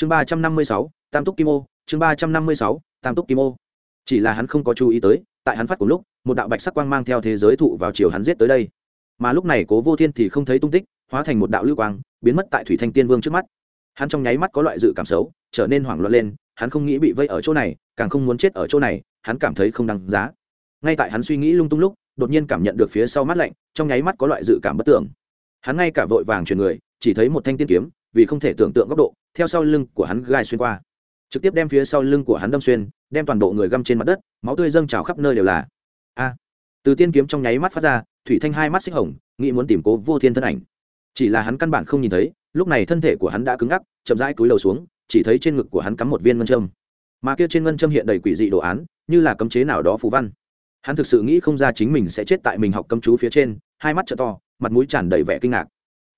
chương ba trăm năm mươi sáu, tam túc kim ô, chương ba trăm năm mươi sáu, tam túc kim ô. Chỉ là hắn không có chú ý tới, tại hắn phát cùng lúc, một đạo bạch sắc quang mang theo thế giới thụ vào chiều hắn giết tới đây. Mà lúc này cố vô thiên thì không thấy tung tích, hóa thành một đạo lưu quang, biến mất tại thủy thanh tiên vương trước mắt. Hắn trong nháy mắt có loại dự cảm xấu, trở nên hoảng loạn lên, hắn không nghĩ bị vây ở chỗ này, càng không muốn chết ở chỗ này, hắn cảm thấy không đáng giá. Ngay tại hắn suy nghĩ lung tung lúc, đột nhiên cảm nhận được phía sau mắt lạnh, trong nháy mắt có loại dự cảm bất tưởng. Hắn ngay cả vội vàng chuyển người, chỉ thấy một thanh tiên kiếm, vì không thể tưởng tượng góc độ theo sau lưng của hắn gai xuyên qua. Trực tiếp đem phía sau lưng của hắn đâm xuyên, đem toàn bộ người găm trên mặt đất, máu tươi dâng trào khắp nơi đều là. A. Từ tiên kiếm trong nháy mắt phát ra, thủy thanh hai mắt xích hồng, nghĩ muốn tìm cố vô thiên thân ảnh. Chỉ là hắn căn bản không nhìn thấy, lúc này thân thể của hắn đã cứng ngắc, chậm rãi cúi đầu xuống, chỉ thấy trên ngực của hắn cắm một viên ngân châm. Mà kia trên ngân châm hiện đầy quỷ dị đồ án, như là cấm chế nào đó phú văn. Hắn thực sự nghĩ không ra chính mình sẽ chết tại mình học cấm chú phía trên, hai mắt t to, mặt mũi tràn đầy vẻ kinh ngạc.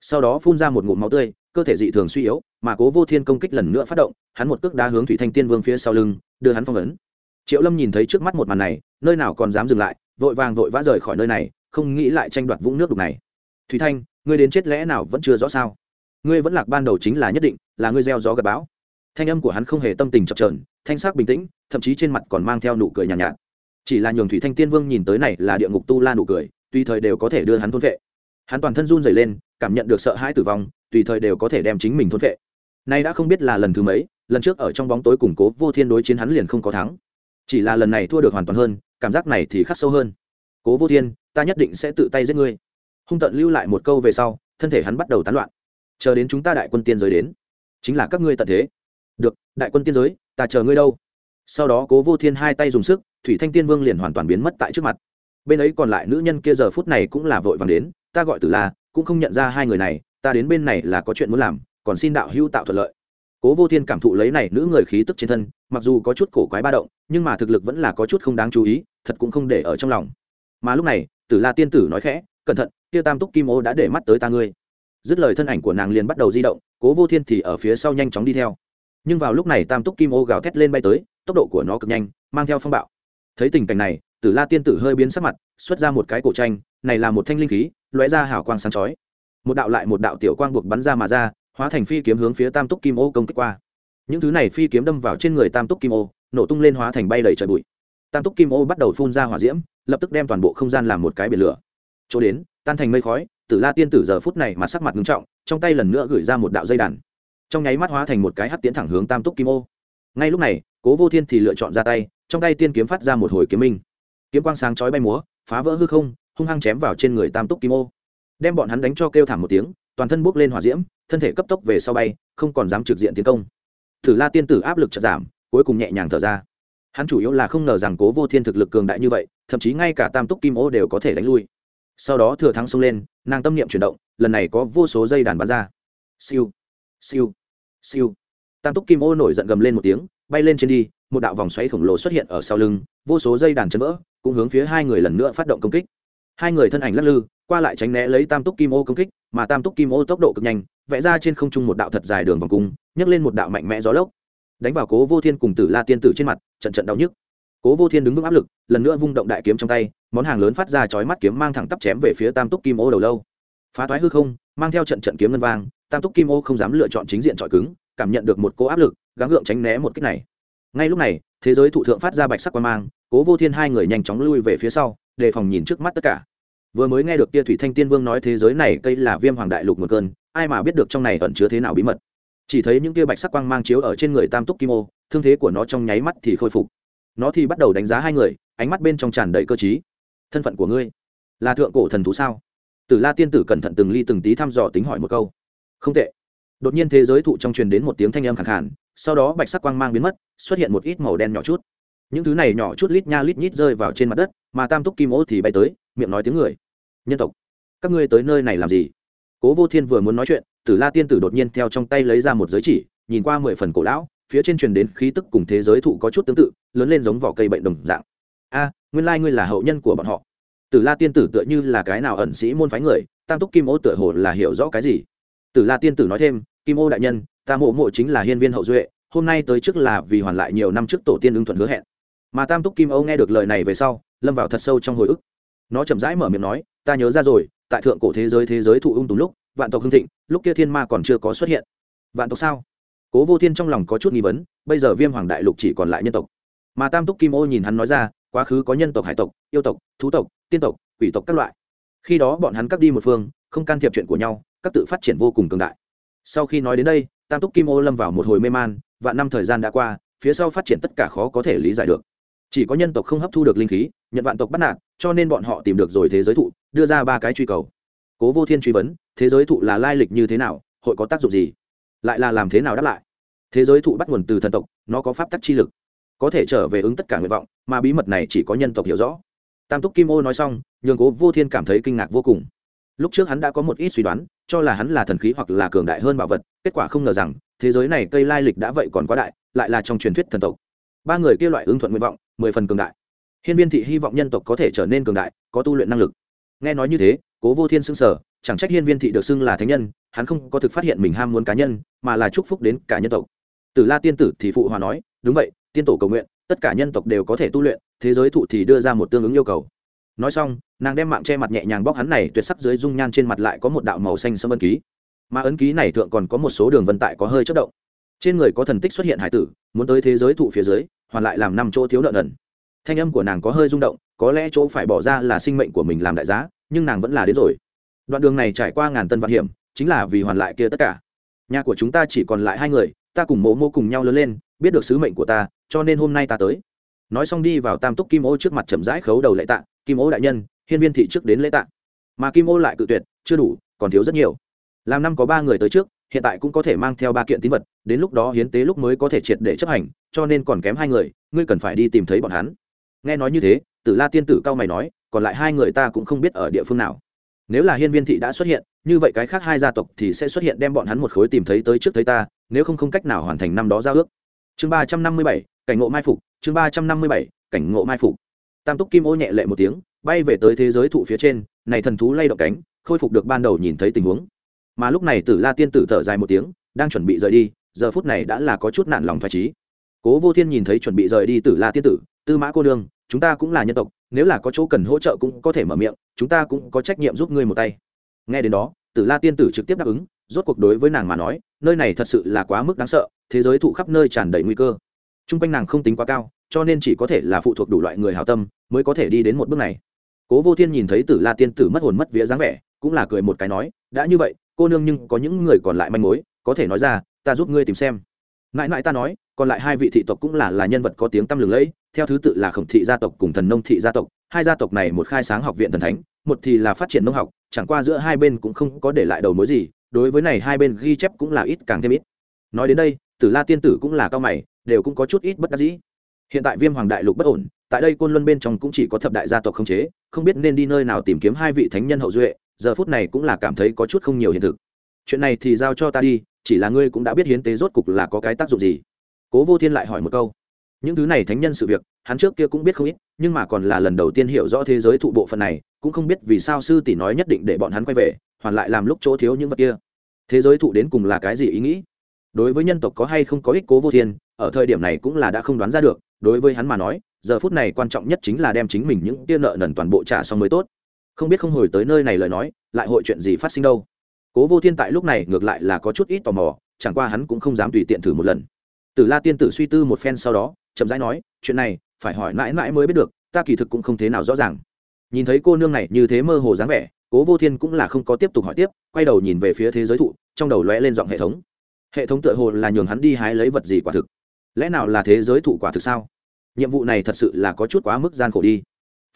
Sau đó phun ra một ngụm máu tươi cơ thể dị thường suy yếu mà cố vô thiên công kích lần nữa phát động hắn một cước đá hướng thủy thanh tiên vương phía sau lưng đưa hắn phong ấn. Triệu lâm nhìn thấy trước mắt một màn này nơi nào còn dám dừng lại vội vàng vội vã rời khỏi nơi này không nghĩ lại tranh đoạt vũng nước đục này. Thủy thanh ngươi đến chết lẽ nào vẫn chưa rõ sao? Ngươi vẫn lạc ban đầu chính là nhất định là ngươi gieo gió gặp bão. Thanh âm của hắn không hề tâm tình chập trờn thanh sắc bình tĩnh thậm chí trên mặt còn mang theo nụ cười nhàn nhạt, nhạt. Chỉ là nhường thủy thanh tiên vương nhìn tới này là địa ngục tu la nụ cười tùy thời đều có thể đưa hắn thôn vệ hắn toàn thân run rẩy lên, cảm nhận được sợ hãi tử vong, tùy thời đều có thể đem chính mình thôn vệ nay đã không biết là lần thứ mấy, lần trước ở trong bóng tối củng cố vô thiên đối chiến hắn liền không có thắng. Chỉ là lần này thua được hoàn toàn hơn, cảm giác này thì khắc sâu hơn. Cố vô thiên, ta nhất định sẽ tự tay giết ngươi. Hung tận lưu lại một câu về sau, thân thể hắn bắt đầu tán loạn. Chờ đến chúng ta đại quân tiên giới đến. Chính là các ngươi tận thế. Được, đại quân tiên giới, ta chờ ngươi đâu? Sau đó cố vô thiên hai tay dùng sức, thủy thanh tiên vương liền hoàn toàn biến mất tại trước mặt. Bên ấy còn lại nữ nhân kia giờ phút này cũng là vội vàng đến ta gọi tử la, cũng không nhận ra hai người này, ta đến bên này là có chuyện muốn làm, còn xin đạo hữu tạo thuận lợi. Cố vô thiên cảm thụ lấy này nữ người khí tức trên thân, mặc dù có chút cổ quái ba động, nhưng mà thực lực vẫn là có chút không đáng chú ý, thật cũng không để ở trong lòng. Mà lúc này, tử la tiên tử nói khẽ, cẩn thận, kia tam túc kim ô đã để mắt tới ta ngươi. Dứt lời thân ảnh của nàng liền bắt đầu di động, cố vô thiên thì ở phía sau nhanh chóng đi theo. Nhưng vào lúc này tam túc kim ô gào thét lên bay tới, tốc độ của nó cực nhanh, mang theo phong bạo. Thấy tình cảnh này, tử la tiên tử hơi biến sắc mặt, xuất ra một cái cổ tranh, này là một thanh linh khí lóe ra hào quang sáng chói. Một đạo lại một đạo tiểu quang buộc bắn ra mà ra, hóa thành phi kiếm hướng phía tam túc kim ô công kích qua. Những thứ này phi kiếm đâm vào trên người tam túc kim ô, nổ tung lên hóa thành bay đầy trời bụi. Tam túc kim ô bắt đầu phun ra hỏa diễm, lập tức đem toàn bộ không gian làm một cái biển lửa. Chỗ đến, tan thành mây khói, tử la tiên tử giờ phút này mà sắc mặt ngưng trọng, trong tay lần nữa gửi ra một đạo dây đàn. Trong nháy mắt hóa thành một cái hắt tiến thẳng hướng tam túc kim ô. Ngay lúc này, cố vô thiên thì lựa chọn ra tay, trong tay tiên kiếm phát ra một hồi kiếm minh. Kiếm quang sáng chói bay múa, phá vỡ hư không hung hăng chém vào trên người tam túc kim ô. Đem bọn hắn đánh cho kêu thảm một tiếng, toàn thân bốc lên hỏa diễm, thân thể cấp tốc về sau bay, không còn dám trực diện tiến công. Thử la tiên tử áp lực chật giảm, cuối cùng nhẹ nhàng thở ra. Hắn chủ yếu là không ngờ rằng cố vô thiên thực lực cường đại như vậy, thậm chí ngay cả tam túc kim ô đều có thể đánh lui. Sau đó thừa thắng xông lên, nàng tâm niệm chuyển động, lần này có vô số dây đàn bắn ra. Siêu siêu siêu. Tam túc kim ô nổi giận gầm lên một tiếng, bay lên trên đi, một đạo vòng xoáy khổng lồ xuất hiện ở sau lưng, vô số dây đàn chấn vỡ, cũng hướng phía hai người lần nữa phát động công kích hai người thân ảnh lắc lư, qua lại tránh né lấy tam túc kim ô công kích, mà tam túc kim ô tốc độ cực nhanh, vẽ ra trên không trung một đạo thật dài đường vòng cung, nhấc lên một đạo mạnh mẽ gió lốc. Đánh vào cố vô thiên cùng tử la tiên tử trên mặt, trận trận đau nhức. Cố vô thiên đứng vững áp lực, lần nữa vung động đại kiếm trong tay, món hàng lớn phát ra chói mắt kiếm mang thẳng tắp chém về phía tam túc kim ô đầu lâu. Phá toái hư không, mang theo trận trận kiếm ngân vang, tam túc kim ô không dám lựa chọn chính diện trọi cứng, cảm nhận được một cố áp lực, gắng gượng tránh né một kích này. Ngay lúc này, thế giới thụ thượng phát ra bạch sắc quan mang, cố vô thiên hai người nhanh chóng lui về phía sau, đề phòng nhìn trước mắt tất cả vừa mới nghe được tia thủy thanh tiên vương nói thế giới này cây là viêm hoàng đại lục một cơn, ai mà biết được trong này ẩn chứa thế nào bí mật. Chỉ thấy những tia bạch sắc quang mang chiếu ở trên người tam túc kim ô, thương thế của nó trong nháy mắt thì khôi phục. Nó thì bắt đầu đánh giá hai người, ánh mắt bên trong tràn đầy cơ t thân phận của ngươi là thượng cổ thần thú sao? Tử la tiên tử cẩn thận từng ly từng tí thăm dò tính hỏi một câu. Không tệ. Đột nhiên thế giới thụ trong truyền đến một tiếng thanh âm khẳng khản sau đó bạch sắc quang mang biến mất, xuất hiện một ít màu đen nhỏ chút. Những thứ này nhỏ chút lít nha lít nhít rơi vào trên mặt đất, mà tam túc kim ô thì bay tới, miệng nói tiếng người nhân tộc. Các ngươi tới nơi này làm gì? Cố vô thiên vừa muốn nói chuyện, tử la tiên tử đột nhiên theo trong tay lấy ra một giới chỉ, nhìn qua mười phần cổ lão, phía trên truyền đến khí tức cùng thế giới thụ có chút tương tự, lớn lên giống vỏ cây bệnh đồng dạng. A, nguyên lai ngươi là hậu nhân của bọn họ. Tử la tiên tử tựa như là cái nào ẩn sĩ môn phái người, tam túc kim ô tựa hồ là hiểu rõ cái gì? Tử la tiên tử nói thêm, kim ô đại nhân, ta mộ mộ chính là hiên viên hậu duệ, hôm nay tới trước là vì hoàn lại nhiều năm trước tổ tiên ưng thuận hứa hẹn. Mà tam túc kim ô nghe được lời này về sau, lâm vào thật sâu trong hồi ức. Nó chậm rãi mở miệng nói ta nhớ ra rồi, tại thượng cổ thế giới thế giới thụ ung tùm lúc, vạn tộc hưng thịnh, lúc kia thiên ma còn chưa có xuất hiện. Vạn tộc sao? Cố vô thiên trong lòng có chút nghi vấn, bây giờ viêm hoàng đại lục chỉ còn lại nhân tộc. Mà tam túc kim ô nhìn hắn nói ra, quá khứ có nhân tộc, hải tộc, yêu tộc, thú tộc, tiên tộc, quỷ tộc các loại. Khi đó bọn hắn cắt đi một phương, không can thiệp chuyện của nhau, các tự phát triển vô cùng cường đại. Sau khi nói đến đây, tam túc kim ô lâm vào một hồi mê man và năm thời gian đã qua, phía sau phát triển tất cả khó có thể lý giải được. Chỉ có nhân tộc không hấp thu được linh khí, nhận vạn tộc bắt nạt, cho nên bọn họ tìm được rồi thế giới thụ đưa ra ba cái truy cầu. Cố vô thiên truy vấn, thế giới thụ là lai lịch như thế nào, hội có tác dụng gì? Lại là làm thế nào đáp lại? Thế giới thụ bắt nguồn từ thần tộc, nó có pháp tắc chi lực. Có thể trở về ứng tất cả nguyện vọng, mà bí mật này chỉ có nhân tộc hiểu rõ. Tam túc kim ô nói xong, nhường cố vô thiên cảm thấy kinh ngạc vô cùng. Lúc trước hắn đã có một ít suy đoán, cho là hắn là thần khí hoặc là cường đại hơn bảo vật, kết quả không ngờ rằng, thế giới này cây lai lịch đã vậy còn quá đại, lại là trong truyền thuyết thần tộc. Ba người kia loại ứng thuận nguyện vọng, mười phần cường đại. Hiên viên thị hy vọng nhân tộc có thể trở nên cường đại, có tu luyện năng lực nghe nói như thế, cố vô thiên xưng sở chẳng trách hiên viên thị được xưng là thánh nhân, hắn không có thực phát hiện mình ham muốn cá nhân, mà là chúc phúc đến cả nhân tộc. Tử la tiên tử thì phụ hòa nói, đúng vậy, tiên tổ cầu nguyện, tất cả nhân tộc đều có thể tu luyện, thế giới thụ thì đưa ra một tương ứng yêu cầu. Nói xong, nàng đem mạng che mặt nhẹ nhàng bóc hắn này, tuyệt sắc dưới dung nhan trên mặt lại có một đạo màu xanh sâm ân ký. Mà ấn ký này thượng còn có một số đường vân tại có hơi chất động. Trên người có thần tích xuất hiện hải tử, muốn tới thế giới thụ phía dưới, hoàn lại làm năm chỗ thiếu nợ nần thanh âm của nàng có hơi rung động, có lẽ chỗ phải bỏ ra là sinh mệnh của mình làm đại giá, nhưng nàng vẫn là đến rồi. Đoạn đường này trải qua ngàn tân vạn hiểm, chính là vì hoàn lại kia tất cả. Nhà của chúng ta chỉ còn lại hai người, ta cùng mố mô cùng nhau lớn lên, biết được sứ mệnh của ta, cho nên hôm nay ta tới. Nói xong đi vào tam túc kim ô trước mặt chậm rãi khấu đầu lễ tạ, kim ô đại nhân, hiên viên thị trước đến lễ tạ. Mà kim ô lại cự tuyệt, chưa đủ, còn thiếu rất nhiều. Làm năm có ba người tới trước, hiện tại cũng có thể mang theo ba kiện tín vật, đến lúc đó hiến tế lúc mới có thể triệt để chấp hành, cho nên còn kém hai người, ngươi cần phải đi tìm thấy bọn hắn nghe nói như thế, tử la tiên tử cao mày nói, còn lại hai người ta cũng không biết ở địa phương nào. Nếu là hiên viên thị đã xuất hiện, như vậy cái khác hai gia tộc thì sẽ xuất hiện đem bọn hắn một khối tìm thấy tới trước thấy ta, nếu không không cách nào hoàn thành năm đó giao ước. Chương ba trăm năm mươi bảy, cảnh ngộ mai phục, chương ba trăm năm mươi bảy, cảnh ngộ mai phục. Tam túc kim ô nhẹ lệ một tiếng, bay về tới thế giới thụ phía trên, này thần thú lay động cánh, khôi phục được ban đầu nhìn thấy tình huống. Mà lúc này tử la tiên tử thở dài một tiếng, đang chuẩn bị rời đi, giờ phút này đã là có chút nản lòng phải trí. Cố vô thiên nhìn thấy chuẩn bị rời đi tử la tiên tử tư mã cô đương chúng ta cũng là nhân tộc, nếu là có chỗ cần hỗ trợ cũng có thể mở miệng, chúng ta cũng có trách nhiệm giúp ngươi một tay. Nghe đến đó, tử la tiên tử trực tiếp đáp ứng, rốt cuộc đối với nàng mà nói, nơi này thật sự là quá mức đáng sợ, thế giới thụ khắp nơi tràn đầy nguy cơ. T r u n g quanh nàng không tính quá cao, cho nên chỉ có thể là phụ thuộc đủ loại người hào tâm, mới có thể đi đến một bước này. Cố vô thiên nhìn thấy tử la tiên tử mất hồn mất vía dáng vẻ, cũng là cười một cái nói, đã như vậy, cô nương nhưng có những người còn lại manh mối, có thể nói ra, ta giúp ngươi tìm xem mãi mãi ta nói, còn lại hai vị thị tộc cũng là là nhân vật có tiếng tăm lừng lẫy, theo thứ tự là khổng thị gia tộc cùng thần nông thị gia tộc. Hai gia tộc này một khai sáng học viện thần thánh, một thì là phát triển nông học, chẳng qua giữa hai bên cũng không có để lại đầu mối gì, đối với này hai bên ghi chép cũng là ít càng thêm ít. Nói đến đây, tử la tiên tử cũng là cao mày, đều cũng có chút ít bất đắc dĩ. Hiện tại viêm hoàng đại lục bất ổn, tại đây côn luân bên trong cũng chỉ có thập đại gia tộc không chế, không biết nên đi nơi nào tìm kiếm hai vị thánh nhân hậu duệ, giờ phút này cũng là cảm thấy có chút không nhiều hiện thực chuyện này thì giao cho ta đi, chỉ là ngươi cũng đã biết hiến tế rốt cục là có cái tác dụng gì. Cố vô thiên lại hỏi một câu. Những thứ này thánh nhân sự việc, hắn trước kia cũng biết không ít, nhưng mà còn là lần đầu tiên hiểu rõ thế giới thụ bộ phận này, cũng không biết vì sao sư tỷ nói nhất định để bọn hắn quay về, hoàn lại làm lúc chỗ thiếu những vật kia. Thế giới thụ đến cùng là cái gì ý nghĩ? Đối với nhân tộc có hay không có ích cố vô thiên, ở thời điểm này cũng là đã không đoán ra được, đối với hắn mà nói, giờ phút này quan trọng nhất chính là đem chính mình những tia nợ nần toàn bộ trả xong mới tốt. Không biết không hồi tới nơi này lời nói, lại hội chuyện gì phát sinh đâu? Cố vô thiên tại lúc này ngược lại là có chút ít tò mò, chẳng qua hắn cũng không dám tùy tiện thử một lần. Tử la tiên tử suy tư một phen sau đó, chậm rãi nói, chuyện này, phải hỏi mãi mãi mới biết được, ta kỳ thực cũng không thế nào rõ ràng. Nhìn thấy cô nương này như thế mơ hồ dáng vẻ, cố vô thiên cũng là không có tiếp tục hỏi tiếp, quay đầu nhìn về phía thế giới thụ, trong đầu lóe lên giọng hệ thống. Hệ thống tựa hồ là nhường hắn đi hái lấy vật gì quả thực. Lẽ nào là thế giới thụ quả thực sao? Nhiệm vụ này thật sự là có chút quá mức gian khổ đi.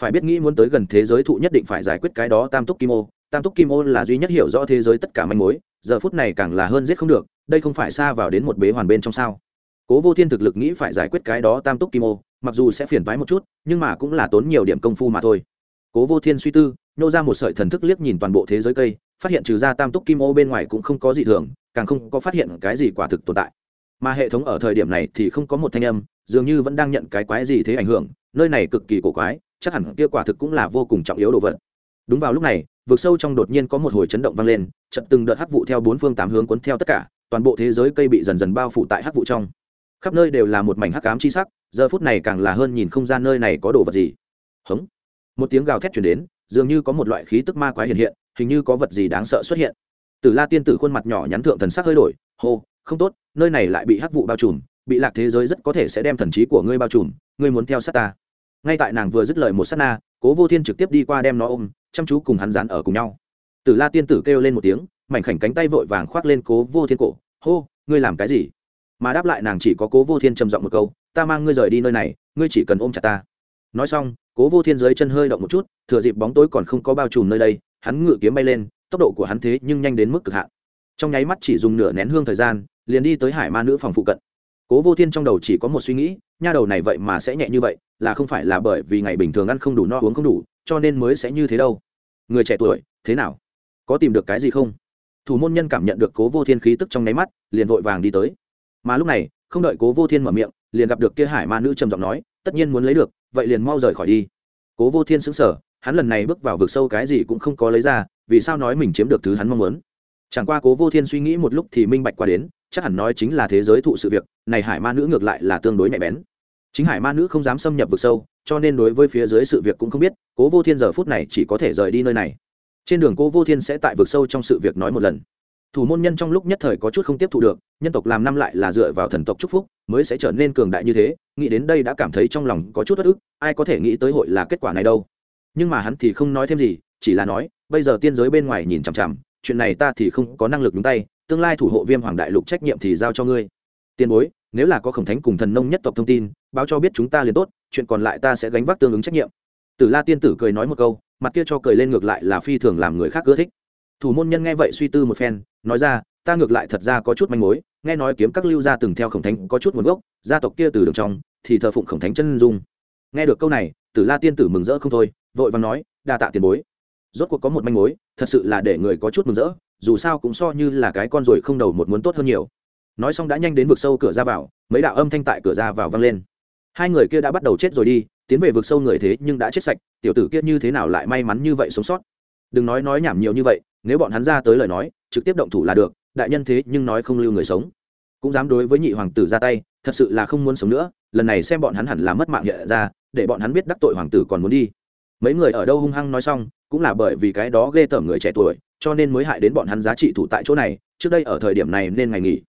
Phải biết nghĩ muốn tới gần thế giới thụ nhất định phải giải quyết cái đó tam túc kim ô tam túc kim ô là duy nhất hiểu rõ thế giới tất cả manh mối, giờ phút này càng là hơn giết không được, đây không phải xa vào đến một bế hoàn bên trong sao? Cố vô thiên thực lực nghĩ phải giải quyết cái đó tam túc kim ô, mặc dù sẽ phiền toái một chút, nhưng mà cũng là tốn nhiều điểm công phu mà thôi. Cố vô thiên suy tư nhô ra một sợi thần thức liếc nhìn toàn bộ thế giới cây, phát hiện trừ ra tam túc kim ô bên ngoài cũng không có gì thường, càng không có phát hiện cái gì quả thực tồn tại. Mà hệ thống ở thời điểm này thì không có một thanh âm, dường như vẫn đang nhận cái quái gì thế ảnh hưởng, nơi này cực kỳ cổ quái, chắc hẳn kia quả thực cũng là vô cùng trọng yếu đồ vật. Đúng vào lúc này vực sâu trong đột nhiên có một hồi chấn động vang lên trận từng đợt hắc vụ theo bốn phương tám hướng cuốn theo tất cả, toàn bộ thế giới cây bị dần dần bao phủ tại hắc vụ trong. Khắp nơi đều là một mảnh hắc ám chi sắc, giờ phút này càng là hơn nhìn không gian nơi này có đồ vật gì. Hống! Một tiếng gào thét chuyển đến, dường như có một loại khí tức ma quái hiện hiện, hình như có vật gì đáng sợ xuất hiện. Tử la tiên tử khuôn mặt nhỏ nhắn thượng thần sắc hơi đổi, hô, không tốt, nơi này lại bị hắc vụ bao trùm, bị lạc thế giới rất có thể sẽ đem thần trí của ngươi bao trùm, ngươi muốn theo sát ta. Ngay tại nàng vừa dứt lời một s á t na, cố vô thiên trực tiếp đi qua đem nó ôm chăm chú cùng hắn dán ở cùng nhau. Tử la tiên tử kêu lên một tiếng, mảnh khảnh cánh tay vội vàng khoác lên cố vô thiên cổ, hô, ngươi làm cái gì? Mà đáp lại nàng chỉ có cố vô thiên trầm giọng một câu, ta mang ngươi rời đi nơi này, ngươi chỉ cần ôm chặt ta. Nói xong, cố vô thiên dưới chân hơi động một chút, thừa dịp bóng tối còn không có bao trùm nơi đây, hắn ngự kiếm bay lên, tốc độ của hắn thế nhưng nhanh đến mức cực hạn. Trong nháy mắt chỉ dùng nửa nén hương thời gian, liền đi tới hải ma nữ phòng phụ cận. Cố vô thiên trong đầu chỉ có một suy nghĩ, nha đầu này vậy mà sẽ nhẹ như vậy, là không phải là bởi vì ngày bình thường ăn không đủ no uống không đủ cho nên mới sẽ như thế đâu. Người trẻ tuổi, thế nào? Có tìm được cái gì không? Thủ môn nhân cảm nhận được cố vô thiên khí tức trong nháy mắt, liền vội vàng đi tới. Mà lúc này, không đợi cố vô thiên mở miệng, liền gặp được kia hải ma nữ trầm giọng nói, tất nhiên muốn lấy được, vậy liền mau rời khỏi đi. Cố vô thiên xứng sở hắn lần này bước vào vực sâu cái gì cũng không có lấy ra, vì sao nói mình chiếm được thứ hắn mong muốn? Chẳng qua cố vô thiên suy nghĩ một lúc thì minh bạch qua đến, chắc hẳn nói chính là thế giới thụ sự việc, này hải ma nữ ngược lại là tương đối nhạy bén chính hải ma nữ không dám xâm nhập vực sâu, cho nên đối với phía dưới sự việc cũng không biết, cố vô thiên giờ phút này chỉ có thể rời đi nơi này. Trên đường cố vô thiên sẽ tại vực sâu trong sự việc nói một lần. Thủ môn nhân trong lúc nhất thời có chút không tiếp thu được, nhân tộc làm năm lại là dựa vào thần tộc chúc phúc, mới sẽ trở nên cường đại như thế, nghĩ đến đây đã cảm thấy trong lòng có chút bất ức, ai có thể nghĩ tới hội là kết quả này đâu. Nhưng mà hắn thì không nói thêm gì, chỉ là nói, bây giờ tiên giới bên ngoài nhìn chằm chằm, chuyện này ta thì không có năng lực nhúng tay, tương lai thủ hộ viêm hoàng đại lục trách nhiệm thì giao cho ngươi. Tiền bối nếu là có khổng thánh cùng thần nông nhất tộc thông tin, báo cho biết chúng ta liền tốt, chuyện còn lại ta sẽ gánh vác tương ứng trách nhiệm. Tử la tiên tử cười nói một câu, mặt kia cho cười lên ngược lại là phi thường làm người khác ưa thích. Thủ môn nhân nghe vậy suy tư một phen, nói ra, ta ngược lại thật ra có chút manh mối, nghe nói kiếm các lưu gia từng theo khổng thánh có chút nguồn gốc, gia tộc kia từ đường trong, thì thờ phụng khổng thánh chân dung. Nghe được câu này, tử la tiên tử mừng rỡ không thôi, vội và nói, đa tạ tiền bối. Rốt cuộc có một manh mối, thật sự là để người có chút mừng rỡ, dù sao cũng so như là cái con ruồi không đầu một muốn tốt hơn nhiều nói xong đã nhanh đến vực sâu cửa ra vào, mấy đạo âm thanh tại cửa ra vào vang lên. Hai người kia đã bắt đầu chết rồi đi, tiến về vực sâu người thế nhưng đã chết sạch, tiểu tử kia như thế nào lại may mắn như vậy sống sót? Đừng nói nói nhảm nhiều như vậy, nếu bọn hắn ra tới lời nói, trực tiếp động thủ là được, đại nhân thế nhưng nói không lưu người sống. Cũng dám đối với nhị hoàng tử ra tay, thật sự là không muốn sống nữa, lần này xem bọn hắn hẳn là mất mạng hiện ra, để bọn hắn biết đắc tội hoàng tử còn muốn đi. Mấy người ở đâu hung hăng nói xong, cũng là bởi vì cái đó ghê tởm người trẻ tuổi, cho nên mới hại đến bọn hắn giá trị thủ tại chỗ này, trước đây ở thời điểm này nên ngày nghỉ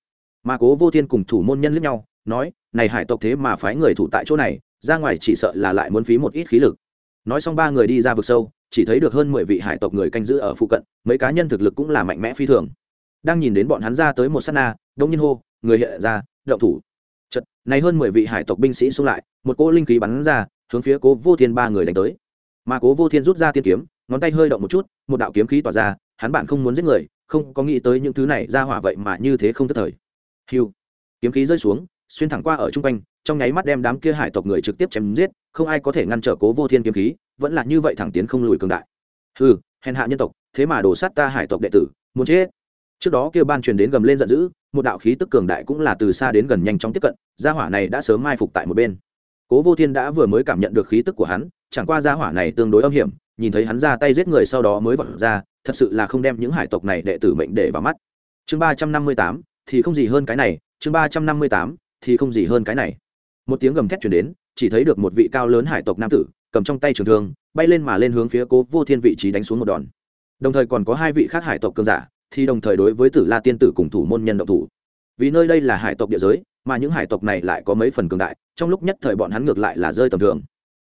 mà cố vô thiên cùng thủ môn nhân lẫn nhau, nói, này hải tộc thế mà phái người thủ tại chỗ này, ra ngoài chỉ sợ là lại muốn phí một ít khí lực. Nói xong ba người đi ra vực sâu, chỉ thấy được hơn mười vị hải tộc người canh giữ ở phụ cận, mấy cá nhân thực lực cũng là mạnh mẽ phi thường. Đang nhìn đến bọn hắn ra tới một s á t na, đông nhiên hô, người hiện ra, động thủ. Chật này hơn mười vị hải tộc binh sĩ xung lại, một cỗ linh khí bắn ra, hướng phía cố vô thiên ba người đánh tới. Mà cố vô thiên rút ra tiên kiếm, ngón tay hơi động một chút, một đạo kiếm khí tỏa ra, hắn bạn không muốn giết người, không có nghĩ tới những thứ này ra hỏa vậy mà như thế không thất thời hiu kiếm khí rơi xuống, xuyên thẳng qua ở chung quanh, trong nháy mắt đem đám kia hải tộc người trực tiếp chém giết, không ai có thể ngăn trở cố vô thiên kiếm khí, vẫn là như vậy thẳng tiến không lùi cường đại. Hừ, hèn hạ nhân tộc, thế mà đổ sát ta hải tộc đệ tử, muốn chết. Trước đó kia ban truyền đến gầm lên giận dữ, một đạo khí tức cường đại cũng là từ xa đến gần nhanh chóng tiếp cận, gia hỏa này đã sớm mai phục tại một bên. Cố vô thiên đã vừa mới cảm nhận được khí tức của hắn, chẳng qua gia hỏa này tương đối âm hiểm, nhìn thấy hắn ra tay giết người sau đó mới vọt ra, thật sự là không đem những hải tộc này đệ tử mệnh để vào mắt. Chương ba trăm năm mươi tám thì không gì hơn cái này, chương ba trăm năm mươi tám, thì không gì hơn cái này. Một tiếng gầm thét chuyển đến, chỉ thấy được một vị cao lớn hải tộc nam tử, cầm trong tay trường thương, bay lên mà lên hướng phía cố vô thiên vị trí đánh xuống một đòn. Đồng thời còn có hai vị khác hải tộc cường giả, thì đồng thời đối với tử la tiên tử cùng thủ môn nhân động thủ. Vì nơi đây là hải tộc địa giới, mà những hải tộc này lại có mấy phần cường đại, trong lúc nhất thời bọn hắn ngược lại là rơi tầm thường.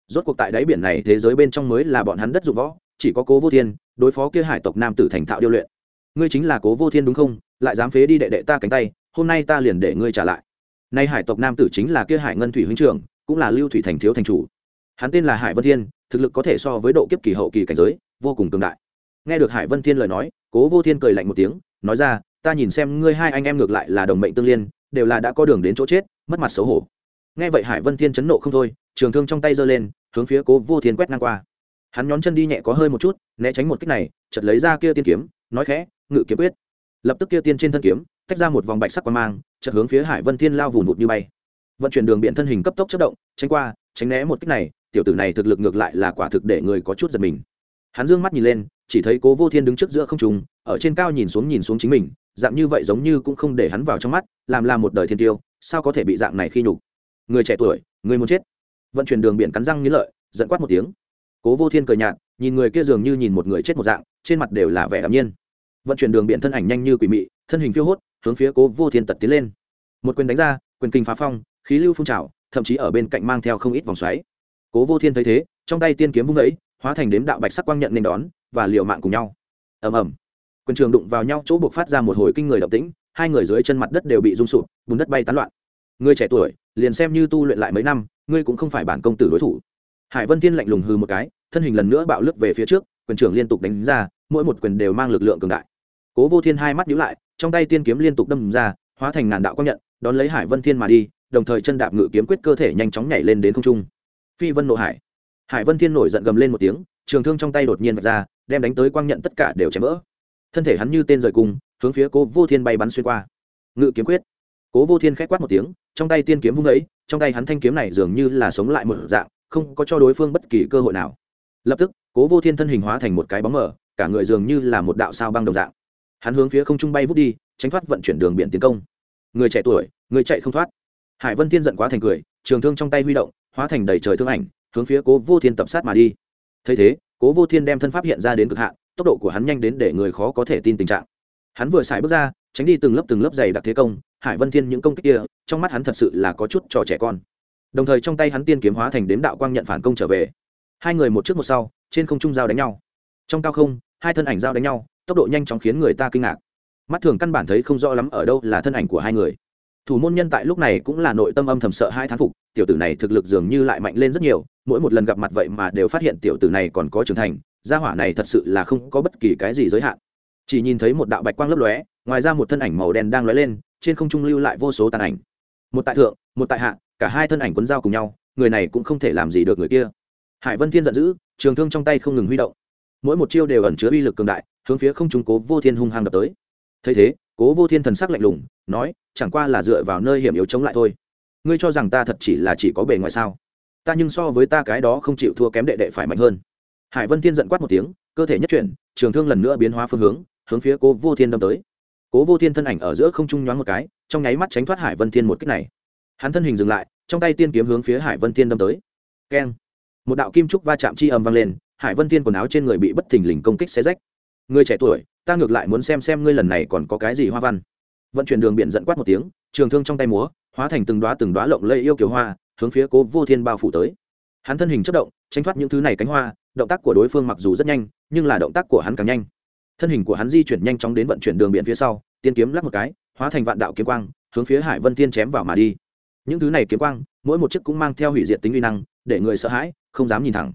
Rốt cuộc tại đáy biển này, thế giới bên trong mới là bọn hắn đất dụng võ, chỉ có cố vô thiên, đối phó kia hải tộc nam tử thành thạo điêu luyện ngươi chính là cố vô thiên đúng không? Lại dám phế đi đệ đệ ta cánh tay, hôm nay ta liền để ngươi trả lại. Nay hải tộc nam tử chính là kia hải ngân thủy huynh trưởng, cũng là lưu thủy thành thiếu thành chủ. Hắn tên là hải vân thiên, thực lực có thể so với độ kiếp kỳ hậu kỳ cảnh giới, vô cùng cường đại. Nghe được hải vân thiên lời nói, cố vô thiên cười lạnh một tiếng, nói ra, ta nhìn xem ngươi hai anh em ngược lại là đồng mệnh tương liên, đều là đã có đường đến chỗ chết, mất mặt xấu hổ. Nghe vậy hải vân thiên chấn nộ không thôi, trường thương trong tay giơ lên, hướng phía cố vô thiên quét ngang qua. Hắn nhón chân đi nhẹ có hơi một chút, né tránh một kích này chật lấy ra kia tiên kiếm, nói khẽ ngự kiếm quyết. Lập tức kia tiên trên thân kiếm, tách ra một vòng bạch sắc quang mang, chợt hướng phía hải vân thiên lao vùn vụt như bay. Vận chuyển đường biện thân hình cấp tốc chất động, tránh qua, tránh né một kích này, tiểu tử này thực lực ngược lại là quả thực để người có chút giật mình. Hắn dương mắt nhìn lên, chỉ thấy cố vô thiên đứng trước giữa không trùng ở trên cao nhìn xuống nhìn xuống chính mình, dạng như vậy giống như cũng không để hắn vào trong mắt, làm là một đời thiên tiêu, sao có thể bị dạng này khi nhục? Người trẻ tuổi, người muốn chết. Vận chuyển đường biển cắn răng nghĩ lợi dẫn quát một tiếng. Cố vô thiên cười nhạt, nhìn người kia dường như nhìn một người chết một dạng, trên mặt đều là vẻ đ nhiên vận chuyển đường biển thân ảnh nhanh như quỷ mị, thân hình phiêu hốt, hướng phía cố vô thiên tật tiến lên. Một quyền đánh ra, quyền kinh phá phong, khí lưu phun trào, thậm chí ở bên cạnh mang theo không ít vòng xoáy. Cố vô thiên thấy thế, trong tay tiên kiếm vung ấy hóa thành đếm đạo bạch sắc quang nhận nên đón và liều mạng cùng nhau. Ầm ầm. Quyền trường đụng vào nhau, chỗ buộc phát ra một hồi kinh người động tĩnh, hai người dưới chân mặt đất đều bị rung sụp, bùn đất bay tán loạn. Người trẻ tuổi, liền xem như tu luyện lại mấy năm, ngươi cũng không phải bản công tử đối thủ. Hải vân thiên lạnh lùng hư một cái, thân hình lần nữa bạo lướt về phía trước, quyền trưởng liên tục đánh ra, mỗi một quyền đều mang lực lượng cường đại cố vô thiên hai mắt nhíu lại, trong tay tiên kiếm liên tục đâm ra, hóa thành ngàn đạo quang nhận, đón lấy hải vân thiên mà đi, đồng thời chân đạp ngự kiếm quyết cơ thể nhanh chóng nhảy lên đến không trung. Phi vân nộ hải. Hải vân thiên nổi giận gầm lên một tiếng, trường thương trong tay đột nhiên vạch ra, đem đánh tới quang nhận tất cả đều chém vỡ. Thân thể hắn như tên rời cung, hướng phía cố vô thiên bay bắn xuyên qua. Ngự kiếm quyết. Cố vô thiên k h á c quát một tiếng, trong tay tiên kiếm vung ấy, trong tay hắn thanh kiếm này dường như là sống lại một dạng, không có cho đối phương bất kỳ cơ hội nào. Lập tức, cố vô thiên thân hình hóa thành một cái bóng mở cả người dường như là một đạo sao băng đồng dạng hắn hướng phía không trung bay vút đi, tránh thoát vận chuyển đường biển tiến công. Người trẻ tuổi, người chạy không thoát. Hải vân thiên giận quá thành cười, trường thương trong tay huy động, hóa thành đầy trời thương ảnh, hướng phía cố vô thiên tập sát mà đi. Thấy thế, cố vô thiên đem thân pháp hiện ra đến cực hạn, tốc độ của hắn nhanh đến để người khó có thể tin tình trạng. Hắn vừa xài bước ra, tránh đi từng lớp từng lớp dày đặc thế công, hải vân thiên những công kích kia, trong mắt hắn thật sự là có chút trò trẻ con. Đồng thời trong tay hắn tiên kiếm hóa thành đếm đạo quang nhận phản công trở về. Hai người một trước một sau, trên không trung giao đánh nhau. Trong cao không, hai thân ảnh giao đánh nhau tốc độ nhanh chóng khiến người ta kinh ngạc. Mắt thường căn bản thấy không rõ lắm ở đâu là thân ảnh của hai người. Thủ môn nhân tại lúc này cũng là nội tâm âm thầm sợ hai thán phục, tiểu tử này thực lực dường như lại mạnh lên rất nhiều, mỗi một lần gặp mặt vậy mà đều phát hiện tiểu tử này còn có trưởng thành, gia hỏa này thật sự là không có bất kỳ cái gì giới hạn. Chỉ nhìn thấy một đạo bạch quang lấp lóe, ngoài ra một thân ảnh màu đen đang lóe lên, trên không trung lưu lại vô số tàn ảnh. Một tại thượng, một tại hạ, cả hai thân ảnh quấn dao cùng nhau, người này cũng không thể làm gì được người kia. Hải vân thiên giận dữ, trường thương trong tay không ngừng huy động mỗi một chiêu đều ẩn chứa uy lực cường đại, hướng phía không trung cố vô thiên hung hăng đập tới. Thấy thế, cố vô thiên thần sắc lạnh lùng, nói, chẳng qua là dựa vào nơi hiểm yếu chống lại thôi. Ngươi cho rằng ta thật chỉ là chỉ có bề ngoài sao? Ta nhưng so với ta cái đó không chịu thua kém đệ đệ phải mạnh hơn. Hải vân thiên giận quát một tiếng, cơ thể nhất chuyển, trường thương lần nữa biến hóa phương hướng hướng phía cố vô thiên đâm tới. Cố vô thiên thân ảnh ở giữa không trung nhoáng một cái, trong nháy mắt tránh thoát hải vân thiên một cách này. Hắn thân hình dừng lại, trong tay tiên kiếm hướng phía hải vân thiên đâm tới. Keng. Một đạo kim trúc va chạm chi âm vang lên hải vân thiên quần áo trên người bị bất thình lình công kích xé rách. Người trẻ tuổi, ta ngược lại muốn xem xem ngươi lần này còn có cái gì hoa văn. Vận chuyển đường biển dẫn quát một tiếng, trường thương trong tay múa, hóa thành từng đoá từng đoá lộng lây yêu kiều hoa, hướng phía cố vô thiên bao phủ tới. Hắn thân hình chất động, tránh thoát những thứ này cánh hoa, động tác của đối phương mặc dù rất nhanh, nhưng là động tác của hắn càng nhanh. Thân hình của hắn di chuyển nhanh chóng đến vận chuyển đường biển phía sau, tiên kiếm lắc một cái, hóa thành vạn đạo kiếm quang, hướng phía hải vân thiên chém vào mà đi. Những thứ này kiếm quang, mỗi một chiếc cũng mang theo hủy diệt tính uy năng, để người sợ hãi, không dám nhìn thẳng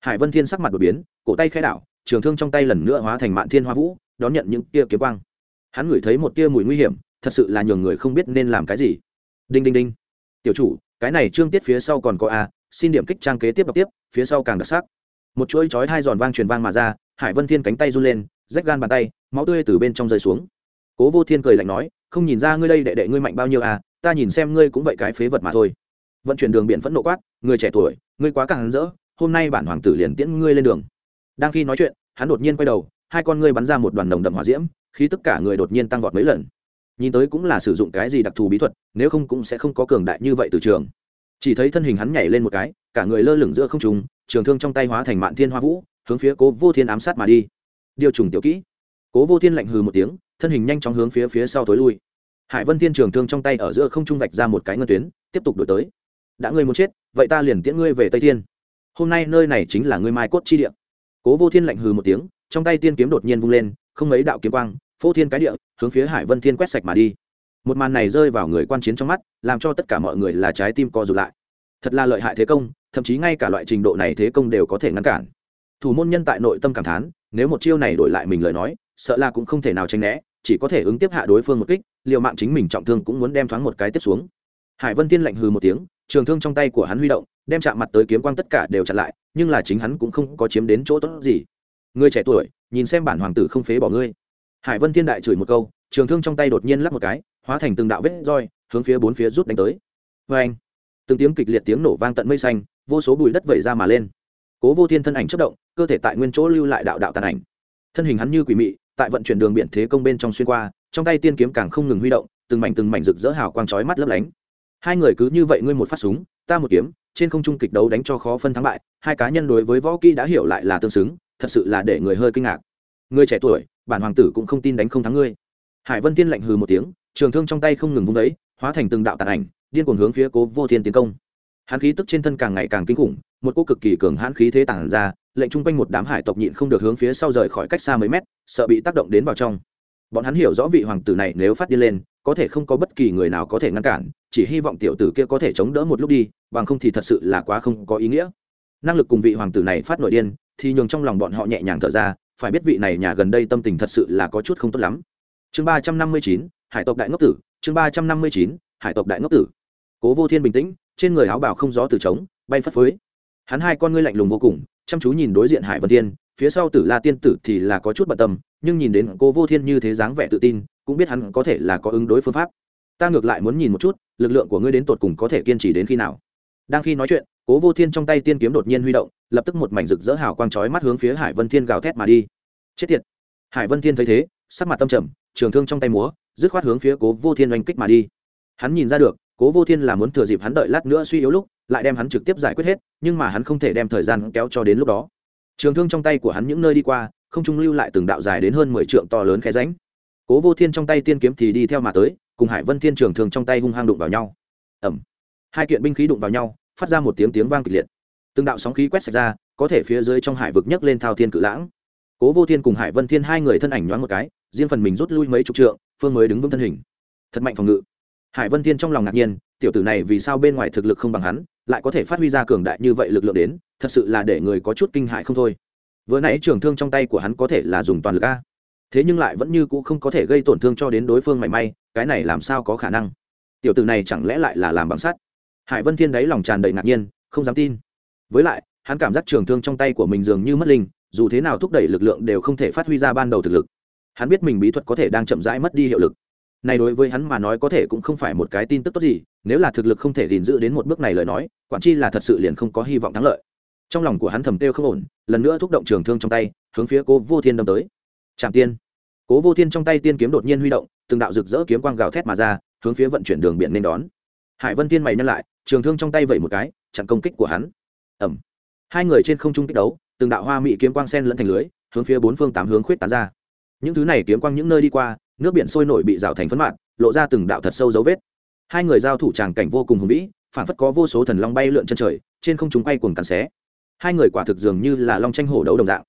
hải vân thiên sắc mặt đột biến cổ tay khai đảo, trường thương trong tay lần nữa hóa thành mạn thiên hoa vũ đón nhận những tia kiếm quang. Hắn ngửi thấy một tia mùi nguy hiểm thật sự là nhường người không biết nên làm cái gì. Đinh đinh đinh. Tiểu chủ cái này trương tiết phía sau còn có a xin điểm kích trang kế tiếp đọc tiếp phía sau càng đặc sắc. Một chuỗi chói hai giòn vang truyền vang mà ra hải vân thiên cánh tay run lên rách gan bàn tay máu tươi từ bên trong rơi xuống. Cố vô thiên cười lạnh nói không nhìn ra ngươi đây đệ đệ ngươi mạnh bao nhiêu à ta nhìn xem ngươi cũng vậy cái phế vật mà thôi. Vận chuyển đường biển phẫn nộ quát người trẻ tuổi ngươi quá càng rỡ hôm nay bản hoàng tử liền tiễn ngươi lên đường. Đang khi nói chuyện, hắn đột nhiên quay đầu, hai con ngươi bắn ra một đoàn nồng đậm hỏa diễm khi tất cả người đột nhiên tăng vọt mấy lần. Nhìn tới cũng là sử dụng cái gì đặc thù bí thuật, nếu không cũng sẽ không có cường đại như vậy từ trường. Chỉ thấy thân hình hắn nhảy lên một cái, cả người lơ lửng giữa không trùng trường thương trong tay hóa thành mạn thiên hoa vũ, hướng phía cố vô thiên ám sát mà đi. Điều trùng tiểu kỹ. Cố vô thiên lạnh hừ một tiếng, thân hình nhanh chóng hướng phía phía sau tối lui. Hải vân thiên trường thương trong tay ở giữa không trung vạch ra một cái ngân tuyến, tiếp tục đổi tới. Đã ngươi muốn chết, vậy ta liền tiễn ngươi về tây thiên hôm nay nơi này chính là ngươi mai cốt chi địa. Cố vô thiên lạnh hừ một tiếng, trong tay tiên kiếm đột nhiên vung lên, không mấy đạo kiếm quang, phô thiên cái địa, hướng phía hải vân thiên quét sạch mà đi. Một màn này rơi vào người quan chiến trong mắt, làm cho tất cả mọi người là trái tim co rụt lại. Thật là lợi hại thế công, thậm chí ngay cả loại trình độ này thế công đều có thể ngăn cản. Thủ môn nhân tại nội tâm cảm thán, nếu một chiêu này đổi lại mình lời nói, sợ là cũng không thể nào tránh né, chỉ có thể ứng tiếp hạ đối phương một kích, liều mạng chính mình trọng thương cũng muốn đem thoáng một cái tiếp xuống. Hải vân thiên lạnh hừ một tiếng, trường thương trong tay của hắn huy động đem chạm mặt tới kiếm quang tất cả đều chặn lại, nhưng là chính hắn cũng không có chiếm đến chỗ tốt gì. Người trẻ tuổi, nhìn xem bản hoàng tử không phế bỏ ngươi. Hải vân thiên đại chửi một câu, trường thương trong tay đột nhiên lắp một cái, hóa thành từng đạo vết roi, hướng phía bốn phía rút đánh tới. Vê anh từng tiếng kịch liệt tiếng nổ vang tận mây xanh, vô số bụi đất vẩy ra mà lên. Cố vô thiên thân ảnh chất động, cơ thể tại nguyên chỗ lưu lại đạo đạo tàn ảnh. Thân hình hắn như quỷ mị, tại vận chuyển đường biển thế công bên trong xuyên qua, trong tay tiên kiếm càng không ngừng huy động, từng mảnh từng mảnh rực rỡ hào quang chói mắt lấp lánh. Hai người cứ như vậy ngươi một phát súng, ta một kiếm trên không trung kịch đấu đánh cho khó phân thắng bại, hai cá nhân đối với võ kỹ đã hiểu lại là tương xứng, thật sự là để người hơi kinh ngạc. Người trẻ tuổi, bản hoàng tử cũng không tin đánh không thắng ngươi. Hải vân tiên lạnh hừ một tiếng, trường thương trong tay không ngừng vung đấy hóa thành từng đạo tàn ảnh, điên cuồng hướng phía cố vô thiên tiến công. Hắn khí tức trên thân càng ngày càng kinh khủng, một cô cực kỳ cường hãn khí thế tản ra, lệnh chung quanh một đám hải tộc nhịn không được hướng phía sau rời khỏi cách xa mấy mét, sợ bị tác động đến vào trong bọn hắn hiểu rõ vị hoàng tử này nếu phát đi lên, có thể không có bất kỳ người nào có thể ngăn cản, chỉ hy vọng tiểu tử kia có thể chống đỡ một lúc đi, bằng không thì thật sự là quá không có ý nghĩa. Năng lực cùng vị hoàng tử này phát nội điên, thì nhường trong lòng bọn họ nhẹ nhàng thở ra, phải biết vị này nhà gần đây tâm tình thật sự là có chút không tốt lắm. Chương ba trăm năm mươi chín, hải tộc đại ngốc tử, chương ba trăm năm mươi chín, hải tộc đại ngốc tử. Cố vô thiên bình tĩnh, trên người áo bào không gió từ trống, bay phất phới. Hắn hai con ngươi lạnh lùng vô cùng, chăm chú nhìn đối diện hải vân thiên, phía sau tử la tiên tử thì là có chút bận tâm nhưng nhìn đến cô vô thiên như thế dáng vẻ tự tin, cũng biết hắn có thể là có ứng đối phương pháp. Ta ngược lại muốn nhìn một chút, lực lượng của ngươi đến tột cùng có thể kiên trì đến khi nào. Đang khi nói chuyện, cố vô thiên trong tay tiên kiếm đột nhiên huy động, lập tức một mảnh rực rỡ hào quang chói mắt hướng phía hải vân thiên gào thét mà đi. Chết tiệt! Hải vân thiên thấy thế, sắc mặt tâm trầm, trường thương trong tay múa, dứt khoát hướng phía cố vô thiên oanh kích mà đi. Hắn nhìn ra được, cố vô thiên là muốn thừa dịp hắn đợi lát nữa suy yếu lúc, lại đem hắn trực tiếp giải quyết hết, nhưng mà hắn không thể đem thời gian kéo cho đến lúc đó. Trường thương trong tay của hắn những nơi đi qua không trung lưu lại từng đạo dài đến hơn mười trượng to lớn khe ránh cố vô thiên trong tay tiên kiếm thì đi theo mà tới, cùng hải vân thiên trường thường trong tay hung hăng đụng vào nhau. Ẩm hai kiện binh khí đụng vào nhau, phát ra một tiếng tiếng vang kịch liệt. Từng đạo sóng khí quét sạch ra, có thể phía dưới trong hải vực nhấc lên thao thiên cự lãng. Cố vô thiên cùng hải vân thiên hai người thân ảnh nhoáng một cái, riêng phần mình rút lui mấy chục trượng, phương mới đứng vững thân hình. Thật mạnh phòng ngự. Hải vân thiên trong lòng ngạc nhiên, tiểu tử này vì sao bên ngoài thực lực không bằng hắn, lại có thể phát huy ra cường đại như vậy lực lượng đến, thật sự là để người có chút kinh hại không thôi vừa nãy trường thương trong tay của hắn có thể là dùng toàn lực a. Thế nhưng lại vẫn như cũ không có thể gây tổn thương cho đến đối phương mảy may, cái này làm sao có khả năng? Tiểu tử này chẳng lẽ lại là làm bằng sắt? Hải vân thiên đáy lòng tràn đầy ngạc nhiên, không dám tin. Với lại, hắn cảm giác trường thương trong tay của mình dường như mất linh, dù thế nào thúc đẩy lực lượng đều không thể phát huy ra ban đầu thực lực. Hắn biết mình bí thuật có thể đang chậm rãi mất đi hiệu lực. Này đối với hắn mà nói có thể cũng không phải một cái tin tức tốt gì, nếu là thực lực không thể gìn giữ đến một bước này lời nói, quản chi là thật sự liền không có hy vọng thắng lợi trong lòng của hắn thầm tiêu không ổn, lần nữa thúc động trường thương trong tay, hướng phía cố vô thiên đâm tới. Trạm tiên. Cố vô thiên trong tay tiên kiếm đột nhiên huy động, từng đạo rực rỡ kiếm quang gào thét mà ra, hướng phía vận chuyển đường biển nên đón. Hải vân tiên mày nhân lại, trường thương trong tay vẩy một cái, chặn công kích của hắn. Ẩm hai người trên không trung kích đấu, từng đạo hoa mỹ kiếm quang sen lẫn thành lưới, hướng phía bốn phương tám hướng khuyết tán ra. Những thứ này kiếm quang những nơi đi qua, nước biển sôi nổi bị rào thành phấn mạn, lộ ra từng đạo thật sâu dấu vết. Hai người giao thủ tràng cảnh vô cùng hùng vĩ, phản phất có vô số thần long bay lượn chân trời, trên không chúng quay cuồng cắn xé hai người quả thực dường như là long tranh hổ đấu đồng dạng.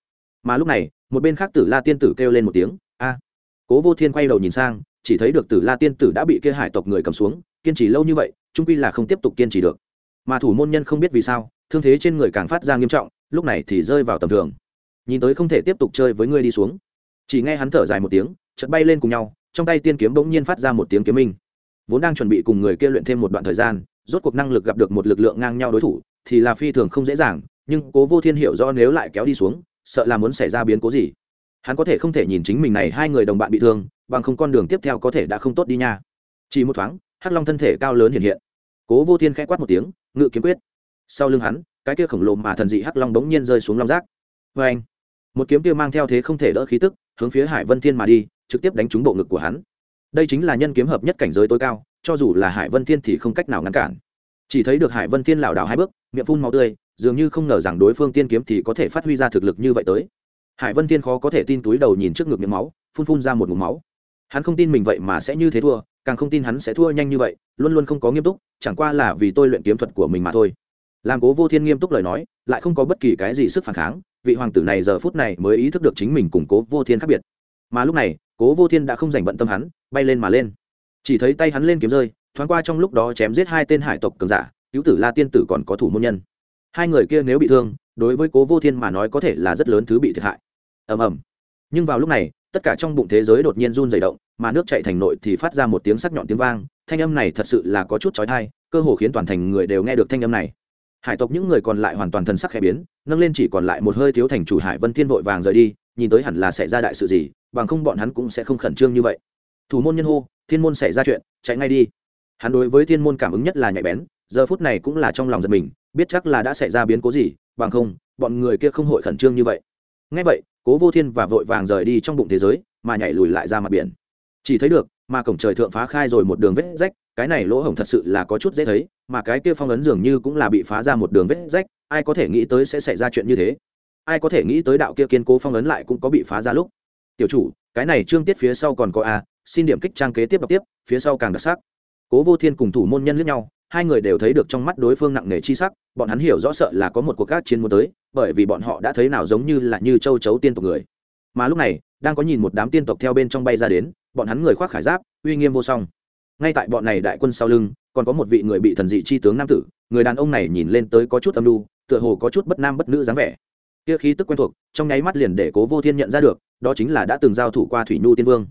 Mà lúc này, một bên khác tử la tiên tử kêu lên một tiếng, a! Cố vô thiên quay đầu nhìn sang, chỉ thấy được tử la tiên tử đã bị kia hải tộc người cầm xuống, kiên trì lâu như vậy trung quy là không tiếp tục kiên trì được. Mà thủ môn nhân không biết vì sao, thương thế trên người càng phát ra nghiêm trọng, lúc này thì rơi vào tầm thường. Nhìn tới không thể tiếp tục chơi với ngươi đi xuống. Chỉ nghe hắn thở dài một tiếng, chợt bay lên cùng nhau, trong tay tiên kiếm bỗng nhiên phát ra một tiếng kiếm minh. Vốn đang chuẩn bị cùng người kia luyện thêm một đoạn thời gian, rốt cuộc năng lực gặp được một lực lượng ngang nhau đối thủ, thì là phi thường không dễ dàng nhưng cố vô thiên hiểu rõ nếu lại kéo đi xuống, sợ là muốn xảy ra biến cố gì. Hắn có thể không thể nhìn chính mình này hai người đồng bạn bị thương, bằng không con đường tiếp theo có thể đã không tốt đi nha. Chỉ một thoáng, hắc long thân thể cao lớn hiện hiện. Cố vô thiên khẽ quát một tiếng, ngự kiếm quyết. Sau lưng hắn, cái kia khổng lồ mà thần dị hắc long bỗng nhiên rơi xuống long rác vê anh, một kiếm kia mang theo thế không thể đỡ khí tức, hướng phía hải vân thiên mà đi, trực tiếp đánh trúng bộ ngực của hắn. Đây chính là nhân kiếm hợp nhất cảnh giới tối cao, cho dù là hải vân thiên thì không cách nào ngăn cản. Chỉ thấy được hải vân thiên lảo đảo hai bước, miệng phun máu tươi dường như không ngờ rằng đối phương tiên kiếm thì có thể phát huy ra thực lực như vậy tới. Hải vân thiên khó có thể tin túi đầu nhìn trước ngực miệng máu, phun phun ra một ngụm máu. Hắn không tin mình vậy mà sẽ như thế thua, càng không tin hắn sẽ thua nhanh như vậy, luôn luôn không có nghiêm túc, chẳng qua là vì tôi luyện kiếm thuật của mình mà thôi. Làm cố vô thiên nghiêm túc lời nói, lại không có bất kỳ cái gì sức phản kháng, vị hoàng tử này giờ phút này mới ý thức được chính mình cùng cố vô thiên khác biệt. Mà lúc này, cố vô thiên đã không dành bận tâm hắn, bay lên mà lên. Chỉ thấy tay hắn lên kiếm rơi, thoáng qua trong lúc đó chém giết hai tên hải tộc cường giả, cứu tử la tiên tử còn có thủ môn nhân hai người kia nếu bị thương, đối với cố vô thiên mà nói có thể là rất lớn thứ bị thiệt hại. Ầm ầm. Nhưng vào lúc này, tất cả trong bụng thế giới đột nhiên run dày động, mà nước chạy thành nội thì phát ra một tiếng sắc nhọn tiếng vang, thanh âm này thật sự là có chút trói thai cơ hồ khiến toàn thành người đều nghe được thanh âm này. Hải tộc những người còn lại hoàn toàn thần sắc khẽ biến, nâng lên chỉ còn lại một hơi thiếu thành chủ hải vân thiên vội vàng rời đi, nhìn tới hẳn là xảy ra đại sự gì, bằng không bọn hắn cũng sẽ không khẩn trương như vậy. Thủ môn nhân hô, thiên môn xảy ra chuyện, chạy ngay đi. Hắn đối với thiên môn cảm ứng nhất là nhạy bén, giờ phút này cũng là trong lòng giật mình biết chắc là đã xảy ra biến cố gì, bằng không, bọn người kia không hội khẩn trương như vậy. Ngay vậy, cố vô thiên và vội vàng rời đi trong bụng thế giới, mà nhảy lùi lại ra mặt biển. Chỉ thấy được, mà cổng trời thượng phá khai rồi một đường vết rách, cái này lỗ hổng thật sự là có chút dễ thấy, mà cái kia phong ấn dường như cũng là bị phá ra một đường vết rách, ai có thể nghĩ tới sẽ xảy ra chuyện như thế? Ai có thể nghĩ tới đạo kia kiên cố phong ấn lại cũng có bị phá ra lúc? Tiểu chủ, cái này trương tiết phía sau còn có a, xin điểm kích trang kế tiếp đọc tiếp, phía sau càng đặc sắc. Cố vô thiên cùng thủ môn nhân lẫn nhau hai người đều thấy được trong mắt đối phương nặng nề chi sắc, bọn hắn hiểu rõ sợ là có một cuộc các chiến muốn tới, bởi vì bọn họ đã thấy nào giống như là như châu chấu tiên tộc người. Mà lúc này, đang có nhìn một đám tiên tộc theo bên trong bay ra đến, bọn hắn người khoác khải giáp, uy nghiêm vô song. Ngay tại bọn này đại quân sau lưng, còn có một vị người bị thần dị chi tướng nam tử, người đàn ông này nhìn lên tới có chút âm lưu tựa hồ có chút bất nam bất nữ dáng vẻ. Kia khí tức quen thuộc, trong nháy mắt liền để cố vô thiên nhận ra được, đó chính là đã từng giao thủ qua thủy nhu tiên vương.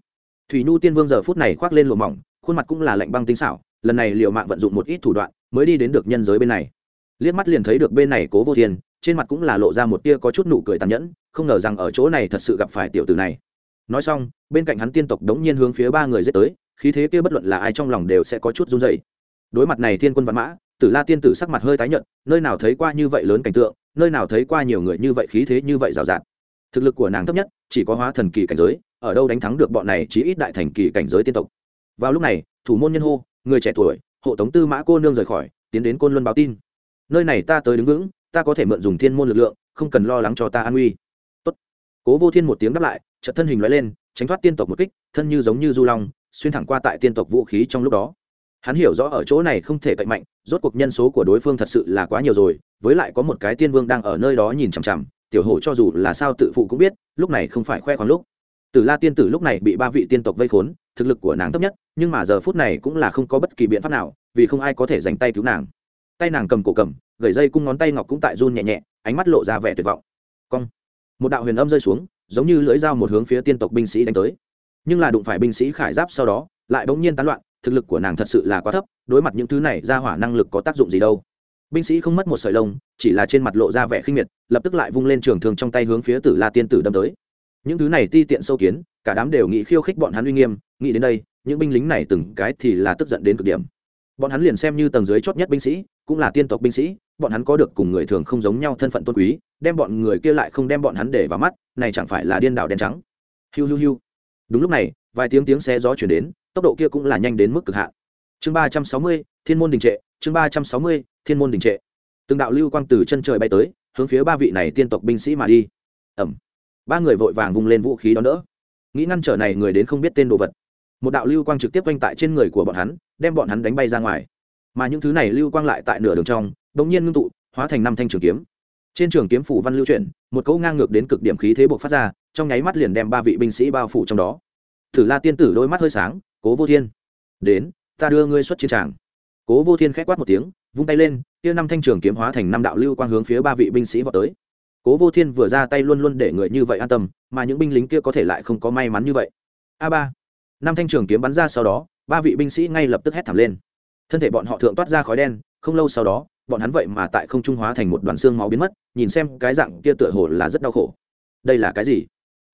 Thủy nhu tiên vương giờ phút này khoác lên lụa mỏng, khuôn mặt cũng là lạnh băng tinh xảo lần này liệu mạng vận dụng một ít thủ đoạn mới đi đến được nhân giới bên này. Liếc mắt liền thấy được bên này cố vô thiên, trên mặt cũng là lộ ra một tia có chút nụ cười tàn nhẫn, không ngờ rằng ở chỗ này thật sự gặp phải tiểu tử này. Nói xong, bên cạnh hắn tiên tộc đống nhiên hướng phía ba người dết tới, khí thế kia bất luận là ai trong lòng đều sẽ có chút run dày đối mặt này thiên quân văn mã, tử la tiên tử sắc mặt hơi tái nhợt, nơi nào thấy qua như vậy lớn cảnh tượng, nơi nào thấy qua nhiều người như vậy khí thế như vậy rào rạt. Thực lực của nàng thấp nhất, chỉ có hóa thần kỳ cảnh giới, ở đâu đánh thắng được bọn này chí ít đại thành kỳ cảnh giới tiên tộc. Vào lúc này, thủ môn nhân hô người trẻ tuổi, hộ tống tư mã cô nương rời khỏi, tiến đến côn luân báo tin. Nơi này ta tới đứng vững, ta có thể mượn dùng thiên môn lực lượng, không cần lo lắng cho ta an nguy. Tốt. cố vô thiên một tiếng đáp lại, chợt thân hình nói lên, tránh thoát tiên tộc một kích, thân như giống như du long, xuyên thẳng qua tại tiên tộc vũ khí trong lúc đó. Hắn hiểu rõ ở chỗ này không thể cậy mạnh, rốt cuộc nhân số của đối phương thật sự là quá nhiều rồi, với lại có một cái tiên vương đang ở nơi đó nhìn chằm chằm, tiểu hổ cho dù là sao tự phụ cũng biết, lúc này không phải khoe khoang lúc tử la tiên tử lúc này bị ba vị tiên tộc vây khốn, thực lực của nàng thấp nhất, nhưng mà giờ phút này cũng là không có bất kỳ biện pháp nào, vì không ai có thể giành tay cứu nàng. Tay nàng cầm cổ cầm, gầy dây cung ngón tay ngọc cũng tại run nhẹ nhẹ, ánh mắt lộ ra vẻ tuyệt vọng. Cong. Một đạo huyền âm rơi xuống, giống như lưỡi dao một hướng phía tiên tộc binh sĩ đánh tới. Nhưng là đụng phải binh sĩ khải giáp sau đó, lại bỗng nhiên tán loạn, thực lực của nàng thật sự là quá thấp, đối mặt những thứ này, ra hỏa năng lực có tác dụng gì đâu. Binh sĩ không mất một sợi lông, chỉ là trên mặt lộ ra vẻ khinh miệt, lập tức lại vung lên trường thương trong tay hướng phía tử la tiên tử đâm tới những thứ này ti tiện sâu kiến, cả đám đều nghĩ khiêu khích bọn hắn uy nghiêm, nghĩ đến đây, những binh lính này từng cái thì là tức giận đến cực điểm. Bọn hắn liền xem như tầng dưới chót nhất binh sĩ, cũng là tiên tộc binh sĩ, bọn hắn có được cùng người thường không giống nhau thân phận tôn quý, đem bọn người kia lại không đem bọn hắn để vào mắt, này chẳng phải là điên đảo đen trắng. Hiu hiu hiu. Đúng lúc này, vài tiếng tiếng xe gió chuyển đến, tốc độ kia cũng là nhanh đến mức cực hạn. Chương ba trăm sáu mươi, thiên môn đình trệ, chương ba trăm sáu mươi, thiên môn đình trệ. Từng đạo lưu quang từ chân trời bay tới, hướng phía ba vị này tiên tộc binh sĩ mà đi. Ẩm ba người vội vàng vung lên vũ khí đón đỡ. Nghĩ ngăn trở này người đến không biết tên đồ vật. Một đạo lưu quang trực tiếp quanh tại trên người của bọn hắn, đem bọn hắn đánh bay ra ngoài. Mà những thứ này lưu quang lại tại nửa đường trong đ ỗ n g nhiên ngưng tụ, hóa thành năm thanh trường kiếm. Trên trường kiếm phủ văn lưu chuyển, một cỗ ngang ngược đến cực điểm khí thế buộc phát ra, trong nháy mắt liền đem ba vị binh sĩ bao phủ trong đó. Thử la tiên tử đôi mắt hơi sáng, cố vô thiên, đến, ta đưa ngươi xuất chiến tràng. Cố vô thiên k h á c quát một tiếng, vung tay lên, kia năm thanh trường kiếm hóa thành năm đạo lưu quang hướng phía ba vị binh sĩ vào tới cố vô thiên vừa ra tay luôn luôn để người như vậy an tâm, mà những binh lính kia có thể lại không có may mắn như vậy. A ba. Năm thanh trường kiếm bắn ra sau đó, ba vị binh sĩ ngay lập tức hét thảm lên. Thân thể bọn họ thượng toát ra khói đen, không lâu sau đó, bọn hắn vậy mà tại không trung hóa thành một đoàn xương máu biến mất, nhìn xem cái dạng kia tựa hồ là rất đau khổ. Đây là cái gì?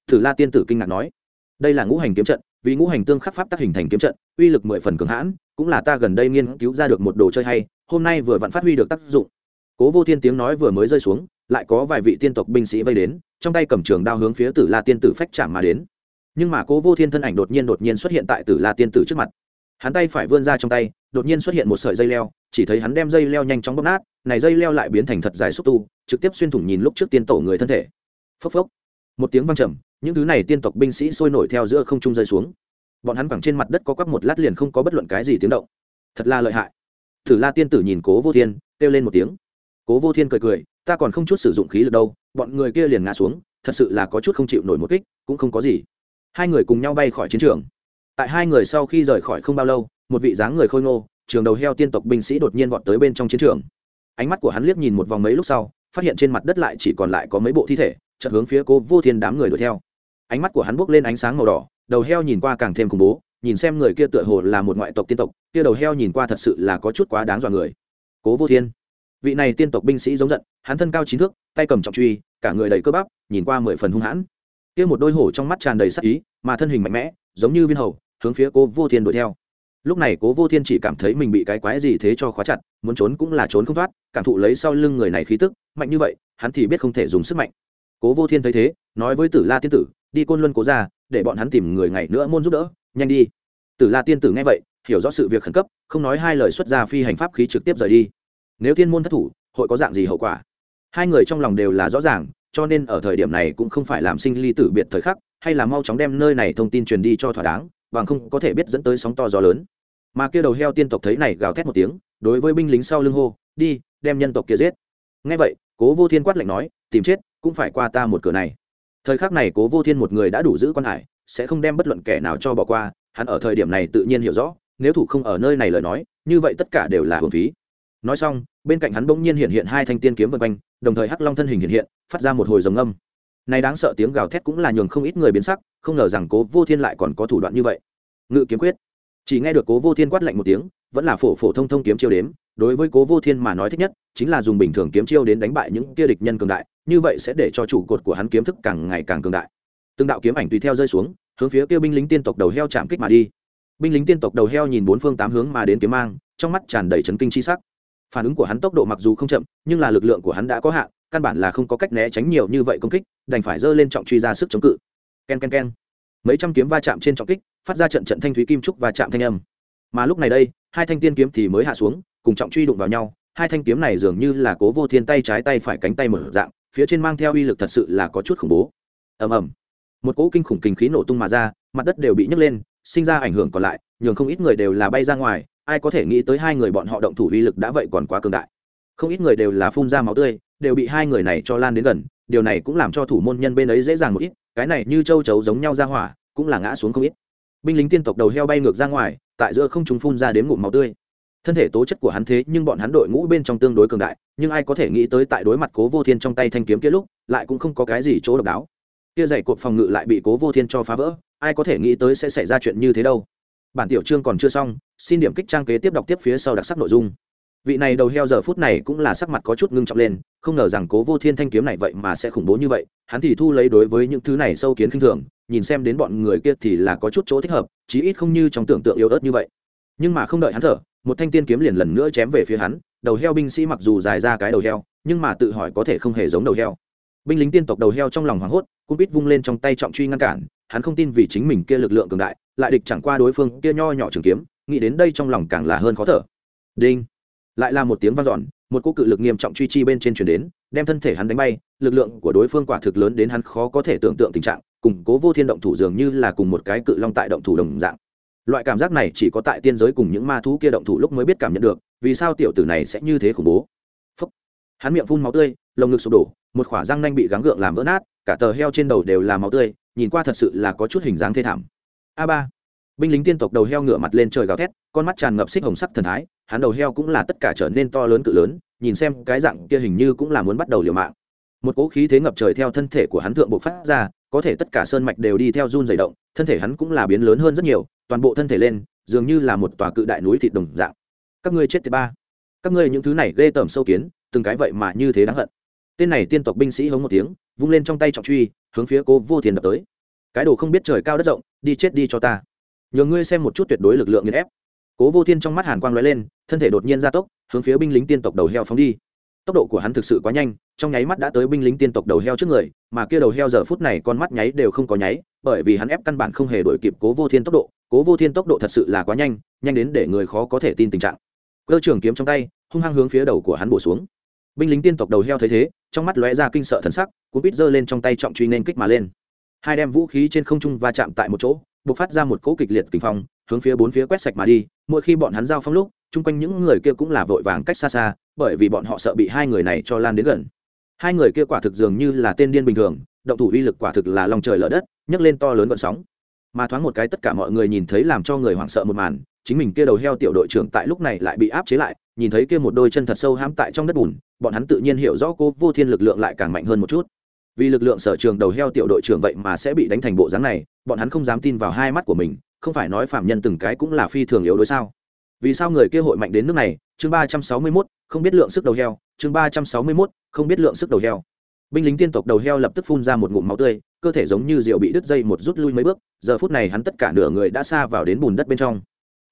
Thử la tiên tử kinh ngạc nói. Đây là ngũ hành kiếm trận, vì ngũ hành tương khắc pháp tác hình thành kiếm trận, uy lực mười phần cường hãn, cũng là ta gần đây nghiên cứu ra được một đồ chơi hay, hôm nay vừa vặn phát huy được tác dụng cố vô thiên tiếng nói vừa mới rơi xuống, lại có vài vị tiên tộc binh sĩ vây đến, trong tay cầm trường đao hướng phía tử la tiên tử phách chạm mà đến. Nhưng mà cố vô thiên thân ảnh đột nhiên đột nhiên xuất hiện tại tử la tiên tử trước mặt. Hắn tay phải vươn ra trong tay, đột nhiên xuất hiện một sợi dây leo, chỉ thấy hắn đem dây leo nhanh chóng bóp nát, này dây leo lại biến thành thật dài xúc tu, trực tiếp xuyên thủng nhìn lúc trước tiên tổ người thân thể. Phốc phốc. Một tiếng vang trầm, những thứ này tiên tộc binh sĩ sôi nổi theo giữa không trung rơi xuống. Bọn hắn quẳng trên mặt đất có quắp một lát liền không có bất luận cái gì tiếng động. Thật là lợi hại. Thử la tiên tử nhìn cố vô thiên, kêu lên một tiếng cố vô thiên cười cười, ta còn không chút sử dụng khí lực đâu, bọn người kia liền ngã xuống, thật sự là có chút không chịu nổi một kích, cũng không có gì. Hai người cùng nhau bay khỏi chiến trường. Tại hai người sau khi rời khỏi không bao lâu, một vị dáng người khôi ngô, trường đầu heo tiên tộc binh sĩ đột nhiên vọt tới bên trong chiến trường. Ánh mắt của hắn liếc nhìn một vòng mấy lúc sau, phát hiện trên mặt đất lại chỉ còn lại có mấy bộ thi thể, chợt hướng phía cố vô thiên đám người đuổi theo. Ánh mắt của hắn bốc lên ánh sáng màu đỏ, đầu heo nhìn qua càng thêm khủng bố, nhìn xem người kia tựa hồ là một ngoại tộc tiên tộc, kia đầu heo nhìn qua thật sự là có chút quá đáng dọa người. Cố vô thiên vị này tiên tộc binh sĩ giống giận, hắn thân cao chín thước, tay cầm trọng truy, cả người đầy cơ bắp, nhìn qua mười phần hung hãn. Kia một đôi hổ trong mắt tràn đầy sắc ý, mà thân hình mạnh mẽ, giống như viên hầu, hướng phía cố vô thiên đuổi theo. Lúc này cố vô thiên chỉ cảm thấy mình bị cái quái gì thế cho khóa chặt, muốn trốn cũng là trốn không thoát, cảm thụ lấy sau lưng người này khí tức, mạnh như vậy, hắn thì biết không thể dùng sức mạnh. Cố vô thiên thấy thế, nói với tử la tiên tử, đi côn luân cố ra để bọn hắn tìm người ngày nữa môn giúp đỡ, nhanh đi. Tử la tiên tử nghe vậy, hiểu rõ sự việc khẩn cấp, không nói hai lời xuất ra phi hành pháp khí trực tiếp rời đi nếu thiên môn thất thủ, hội có dạng gì hậu quả? Hai người trong lòng đều là rõ ràng, cho nên ở thời điểm này cũng không phải làm sinh ly tử biệt thời khắc, hay là mau chóng đem nơi này thông tin truyền đi cho thỏa đáng, bằng không có thể biết dẫn tới sóng to gió lớn. Mà kia đầu heo tiên tộc thấy này gào thét một tiếng, đối với binh lính sau lưng hô, đi, đem nhân tộc kia giết. Ngay vậy, cố vô thiên quát lệnh nói, tìm chết, cũng phải qua ta một cửa này. Thời khắc này cố vô thiên một người đã đủ giữ quan hải, sẽ không đem bất luận kẻ nào cho bỏ qua, hắn ở thời điểm này tự nhiên hiểu rõ, nếu thủ không ở nơi này lời nói, như vậy tất cả đều là hưởng phí nói xong, bên cạnh hắn bỗng nhiên hiện hiện hai thanh tiên kiếm vân quanh, đồng thời hắc long thân hình hiện hiện, phát ra một hồi rồng âm. Này đáng sợ tiếng gào thét cũng là nhường không ít người biến sắc, không ngờ rằng cố vô thiên lại còn có thủ đoạn như vậy. Ngự kiếm quyết. Chỉ nghe được cố vô thiên quát lạnh một tiếng, vẫn là phổ phổ thông thông kiếm chiêu đếm, đối với cố vô thiên mà nói thích nhất, chính là dùng bình thường kiếm chiêu đến đánh bại những kia địch nhân cường đại, như vậy sẽ để cho chủ cột của hắn kiếm thức càng ngày càng cường đại. Từng đạo kiếm ảnh tùy theo rơi xuống, hướng phía kia binh lính tiên tộc đầu heo chạm kích mà đi. Binh lính tiên tộc đầu heo nhìn bốn phương tám hướng mà đến kiếm mang, trong mắt tràn đầy chấn kinh chi sắc phản ứng của hắn tốc độ mặc dù không chậm, nhưng là lực lượng của hắn đã có hạn, căn bản là không có cách né tránh nhiều như vậy công kích, đành phải dơ lên trọng truy ra sức chống cự. Ken ken ken. Mấy trăm kiếm va chạm trên trọng kích, phát ra trận trận thanh thúy kim trúc và chạm thanh âm. Mà lúc này đây, hai thanh tiên kiếm thì mới hạ xuống, cùng trọng truy đụng vào nhau. Hai thanh kiếm này dường như là cố vô thiên tay trái tay phải cánh tay mở dạng, phía trên mang theo uy lực thật sự là có chút khủng bố. Ầm ầm. Một cỗ kinh khủng kinh khí nổ tung mà ra, mặt đất đều bị nhấc lên, sinh ra ảnh hưởng còn lại, nhường không ít người đều là bay ra ngoài ai có thể nghĩ tới hai người bọn họ động thủ uy lực đã vậy còn quá cường đại. Không ít người đều là phun ra máu tươi, đều bị hai người này cho lan đến gần, điều này cũng làm cho thủ môn nhân bên ấy dễ dàng một ít, cái này như châu chấu giống nhau ra hỏa, cũng là ngã xuống không ít. Binh lính tiên tộc đầu heo bay ngược ra ngoài, tại giữa không chúng phun ra đến ngụm máu tươi. Thân thể tố chất của hắn thế nhưng bọn hắn đội ngũ bên trong tương đối cường đại, nhưng ai có thể nghĩ tới tại đối mặt cố vô thiên trong tay thanh kiếm kia lúc, lại cũng không có cái gì chỗ độc đáo. Kia dày cột phòng ngự lại bị cố vô thiên cho phá vỡ, ai có thể nghĩ tới sẽ xảy ra chuyện như thế đâu. Bản tiểu chương còn chưa xong xin điểm kích trang kế tiếp đọc tiếp phía sau đặc sắc nội dung. Vị này đầu heo giờ phút này cũng là sắc mặt có chút ngưng trọng lên, không ngờ rằng cố vô thiên thanh kiếm này vậy mà sẽ khủng bố như vậy, hắn thì thu lấy đối với những thứ này sâu kiến khinh thường, nhìn xem đến bọn người kia thì là có chút chỗ thích hợp, chí ít không như trong tưởng tượng yếu ớt như vậy. Nhưng mà không đợi hắn thở, một thanh tiên kiếm liền lần nữa chém về phía hắn, đầu heo binh sĩ mặc dù dài ra cái đầu heo, nhưng mà tự hỏi có thể không hề giống đầu heo. Binh lính tiên tộc đầu heo trong lòng hoảng hốt, cũng biết vung lên trong tay trọng truy ngăn cản, hắn không tin vì chính mình kia lực lượng cường đại lại địch chẳng qua đối phương kia nho nhỏ trường kiếm, nghĩ đến đây trong lòng càng là hơn khó thở. Đinh. Lại là một tiếng vang dọn, một cô cự lực nghiêm trọng truy chi bên trên chuyển đến, đem thân thể hắn đánh bay, lực lượng của đối phương quả thực lớn đến hắn khó có thể tưởng tượng tình trạng củng cố vô thiên động thủ dường như là cùng một cái cự long tại động thủ đồng dạng. Loại cảm giác này chỉ có tại tiên giới cùng những ma thú kia động thủ lúc mới biết cảm nhận được, vì sao tiểu tử này sẽ như thế khủng bố. Phúc. hắn miệng phun máu tươi, lồng ngực sụp đổ, một khỏa răng nanh bị gắng gượng làm vỡ nát, cả tờ heo trên đầu đều là máu tươi, nhìn qua thật sự là có chút hình dáng thê thảm a ba. Binh lính tiên tộc đầu heo ngửa mặt lên trời gào thét, con mắt tràn ngập xích hồng sắc thần thái, hắn đầu heo cũng là tất cả trở nên to lớn cự lớn, nhìn xem cái dạng kia hình như cũng là muốn bắt đầu liều mạng. Một cỗ khí thế ngập trời theo thân thể của hắn thượng bộ phát ra, có thể tất cả sơn mạch đều đi theo run dày động, thân thể hắn cũng là biến lớn hơn rất nhiều, toàn bộ thân thể lên, dường như là một tòa cự đại núi thịt đồng dạng. Các ngươi chết thứ ba. Các ngươi những thứ này ghê tởm sâu kiến, từng cái vậy mà như thế đáng hận. Tên này tiên tộc binh sĩ hống một tiếng, vung lên trong tay trọng truy, hướng phía cố vô thiền đập tới cái đồ không biết trời cao đất rộng, đi chết đi cho ta. Nhờ ngươi xem một chút tuyệt đối lực lượng nghiền ép. Cố vô thiên trong mắt hàn quang l ó e lên, thân thể đột nhiên gia tốc, hướng phía binh lính tiên tộc đầu heo phóng đi. Tốc độ của hắn thực sự quá nhanh, trong nháy mắt đã tới binh lính tiên tộc đầu heo trước người, mà kia đầu heo giờ phút này con mắt nháy đều không có nháy, bởi vì hắn ép căn bản không hề đổi kịp cố vô thiên tốc độ. Cố vô thiên tốc độ thật sự là quá nhanh nhanh đến để người khó có thể tin tình trạng. Cơ trường kiếm trong tay, hung hăng hướng phía đầu của hắn bổ xuống. Binh lính tiên tộc đầu heo thấy thế, trong mắt lóe ra kinh sợ thần sắc cũng bít giơ lên trong tay trọng truy nên kích mà lên hai đem vũ khí trên không trung va chạm tại một chỗ buộc phát ra một cỗ kịch liệt kinh phong, hướng phía bốn phía quét sạch mà đi. Mỗi khi bọn hắn giao phong lúc, chung quanh những người kia cũng là vội vàng cách xa xa, bởi vì bọn họ sợ bị hai người này cho lan đến gần. Hai người kia quả thực dường như là tên điên bình thường, động thủ uy lực quả thực là lòng trời lở đất, nhấc lên to lớn vận sóng. Mà thoáng một cái tất cả mọi người nhìn thấy làm cho người hoảng sợ một màn, chính mình kia đầu heo tiểu đội trưởng tại lúc này lại bị áp chế lại, nhìn thấy kia một đôi chân thật sâu hãm tại trong đất bùn, bọn hắn tự nhiên hiểu rõ cô vô thiên lực lượng lại càng mạnh hơn một chút vì lực lượng sở trường đầu heo tiểu đội trưởng vậy mà sẽ bị đánh thành bộ dáng này, bọn hắn không dám tin vào hai mắt của mình, không phải nói phạm nhân từng cái cũng là phi thường yếu đối sao? Vì sao người kia hội mạnh đến nước này? Chương ba trăm sáu mươi mốt, không biết lượng sức đầu heo. Chương ba trăm sáu mươi mốt, không biết lượng sức đầu heo. Binh lính tiên tộc đầu heo lập tức phun ra một ngụm máu tươi, cơ thể giống như rượu bị đứt dây một rút lui mấy bước, giờ phút này hắn tất cả nửa người đã xa vào đến bùn đất bên trong.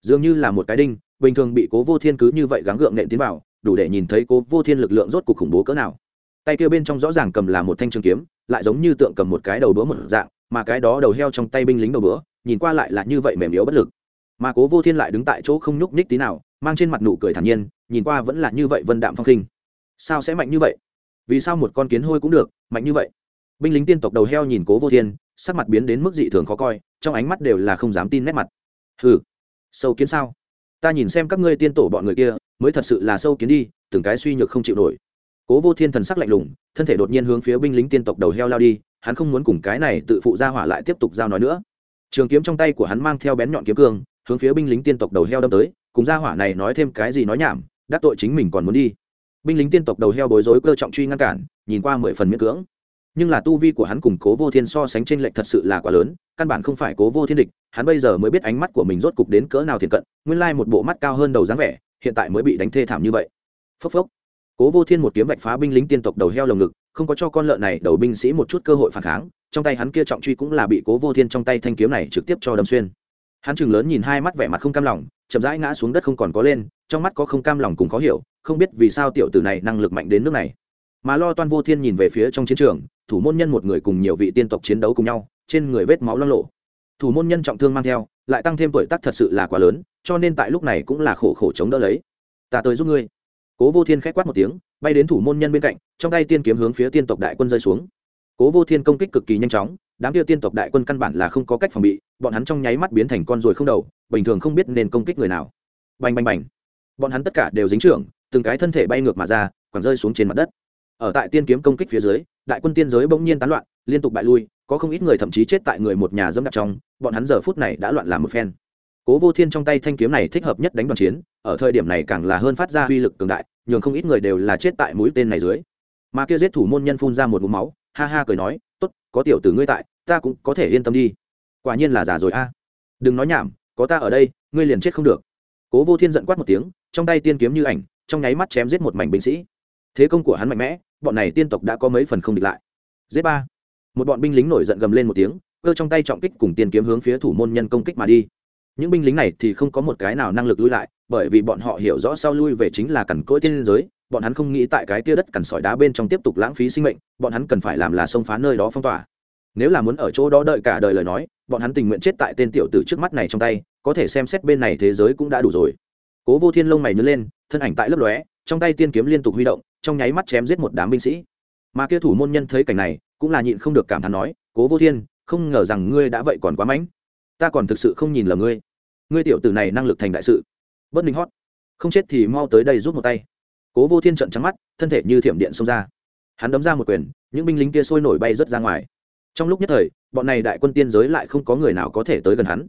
Dường như là một cái đinh, bình thường bị cố vô thiên cứ như vậy gắng gượng nện tiến vào, đủ để nhìn thấy cố vô thiên lực lượng rốt cuộc khủng bố cỡ nào tay kia bên trong rõ ràng cầm là một thanh trường kiếm, lại giống như tượng cầm một cái đầu búa một dạng, mà cái đó đầu heo trong tay binh lính đầu búa, nhìn qua lại là như vậy mềm yếu bất lực. Mà cố vô thiên lại đứng tại chỗ không nhúc nhích tí nào, mang trên mặt nụ cười thản nhiên, nhìn qua vẫn là như vậy vân đạm phong khinh. Sao sẽ mạnh như vậy? Vì sao một con kiến hôi cũng được, mạnh như vậy? Binh lính tiên tộc đầu heo nhìn cố vô thiên, sắc mặt biến đến mức dị thường khó coi, trong ánh mắt đều là không dám tin nét mặt. Hừ, sâu kiến sao? Ta nhìn xem các ngươi tiên tổ bọn người kia, mới thật sự là sâu kiến đi, từng cái suy nhược không chịu nổi cố vô thiên thần sắc lạnh lùng, thân thể đột nhiên hướng phía binh lính tiên tộc đầu heo lao đi, hắn không muốn cùng cái này tự phụ ra hỏa lại tiếp tục giao nói nữa. Trường kiếm trong tay của hắn mang theo bén nhọn kiếm cương, hướng phía binh lính tiên tộc đầu heo đâm tới, cùng ra hỏa này nói thêm cái gì nói nhảm, đắc tội chính mình còn muốn đi. Binh lính tiên tộc đầu heo bối rối cơ trọng truy ngăn cản, nhìn qua mười phần miễn cưỡng. Nhưng là tu vi của hắn cùng cố vô thiên so sánh trên lệnh thật sự là quá lớn, căn bản không phải cố vô thiên địch, hắn bây giờ mới biết ánh mắt của mình rốt cục đến cỡ nào thiện cận, nguyên lai một bộ mắt cao hơn đầu dáng vẻ, hiện tại mới bị đánh thê thảm như vậy. Phốc phốc cố vô thiên một kiếm vạch phá binh lính tiên tộc đầu heo lồng ngực, không có cho con lợn này đầu binh sĩ một chút cơ hội phản kháng, trong tay hắn kia trọng truy cũng là bị cố vô thiên trong tay thanh kiếm này trực tiếp cho đâm xuyên. Hắn chừng lớn nhìn hai mắt vẻ mặt không cam lòng, chậm rãi ngã xuống đất không còn có lên, trong mắt có không cam lòng cùng khó hiểu, không biết vì sao tiểu tử này năng lực mạnh đến nước này. Mà lo toan vô thiên nhìn về phía trong chiến trường, thủ môn nhân một người cùng nhiều vị tiên tộc chiến đấu cùng nhau, trên người vết máu lo lộ thủ môn nhân trọng thương mang theo, lại tăng thêm tuổi tác thật sự là quá lớn, cho nên tại lúc này cũng là khổ khổ chống đỡ lấy. Ta tới giúp ngươi cố vô thiên k h á c quát một tiếng, bay đến thủ môn nhân bên cạnh, trong tay tiên kiếm hướng phía tiên tộc đại quân rơi xuống. Cố vô thiên công kích cực kỳ nhanh chóng, đám kia tiên tộc đại quân căn bản là không có cách phòng bị, bọn hắn trong nháy mắt biến thành con ruồi không đầu, bình thường không biết nên công kích người nào. Bành bành bành. Bọn hắn tất cả đều dính trưởng, từng cái thân thể bay ngược mà ra còn rơi xuống trên mặt đất. Ở tại tiên kiếm công kích phía dưới, đại quân tiên giới bỗng nhiên tán loạn, liên tục bại lui, có không ít người thậm chí chết tại người một nhà dâm đặt trong, bọn hắn giờ phút này đã loạn làm một phen cố vô thiên trong tay thanh kiếm này thích hợp nhất đánh đoàn chiến, ở thời điểm này càng là hơn phát ra uy lực cường đại, nhường không ít người đều là chết tại mũi tên này dưới. Mà kia giết thủ môn nhân phun ra một mũ máu, ha ha cười nói, tốt, có tiểu tử ngươi tại, ta cũng có thể yên tâm đi. Quả nhiên là giả rồi a. Đừng nói nhảm, có ta ở đây, ngươi liền chết không được. Cố vô thiên giận quát một tiếng, trong tay tiên kiếm như ảnh, trong nháy mắt chém giết một mảnh binh sĩ. Thế công của hắn mạnh mẽ, bọn này tiên tộc đã có mấy phần không địch lại. Giết ba. Một bọn binh lính nổi giận gầm lên một tiếng, cơ trong tay trọng kích cùng tiên kiếm hướng phía thủ môn nhân công kích mà đi những binh lính này thì không có một cái nào năng lực lui lại, bởi vì bọn họ hiểu rõ sau lui về chính là cằn cỗi tiên giới, bọn hắn không nghĩ tại cái tia đất cằn sỏi đá bên trong tiếp tục lãng phí sinh mệnh, bọn hắn cần phải làm là xông phá nơi đó phong tỏa. Nếu là muốn ở chỗ đó đợi cả đời lời nói, bọn hắn tình nguyện chết tại tên tiểu tử trước mắt này trong tay, có thể xem xét bên này thế giới cũng đã đủ rồi. Cố vô thiên lông mày nhớ lên, thân ảnh tại lớp lóe, trong tay tiên kiếm liên tục huy động, trong nháy mắt chém giết một đám binh sĩ. Mà kia thủ môn nhân thấy cảnh này, cũng là nhịn không được cảm thán nói, cố vô thiên, không ngờ rằng ngươi đã vậy còn quá mãnh ta còn thực sự không nhìn lầm ngươi. Ngươi tiểu tử này năng lực thành đại sự. Bất ninh hót. Không chết thì mau tới đây rút một tay. Cố vô thiên trận trắng mắt, thân thể như thiểm điện xông ra. Hắn đấm ra một quyền, những binh lính kia sôi nổi bay rớt ra ngoài. Trong lúc nhất thời, bọn này đại quân tiên giới lại không có người nào có thể tới gần hắn.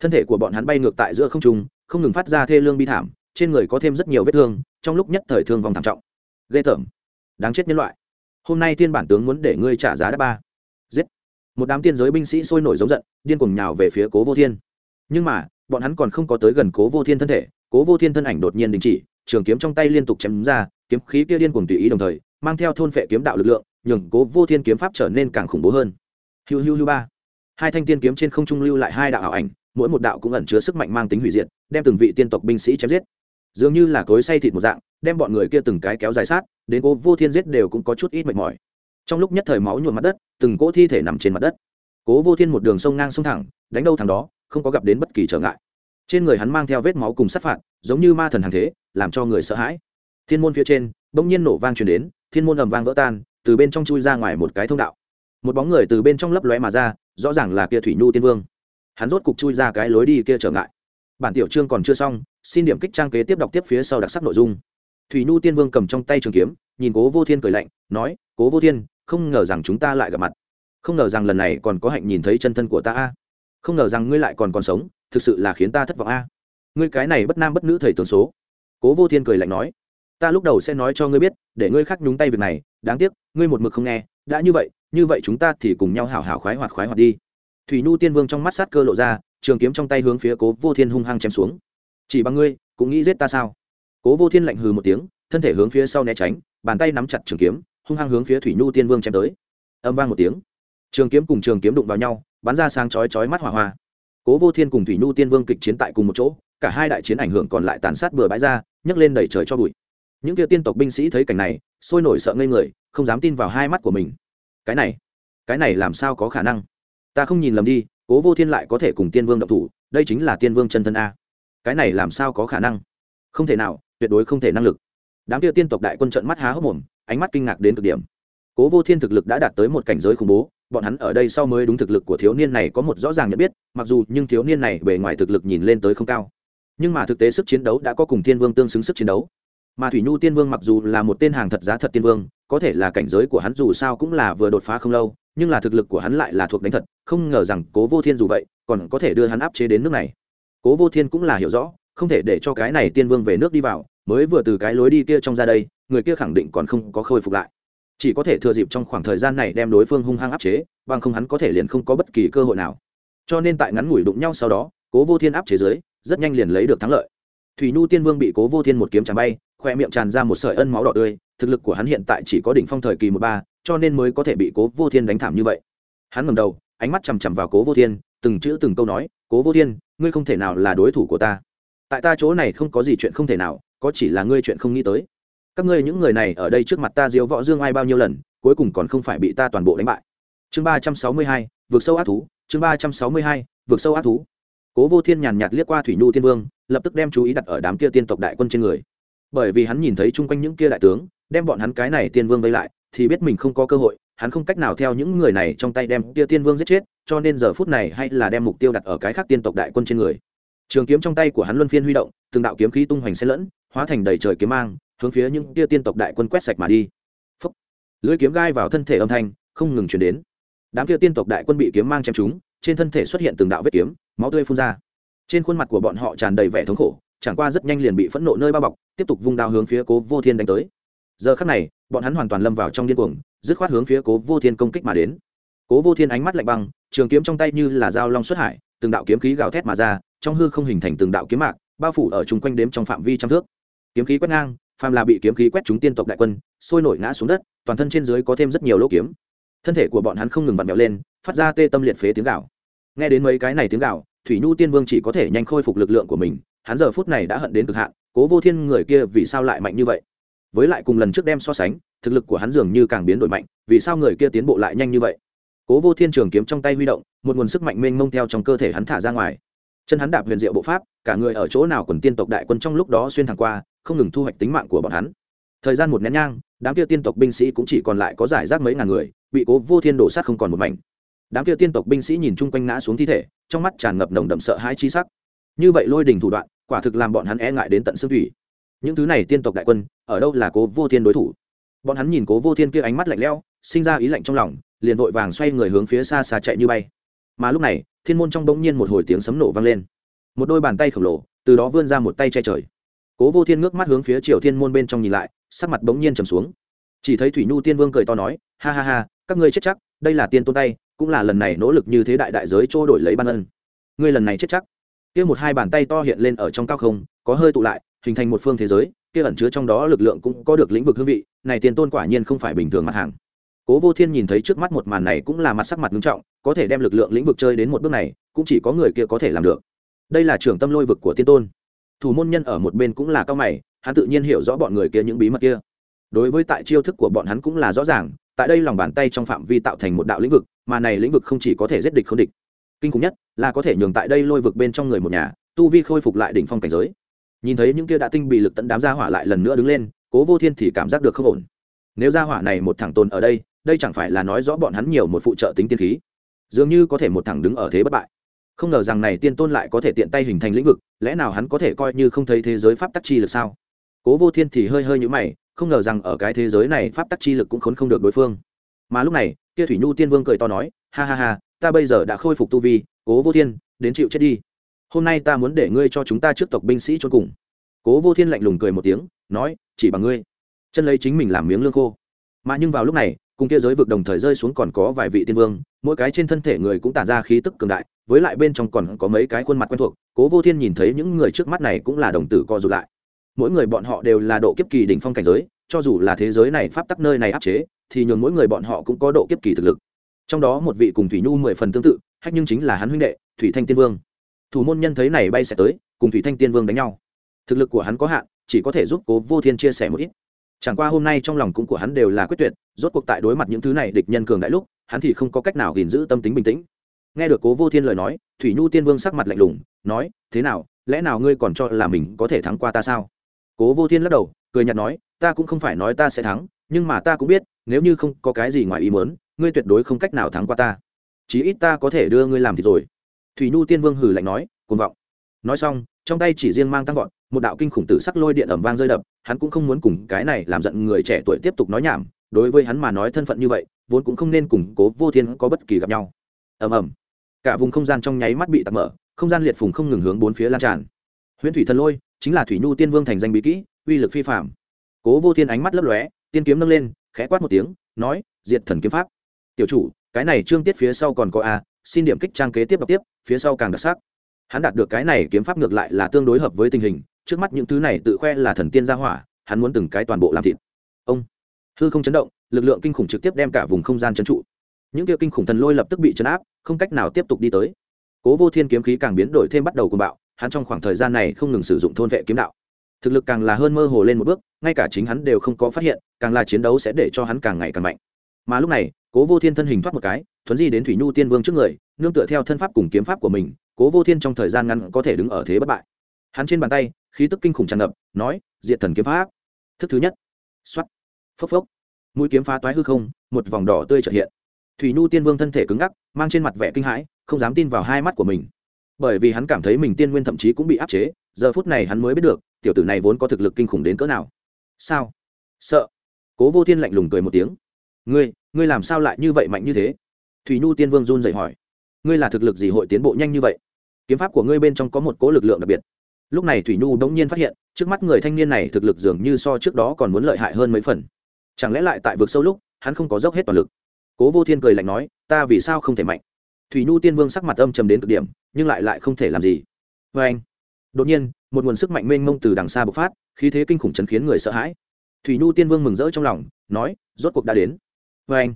Thân thể của bọn hắn bay ngược tại giữa không trung, không ngừng phát ra thê lương bi thảm, trên người có thêm rất nhiều vết thương, trong lúc nhất thời thương vong thảm trọng. Ghê tởm. Đáng chết nhân loại. Hôm nay thiên bản tướng muốn để ngươi trả giá đắt ba. Giết một đám tiên giới binh sĩ sôi nổi giống giận, điên cuồng nhào về phía cố vô thiên. Nhưng mà, bọn hắn còn không có tới gần cố vô thiên thân thể, cố vô thiên thân ảnh đột nhiên đình chỉ, trường kiếm trong tay liên tục chém ra, kiếm khí kia điên cuồng tùy ý đồng thời, mang theo thôn phệ kiếm đạo lực lượng, nhường cố vô thiên kiếm pháp trở nên càng khủng bố hơn. Hiu hiu hiu ba. Hai thanh tiên kiếm trên không trung lưu lại hai đạo ảo ảnh, mỗi một đạo cũng ẩn chứa sức mạnh mang tính hủy diệt, đem từng vị tiên tộc binh sĩ chém giết. Dường như là cối say thịt một dạng, đem bọn người kia từng cái kéo dài sát, đến cố vô thiên giết đều cũng có chút ít mệt mỏi trong lúc nhất thời máu nhuộm mặt đất, từng cỗ thi thể nằm trên mặt đất. Cố vô thiên một đường sông ngang sông thẳng, đánh đâu thằng đó, không có gặp đến bất kỳ trở ngại. Trên người hắn mang theo vết máu cùng sát phạt, giống như ma thần hàng thế, làm cho người sợ hãi. Thiên môn phía trên, bỗng nhiên nổ vang truyền đến, thiên môn ầm vang vỡ tan, từ bên trong chui ra ngoài một cái thông đạo. Một bóng người từ bên trong lấp lóe mà ra, rõ ràng là kia thủy nhu tiên vương. Hắn rốt cục chui ra cái lối đi kia trở ngại. Bản tiểu chương còn chưa xong, xin điểm kích trang kế tiếp đọc tiếp phía sau đặc sắc nội dung. Thủy nhu tiên vương cầm trong tay trường kiếm, nhìn cố vô thiên cười lạnh, nói, cố vô thiên không ngờ rằng chúng ta lại gặp mặt. Không ngờ rằng lần này còn có hạnh nhìn thấy chân thân của ta a. Không ngờ rằng ngươi lại còn còn sống, thực sự là khiến ta thất vọng a. Ngươi cái này bất nam bất nữ thầy tướng số. Cố vô thiên cười lạnh nói, ta lúc đầu sẽ nói cho ngươi biết, để ngươi khắc nhúng tay việc này, đáng tiếc, ngươi một mực không nghe, đã như vậy như vậy chúng ta thì cùng nhau hảo hảo khoái hoạt khoái hoạt đi. Thủy nhu tiên vương trong mắt sát cơ lộ ra, trường kiếm trong tay hướng phía cố vô thiên hung hăng chém xuống. Chỉ bằng ngươi, cũng nghĩ giết ta sao? Cố vô thiên lạnh hừ một tiếng, thân thể hướng phía sau né tránh, bàn tay nắm chặt trường kiếm hung hăng hướng phía thủy nhu tiên vương chém tới. Âm vang một tiếng. Trường kiếm cùng trường kiếm đụng vào nhau, bắn ra sáng chói chói mắt hỏa hoa. Cố vô thiên cùng thủy nhu tiên vương kịch chiến tại cùng một chỗ, cả hai đại chiến ảnh hưởng còn lại tàn sát bừa bãi ra, nhấc lên đẩy trời cho bụi. Những kia tiên tộc binh sĩ thấy cảnh này, sôi nổi sợ ngây người, không dám tin vào hai mắt của mình. Cái này cái này làm sao có khả năng? Ta không nhìn lầm đi, cố vô thiên lại có thể cùng tiên vương động thủ, đây chính là tiên vương chân thân a. Cái này làm sao có khả năng? Không thể nào, tuyệt đối không thể năng lực. Đám kia tiên tộc đại quân trận mắt há hốc mồm ánh mắt kinh ngạc đến cực điểm. Cố vô thiên thực lực đã đạt tới một cảnh giới khủng bố, bọn hắn ở đây sau mới đúng thực lực của thiếu niên này có một rõ ràng nhận biết, mặc dù nhưng thiếu niên này bề ngoài thực lực nhìn lên tới không cao. Nhưng mà thực tế sức chiến đấu đã có cùng thiên vương tương xứng sức chiến đấu. Mà thủy nhu tiên vương mặc dù là một tên hàng thật giá thật tiên vương, có thể là cảnh giới của hắn dù sao cũng là vừa đột phá không lâu, nhưng là thực lực của hắn lại là thuộc đánh thật, không ngờ rằng cố vô thiên dù vậy, còn có thể đưa hắn áp chế đến nước này. Cố vô thiên cũng là hiểu rõ, không thể để cho cái này tiên vương về nước đi vào, mới vừa từ cái lối đi kia trong ra đây người kia khẳng định còn không có khôi phục lại. Chỉ có thể thừa dịp trong khoảng thời gian này đem đối phương hung hăng áp chế, bằng không hắn có thể liền không có bất kỳ cơ hội nào. Cho nên tại ngắn ngủi đụng nhau sau đó, cố vô thiên áp chế dưới, rất nhanh liền lấy được thắng lợi. Thủy nhu tiên vương bị cố vô thiên một kiếm tràn bay, khoe miệng tràn ra một sợi ân máu đỏ tươi, thực lực của hắn hiện tại chỉ có đỉnh phong thời kỳ một ba, cho nên mới có thể bị cố vô thiên đánh thảm như vậy. Hắn ngầm đầu, ánh mắt chằm chằm vào cố vô thiên, từng chữ từng câu nói, cố vô thiên, ngươi không thể nào là đối thủ của ta. Tại ta chỗ này không có gì chuyện không thể nào, có chỉ là ngươi chuyện không nghĩ tới các ngươi những người này ở đây trước mặt ta diếu võ dương ai bao nhiêu lần, cuối cùng còn không phải bị ta toàn bộ đánh bại. Chương ba trăm sáu mươi hai, vượt sâu ác thú. Chương ba trăm sáu mươi hai, vượt sâu ác thú. Cố vô thiên nhàn nhạt liếc qua thủy nhu tiên vương, lập tức đem chú ý đặt ở đám kia tiên tộc đại quân trên người. Bởi vì hắn nhìn thấy chung quanh những kia đại tướng, đem bọn hắn cái này tiên vương vây lại, thì biết mình không có cơ hội, hắn không cách nào theo những người này trong tay đem kia tiên vương giết chết, cho nên giờ phút này hay là đem mục tiêu đặt ở cái khác tiên tộc đại quân trên người. Trường kiếm trong tay của hắn luân phiên huy động, từng đạo kiếm khí tung hoành xen lẫn, hóa thành đầy trời kiếm mang hướng phía những tia tiên tộc đại quân quét sạch mà đi. Phúc. lưỡi kiếm gai vào thân thể âm thanh, không ngừng chuyển đến. Đám tia tiên tộc đại quân bị kiếm mang chém chúng trên thân thể xuất hiện từng đạo vết kiếm, máu tươi phun ra. Trên khuôn mặt của bọn họ tràn đầy vẻ thống khổ, chẳng qua rất nhanh liền bị phẫn nộ nơi bao bọc, tiếp tục vung đao hướng phía cố vô thiên đánh tới. Giờ khắc này, bọn hắn hoàn toàn lâm vào trong điên cuồng, dứt khoát hướng phía cố vô thiên công kích mà đến. Cố vô thiên ánh mắt lạnh băng, trường kiếm trong tay như là dao long xuất hải, từng đạo kiếm khí gào thét mà ra, trong hư không hình thành từng đạo kiếm mạc, bao phủ ở chung quanh đếm trong phạm vi trăm thước. Kiếm khí quét ngang phàm là bị kiếm khí quét trúng tiên tộc đại quân, sôi nổi ngã xuống đất, toàn thân trên dưới có thêm rất nhiều lỗ kiếm. Thân thể của bọn hắn không ngừng vặn vẹo lên, phát ra tê tâm liệt phế tiếng gạo nghe đến mấy cái này tiếng gạo thủy nhu tiên vương chỉ có thể nhanh khôi phục lực lượng của mình, hắn giờ phút này đã hận đến cực hạn, cố vô thiên người kia vì sao lại mạnh như vậy? Với lại cùng lần trước đem so sánh, thực lực của hắn dường như càng biến đổi mạnh, vì sao người kia tiến bộ lại nhanh như vậy? Cố vô thiên trường kiếm trong tay huy động, một nguồn sức mạnh mênh mông theo trong cơ thể hắn thả ra ngoài. Chân hắn đạp huyền diệu bộ pháp, cả người ở chỗ nào quần tiên tộc đại quân trong lúc đó xuyên thẳng qua không ngừng thu hoạch tính mạng của bọn hắn. Thời gian một nén nhang, đám kia tiên tộc binh sĩ cũng chỉ còn lại có giải rác mấy ngàn người, bị cố vô thiên đổ sát không còn một mảnh. Đám kia tiên tộc binh sĩ nhìn chung quanh ngã xuống thi thể, trong mắt tràn ngập nồng đậm sợ hãi chi sắc. Như vậy lôi đình thủ đoạn, quả thực làm bọn hắn e ngại đến tận xương thủy. Những thứ này tiên tộc đại quân, ở đâu là cố vô thiên đối thủ? Bọn hắn nhìn cố vô thiên kia ánh mắt lạnh lẽo, sinh ra ý lạnh trong lòng, liền vội vàng xoay người hướng phía xa xa chạy như bay. Mà lúc này, thiên môn trong bỗng nhiên một hồi tiếng sấm nổ vang lên. Một đôi bàn tay khổng lồ, từ đó vươn ra một tay che trời cố vô thiên ngước mắt hướng phía triều thiên môn bên trong nhìn lại, sắc mặt bỗng nhiên trầm xuống. Chỉ thấy thủy nhu tiên vương cười to nói, ha ha ha, các ngươi chết chắc, đây là tiên tôn tay, cũng là lần này nỗ lực như thế đại đại giới trôi đổi lấy ban ân. Ngươi lần này chết chắc. Kia một hai bàn tay to hiện lên ở trong cao không, có hơi tụ lại, hình thành một phương thế giới, kia ẩn chứa trong đó lực lượng cũng có được lĩnh vực hương vị, này tiền tôn quả nhiên không phải bình thường mặt hàng. Cố vô thiên nhìn thấy trước mắt một màn này cũng là mặt sắc mặt nghiêm trọng, có thể đem lực lượng lĩnh vực chơi đến một bước này, cũng chỉ có người kia có thể làm được. Đây là trưởng tâm lôi vực của tiên tôn thủ môn nhân ở một bên cũng là cao mày, hắn tự nhiên hiểu rõ bọn người kia những bí mật kia. Đối với tại chiêu thức của bọn hắn cũng là rõ ràng, tại đây lòng bàn tay trong phạm vi tạo thành một đạo lĩnh vực, mà này lĩnh vực không chỉ có thể giết địch không địch. Kinh khủng nhất là có thể nhường tại đây lôi vực bên trong người một nhà, tu vi khôi phục lại đỉnh phong cảnh giới. Nhìn thấy những kia đã tinh bị lực tận đám gia hỏa lại lần nữa đứng lên, cố vô thiên thì cảm giác được không ổn. Nếu gia hỏa này một thằng tồn ở đây đây chẳng phải là nói rõ bọn hắn nhiều một phụ trợ tính tiên khí. Dường như có thể một thằng đứng ở thế bất bại không ngờ rằng này tiên tôn lại có thể tiện tay hình thành lĩnh vực, lẽ nào hắn có thể coi như không thấy thế giới pháp tắc chi lực sao? Cố vô thiên thì hơi hơi nhũ mày, không ngờ rằng ở cái thế giới này pháp tắc chi lực cũng khốn không được đối phương. Mà lúc này, kia thủy nhu tiên vương cười to nói, ha ha ha, ta bây giờ đã khôi phục tu vi, cố vô thiên, đến chịu chết đi. Hôm nay ta muốn để ngươi cho chúng ta trước tộc binh sĩ cho cùng. Cố vô thiên lạnh lùng cười một tiếng, nói, chỉ bằng ngươi. Chân lấy chính mình làm miếng lương khô. Mà nhưng vào lúc này cùng kia giới vực đồng thời rơi xuống còn có vài vị tiên vương, mỗi cái trên thân thể người cũng tản ra khí tức cường đại, với lại bên trong còn có mấy cái khuôn mặt quen thuộc, cố vô thiên nhìn thấy những người trước mắt này cũng là đồng tử co rụt lại. Mỗi người bọn họ đều là độ kiếp kỳ đỉnh phong cảnh giới, cho dù là thế giới này pháp tắc nơi này áp chế, thì nhường mỗi người bọn họ cũng có độ kiếp kỳ thực lực. Trong đó một vị cùng thủy nhu mười phần tương tự, hách nhưng chính là hắn huynh đệ, thủy thanh tiên vương. Thủ môn nhân thấy này bay sẽ tới, cùng thủy thanh tiên vương đánh nhau. Thực lực của hắn có hạn, chỉ có thể giúp cố vô thiên chia sẻ một ít chẳng qua hôm nay trong lòng cũng của hắn đều là quyết tuyệt, rốt cuộc tại đối mặt những thứ này địch nhân cường đại lúc, hắn thì không có cách nào gìn giữ tâm tính bình tĩnh. Nghe được cố vô thiên lời nói, thủy nhu tiên vương sắc mặt lạnh lùng, nói, thế nào, lẽ nào ngươi còn cho là mình có thể thắng qua ta sao? Cố vô thiên lắc đầu, cười nhạt nói, ta cũng không phải nói ta sẽ thắng, nhưng mà ta cũng biết, nếu như không có cái gì ngoài ý muốn, ngươi tuyệt đối không cách nào thắng qua ta. Chí ít ta có thể đưa ngươi làm thì rồi. Thủy nhu tiên vương hừ lạnh nói, cuồng vọng. Nói xong, trong tay chỉ riêng mang tăng vọt một đạo kinh khủng tử sắc lôi điện ẩm vang rơi đập, hắn cũng không muốn cùng cái này làm giận người trẻ tuổi tiếp tục nói nhảm, đối với hắn mà nói thân phận như vậy, vốn cũng không nên củng cố vô thiên có bất kỳ gặp nhau. Ầm ầm. Cả vùng không gian trong nháy mắt bị tạt mở, không gian liệt phùng không ngừng hướng bốn phía lan tràn. Huyễn thủy thần lôi chính là thủy nhu tiên vương thành danh bí kỹ, uy lực phi phạm cố vô thiên ánh mắt lấp lóe, tiên kiếm nâng lên, khẽ quát một tiếng, nói, diệt thần kiếm pháp. Tiểu chủ, cái này trương tiết phía sau còn có a, xin điểm kích trang kế tiếp đọc tiếp, phía sau càng đặc sắc. Hắn đạt được cái này kiếm pháp ngược lại là tương đối hợp với tình hình trước mắt những thứ này tự khoe là thần tiên gia hỏa, hắn muốn từng cái toàn bộ làm thịt. Ông, hư không chấn động, lực lượng kinh khủng trực tiếp đem cả vùng không gian chấn trụ. Những kia kinh khủng thần lôi lập tức bị chấn áp, không cách nào tiếp tục đi tới. Cố vô thiên kiếm khí càng biến đổi thêm bắt đầu cùng bạo, hắn trong khoảng thời gian này không ngừng sử dụng thôn vệ kiếm đạo. Thực lực càng là hơn mơ hồ lên một bước, ngay cả chính hắn đều không có phát hiện, càng là chiến đấu sẽ để cho hắn càng ngày càng mạnh. Mà lúc này, cố vô thiên thân hình thoát một cái, thuấn di đến thủy nhu tiên vương trước người, nương tựa theo thân pháp cùng kiếm pháp của mình, cố vô thiên trong thời gian ngắn có thể đứng ở thế bất bại hắn trên bàn tay, khí tức kinh khủng tràn ngập, nói, diệt thần kiếm pháp. Thức thứ nhất. X o á t phốc phốc. Mũi kiếm phá toái hư không, một vòng đỏ tươi trợ hiện. Thủy nhu tiên vương thân thể cứng ngắc, mang trên mặt vẻ kinh hãi, không dám tin vào hai mắt của mình. Bởi vì hắn cảm thấy mình tiên nguyên thậm chí cũng bị áp chế, giờ phút này hắn mới biết được, tiểu tử này vốn có thực lực kinh khủng đến cỡ nào. Sao? Sợ. Cố vô thiên lạnh lùng cười một tiếng. Ngươi ngươi làm sao lại như vậy mạnh như thế? Thủy nhu tiên vương run dậy hỏi. Ngươi là thực lực gì hội tiến bộ nhanh như vậy? Kiếm pháp của ngươi bên trong có một cố lực lượng đặc biệt lúc này thủy nhu bỗng nhiên phát hiện, trước mắt người thanh niên này thực lực dường như so trước đó còn muốn lợi hại hơn mấy phần. Chẳng lẽ lại tại vực sâu lúc, hắn không có dốc hết toàn lực? Cố vô thiên cười lạnh nói, ta vì sao không thể mạnh? Thủy nhu tiên vương sắc mặt âm trầm đến cực điểm, nhưng lại lại không thể làm gì. Vê anh. Đột nhiên, một nguồn sức mạnh mênh mông từ đằng xa bộc phát, khí thế kinh khủng chấn khiến người sợ hãi. Thủy nhu tiên vương mừng rỡ trong lòng, nói, rốt cuộc đã đến. Vê anh.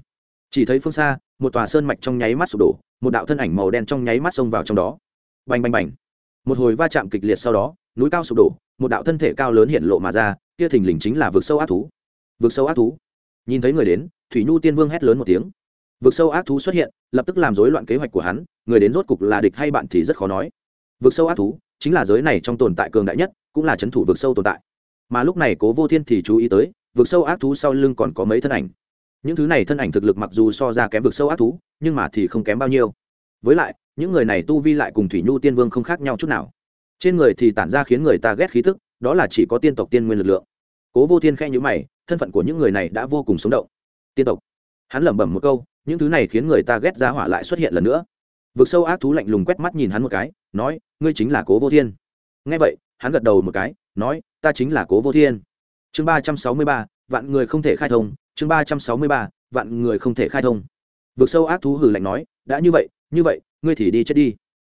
Chỉ thấy phương xa, một tòa sơn mạch trong nháy mắt sụp đổ, một đạo thân ảnh màu đen trong nháy mắt xông vào trong đó. Bành bành bành một hồi va chạm kịch liệt sau đó, núi cao sụp đổ, một đạo thân thể cao lớn hiện lộ mà ra, kia thình lình chính là vực sâu ác thú. Vực sâu ác thú. Nhìn thấy người đến, thủy nhu tiên vương hét lớn một tiếng. Vực sâu ác thú xuất hiện, lập tức làm rối loạn kế hoạch của hắn, người đến rốt cục là địch hay bạn thì rất khó nói. Vực sâu ác thú chính là giới này trong tồn tại cường đại nhất, cũng là c h ấ n thủ vực sâu tồn tại. Mà lúc này cố vô thiên thì chú ý tới, vực sâu ác thú sau lưng còn có mấy thân ảnh. Những thứ này thân ảnh thực lực mặc dù so ra kém vực sâu ác thú, nhưng mà thì không kém bao nhiêu. Với lại những người này tu vi lại cùng thủy nhu tiên vương không khác nhau chút nào. Trên người thì tản ra khiến người ta ghét khí thức đó là chỉ có tiên tộc tiên nguyên lực lượng. Cố vô thiên khe nhữ mày, thân phận của những người này đã vô cùng sống động. Tiên tộc. Hắn lẩm bẩm một câu, những thứ này khiến người ta ghét giá hỏa lại xuất hiện lần nữa. Vực sâu ác thú lạnh lùng quét mắt nhìn hắn một cái, nói, ngươi chính là cố vô thiên. Nghe vậy, hắn gật đầu một cái, nói, ta chính là cố vô thiên. Chương ba trăm sáu mươi ba, vạn người không thể khai thông. Chương ba trăm sáu mươi ba, vạn người không thể khai thông. Vực sâu ác thú hừ lạnh nói, đã như vậy như vậy ngươi thì đi chết đi.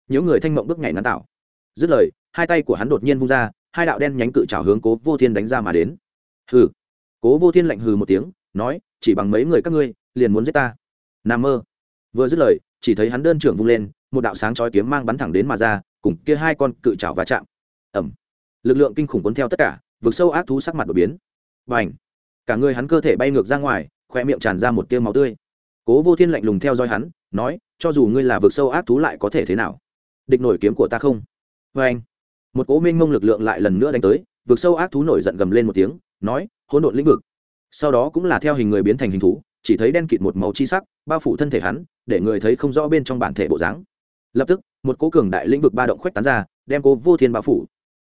Nhớ người thanh mộng bước nhảy ngắn tạo. Dứt lời, hai tay của hắn đột nhiên vung ra, hai đạo đen nhánh cự trào hướng cố vô thiên đánh ra mà đến. Hừ. Cố vô thiên lạnh hừ một tiếng, nói, chỉ bằng mấy người các ngươi, liền muốn giết ta. N mơ. Vừa dứt lời, chỉ thấy hắn đơn trưởng vung lên, một đạo sáng chói kiếm mang bắn thẳng đến mà ra, cùng kia hai con cự trào va chạm. Ẩm lực lượng kinh khủng cuốn theo tất cả vượt sâu ác thú sắc mặt đột biến. Và ảnh cả người hắn cơ thể bay ngược ra ngoài khoe miệng tràn ra một tiêu máu tươi cố vô thiên lạnh lùng theo dõi hắn, nói, cho dù ngươi là vực sâu ác thú lại có thể thế nào? Địch nổi kiếm của ta không? Vê anh, một cố minh mông lực lượng lại lần nữa đánh tới, vực sâu ác thú nổi giận gầm lên một tiếng, nói, hỗn độn lĩnh vực. Sau đó cũng là theo hình người biến thành hình thú, chỉ thấy đen kịt một màu chi sắc, bao phủ thân thể hắn, để người thấy không rõ bên trong bản thể bộ dáng. Lập tức, một cố cường đại lĩnh vực ba động khuếch tán ra, đem cố vô thiên bao phủ.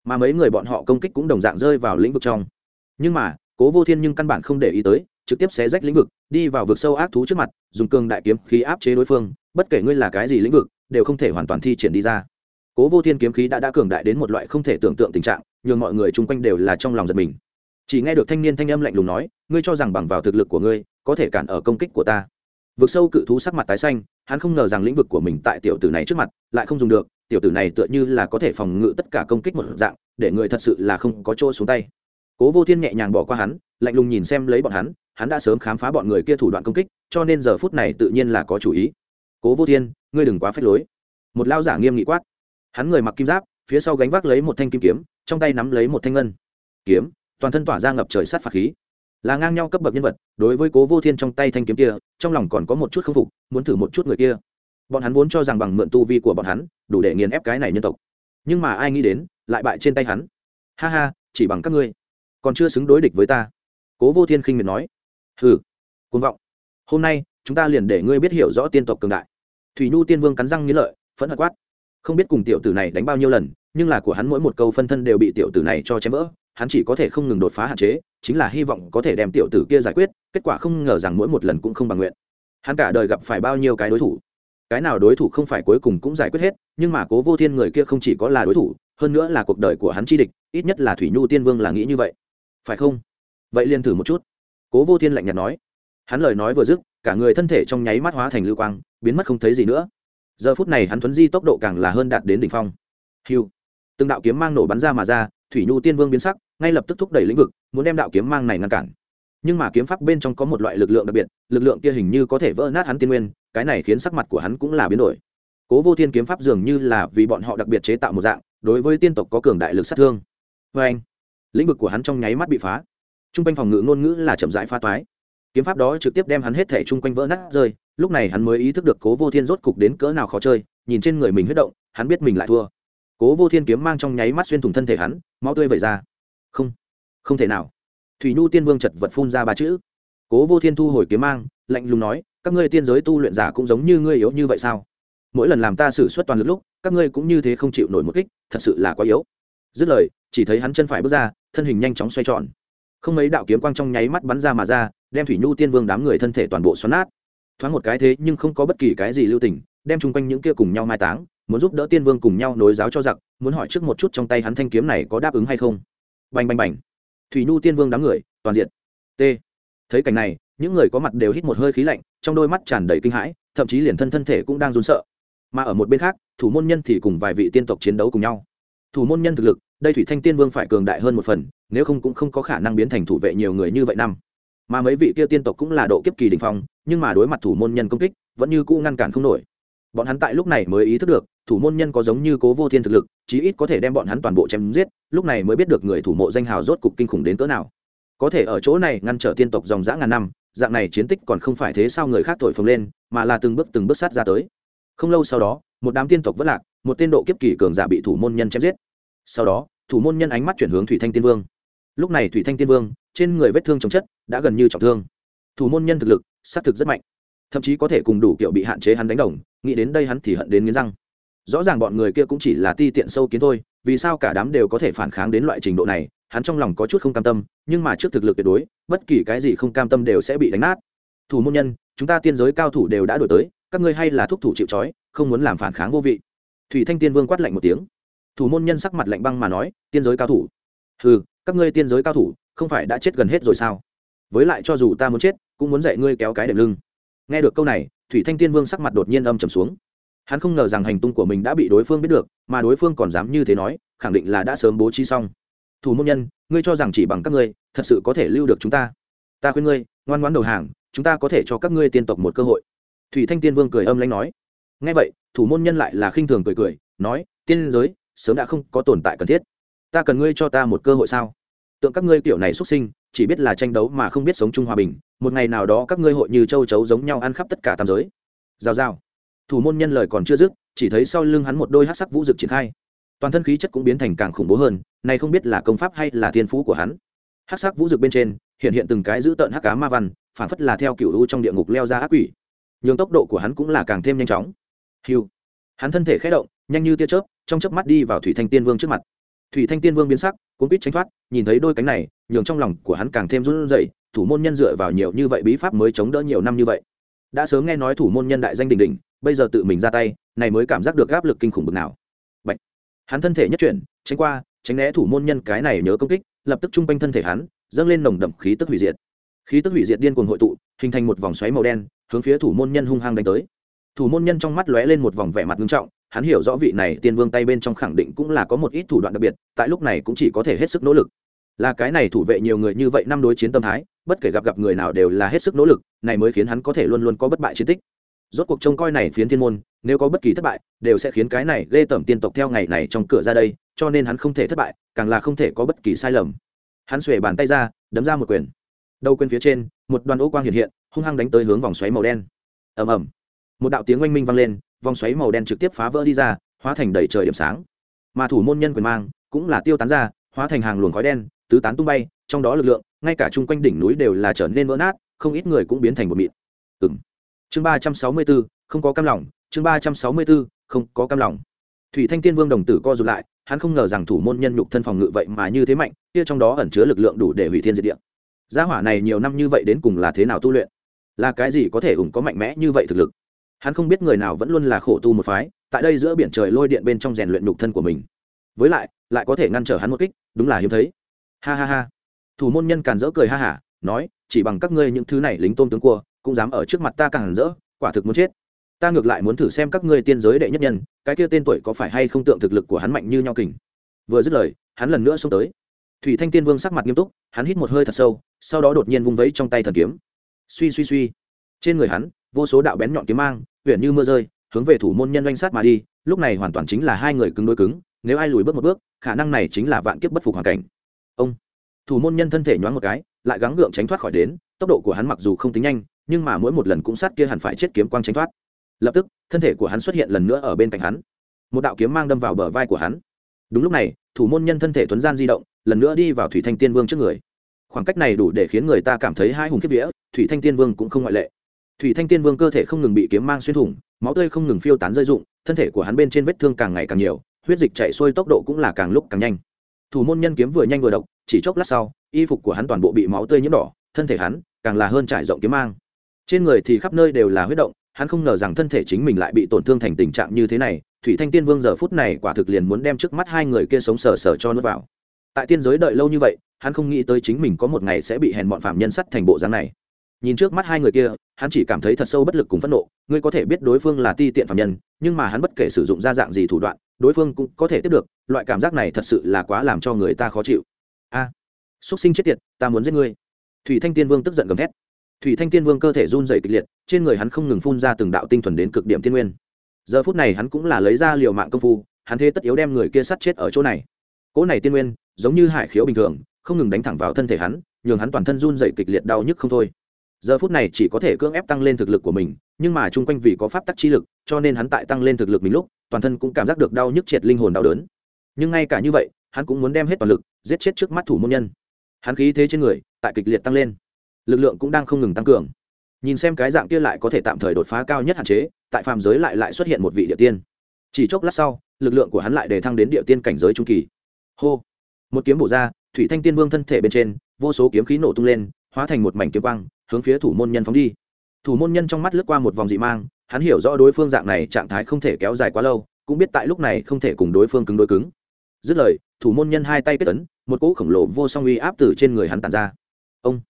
Mà mấy người bọn họ công kích cũng đồng dạng rơi vào lĩnh vực trong. Nhưng mà, cố vô thiên nhưng căn bản không để ý tới trực tiếp xé rách lĩnh vực, đi vào vực sâu ác thú trước mặt, dùng cường đại kiếm khí áp chế đối phương, bất kể ngươi là cái gì lĩnh vực, đều không thể hoàn toàn thi triển đi ra. Cố vô thiên kiếm khí đã đã cường đại đến một loại không thể tưởng tượng tình trạng, nhường mọi người chung quanh đều là trong lòng giật mình. Chỉ nghe được thanh niên thanh âm lạnh lùng nói, ngươi cho rằng bằng vào thực lực của ngươi, có thể cản ở công kích của ta? Vực sâu cự thú sắc mặt tái xanh, hắn không ngờ rằng lĩnh vực của mình tại tiểu tử này trước mặt lại không dùng được, tiểu tử này tựa như là có thể phòng ngự tất cả công kích một dạng, để người thật sự là không có chỗ xuống tay. Cố vô thiên nhẹ nhàng bỏ qua hắn, lạnh lùng nhìn xem lấy bọn hắn hắn đã sớm khám phá bọn người kia thủ đoạn công kích, cho nên giờ phút này tự nhiên là có chủ ý. Cố vô thiên, ngươi đừng quá phép lối. Một lao giả nghiêm nghị quát. Hắn người mặc kim giáp, phía sau gánh vác lấy một thanh kim kiếm, trong tay nắm lấy một thanh ngân. Kiếm, toàn thân tỏa ra ngập trời sát phạt khí. Là ngang nhau cấp bậc nhân vật, đối với cố vô thiên trong tay thanh kiếm kia, trong lòng còn có một chút k phục, muốn thử một chút người kia. Bọn hắn vốn cho rằng bằng mượn tu vi của bọn hắn, đủ để nghiền ép cái này nhân tộc. Nhưng mà ai nghĩ đến, lại bại trên tay hắn. Ha ha, chỉ bằng các ngươi. Còn chưa xứng đối địch với ta. Cố vô thiên khinh miệt nói hừ côn vọng. Hôm nay, chúng ta liền để ngươi biết hiểu rõ tiên tộc cường đại. Thủy nhu tiên vương cắn răng nghĩ lợi, phẫn hận quát. Không biết cùng tiểu tử này đánh bao nhiêu lần, nhưng là của hắn mỗi một câu phân thân đều bị tiểu tử này cho chém vỡ, hắn chỉ có thể không ngừng đột phá hạn chế, chính là hy vọng có thể đem tiểu tử kia giải quyết, kết quả không ngờ rằng mỗi một lần cũng không bằng nguyện. Hắn cả đời gặp phải bao nhiêu cái đối thủ. Cái nào đối thủ không phải cuối cùng cũng giải quyết hết, nhưng mà cố vô thiên người kia không chỉ có là đối thủ, hơn nữa là cuộc đời của hắn chi địch, ít nhất là thủy nhu tiên vương là nghĩ như vậy. Phải không? Vậy liền thử một chút cố vô thiên lạnh nhạt nói. Hắn lời nói vừa dứt, cả người thân thể trong nháy mắt hóa thành lưu quang, biến mất không thấy gì nữa. Giờ phút này hắn thuấn di tốc độ càng là hơn đạt đến đỉnh phong. Hiu từng đạo kiếm mang nổ bắn ra mà ra, thủy nhu tiên vương biến sắc, ngay lập tức thúc đẩy lĩnh vực, muốn đem đạo kiếm mang này ngăn cản. Nhưng mà kiếm pháp bên trong có một loại lực lượng đặc biệt, lực lượng kia hình như có thể vỡ nát hắn tiên nguyên, cái này khiến sắc mặt của hắn cũng là biến đổi. Cố vô thiên kiếm pháp dường như là vì bọn họ đặc biệt chế tạo một dạng, đối với tiên tộc có cường đại lực sát thương. Vê anh lĩnh vực của hắn trong nháy mắt bị phá t r u n g quanh phòng ngự ngôn ngữ là chậm rãi phá toái. Kiếm pháp đó trực tiếp đem hắn hết thẻ chung quanh vỡ nát rơi, lúc này hắn mới ý thức được cố vô thiên rốt cục đến cỡ nào khó chơi, nhìn trên người mình huyết động, hắn biết mình lại thua. Cố vô thiên kiếm mang trong nháy mắt xuyên thủng thân thể hắn, máu tươi vẩy ra. Không không thể nào. Thủy nhu tiên vương chật vật phun ra ba chữ. Cố vô thiên thu hồi kiếm mang, lạnh lùng nói, các ngươi tiên giới tu luyện giả cũng giống như ngươi yếu như vậy sao? Mỗi lần làm ta xử suất toàn lực lúc, các ngươi cũng như thế không chịu nổi một kích, thật sự là quá yếu. Dứt lời, chỉ thấy hắn chân phải bước ra, thân hình nhanh chóng xoay tròn không mấy đạo kiếm quang trong nháy mắt bắn ra mà ra, đem thủy nhu tiên vương đám người thân thể toàn bộ xoắn nát. Thoáng một cái thế nhưng không có bất kỳ cái gì lưu tình, đem chung quanh những kia cùng nhau mai táng, muốn giúp đỡ tiên vương cùng nhau nối giáo cho giặc, muốn hỏi trước một chút trong tay hắn thanh kiếm này có đáp ứng hay không. Bành bành bành. Thủy nhu tiên vương đám người, toàn diện. T. Thấy cảnh này, những người có mặt đều hít một hơi khí lạnh, trong đôi mắt tràn đầy kinh hãi, thậm chí liền thân thân thể cũng đang run sợ. Mà ở một bên khác, thủ môn nhân thì cùng vài vị tiên tộc chiến đấu cùng nhau. Thủ môn nhân thực lực, đây thủy thanh tiên vương phải cường đại hơn một phần nếu không cũng không có khả năng biến thành thủ vệ nhiều người như vậy năm. Mà mấy vị kia tiên tộc cũng là độ kiếp kỳ đình phong, nhưng mà đối mặt thủ môn nhân công kích, vẫn như cũ ngăn cản không nổi. Bọn hắn tại lúc này mới ý thức được, thủ môn nhân có giống như cố vô thiên thực lực, chí ít có thể đem bọn hắn toàn bộ chém giết, lúc này mới biết được người thủ mộ danh hào rốt cục kinh khủng đến cỡ nào. Có thể ở chỗ này ngăn trở tiên tộc dòng dã ngàn năm, dạng này chiến tích còn không phải thế sao người khác thổi phồng lên, mà là từng bước từng bước sát ra tới. Không lâu sau đó, một đám tiên tộc vất lạc, một tên độ kiếp kỳ cường giả bị thủ môn nhân chém giết. Sau đó, thủ môn nhân ánh mắt chuyển hướng thủy thanh tiên vương lúc này thủy thanh tiên vương, trên người vết thương chồng chất, đã gần như trọng thương. Thủ môn nhân thực lực xác thực rất mạnh. Thậm chí có thể cùng đủ kiểu bị hạn chế hắn đánh đồng, nghĩ đến đây hắn thì hận đến nghiến răng. Rõ ràng bọn người kia cũng chỉ là ti tiện sâu kiến thôi, vì sao cả đám đều có thể phản kháng đến loại trình độ này, hắn trong lòng có chút không cam tâm, nhưng mà trước thực lực tuyệt đối, bất kỳ cái gì không cam tâm đều sẽ bị đánh nát. Thủ môn nhân, chúng ta tiên giới cao thủ đều đã đổi tới, các ngươi hay là thúc thủ chịu trói, không muốn làm phản kháng vô vị. Thủy thanh tiên vương quát lạnh một tiếng. Thủ môn nhân sắc mặt lạnh băng mà nói, tiên giới cao thủ. Ừ các ngươi tiên giới cao thủ, không phải đã chết gần hết rồi sao? Với lại cho dù ta muốn chết, cũng muốn dạy ngươi kéo cái đệm lưng. Nghe được câu này, thủy thanh tiên vương sắc mặt đột nhiên âm trầm xuống. Hắn không ngờ rằng hành tung của mình đã bị đối phương biết được, mà đối phương còn dám như thế nói, khẳng định là đã sớm bố trí xong. Thủ môn nhân, ngươi cho rằng chỉ bằng các ngươi, thật sự có thể lưu được chúng ta? Ta khuyên ngươi, ngoan ngoãn đầu hàng, chúng ta có thể cho các ngươi tiên tộc một cơ hội. Thủy thanh tiên vương cười âm lãnh nói. Ngay vậy, thủ môn nhân lại là khinh thường cười cười, nói, tiên giới, sớm đã không có tồn tại cần thiết ta cần ngươi cho ta một cơ hội sao? Tượng các ngươi kiểu này xuất sinh, chỉ biết là tranh đấu mà không biết sống chung hòa bình, một ngày nào đó các ngươi hội như châu chấu giống nhau ăn khắp tất cả tam giới. Giao giao. Thủ môn nhân lời còn chưa dứt, chỉ thấy sau lưng hắn một đôi hát sắc vũ rực triển khai. Toàn thân khí chất cũng biến thành càng khủng bố hơn, này không biết là công pháp hay là thiên phú của hắn. Hát sắc vũ rực bên trên, hiện hiện từng cái giữ tợn hắc cá ma văn, phản phất là theo cựu u trong địa ngục leo ra ác quỷ. Nhường tốc độ của hắn cũng là càng thêm nhanh chóng. Hiu hắn thân thể khé động, nhanh như tia chớp, trong chớp mắt đi vào thủy thanh tiên vương trước mặt thủy thanh tiên vương biến sắc cũng quýt tránh thoát, nhìn thấy đôi cánh này, nhường trong lòng của hắn càng thêm run rẩy, thủ môn nhân dựa vào nhiều như vậy bí pháp mới chống đỡ nhiều năm như vậy. Đã sớm nghe nói thủ môn nhân đại danh đỉnh đỉnh, bây giờ tự mình ra tay, này mới cảm giác được áp lực kinh khủng bực nào. Bạch. hắn thân thể nhất chuyển, tránh qua, tránh né thủ môn nhân cái này nhớ công kích, lập tức trung quanh thân thể hắn, dâng lên nồng đậm khí tức hủy diệt. Khí tức hủy diệt điên cuồng hội tụ, hình thành một vòng xoáy màu đen, hướng phía thủ môn nhân hung hăng đánh tới. Thủ môn nhân trong mắt lóe lên một vòng vẻ mặt nghiêm trọng hắn hiểu rõ vị này tiên vương tay bên trong khẳng định cũng là có một ít thủ đoạn đặc biệt, tại lúc này cũng chỉ có thể hết sức nỗ lực. Là cái này thủ vệ nhiều người như vậy năm đối chiến tâm thái, bất kể gặp gặp người nào đều là hết sức nỗ lực, này mới khiến hắn có thể luôn luôn có bất bại chiến tích. Rốt cuộc trông coi này phiến thiên môn, nếu có bất kỳ thất bại, đều sẽ khiến cái này ghê tởm tiên tộc theo ngày này trong cửa ra đây, cho nên hắn không thể thất bại, càng là không thể có bất kỳ sai lầm. Hắn xuề bàn tay ra, đấm ra một quyền. Đầu quyền phía trên, một đoàn ô quang hiện hiện, hung hăng đánh tới hướng vòng xoáy màu đen. Ầm ầm. Một đạo tiếng oanh minh vang lên vòng xoáy màu đen trực tiếp phá vỡ đi ra, hóa thành đầy trời điểm sáng. Mà thủ môn nhân quyền mang cũng là tiêu tán ra, hóa thành hàng luồng khói đen, tứ tán tung bay, trong đó lực lượng, ngay cả chung quanh đỉnh núi đều là trở nên vỡ nát, không ít người cũng biến thành một mịn. Ừng chương ba trăm sáu mươi bốn không có cam lòng, chương ba trăm sáu mươi bốn không có cam lòng. Thủy thanh tiên vương đồng tử co rụt lại, hắn không ngờ rằng thủ môn nhân nhục thân phòng ngự vậy mà như thế mạnh, kia trong đó ẩn chứa lực lượng đủ để hủy thiên diệt địa. Gia hỏa này nhiều năm như vậy đến cùng là thế nào tu luyện? Là cái gì có thể ủng có mạnh mẽ như vậy thực lực? Hắn không biết người nào vẫn luôn là khổ tu một phái, tại đây giữa biển trời lôi điện bên trong rèn luyện nhục thân của mình. Với lại lại có thể ngăn trở hắn một kích, đúng là hiếm thấy. Ha ha ha. Thủ môn nhân càn dỡ cười ha hả, nói, chỉ bằng các ngươi những thứ này lính tôn tướng cua, cũng dám ở trước mặt ta càn dỡ quả thực muốn chết. Ta ngược lại muốn thử xem các ngươi tiên giới đệ nhất nhân, cái kia tên tuổi có phải hay không tượng thực lực của hắn mạnh như nhau kình. Vừa dứt lời, hắn lần nữa xông tới. Thủy thanh tiên vương sắc mặt nghiêm túc, hắn hít một hơi thật sâu, sau đó đột nhiên vung vẫy trong tay thần kiếm. Suy suy suy. Trên người hắn, vô số đạo bén nhọn kiếm mang huyện như mưa rơi, hướng về thủ môn nhân danh sát mà đi, lúc này hoàn toàn chính là hai người cứng đối cứng, nếu ai lùi bước một bước, khả năng này chính là vạn kiếp bất phục hoàn cảnh. Ông, thủ môn nhân thân thể nhoáng một cái, lại gắng gượng tránh thoát khỏi đến, tốc độ của hắn mặc dù không tính nhanh, nhưng mà mỗi một lần cũng sát kia hẳn phải chết kiếm quang tránh thoát. Lập tức, thân thể của hắn xuất hiện lần nữa ở bên cạnh hắn. Một đạo kiếm mang đâm vào bờ vai của hắn. Đúng lúc này, thủ môn nhân thân thể tuấn gian di động, lần nữa đi vào thủy thanh tiên vương trước người. Khoảng cách này đủ để khiến người ta cảm thấy hai hùng kiếp vía, thủy thanh tiên vương cũng không ngoại lệ thủy thanh tiên vương cơ thể không ngừng bị kiếm mang xuyên thủng, máu tươi không ngừng phiêu tán rơi rụng, thân thể của hắn bên trên vết thương càng ngày càng nhiều, huyết dịch chạy xuôi tốc độ cũng là càng lúc càng nhanh. Thủ môn nhân kiếm vừa nhanh vừa độc, chỉ chốc lát sau, y phục của hắn toàn bộ bị máu tươi nhiễm đỏ, thân thể hắn càng là hơn trải rộng kiếm mang. Trên người thì khắp nơi đều là huyết động, hắn không ngờ rằng thân thể chính mình lại bị tổn thương thành tình trạng như thế này, thủy thanh tiên vương giờ phút này quả thực liền muốn đem trước mắt hai người kia sống sờ sờ cho nước vào. Tại tiên giới đợi lâu như vậy, hắn không nghĩ tới chính mình có một ngày sẽ bị hèn bọn phạm nhân sắt thành bộ dáng này nhìn trước mắt hai người kia hắn chỉ cảm thấy thật sâu bất lực cùng phẫn nộ. Ngươi có thể biết đối phương là ti tiện phạm nhân nhưng mà hắn bất kể sử dụng ra dạng gì thủ đoạn đối phương cũng có thể tiếp được. Loại cảm giác này thật sự là quá làm cho người ta khó chịu. A à, xúc sinh chết tiệt ta muốn giết ngươi. Thủy thanh tiên vương tức giận gầm thét. Thủy thanh tiên vương cơ thể run dày kịch liệt trên người hắn không ngừng phun ra từng đạo tinh thuần đến cực điểm tiên nguyên. Giờ phút này hắn cũng là lấy ra liều mạng công phu hắn thế tất yếu đem người kia sát chết ở chỗ này. Cỗ này tiên nguyên giống như hải khiếu bình thường không ngừng đánh thẳng vào thân thể hắn nhường hắn toàn thân run dày kịch liệt đau nhức không thôi giờ phút này chỉ có thể cưỡng ép tăng lên thực lực của mình, nhưng mà chung quanh vì có pháp tắc chi lực, cho nên hắn tại tăng lên thực lực mình lúc, toàn thân cũng cảm giác được đau nhức triệt linh hồn đau đớn. Nhưng ngay cả như vậy, hắn cũng muốn đem hết toàn lực, giết chết trước mắt thủ môn nhân. Hắn khí thế trên người, tại kịch liệt tăng lên. Lực lượng cũng đang không ngừng tăng cường. Nhìn xem cái dạng kia lại có thể tạm thời đột phá cao nhất hạn chế, tại phàm giới lại lại xuất hiện một vị địa tiên. Chỉ chốc lát sau, lực lượng của hắn lại đề thăng đến địa tiên cảnh giới trung kỳ. Hô! Một kiếm bổ ra, thủy thanh tiên vương thân thể bên trên, vô số kiếm khí nổ tung lên, hóa thành một mảnh kiếm quang hướng phía thủ môn nhân phóng đi. Thủ môn nhân trong mắt lướt qua một vòng dị mang, hắn hiểu rõ đối phương dạng này trạng thái không thể kéo dài quá lâu, cũng biết tại lúc này không thể cùng đối phương cứng đối cứng. Dứt lời, thủ môn nhân hai tay kết tấn một cỗ khổng lồ vô song uy áp từ trên người hắn tàn ra. Ông!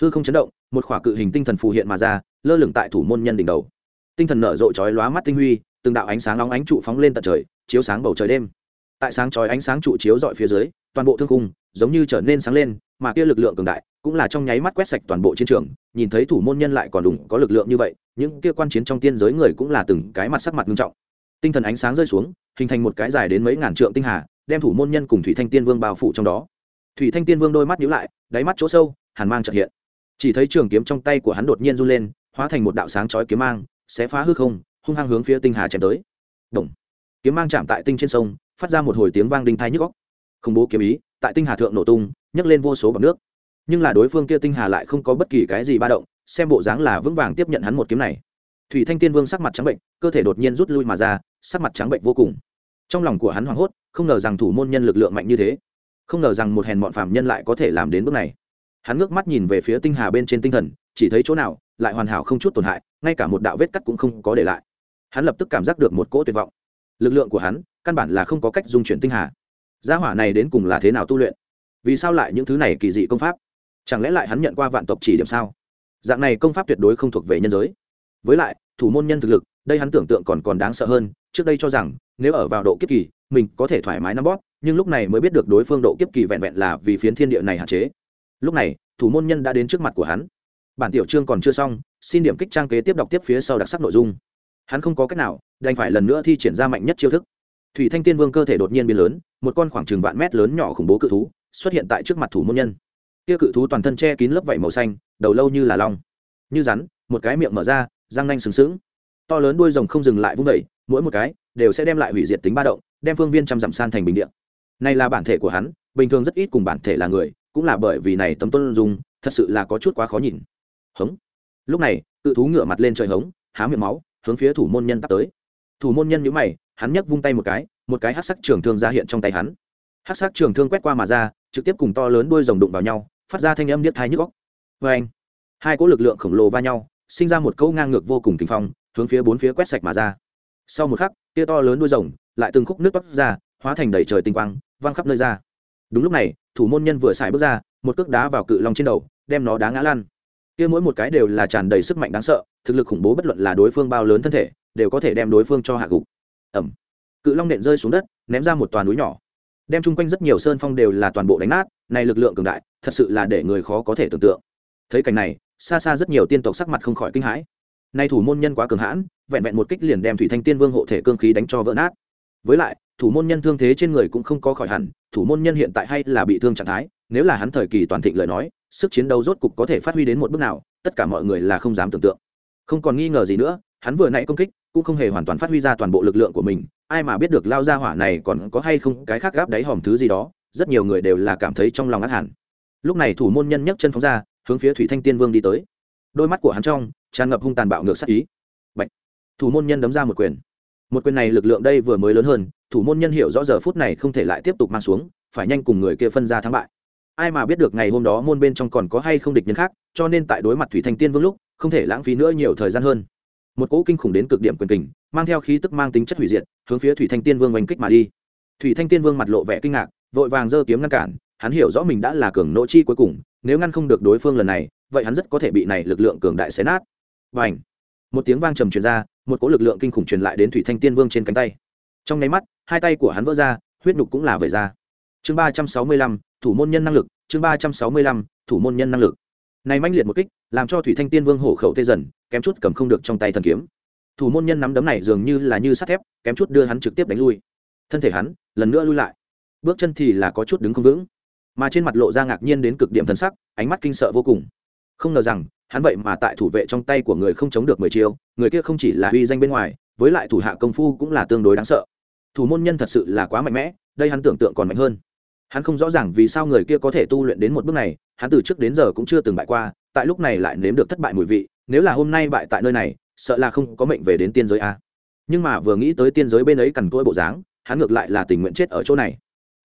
Hư không chấn động, một khỏa cự hình tinh thần phù hiện mà ra, lơ lửng tại thủ môn nhân đỉnh đầu. Tinh thần nở rộ chói lóa mắt tinh huy, từng đạo ánh sáng nóng ánh trụ phóng lên tận trời, chiếu sáng bầu trời đêm. Tại sáng chói ánh sáng trụ chiếu dọi phía dưới, toàn bộ thương cung giống như trở nên sáng lên mà kia lực lượng cường đại cũng là trong nháy mắt quét sạch toàn bộ chiến trường, nhìn thấy thủ môn nhân lại còn đủ có lực lượng như vậy, những kia quan chiến trong tiên giới người cũng là từng cái mặt sắc mặt nghiêm trọng. Tinh thần ánh sáng rơi xuống, hình thành một cái dài đến mấy ngàn trượng tinh hà, đem thủ môn nhân cùng thủy thanh tiên vương bao phủ trong đó. Thủy thanh tiên vương đôi mắt nhíu lại, đáy mắt chỗ sâu, hàn mang chợt hiện. Chỉ thấy trường kiếm trong tay của hắn đột nhiên run lên, hóa thành một đạo sáng chói kiếm mang sẽ phá hư không, hung hăng hướng phía tinh hà chém tới. Động. kiếm mang chạm tại tinh trên sông, phát ra một hồi tiếng vang đinh thai nhức óc. Khủng bố kiếm ý, tại tinh hà thượng nổ tung nhấc lên vô số bọc nước. Nhưng là đối phương kia tinh hà lại không có bất kỳ cái gì ba động, xem bộ dáng là vững vàng tiếp nhận hắn một kiếm này. Thủy thanh tiên vương sắc mặt trắng bệnh, cơ thể đột nhiên rút lui mà ra, sắc mặt trắng bệnh vô cùng. Trong lòng của hắn hoảng hốt, không ngờ rằng thủ môn nhân lực lượng mạnh như thế. Không ngờ rằng một hèn bọn phàm nhân lại có thể làm đến bước này. Hắn ngước mắt nhìn về phía tinh hà bên trên tinh thần, chỉ thấy chỗ nào, lại hoàn hảo không chút tổn hại, ngay cả một đạo vết cắt cũng không có để lại. Hắn lập tức cảm giác được một cỗ tuyệt vọng. Lực lượng của hắn, căn bản là không có cách dung chuyển tinh hà. Gia hỏa này đến cùng là thế nào tu luyện? Vì sao lại những thứ này kỳ dị công pháp? Chẳng lẽ lại hắn nhận qua vạn tộc chỉ điểm sao? Dạng này công pháp tuyệt đối không thuộc về nhân giới. Với lại, thủ môn nhân thực lực, đây hắn tưởng tượng còn còn đáng sợ hơn, trước đây cho rằng, nếu ở vào độ kiếp kỳ, mình có thể thoải mái nắm bóp, nhưng lúc này mới biết được đối phương độ kiếp kỳ vẹn vẹn là vì phiến thiên địa này hạn chế. Lúc này, thủ môn nhân đã đến trước mặt của hắn. Bản tiểu chương còn chưa xong, xin điểm kích trang kế tiếp đọc tiếp phía sau đặc sắc nội dung. Hắn không có cách nào, đành phải lần nữa thi triển ra mạnh nhất chiêu thức. Thủy thanh tiên vương cơ thể đột nhiên biến lớn, một con khoảng chừng vạn mét lớn nhỏ khủng bố cự thú xuất hiện tại trước mặt thủ môn nhân. Kia cự thú toàn thân che kín lớp vảy màu xanh, đầu lâu như là long. Như rắn, một cái miệng mở ra, răng nanh sừng sững. To lớn đuôi rồng không dừng lại vung vẩy mỗi một cái đều sẽ đem lại hủy diệt tính ba động, đem phương viên trăm dặm san thành bình điện này là bản thể của hắn, bình thường rất ít cùng bản thể là người, cũng là bởi vì này tấm tuân dung, thật sự là có chút quá khó nhìn. Hống. Lúc này, cự thú ngửa mặt lên trời hống, há miệng máu, hướng phía thủ môn nhân tắt tới. Thủ môn nhân nhíu mày, hắn nhấc vung tay một cái một cái hắc sắc trường thương ra hiện trong tay hắn. Hắc sắc trường thương quét qua mà ra trực tiếp cùng to lớn đuôi rồng đụng vào nhau, phát ra thanh âm điếc tai nhức góc vê anh, hai cỗ lực lượng khổng lồ va nhau, sinh ra một cỗ ngang ngược vô cùng kinh phong, hướng phía bốn phía quét sạch mà ra. Sau một khắc, tia to lớn đuôi rồng lại từng khúc nước toát ra, hóa thành đầy trời tinh quang, văng khắp nơi ra. Đúng lúc này, thủ môn nhân vừa xài bước ra, một cước đá vào cự long trên đầu, đem nó đá ngã lan kia mỗi một cái đều là tràn đầy sức mạnh đáng sợ, thực lực khủng bố bất luận là đối phương bao lớn thân thể, đều có thể đem đối phương cho hạ gục. Ẩm. Cự long nện rơi xuống đất, ném ra một toàn núi nhỏ đem chung quanh rất nhiều sơn phong đều là toàn bộ đánh nát, này lực lượng cường đại, thật sự là để người khó có thể tưởng tượng. Thấy cảnh này, xa xa rất nhiều tiên tộc sắc mặt không khỏi kinh hãi. Nay thủ môn nhân quá cường hãn, vẹn vẹn một kích liền đem thủy thanh tiên vương hộ thể cương khí đánh cho vỡ nát. Với lại, thủ môn nhân thương thế trên người cũng không có khỏi hẳn, thủ môn nhân hiện tại hay là bị thương trạng thái, nếu là hắn thời kỳ toàn thịnh lời nói, sức chiến đấu rốt cục có thể phát huy đến một bước nào, tất cả mọi người là không dám tưởng tượng. Không còn nghi ngờ gì nữa, hắn vừa nãy công kích cũng không hề hoàn toàn phát huy ra toàn bộ lực lượng của mình, ai mà biết được lao ra hỏa này còn có hay không cái khác gáp đáy hòm thứ gì đó, rất nhiều người đều là cảm thấy trong lòng ác hẳn. Lúc này thủ môn nhân nhấc chân phóng ra, hướng phía thủy thanh tiên vương đi tới. Đôi mắt của hắn trong, tràn ngập hung tàn bạo ngược sắc ý. Bạch. thủ môn nhân đấm ra một quyền. Một quyền này lực lượng đây vừa mới lớn hơn, thủ môn nhân hiểu rõ giờ phút này không thể lại tiếp tục mang xuống, phải nhanh cùng người kia phân ra thắng bại. Ai mà biết được ngày hôm đó môn bên trong còn có hay không địch nhân khác, cho nên tại đối mặt thủy thanh tiên vương lúc, không thể lãng phí nữa nhiều thời gian hơn một cỗ kinh khủng đến cực điểm quyền kình, mang theo khí tức mang tính chất hủy diệt, hướng phía thủy thanh tiên vương oanh kích mà đi. Thủy thanh tiên vương mặt lộ vẻ kinh ngạc, vội vàng giơ kiếm ngăn cản, hắn hiểu rõ mình đã là cường nỗ chi cuối cùng, nếu ngăn không được đối phương lần này, vậy hắn rất có thể bị này lực lượng cường đại xé nát. Và ảnh một tiếng vang trầm truyền ra, một cỗ lực lượng kinh khủng truyền lại đến thủy thanh tiên vương trên cánh tay. Trong nháy mắt, hai tay của hắn vỡ ra, huyết nhục cũng là vẩy ra. Chương ba trăm sáu mươi lăm, thủ môn nhân năng lực, chương ba trăm sáu mươi lăm, thủ môn nhân năng lực này manh liệt một kích, làm cho thủy thanh tiên vương hổ khẩu tê dần, kém chút cầm không được trong tay thần kiếm. Thủ môn nhân nắm đấm này dường như là như sắt thép, kém chút đưa hắn trực tiếp đánh lui. Thân thể hắn lần nữa lui lại. Bước chân thì là có chút đứng không vững, mà trên mặt lộ ra ngạc nhiên đến cực điểm thân sắc, ánh mắt kinh sợ vô cùng. Không ngờ rằng, hắn vậy mà tại thủ vệ trong tay của người không chống được mười chiêu, người kia không chỉ là uy danh bên ngoài, với lại thủ hạ công phu cũng là tương đối đáng sợ. Thủ môn nhân thật sự là quá mạnh mẽ, đây hắn tưởng tượng còn mạnh hơn hắn không rõ ràng vì sao người kia có thể tu luyện đến một bước này, hắn từ trước đến giờ cũng chưa từng bại qua, tại lúc này lại nếm được thất bại mùi vị, nếu là hôm nay bại tại nơi này, sợ là không có mệnh về đến tiên giới a. Nhưng mà vừa nghĩ tới tiên giới bên ấy cằn cỗi bộ dáng, hắn ngược lại là tình nguyện chết ở chỗ này.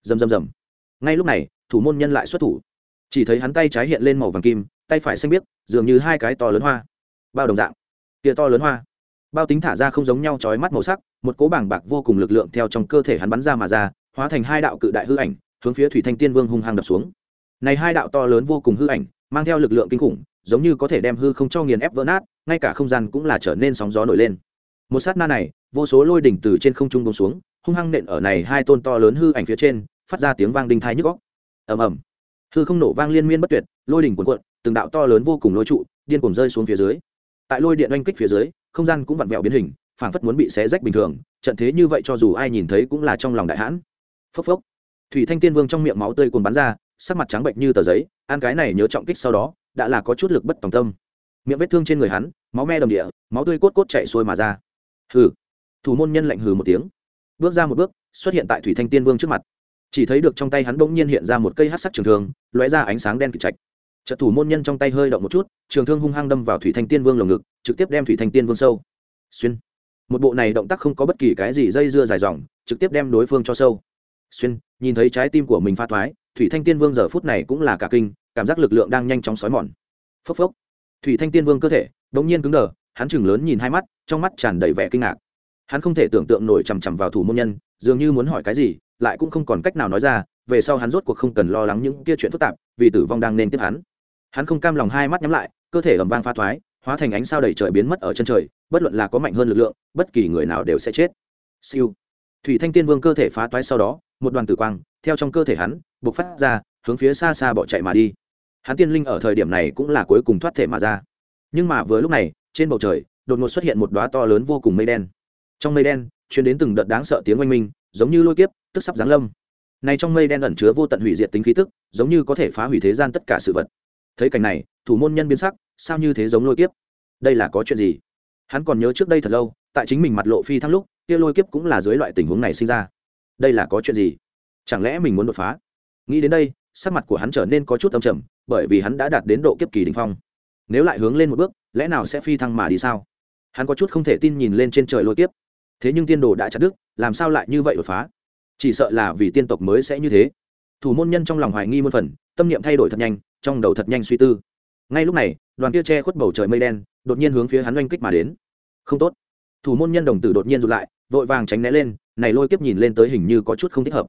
Rầm rầm rầm. Ngay lúc này, thủ môn nhân lại xuất thủ. Chỉ thấy hắn tay trái hiện lên màu vàng kim, tay phải xanh biếc, dường như hai cái to lớn hoa. Bao đồng dạng. Tia to lớn hoa. Bao tính thả ra không giống nhau trói mắt màu sắc, một cố bảng bạc vô cùng lực lượng theo trong cơ thể hắn bắn ra mà ra, hóa thành hai đạo cự đại hư ảnh hướng phía thủy thanh tiên vương hung hăng đập xuống. Này hai đạo to lớn vô cùng hư ảnh, mang theo lực lượng kinh khủng, giống như có thể đem hư không cho nghiền ép vỡ nát, ngay cả không gian cũng là trở nên sóng gió nổi lên. Một sát na này, vô số lôi đỉnh từ trên không trung bông xuống, hung hăng nện ở này hai tôn to lớn hư ảnh phía trên, phát ra tiếng vang đinh thai nhức góc ầm ầm. Hư không nổ vang liên miên bất tuyệt, lôi đỉnh cuồn cuộn, từng đạo to lớn vô cùng lôi trụ, điên cuồng rơi xuống phía dưới. Tại lôi điện oanh kích phía dưới, không gian cũng vặn vẹo biến hình, phảng phất muốn bị xé rách bình thường, trận thế như vậy cho dù ai nhìn thấy cũng là trong lòng đại hãn. Phốc phốc thủy thanh tiên vương trong miệng máu tươi cuồn bắn ra, sắc mặt trắng bệnh như tờ giấy, ăn cái này nhớ trọng kích sau đó, đã là có chút lực bất tòng tâm. Miệng vết thương trên người hắn, máu me đồng địa, máu tươi cốt cốt chạy xuôi mà ra. Hừ. Thủ môn nhân lạnh hừ một tiếng. Bước ra một bước, xuất hiện tại thủy thanh tiên vương trước mặt. Chỉ thấy được trong tay hắn bỗng nhiên hiện ra một cây hát sắc trường thương, lóe ra ánh sáng đen kịch trạch. Trận thủ môn nhân trong tay hơi động một chút, trường thương hung hăng đâm vào thủy thanh tiên vương lồng ngực, trực tiếp đem thủy thanh tiên vương sâu. Xuyên. Một bộ này động tác không có bất kỳ cái gì dây dưa dài dòng, trực tiếp đem đối phương cho sâu xuyên, nhìn thấy trái tim của mình pha thoái, thủy thanh tiên vương giờ phút này cũng là cả kinh, cảm giác lực lượng đang nhanh chóng xói mòn. Phốc phốc. Thủy thanh tiên vương cơ thể đ ỗ n g nhiên cứng đờ, hắn chừng lớn nhìn hai mắt, trong mắt tràn đầy vẻ kinh ngạc. Hắn không thể tưởng tượng nổi chằm chằm vào thủ môn nhân, dường như muốn hỏi cái gì, lại cũng không còn cách nào nói ra, về sau hắn rốt cuộc không cần lo lắng những kia chuyện phức tạp, vì tử vong đang nên tiếp hắn. Hắn không cam lòng hai mắt nhắm lại, cơ thể ẩm vang pha thoái, hóa thành ánh sao đầy trời biến mất ở chân trời, bất luận là có mạnh hơn lực lượng, bất kỳ người nào đều sẽ chết. Siêu. Thủy thanh tiên vương cơ thể phá toái sau đó một đoàn tử quang, theo trong cơ thể hắn buộc phát ra, hướng phía xa xa bỏ chạy mà đi. Hắn tiên linh ở thời điểm này cũng là cuối cùng thoát thể mà ra. Nhưng mà vừa lúc này, trên bầu trời, đột ngột xuất hiện một đoá to lớn vô cùng mây đen. Trong mây đen chuyến đến từng đợt đáng sợ tiếng oanh minh, giống như lôi kiếp, tức sắp giáng lâm. Này trong mây đen ẩn chứa vô tận hủy diệt tính khí tức, giống như có thể phá hủy thế gian tất cả sự vật. Thấy cảnh này, thủ môn nhân biến sắc, sao như thế giống lôi kiếp? Đây là có chuyện gì? Hắn còn nhớ trước đây thật lâu, tại chính mình mặt lộ phi thăng lúc, kia lôi kiếp cũng là dưới loại tình huống này sinh ra đây là có chuyện gì? Chẳng lẽ mình muốn đột phá? Nghĩ đến đây sắc mặt của hắn trở nên có chút âm trầm bởi vì hắn đã đạt đến độ kiếp kỳ đình phong. Nếu lại hướng lên một bước lẽ nào sẽ phi thăng mà đi sao? Hắn có chút không thể tin nhìn lên trên trời lôi kiếp. Thế nhưng tiên đồ đã chặt đức, làm sao lại như vậy đột phá? Chỉ sợ là vì tiên tộc mới sẽ như thế. Thủ môn nhân trong lòng hoài nghi muôn phần tâm niệm thay đổi thật nhanh trong đầu thật nhanh suy tư. Ngay lúc này đoàn kia che khuất bầu trời mây đen đột nhiên hướng phía hắn oanh kích mà đến. Không tốt. Thủ môn nhân đồng tử đột nhiên rụt lại vội vàng tránh né lên này lôi kiếp nhìn lên tới hình như có chút không thích hợp.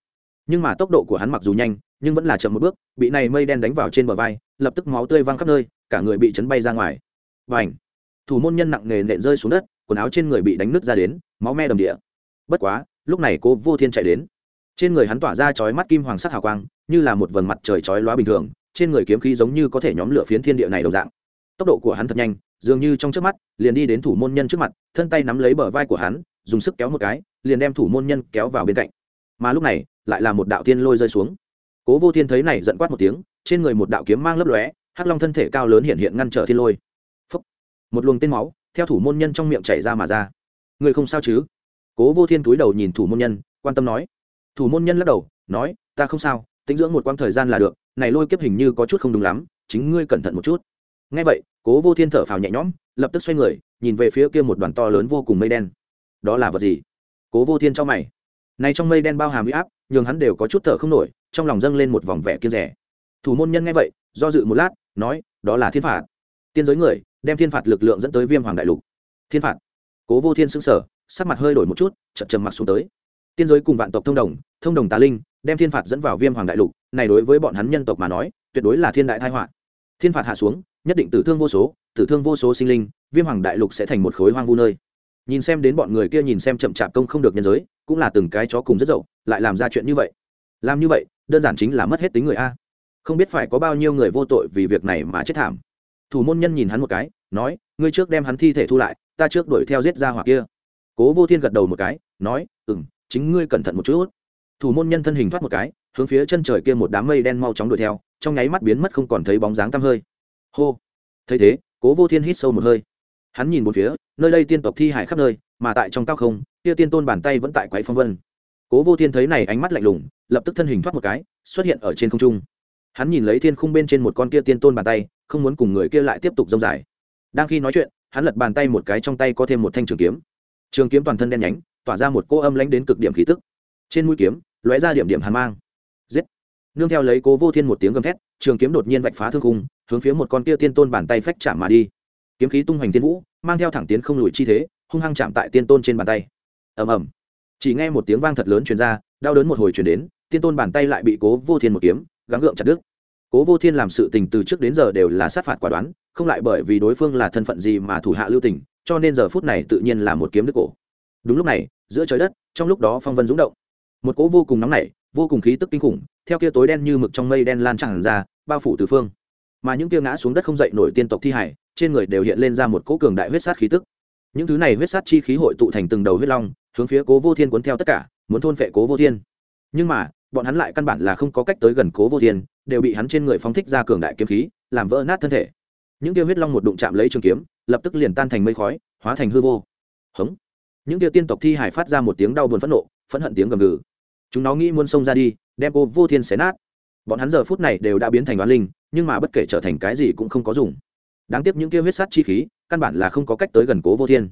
Nhưng mà tốc độ của hắn mặc dù nhanh, nhưng vẫn là chậm một bước, bị này mây đen đánh vào trên bờ vai, lập tức máu tươi văng khắp nơi, cả người bị chấn bay ra ngoài. Và ảnh thủ môn nhân nặng nề nện rơi xuống đất, quần áo trên người bị đánh nứt ra đến, máu me đầm địa. Bất quá, lúc này cô vô thiên chạy đến. Trên người hắn tỏa ra chói mắt kim hoàng sắc hào quang, như là một vầng mặt trời chói lóa bình thường, trên người kiếm khí giống như có thể nhóm lửa phiến thiên địa này đồng dạng. Tốc độ của hắn thật nhanh, dường như trong trước mắt, liền đi đến thủ môn nhân trước mặt, thân tay nắm lấy bờ vai của hắn dùng sức kéo một cái, liền đem thủ môn nhân kéo vào bên cạnh. Mà lúc này, lại là một đạo thiên lôi rơi xuống. Cố vô thiên thấy này giận quát một tiếng, trên người một đạo kiếm mang lấp lóe, hắc long thân thể cao lớn hiện hiện ngăn trở thiên lôi. Phúc. một luồng tên máu theo thủ môn nhân trong miệng chảy ra mà ra. Người không sao chứ? Cố vô thiên túi đầu nhìn thủ môn nhân, quan tâm nói. Thủ môn nhân lắc đầu, nói, ta không sao, tính dưỡng một quãng thời gian là được, này lôi kiếp hình như có chút không đúng lắm, chính ngươi cẩn thận một chút. Ngay vậy, cố vô thiên thở phào nhẹ nhõm, lập tức xoay người, nhìn về phía kia một đoàn to lớn vô cùng mây đen đó là vật gì? Cố vô thiên cho mày. Này trong mây đen bao hàm huy áp, nhường hắn đều có chút thở không nổi, trong lòng dâng lên một vòng vẻ kia rẻ. Thủ môn nhân nghe vậy, do dự một lát, nói, đó là thiên phạt. Tiên giới người, đem thiên phạt lực lượng dẫn tới viêm hoàng đại lục. Thiên phạt. Cố vô thiên xứng sở sắc mặt hơi đổi một chút, chậm trầm mặc xuống tới. Tiên giới cùng vạn tộc thông đồng thông đồng tà linh, đem thiên phạt dẫn vào viêm hoàng đại lục, này đối với bọn hắn nhân tộc mà nói, tuyệt đối là thiên đại thái họa. Thiên phạt hạ xuống, nhất định tử thương vô số, tử thương vô số sinh linh, viêm hoàng đại lục sẽ thành một khối hoang vu nơi nhìn xem đến bọn người kia nhìn xem chậm chạp công không được nhân giới, cũng là từng cái chó cùng rất dậu, lại làm ra chuyện như vậy. Làm như vậy, đơn giản chính là mất hết tính người a. Không biết phải có bao nhiêu người vô tội vì việc này mà chết thảm. Thủ môn nhân nhìn hắn một cái, nói, ngươi trước đem hắn thi thể thu lại, ta trước đuổi theo giết ra hoặc kia. Cố vô thiên gật đầu một cái, nói ừ m chính ngươi cẩn thận một chút. Thủ môn nhân thân hình thoát một cái, hướng phía chân trời kia một đám mây đen mau chóng đuổi theo, trong nháy mắt biến mất không còn thấy bóng dáng tăm hơi. Hô. Thấy thế, cố vô thiên hít sâu một hơi hắn nhìn một phía, nơi đây tiên tộc thi hải khắp nơi, mà tại trong cao không, kia tiên tôn bàn tay vẫn tại quái phong vân. Cố vô thiên thấy này ánh mắt lạnh lùng, lập tức thân hình thoát một cái, xuất hiện ở trên không trung. Hắn nhìn lấy thiên khung bên trên một con kia tiên tôn bàn tay, không muốn cùng người kia lại tiếp tục dông dài. Đang khi nói chuyện, hắn lật bàn tay một cái trong tay có thêm một thanh trường kiếm. Trường kiếm toàn thân đen nhánh, tỏa ra một cô âm lãnh đến cực điểm khí tức. Trên mũi kiếm, lóe ra điểm điểm hàn mang. Giết! Nương theo lấy cố vô thiên một tiếng gầm thét, trường kiếm đột nhiên vạch phá thương khung, hướng phía một con kia tiên tôn bàn tay phách chạm mà đi kiếm khí tung hoành tiên vũ, mang theo thẳng tiến không lùi chi thế, hung hăng chạm tại tiên tôn trên bàn tay. Ầm ầm. Chỉ nghe một tiếng vang thật lớn truyền ra, đau đớn một hồi truyền đến, tiên tôn bàn tay lại bị cố vô thiên một kiếm, gắng gượng chặt đứt. Cố vô thiên làm sự tình từ trước đến giờ đều là sát phạt quả đoán, không lại bởi vì đối phương là thân phận gì mà thủ hạ lưu tình, cho nên giờ phút này tự nhiên là một kiếm đứt cổ. Đúng lúc này, giữa trời đất, trong lúc đó phong vân rúng động. Một cỗ vô cùng nóng nảy, vô cùng khí tức kinh khủng, theo kia tối đen như mực trong mây đen lan tràn ra, bao phủ từ phương mà những kia ngã xuống đất không dậy nổi tiên tộc thi hải trên người đều hiện lên ra một cỗ cường đại huyết sát khí tức. Những thứ này huyết sát chi khí hội tụ thành từng đầu huyết long, hướng phía cố vô thiên cuốn theo tất cả, muốn thôn phệ cố vô thiên. Nhưng mà, bọn hắn lại căn bản là không có cách tới gần cố vô thiên, đều bị hắn trên người phóng thích ra cường đại kiếm khí, làm vỡ nát thân thể. Những tiêu huyết long một đụng chạm lấy trường kiếm, lập tức liền tan thành mây khói, hóa thành hư vô. Hống. Những tiêu tiên tộc thi hải phát ra một tiếng đau buồn phẫn nộ, phẫn hận tiếng gầm gừ. Chúng nó nghĩ muốn xông ra đi, đem cô vô thiên xé nát. Bọn hắn giờ phút này đều đã biến thành oán linh nhưng mà bất kể trở thành cái gì cũng không có dùng. Đáng tiếc những kia huyết sát chi khí, căn bản là không có cách tới gần cố vô thiên.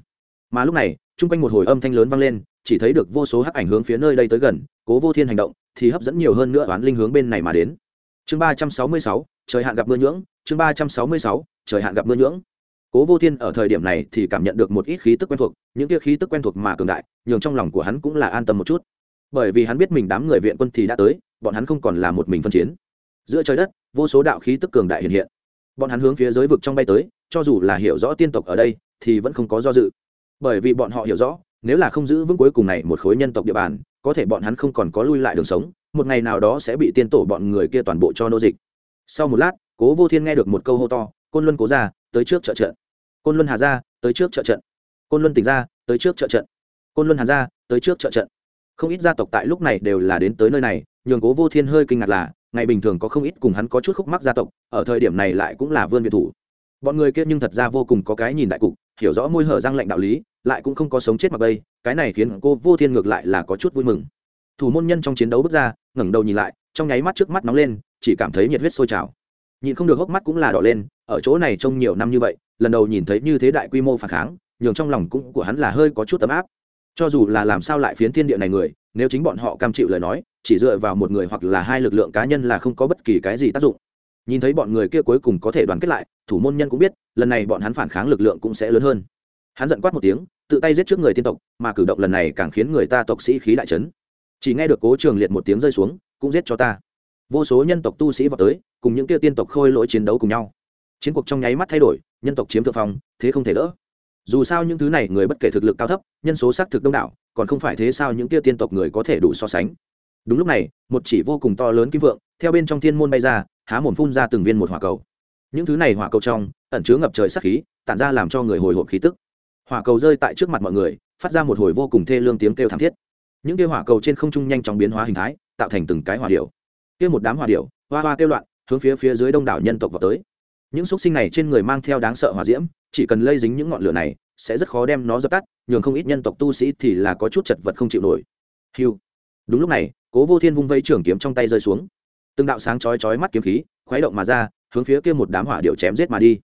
Mà lúc này, chung quanh một hồi âm thanh lớn vang lên, chỉ thấy được vô số hắc ảnh hướng phía nơi đây tới gần, cố vô thiên hành động thì hấp dẫn nhiều hơn nữa oán linh hướng bên này mà đến. Chương ba trăm sáu mươi sáu, trời hạn gặp mưa nhưỡng, chương ba trăm sáu mươi sáu, trời hạn gặp mưa nhưỡng. Cố vô thiên ở thời điểm này thì cảm nhận được một ít khí tức quen thuộc, những kia khí tức quen thuộc mà cường đại, nhường trong lòng của hắn cũng là an tâm một chút. Bởi vì hắn biết mình đám người viện quân thì đã tới, bọn hắn không còn là một mình phân chiến. Giữa trời đất vô số đạo khí tức cường đại hiện hiện. Bọn hắn hướng phía giới vực trong bay tới, cho dù là hiểu rõ tiên tộc ở đây, thì vẫn không có do dự. Bởi vì bọn họ hiểu rõ, nếu là không giữ vững cuối cùng này một khối nhân tộc địa bàn, có thể bọn hắn không còn có lui lại đường sống, một ngày nào đó sẽ bị tiên tổ bọn người kia toàn bộ cho nô dịch. Sau một lát, cố vô thiên nghe được một câu hô to, côn luân cố ra tới trước trợ trận. Côn luân hà ra tới trước trợ trận. Côn luân tỉnh ra tới trước trợ trận. Côn luân hà ra tới trước trợ trận. Không ít gia tộc tại lúc này đều là đến tới nơi này, nhường cố vô thiên hơi kinh ngạc là ngày bình thường có không ít cùng hắn có chút khúc mắc gia tộc, ở thời điểm này lại cũng là vươn việt thủ. Bọn người kia nhưng thật ra vô cùng có cái nhìn đại cục, hiểu rõ môi hở răng lệnh đạo lý, lại cũng không có sống chết mặc bây, cái này khiến cô vô thiên ngược lại là có chút vui mừng. Thủ môn nhân trong chiến đấu bước ra, ngẩng đầu nhìn lại, trong nháy mắt trước mắt nóng lên, chỉ cảm thấy nhiệt huyết sôi trào. Nhìn không được hốc mắt cũng là đỏ lên, ở chỗ này trông nhiều năm như vậy, lần đầu nhìn thấy như thế đại quy mô phản kháng, nhường trong lòng cũng của hắn là hơi có chút ấm áp. Cho dù là làm sao lại phiến thiên địa này người, nếu chính bọn họ cam chịu lời nói chỉ dựa vào một người hoặc là hai lực lượng cá nhân là không có bất kỳ cái gì tác dụng. Nhìn thấy bọn người kia cuối cùng có thể đoàn kết lại, thủ môn nhân cũng biết, lần này bọn hắn phản kháng lực lượng cũng sẽ lớn hơn. Hắn giận quát một tiếng, tự tay giết trước người tiên tộc, mà cử động lần này càng khiến người ta tộc sĩ khí đại trấn chỉ nghe được cố trường liệt một tiếng rơi xuống, cũng giết cho ta. Vô số nhân tộc tu sĩ vào tới, cùng những kia tiên tộc khôi lỗi chiến đấu cùng nhau. Chiến cuộc trong nháy mắt thay đổi, nhân tộc chiếm thượng phong, thế không thể đỡ. Dù sao những thứ này người bất kể thực lực cao thấp, nhân số xác thực đông đảo, còn không phải thế sao những kia tiên tộc người có thể đủ so sánh đúng lúc này, một chỉ vô cùng to lớn kim vượng, theo bên trong thiên môn bay ra, há mồm phun ra từng viên một hỏa cầu. Những thứ này hỏa cầu trong, ẩn chứa ngập trời sắc khí, tản ra làm cho người hồi hộp khí tức. Hỏa cầu rơi tại trước mặt mọi người, phát ra một hồi vô cùng thê lương tiếng kêu thảm thiết. Những kia hỏa cầu trên không trung nhanh chóng biến hóa hình thái, tạo thành từng cái hỏa điệu kia một đám hỏa điệu hoa hoa kêu loạn, hướng phía phía dưới đông đảo nhân tộc vào tới. Những xúc sinh này trên người mang theo đáng sợ hỏa diễm, chỉ cần lây dính những ngọn lửa này, sẽ rất khó đem nó dập tắt, nhường không ít nhân tộc tu sĩ thì là có chút chật vật không chịu nổi. Hiu đúng lúc này, cố vô thiên vung vây trường kiếm trong tay rơi xuống. Từng đạo sáng chói chói mắt kiếm khí khuấy động mà ra, hướng phía kia một đám hỏa điệu chém giết mà đi.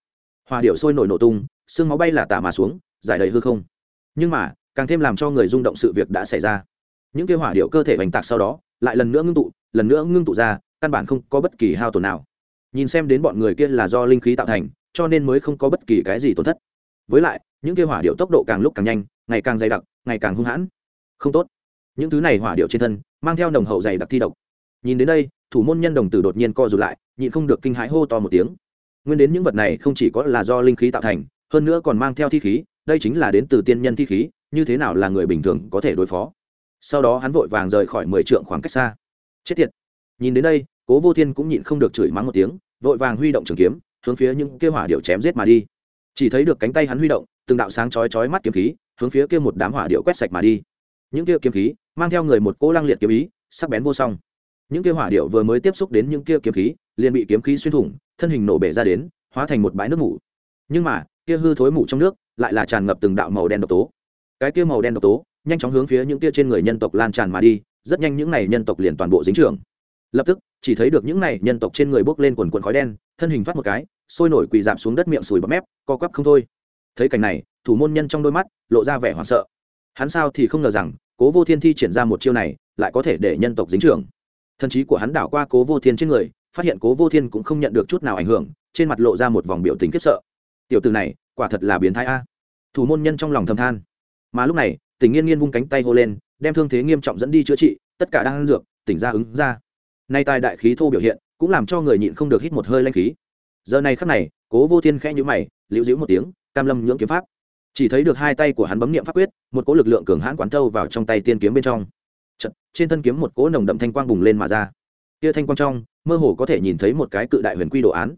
Hỏa điệu sôi nổi nổ tung, xương máu bay là tả mà xuống, giải đầy hư không. Nhưng mà, càng thêm làm cho người rung động sự việc đã xảy ra. Những kia hỏa điệu cơ thể bành tạc sau đó, lại lần nữa ngưng tụ, lần nữa ngưng tụ ra, căn bản không có bất kỳ hao tổn nào. Nhìn xem đến bọn người kia là do linh khí tạo thành, cho nên mới không có bất kỳ cái gì tổn thất. Với lại, những kia hỏa điệu tốc độ càng lúc càng nhanh, ngày càng dày đặc, ngày càng hung hãn. Không tốt những thứ này hỏa điệu trên thân, mang theo nồng hậu dày đặc thi độc. Nhìn đến đây, thủ môn nhân đồng tử đột nhiên co rụt lại, nhịn không được kinh hãi hô to một tiếng. Nguyên đến những vật này không chỉ có là do linh khí tạo thành, hơn nữa còn mang theo thi khí, đây chính là đến từ tiên nhân thi khí, như thế nào là người bình thường có thể đối phó? Sau đó hắn vội vàng rời khỏi mười trượng khoảng cách xa. Chết tiệt! Nhìn đến đây, cố vô thiên cũng nhịn không được chửi mắng một tiếng, vội vàng huy động trường kiếm, hướng phía những kêu hỏa điệu chém giết mà đi. Chỉ thấy được cánh tay hắn huy động, từng đạo sáng chói chói mắt kiếm khí, hướng phía kia một đám hỏa điệu quét sạch mà đi những kia kiếm khí mang theo người một cỗ lăng liệt kiếm ý, sắc bén vô song. Những kia hỏa điệu vừa mới tiếp xúc đến những kia kiếm khí, liền bị kiếm khí xuyên thủng, thân hình nổ bể ra đến, hóa thành một bãi nước mủ. Nhưng mà, kia hư thối mủ trong nước lại là tràn ngập từng đạo màu đen độc tố. Cái kia màu đen độc tố nhanh chóng hướng phía những kia trên người nhân tộc lan tràn mà đi, rất nhanh những này nhân tộc liền toàn bộ dính trường lập tức, chỉ thấy được những này nhân tộc trên người bốc lên quần quần khói đen, thân hình thoát một cái, sôi nổi quỳ dạp xuống đất miệng sùi bắp mép, co quắp không thôi. Thấy cảnh này, thủ môn nhân trong đôi mắt lộ ra vẻ hoảng sợ hắn sao thì không ngờ rằng, cố vô thiên thi triển ra một chiêu này, lại có thể để nhân tộc dính trưởng. Thần trí của hắn đảo qua cố vô thiên trên người, phát hiện cố vô thiên cũng không nhận được chút nào ảnh hưởng, trên mặt lộ ra một vòng biểu tình khiếp sợ. Tiểu từ này, quả thật là biến thái a. Thủ môn nhân trong lòng thầm than. Mà lúc này tỉnh nghiên nghiên vung cánh tay hô lên, đem thương thế nghiêm trọng dẫn đi chữa trị, tất cả đang ăn dược, tỉnh ra ứng ra. Nay tài đại khí thô biểu hiện, cũng làm cho người nhịn không được hít một hơi lanh khí. Giờ này khắc này, cố vô thiên khẽ nhữ mày, liễu dĩu một tiếng, cam lâm nhưỡng kiếm pháp chỉ thấy được hai tay của hắn bấm niệm pháp quyết một cỗ lực lượng cường hãn quán thâu vào trong tay tiên kiếm bên trong. Chật, trên thân kiếm một cỗ nồng đậm thanh quang bùng lên mà ra. Kia thanh quang trong mơ hồ có thể nhìn thấy một cái cự đại huyền quy đồ án.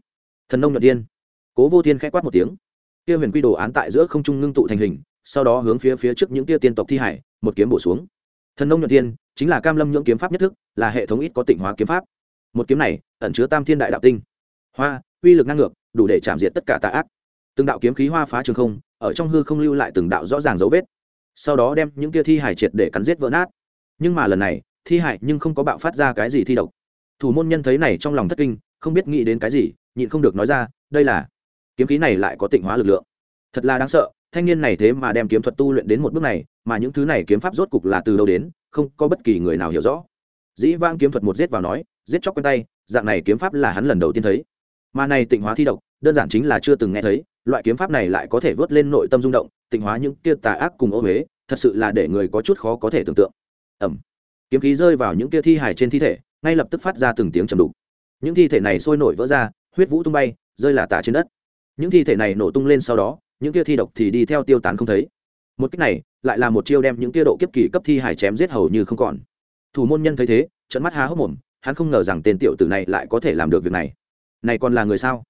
Thần nông nhuận tiên. Cố vô thiên k h ẽ quát một tiếng. Kia huyền quy đồ án tại giữa không trung ngưng tụ thành hình sau đó hướng phía phía trước những tia tiên tộc thi hải một kiếm bổ xuống. Thần nông nhuận tiên chính là cam lâm nhưỡng kiếm pháp nhất thức là hệ thống ít có tịnh hóa kiếm pháp. Một kiếm này ẩn chứa tam thiên đại đạo tinh. Hoa uy lực năng ngược đủ để chạm diệt tất cả tạ ác. Từng đạo kiếm khí hoa phá trường không ở trong hư không lưu lại từng đạo rõ ràng dấu vết. Sau đó đem những kia thi hải triệt để cắn giết vỡ nát. Nhưng mà lần này, thi hải nhưng không có bạo phát ra cái gì thi độc. Thủ môn nhân thấy này trong lòng thất kinh, không biết nghĩ đến cái gì, nhịn không được nói ra, đây là kiếm khí này lại có tịnh hóa lực lượng. Thật là đáng sợ, thanh niên này thế mà đem kiếm thuật tu luyện đến một bước này, mà những thứ này kiếm pháp rốt cục là từ đâu đến, không có bất kỳ người nào hiểu rõ. Dĩ vang kiếm thuật một giết vào nói, giết chóc quen tay, dạng này kiếm pháp là hắn lần đầu tiên thấy. Mà này tịnh hóa thi độc, đơn giản chính là chưa từng nghe thấy loại kiếm pháp này lại có thể vớt lên nội tâm rung động, tịnh hóa những kia tà ác cùng ô huế thật sự là để người có chút khó có thể tưởng tượng. Ẩm kiếm khí rơi vào những kia thi hài trên thi thể, ngay lập tức phát ra từng tiếng trầm đục. Những thi thể này sôi nổi vỡ ra, huyết vũ tung bay, rơi là tả trên đất. Những thi thể này nổ tung lên sau đó, những kia thi độc thì đi theo tiêu tán không thấy. Một cách này lại là một chiêu đem những kia độ kiếp kỳ cấp thi hải chém giết hầu như không còn. Thủ môn nhân thấy thế trận mắt há hốc mồm, hắn không ngờ rằng tên tiểu tử này lại có thể làm được việc này. Này còn là người sao?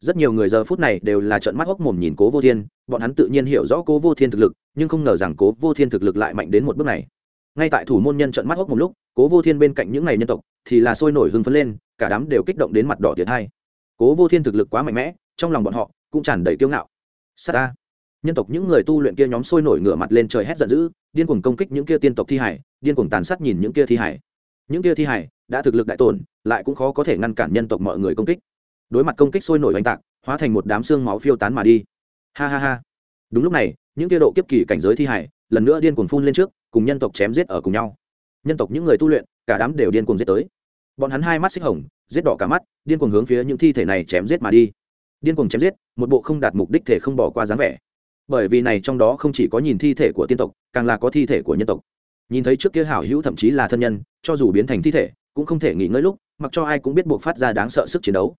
Rất nhiều người giờ phút này đều là trận mắt hốc mồm nhìn cố vô thiên, bọn hắn tự nhiên hiểu rõ cố vô thiên thực lực, nhưng không ngờ rằng cố vô thiên thực lực lại mạnh đến một bước này. Ngay tại thủ môn nhân trận mắt hốc một lúc, cố vô thiên bên cạnh những ngày nhân tộc thì là sôi nổi hưng phấn lên, cả đám đều kích động đến mặt đỏ tiệt hai. Cố vô thiên thực lực quá mạnh mẽ, trong lòng bọn họ cũng tràn đầy kiêu ngạo. Sa ta. Nhân tộc những người tu luyện kia nhóm sôi nổi ngửa mặt lên trời hét giận dữ, điên cuồng công kích những kia tiên tộc thi hải, điên cuồng tàn sát nhìn những kia thi hải. Những kia thi hải đã thực lực đại tổn, lại cũng khó có thể ngăn cản nhân tộc mọi người công kích đối mặt công kích sôi nổi oanh tạc, hóa thành một đám xương máu phiêu tán mà đi. Ha ha ha. Đúng lúc này, những tiêu độ kiếp kỳ cảnh giới thi hải, lần nữa điên cuồng phun lên trước, cùng nhân tộc chém giết ở cùng nhau. Nhân tộc những người tu luyện, cả đám đều điên cuồng giết tới. Bọn hắn hai mắt xích hồng, giết đỏ cả mắt, điên cuồng hướng phía những thi thể này chém giết mà đi. Điên cuồng chém giết, một bộ không đạt mục đích thể không bỏ qua dáng vẻ. Bởi vì này trong đó không chỉ có nhìn thi thể của tiên tộc, càng là có thi thể của nhân tộc. Nhìn thấy trước kia hảo hữu thậm chí là thân nhân, cho dù biến thành thi thể, cũng không thể nghỉ ngơi lúc, mặc cho ai cũng biết buộc phát ra đáng sợ sức chiến đấu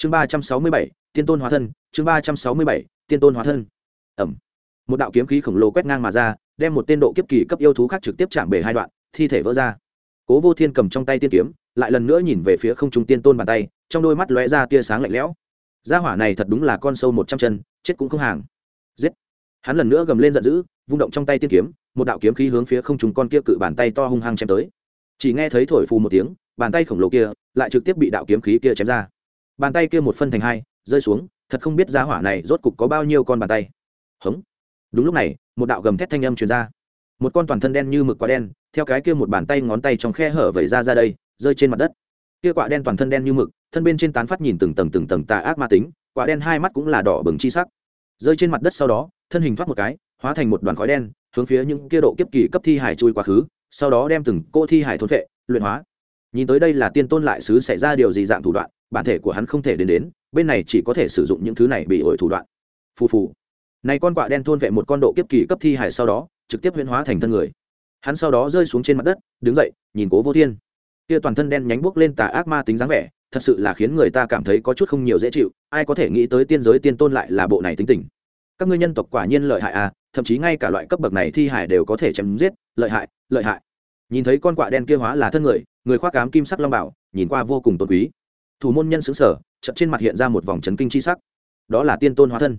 chương ba trăm sáu mươi bảy, tiên tôn hóa thân, chương ba trăm sáu mươi bảy, tiên tôn hóa thân. Ẩm. Một đạo kiếm khí khổng lồ quét ngang mà ra, đem một tên độ kiếp kỳ cấp yêu thú khác trực tiếp chạm bể hai đoạn, thi thể vỡ ra. Cố vô thiên cầm trong tay tiên kiếm, lại lần nữa nhìn về phía không trung tiên tôn bàn tay, trong đôi mắt lóe ra tia sáng lạnh lẽo. Gia hỏa này thật đúng là con sâu một trăm chân, chết cũng không hàng. Giết. Hắn lần nữa gầm lên giận dữ, vung động trong tay tiên kiếm, một đạo kiếm khí hướng phía không trung con kia cự bàn tay to hung hăng chém tới. Chỉ nghe thấy thổi phù một tiếng, bàn tay khổng lồ kia lại trực tiếp bị đạo kiếm khí kia chém ra bàn tay kia một phân thành hai, rơi xuống, thật không biết giá hỏa này rốt cục có bao nhiêu con bàn tay. Hống. Đúng lúc này, một đạo gầm thét thanh âm truyền ra. Một con toàn thân đen như mực quá đen, theo cái kia một bàn tay ngón tay trong khe hở vẩy ra ra đây, rơi trên mặt đất. Kia quả đen toàn thân đen như mực, thân bên trên tán phát nhìn từng tầng từng tầng tà ác ma tính, quả đen hai mắt cũng là đỏ bừng chi sắc. Rơi trên mặt đất sau đó, thân hình thoát một cái, hóa thành một đoàn khói đen, hướng phía những kia độ kiếp kỳ cấp thi hải chui quá khứ, sau đó đem từng cô thi hải thôn vệ luyện hóa. Nhìn tới đây là tiên tôn lại sứ xảy ra điều gì dạng thủ đoạn bản thể của hắn không thể đến đến, bên này chỉ có thể sử dụng những thứ này bị ổi thủ đoạn. Phù phù. Này con quạ đen thôn vệ một con độ kiếp kỳ cấp thi hải sau đó, trực tiếp huyễn hóa thành thân người. Hắn sau đó rơi xuống trên mặt đất, đứng dậy, nhìn cố vô thiên. Kia toàn thân đen nhánh buốc lên tà ác ma tính dáng vẻ, thật sự là khiến người ta cảm thấy có chút không nhiều dễ chịu, ai có thể nghĩ tới tiên giới tiên tôn lại là bộ này tính tình. Các ngươi nhân tộc quả nhiên lợi hại à thậm chí ngay cả loại cấp bậc này thi hải đều có thể chém giết, lợi hại lợi hại. Nhìn thấy con quạ đen kia hóa là thân người người khoác cám kim sắc long bảo, nhìn qua vô cùng tôn quý thủ môn nhân xứng sở chậm trên mặt hiện ra một vòng chấn kinh chi sắc. Đó là tiên tôn hóa thân.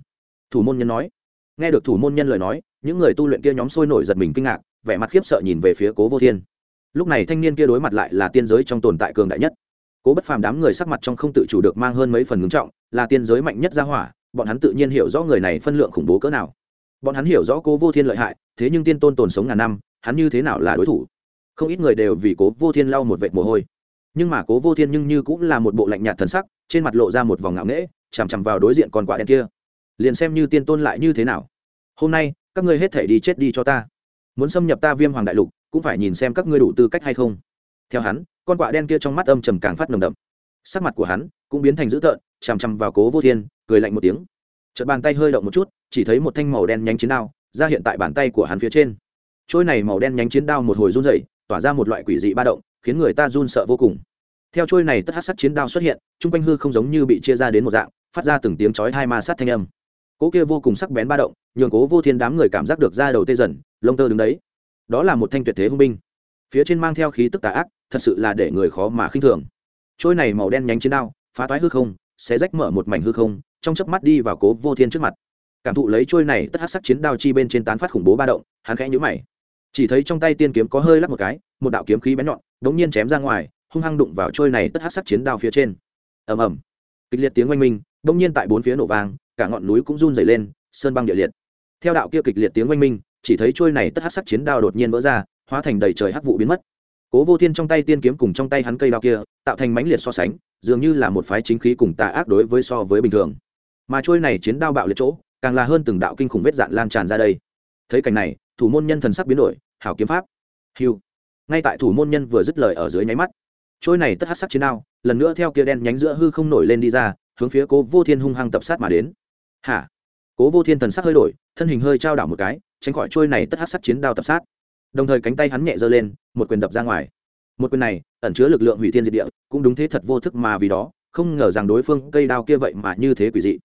Thủ môn nhân nói. Nghe được thủ môn nhân lời nói, những người tu luyện kia nhóm sôi nổi giật mình kinh ngạc, vẻ mặt khiếp sợ nhìn về phía cố vô thiên. Lúc này thanh niên kia đối mặt lại là tiên giới trong tồn tại cường đại nhất. Cố bất phàm đám người sắc mặt trong không tự chủ được mang hơn mấy phần ngưng trọng, là tiên giới mạnh nhất ra hỏa, bọn hắn tự nhiên hiểu rõ người này phân lượng khủng bố cỡ nào. Bọn hắn hiểu rõ cố vô thiên lợi hại, thế nhưng tiên tôn tồn sống ngàn năm, hắn như thế nào là đối thủ? Không ít người đều vì cố vô thiên lau một vệt mồ hôi nhưng mà cố vô thiên nhưng như cũng là một bộ lạnh nhạt thần sắc, trên mặt lộ ra một vòng ngạo nghễ, chằm chằm vào đối diện con quạ đen kia. Liền xem như tiên tôn lại như thế nào? Hôm nay, các ngươi hết thể đi chết đi cho ta. Muốn xâm nhập ta viêm hoàng đại lục, cũng phải nhìn xem các ngươi đủ tư cách hay không. Theo hắn, con quạ đen kia trong mắt âm trầm càng phát nồng đậm. Sắc mặt của hắn cũng biến thành dữ tợn, chằm chằm vào cố vô thiên, cười lạnh một tiếng. Chợt bàn tay hơi động một chút, chỉ thấy một thanh màu đen nhánh chiến đao ra hiện tại bàn tay của hắn phía trên. Trôi này màu đen nhánh chiến đao một hồi run rẩy, tỏa ra một loại quỷ dị ba động khiến người ta run sợ vô cùng. Theo trôi này tất hát sắt chiến đao xuất hiện, chung quanh hư không giống như bị chia ra đến một dạng, phát ra từng tiếng chói hai ma sát thanh âm. Cố kia vô cùng sắc bén ba động, nhường cố vô thiên đám người cảm giác được ra đầu tê dần, lông tơ đứng đấy. Đó là một thanh tuyệt thế hung binh. Phía trên mang theo khí tức tà ác, thật sự là để người khó mà khinh thường. Trôi này màu đen nhánh chiến đao, phá toái hư không sẽ rách mở một mảnh hư không, trong chớp mắt đi vào cố vô thiên trước mặt. Cảm thụ lấy trôi này tất hát sắc chiến đao chi bên trên tán phát khủng bố ba động, hắn khẽ nhũ mày. Chỉ thấy trong tay tiên kiếm có hơi lắc một cái, một đạo kiếm khí bén nhọn đống nhiên chém ra ngoài, hung hăng đụng vào trôi này tất hát sắc chiến đao phía trên. Ầm ầm. Kịch liệt tiếng oanh minh, đống nhiên tại bốn phía nổ vang, cả ngọn núi cũng run dày lên, sơn băng địa liệt. Theo đạo kia kịch liệt tiếng oanh minh, chỉ thấy trôi này tất hát sắc chiến đao đột nhiên vỡ ra, hóa thành đầy trời hắc vụ biến mất. Cố vô thiên trong tay tiên kiếm cùng trong tay hắn cây đao kia, tạo thành mãnh liệt so sánh, dường như là một phái chính khí cùng tà ác đối với so với bình thường. Mà trôi này chiến đao bạo liệt chỗ, càng là hơn từng đạo kinh khủng vết dạn lan tràn ra đây. Thấy cảnh này, thủ môn nhân thần sắc biến đổi, hảo kiếm pháp. Hiu ngay tại thủ môn nhân vừa dứt lời ở dưới nháy mắt. Trôi này tất hát sắc chiến đao, lần nữa theo kia đen nhánh giữa hư không nổi lên đi ra, hướng phía cố vô thiên hung hăng tập sát mà đến. Hả? Cố vô thiên thần sắc hơi đổi, thân hình hơi trao đảo một cái, tránh khỏi trôi này tất hát sắc chiến đao tập sát. Đồng thời cánh tay hắn nhẹ giơ lên, một quyền đập ra ngoài. Một quyền này, ẩn chứa lực lượng hủy thiên diệt địa, cũng đúng thế thật vô thức mà vì đó, không ngờ rằng đối phương cây đao kia vậy mà như thế quỷ dị.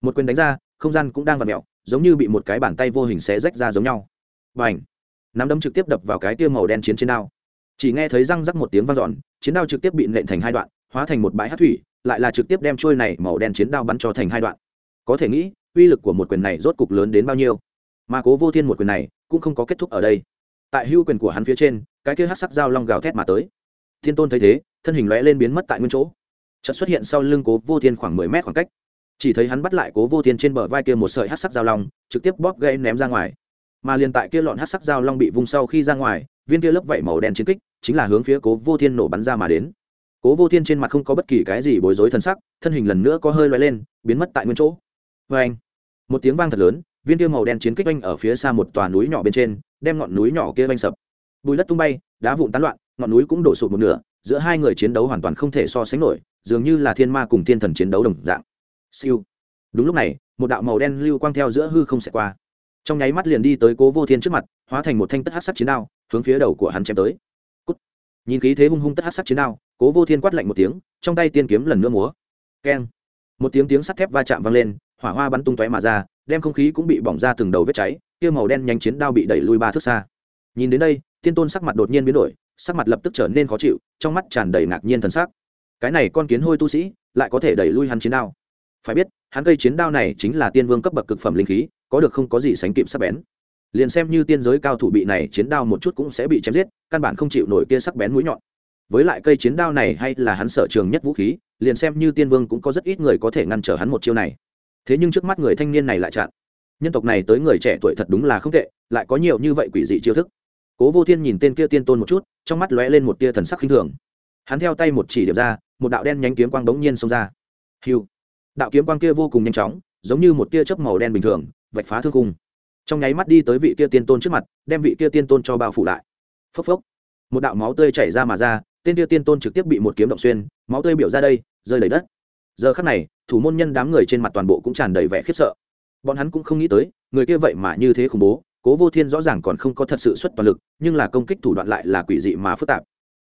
Một quyền đánh ra, không gian cũng đang vặt mẹo giống như bị một cái bàn tay vô hình xé rách ra giống nhau. Và ảnh nắm đấm trực tiếp đập vào cái tia màu đen chiến trên đao chỉ nghe thấy răng rắc một tiếng vang dọn, chiến đao trực tiếp bị nện thành hai đoạn, hóa thành một bãi hát thủy, lại là trực tiếp đem trôi này màu đen chiến đao bắn cho thành hai đoạn. Có thể nghĩ, uy lực của một quyền này rốt cục lớn đến bao nhiêu. Mà cố vô thiên một quyền này cũng không có kết thúc ở đây. Tại hưu quyền của hắn phía trên, cái kia hát sắc dao long gào thét mà tới. Thiên tôn thấy thế, thân hình lóe lên biến mất tại nguyên chỗ. Chợt xuất hiện sau lưng cố vô thiên khoảng mười mét khoảng cách. Chỉ thấy hắn bắt lại cố vô thiên trên bờ vai kia một sợi hát sắc dao long, trực tiếp bóp gây ném ra ngoài mà liền tại kia lọn hát sắc dao long bị vung sau khi ra ngoài, viên kia lớp vảy màu đen chiến kích chính là hướng phía cố vô thiên nổ bắn ra mà đến. Cố vô thiên trên mặt không có bất kỳ cái gì bối rối t sắc, thân hình lần nữa có hơi loay lên, biến mất tại nguyên chỗ. Vê anh một tiếng vang thật lớn, viên kia màu đen chiến kích oanh ở phía xa một tòa núi nhỏ bên trên, đem ngọn núi nhỏ kia oanh sập. Bùi đất tung bay, đá vụn tán loạn, ngọn núi cũng đổ sụt một nửa, giữa hai người chiến đấu hoàn toàn không thể so sánh nổi, dường như là thiên ma cùng thiên thần chiến đấu đồng dạng. Siêu! Đúng lúc này, một đạo màu đen lưu quang theo giữa hư không xẹt qua trong nháy mắt liền đi tới cố vô thiên trước mặt, hóa thành một thanh tất hát sắc chiến đao, hướng phía đầu của hắn chém tới、Cút. Nhìn khí thế hung hung tất hát sắc chiến đao, cố vô thiên quát lạnh một tiếng, trong tay tiên kiếm lần nữa múa. Keng. Một tiếng tiếng sắt thép va chạm vang lên, hỏa hoa bắn tung tóe mà ra, đem không khí cũng bị bỏng ra từng đầu vết cháy, kia màu đen nhanh chiến đao bị đẩy lui ba thước xa. Nhìn đến đây, tiên tôn sắc mặt đột nhiên biến đổi, sắc mặt lập tức trở nên khó chịu, trong mắt tràn đầy ngạc nhiên thần sắc. Cái này con kiến hôi tu sĩ, lại có thể đẩy lui hắn chiến đao. Phải biết, hắn cây chiến đao này chính là tiên vương cấp bậc cực phẩm linh khí có được không có gì sánh kịp sắc bén. Liền xem như tiên giới cao thủ bị này chiến đao một chút cũng sẽ bị chém giết, căn bản không chịu nổi kia sắc bén mũi nhọn. Với lại cây chiến đao này hay là hắn sở trường nhất vũ khí, liền xem như tiên vương cũng có rất ít người có thể ngăn trở hắn một chiêu này. Thế nhưng trước mắt người thanh niên này lại chặn. Nhân tộc này tới người trẻ tuổi thật đúng là không tệ, lại có nhiều như vậy quỷ dị chiêu thức. Cố vô thiên nhìn tên kia tiên tôn một chút, trong mắt lóe lên một tia thần sắc khinh thường. Hắn theo tay một chỉ điểm ra, một đạo đen nhánh kiếm quang bỗng nhiên xông ra. Hiu đạo kiếm quang kia vô cùng nhanh chóng, giống như một tia chớp màu đen bình thường vạch phá thương cung trong nháy mắt đi tới vị kia tiên tôn trước mặt, đem vị kia tiên tôn cho bao phủ lại. Phốc phốc. Một đạo máu tươi chảy ra mà ra, tên kia tiên tôn trực tiếp bị một kiếm động xuyên, máu tươi biểu ra đây, rơi đầy đất. Giờ khắc này, thủ môn nhân đám người trên mặt toàn bộ cũng tràn đầy vẻ khiếp sợ. Bọn hắn cũng không nghĩ tới, người kia vậy mà như thế khủng bố, cố vô thiên rõ ràng còn không có thật sự xuất toàn lực, nhưng là công kích thủ đoạn lại là quỷ dị mà phức tạp.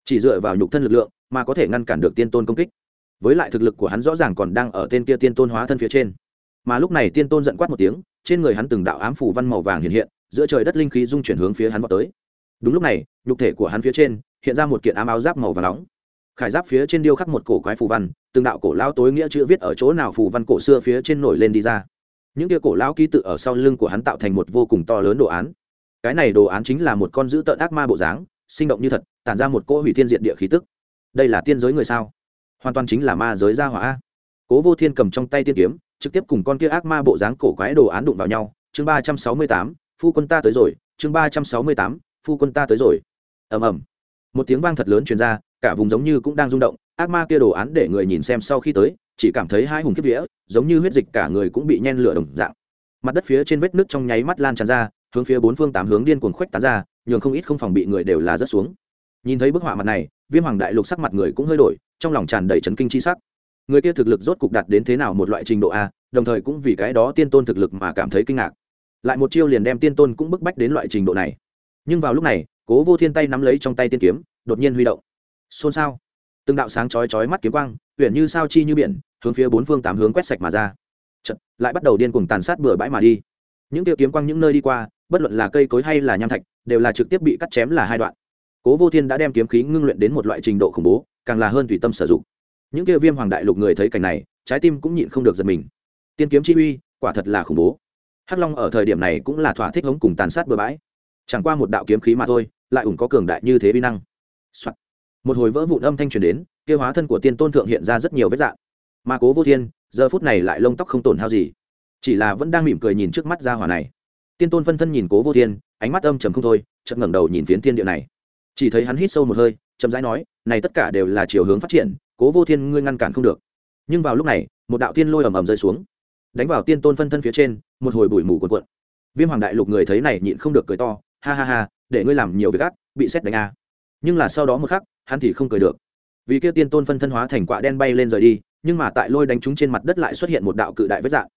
Chỉ dựa vào nhục thân lực lượng mà có thể ngăn cản được tiên tôn công kích. Với lại thực lực của hắn rõ ràng còn đang ở tên kia tiên tôn hóa thân phía trên. Mà lúc này tiên tôn giận quát một tiếng trên người hắn từng đạo ám phủ văn màu vàng hiện hiện, giữa trời đất linh khí dung chuyển hướng phía hắn vào tới. Đúng lúc này, nhục thể của hắn phía trên hiện ra một kiện ám áo giáp màu và nóng. Khải giáp phía trên điêu khắc một cổ quái phù văn, từng đạo cổ lao tối nghĩa chữ viết ở chỗ nào phù văn cổ xưa phía trên nổi lên đi ra. Những kia cổ lao ký tự ở sau lưng của hắn tạo thành một vô cùng to lớn đồ án. Cái này đồ án chính là một con dữ tợn ác ma bộ dáng, sinh động như thật, tản ra một cỗ hủy thiên diện địa khí tức. Đây là tiên giới người sao? Hoàn toàn chính là ma giới gia hỏa cố vô thiên cầm trong tay tiên kiếm trực tiếp cùng con kia ác ma bộ dáng cổ quái đồ án đụng vào nhau. Chương ba trăm sáu mươi tám, phu quân ta tới rồi. Chương ba trăm sáu mươi tám, phu quân ta tới rồi. Ầm ầm. Một tiếng vang thật lớn truyền ra, cả vùng giống như cũng đang rung động. Ác ma kia đồ án để người nhìn xem sau khi tới, chỉ cảm thấy hai hùng kiếp vía, giống như huyết dịch cả người cũng bị nhen lửa đồng dạng. Mặt đất phía trên vết nước trong nháy mắt lan tràn ra, hướng phía bốn phương tám hướng điên cuồng khuếch tán ra, nhường không ít không phòng bị người đều là rớt xuống. Nhìn thấy bức họa mặt này, viêm hoàng đại lục sắc mặt người cũng hơi đổi, trong lòng tràn đầy chấn kinh chi sắc người kia thực lực rốt cục đạt đến thế nào một loại trình độ a đồng thời cũng vì cái đó tiên tôn thực lực mà cảm thấy kinh ngạc. Lại một chiêu liền đem tiên tôn cũng bức bách đến loại trình độ này. Nhưng vào lúc này cố vô thiên tay nắm lấy trong tay tiên kiếm đột nhiên huy động. Xôn xao. Từng đạo sáng chói chói mắt kiếm quang huyện như sao chi như biển hướng phía bốn phương tám hướng quét sạch mà ra. Chật, lại bắt đầu điên cuồng tàn sát bừa bãi mà đi. Những tiêu kiếm quang những nơi đi qua bất luận là cây cối hay là nham thạch đều là trực tiếp bị cắt chém là hai đoạn. Cố vô thiên đã đem kiếm khí ngưng luyện đến một loại trình độ khủng bố càng là hơn tùy tâm sử dụng những kia viêm hoàng đại lục người thấy cảnh này, trái tim cũng nhịn không được giật mình. Tiên kiếm chi uy, quả thật là khủng bố. Hắc long ở thời điểm này cũng là thỏa thích hống cùng tàn sát bừa bãi. Chẳng qua một đạo kiếm khí mà thôi, lại ủng có cường đại như thế vi năng、Soạn. một hồi vỡ vụn âm thanh truyền đến, kia hóa thân của tiên tôn thượng hiện ra rất nhiều vết dạng. Mà cố vô thiên, giờ phút này lại lông tóc không tổn hao gì. Chỉ là vẫn đang mỉm cười nhìn trước mắt ra hỏa này. Tiên tôn phân thân nhìn cố vô thiên, ánh mắt âm trầm không thôi chậm ngẩng đầu nhìn phiến thiên địa này. Chỉ thấy hắn hít sâu một hơi, chậm rãi nói, này tất cả đều là chiều hướng phát triển cố vô thiên ngươi ngăn cản không được. Nhưng vào lúc này, một đạo tiên lôi ầm ầm rơi xuống, đánh vào tiên tôn phân thân phía trên, một hồi bụi mù cuộn cuộn. Viêm hoàng đại lục người thấy này nhịn không được cười to, ha ha ha, để ngươi làm nhiều việc ác, bị xét đánh a. Nhưng là sau đó một khắc, hắn thì không cười được. Vì kia tiên tôn phân thân hóa thành quạ đen bay lên rời đi, nhưng mà tại lôi đánh trúng trên mặt đất lại xuất hiện một đạo cự đại vết dạng.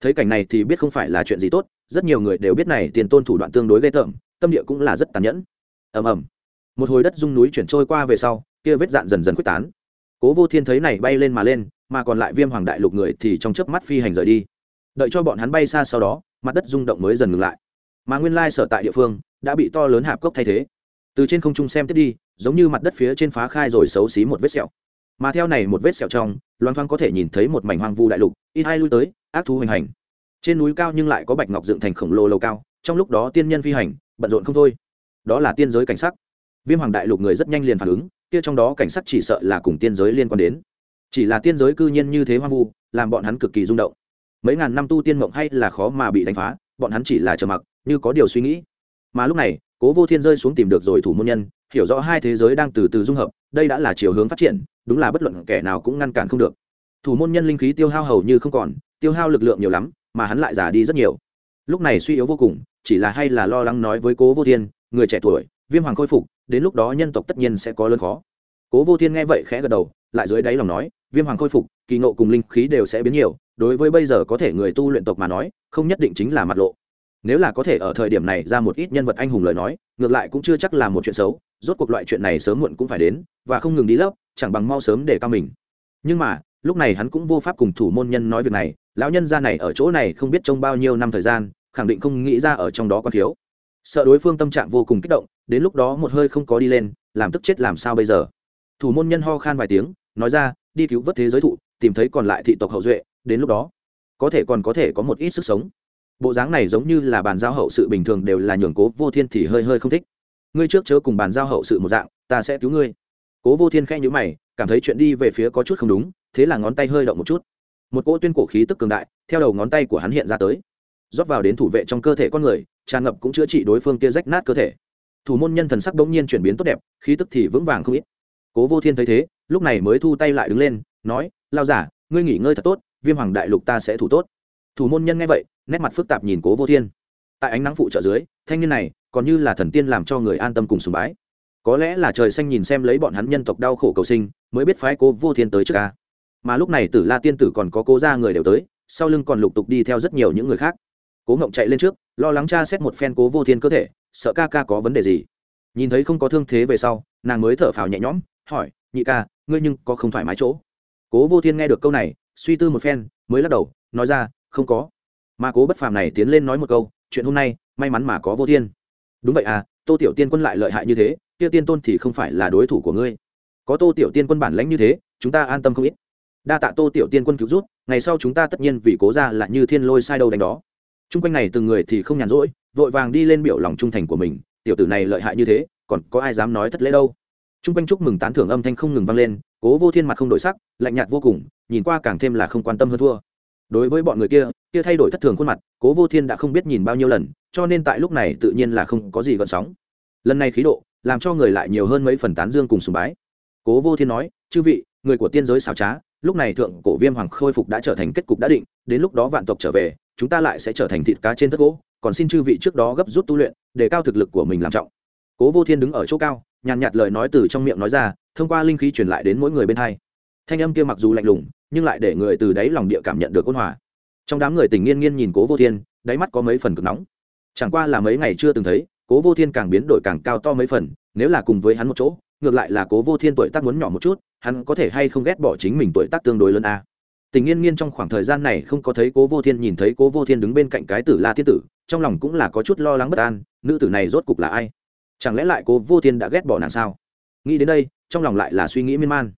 Thấy cảnh này thì biết không phải là chuyện gì tốt, rất nhiều người đều biết này tiền tôn thủ đoạn tương đối ghê tởm, tâm địa cũng là rất tàn nhẫn. Ầm ầm. Một hồi đất rung núi chuyển trôi qua về sau, kia vết dạn dần dần quyết tán cố vô thiên thấy này bay lên mà lên, mà còn lại viêm hoàng đại lục người thì trong chớp mắt phi hành rời đi. Đợi cho bọn hắn bay xa sau đó, mặt đất rung động mới dần ngừng lại. Mà nguyên lai sở tại địa phương đã bị to lớn hạp cốc thay thế. Từ trên không trung xem tiếp đi, giống như mặt đất phía trên phá khai rồi xấu xí một vết sẹo. Mà theo này một vết sẹo trong, loan thoang có thể nhìn thấy một mảnh hoang vu đại lục, ít hai lui tới, ác thú hoành hành. Trên núi cao nhưng lại có bạch ngọc dựng thành khổng lồ lầu cao, trong lúc đó tiên nhân phi hành, bận rộn không thôi. Đó là tiên giới cảnh sắc. Viêm hoàng đại lục người rất nhanh liền phản ứng kia trong đó cảnh sát chỉ sợ là cùng tiên giới liên quan đến. Chỉ là tiên giới cư nhiên như thế hoang vu, làm bọn hắn cực kỳ rung động. Mấy ngàn năm tu tiên mộng hay là khó mà bị đánh phá, bọn hắn chỉ là chờ mặc, như có điều suy nghĩ. Mà lúc này, cố vô thiên rơi xuống tìm được rồi thủ môn nhân, hiểu rõ hai thế giới đang từ từ dung hợp, đây đã là chiều hướng phát triển, đúng là bất luận kẻ nào cũng ngăn cản không được. Thủ môn nhân linh khí tiêu hao hầu như không còn, tiêu hao lực lượng nhiều lắm, mà hắn lại già đi rất nhiều. Lúc này suy yếu vô cùng, chỉ là hay là lo lắng nói với cố vô thiên, người trẻ tuổi, viêm hoàng khôi phục đến lúc đó nhân tộc tất nhiên sẽ có lớn khó. Cố vô thiên nghe vậy khẽ gật đầu, lại dưới đáy lòng nói, viêm hoàng khôi phục, kỳ ngộ cùng linh khí đều sẽ biến nhiều, đối với bây giờ có thể người tu luyện tộc mà nói, không nhất định chính là mặt lộ. Nếu là có thể ở thời điểm này ra một ít nhân vật anh hùng lời nói, ngược lại cũng chưa chắc là một chuyện xấu, rốt cuộc loại chuyện này sớm muộn cũng phải đến, và không ngừng đi lớp chẳng bằng mau sớm để cao mình. Nhưng mà, lúc này hắn cũng vô pháp cùng thủ môn nhân nói việc này, lão nhân gia này ở chỗ này không biết trong bao nhiêu năm thời gian, khẳng định không nghĩ ra ở trong đó có thiếu sợ đối phương tâm trạng vô cùng kích động, đến lúc đó một hơi không có đi lên, làm tức chết làm sao bây giờ? Thủ môn nhân ho khan vài tiếng, nói ra, đi cứu vớt thế giới thụ, tìm thấy còn lại thị tộc hậu duệ, đến lúc đó, có thể còn có thể có một ít sức sống. Bộ dáng này giống như là bàn giao hậu sự bình thường đều là nhường cố vô thiên thì hơi hơi không thích. Ngươi trước chớ cùng bàn giao hậu sự một dạng, ta sẽ cứu ngươi. Cố vô thiên khẽ nhữ mày, cảm thấy chuyện đi về phía có chút không đúng, thế là ngón tay hơi động một chút. Một cỗ tuyên cổ khí tức cường đại, theo đầu ngón tay của hắn hiện ra tới. Rót vào đến thủ vệ trong cơ thể con người tràn ngập cũng chữa trị đối phương kia rách nát cơ thể. Thủ môn nhân thần sắc bỗng nhiên chuyển biến tốt đẹp, khí tức thì vững vàng không ít. Cố vô thiên thấy thế, lúc này mới thu tay lại đứng lên, nói lao giả, ngươi nghỉ ngơi thật tốt, viêm hoàng đại lục ta sẽ thủ tốt. Thủ môn nhân nghe vậy, nét mặt phức tạp nhìn cố vô thiên. Tại ánh nắng phụ trợ dưới, thanh niên này còn như là thần tiên làm cho người an tâm cùng sùng bái. Có lẽ là trời xanh nhìn xem lấy bọn hắn nhân tộc đau khổ cầu sinh, mới biết phái cố vô thiên tới trước ca mà lúc này tử la tiên tử còn có cố ra người đều tới, sau lưng còn lục tục đi theo rất nhiều những người khác cố ngộng chạy lên trước, lo lắng cha xét một phen cố vô thiên cơ thể, sợ ca ca có vấn đề gì. Nhìn thấy không có thương thế về sau, nàng mới thở phào nhẹ nhõm, hỏi, nhị ca, ngươi nhưng có không thoải mái chỗ? Cố vô thiên nghe được câu này, suy tư một phen, mới lắc đầu, nói ra, không có. Mà cố bất phàm này tiến lên nói một câu, chuyện hôm nay, may mắn mà có vô thiên. Đúng vậy à tô tiểu tiên quân lại lợi hại như thế, kia tiên tôn thì không phải là đối thủ của ngươi. Có tô tiểu tiên quân bản lãnh như thế, chúng ta an tâm không ít. Đa tạ tô tiểu tiên quân cứu rút ngày sau chúng ta tất nhiên vì cố ra là như thiên lôi sai đâu đánh đó chung quanh này từng người thì không nhàn rỗi, vội vàng đi lên biểu lòng trung thành của mình, tiểu tử này lợi hại như thế, còn có ai dám nói thất lễ đâu? Chung quanh chúc mừng tán thưởng âm thanh không ngừng vang lên, cố vô thiên mặt không đổi sắc, lạnh nhạt vô cùng, nhìn qua càng thêm là không quan tâm hơn thua. Đối với bọn người kia kia thay đổi thất thường khuôn mặt, cố vô thiên đã không biết nhìn bao nhiêu lần, cho nên tại lúc này tự nhiên là không có gì gợn sóng. Lần này khí độ, làm cho người lại nhiều hơn mấy phần tán dương cùng sùng bái. Cố vô thiên nói, chư vị, người của tiên giới xảo trá, lúc này thượng cổ viêm hoàng khôi phục đã trở thành kết cục đã định, đến lúc đó vạn tộc trở về chúng ta lại sẽ trở thành thịt cá trên thất gỗ, còn xin chư vị trước đó gấp rút tu luyện, để cao thực lực của mình làm trọng. Cố vô thiên đứng ở chỗ cao, nhàn nhạt lời nói từ trong miệng nói ra, thông qua linh khí truyền lại đến mỗi người bên hai. Thanh âm kia mặc dù lạnh lùng, nhưng lại để người từ đáy lòng địa cảm nhận được ôn hòa. Trong đám người tình nghiên nghiên nhìn cố vô thiên, đáy mắt có mấy phần cực nóng. Chẳng qua là mấy ngày chưa từng thấy, cố vô thiên càng biến đổi càng cao to mấy phần, nếu là cùng với hắn một chỗ, ngược lại là cố vô thiên tuổi tác muốn nhỏ một chút, hắn có thể hay không ghét bỏ chính mình tuổi tác tương đối lớn a? Tình nghiên nghiên trong khoảng thời gian này không có thấy cố vô thiên, nhìn thấy cố vô thiên đứng bên cạnh cái tử la thiên tử, trong lòng cũng là có chút lo lắng bất an, nữ tử này rốt cục là ai? Chẳng lẽ lại cố vô thiên đã ghét bỏ nàng sao? Nghĩ đến đây, trong lòng lại là suy nghĩ miên man.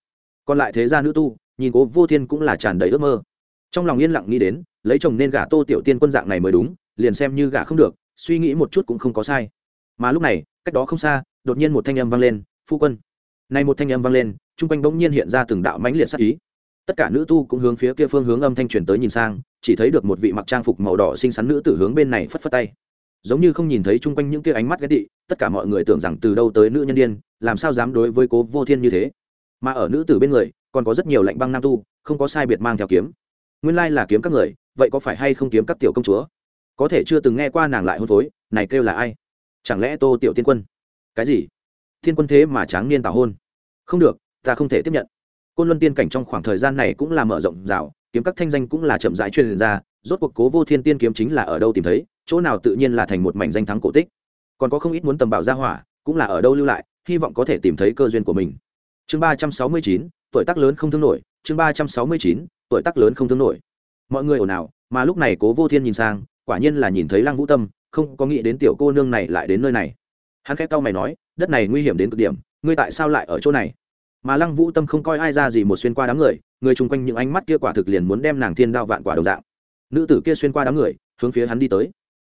Còn lại thế gia nữ tu, nhìn cố vô thiên cũng là tràn đầy ước mơ. Trong lòng yên lặng nghĩ đến, lấy chồng nên gả tô tiểu tiên quân dạng này mới đúng, liền xem như gả không được, suy nghĩ một chút cũng không có sai. Mà lúc này, cách đó không xa, đột nhiên một thanh âm vang lên, phu quân. Nay một thanh âm vang lên, chung quanh bỗng nhiên hiện ra từng đạo mãnh liệt sắc ý tất cả nữ tu cũng hướng phía kia phương hướng âm thanh truyền tới nhìn sang, chỉ thấy được một vị mặc trang phục màu đỏ xinh xắn nữ tử hướng bên này phất phất tay. Giống như không nhìn thấy chung quanh những kia ánh mắt ghét tị, tất cả mọi người tưởng rằng từ đâu tới nữ nhân điên, làm sao dám đối với cố vô thiên như thế. Mà ở nữ tử bên người, còn có rất nhiều lạnh băng nam tu, không có sai biệt mang theo kiếm. Nguyên lai là kiếm các người, vậy có phải hay không kiếm các tiểu công chúa? Có thể chưa từng nghe qua nàng lại hôn phối, này kêu là ai? Chẳng lẽ tô tiểu tiên quân? Cái gì? Thiên quân thế mà tráng niên tào hôn. Không được, ta không thể tiếp nhận côn luân tiên cảnh trong khoảng thời gian này cũng là mở rộng rào, kiếm các thanh danh cũng là chậm rãi truyền ra, rốt cuộc cố vô thiên tiên kiếm chính là ở đâu tìm thấy, chỗ nào tự nhiên là thành một mảnh danh thắng cổ tích. Còn có không ít muốn tầm bảo gia hỏa, cũng là ở đâu lưu lại, hy vọng có thể tìm thấy cơ duyên của mình. Chương ba trăm sáu mươi chín, tuổi tác lớn không thương nổi, chương ba trăm sáu mươi chín, tuổi tác lớn không thương nổi. Mọi người ồn ào, mà lúc này cố vô thiên nhìn sang, quả nhiên là nhìn thấy lăng vũ tâm, không có nghĩ đến tiểu cô nương này lại đến nơi này. Hắn khẽ cau mày nói, đất này nguy hiểm đến cực điểm, ngươi tại sao lại ở chỗ này? Mà lăng vũ tâm không coi ai ra gì một xuyên qua đám người người chung quanh những ánh mắt kia quả thực liền muốn đem nàng thiên đao vạn quả đồng dạng. Nữ tử kia xuyên qua đám người, hướng phía hắn đi tới.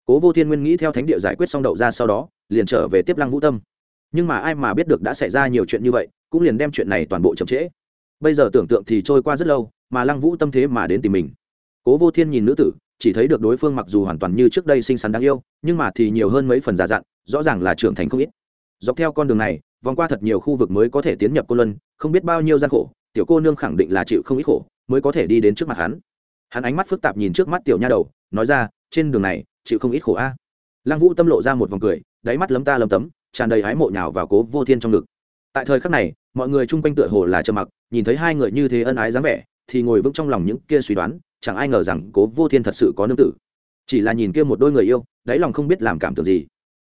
Cố vô thiên nguyên nghĩ theo thánh địa giải quyết xong đậu ra sau đó, liền trở về tiếp lăng vũ tâm. Nhưng mà ai mà biết được đã xảy ra nhiều chuyện như vậy, cũng liền đem chuyện này toàn bộ chậm trễ. Bây giờ tưởng tượng thì trôi qua rất lâu, mà lăng vũ tâm thế mà đến tìm mình. Cố vô thiên nhìn nữ tử, chỉ thấy được đối phương mặc dù hoàn toàn như trước đây xinh xắn đáng yêu, nhưng mà thì nhiều hơn mấy phần già dặn, rõ ràng là trưởng thành không ít. Dọc theo con đường này vòng qua thật nhiều khu vực mới có thể tiến nhập cô luân, không biết bao nhiêu gian khổ, tiểu cô nương khẳng định là chịu không ít khổ, mới có thể đi đến trước mặt hắn. Hắn ánh mắt phức tạp nhìn trước mắt tiểu nha đầu, nói ra, trên đường này, chịu không ít khổ a. Lăng vũ tâm lộ ra một vòng cười, đáy mắt lấm ta lấm tấm, tràn đầy ái mộ nhào vào cố vô thiên trong ngực. Tại thời khắc này, mọi người chung quanh tựa hồ là trầm mặc, nhìn thấy hai người như thế ân ái dáng vẻ, thì ngồi vững trong lòng những kia suy đoán, chẳng ai ngờ rằng cố vô thiên thật sự có nương tử. Chỉ là nhìn kia một đôi người yêu, đáy lòng không biết làm cảm tưởng gì.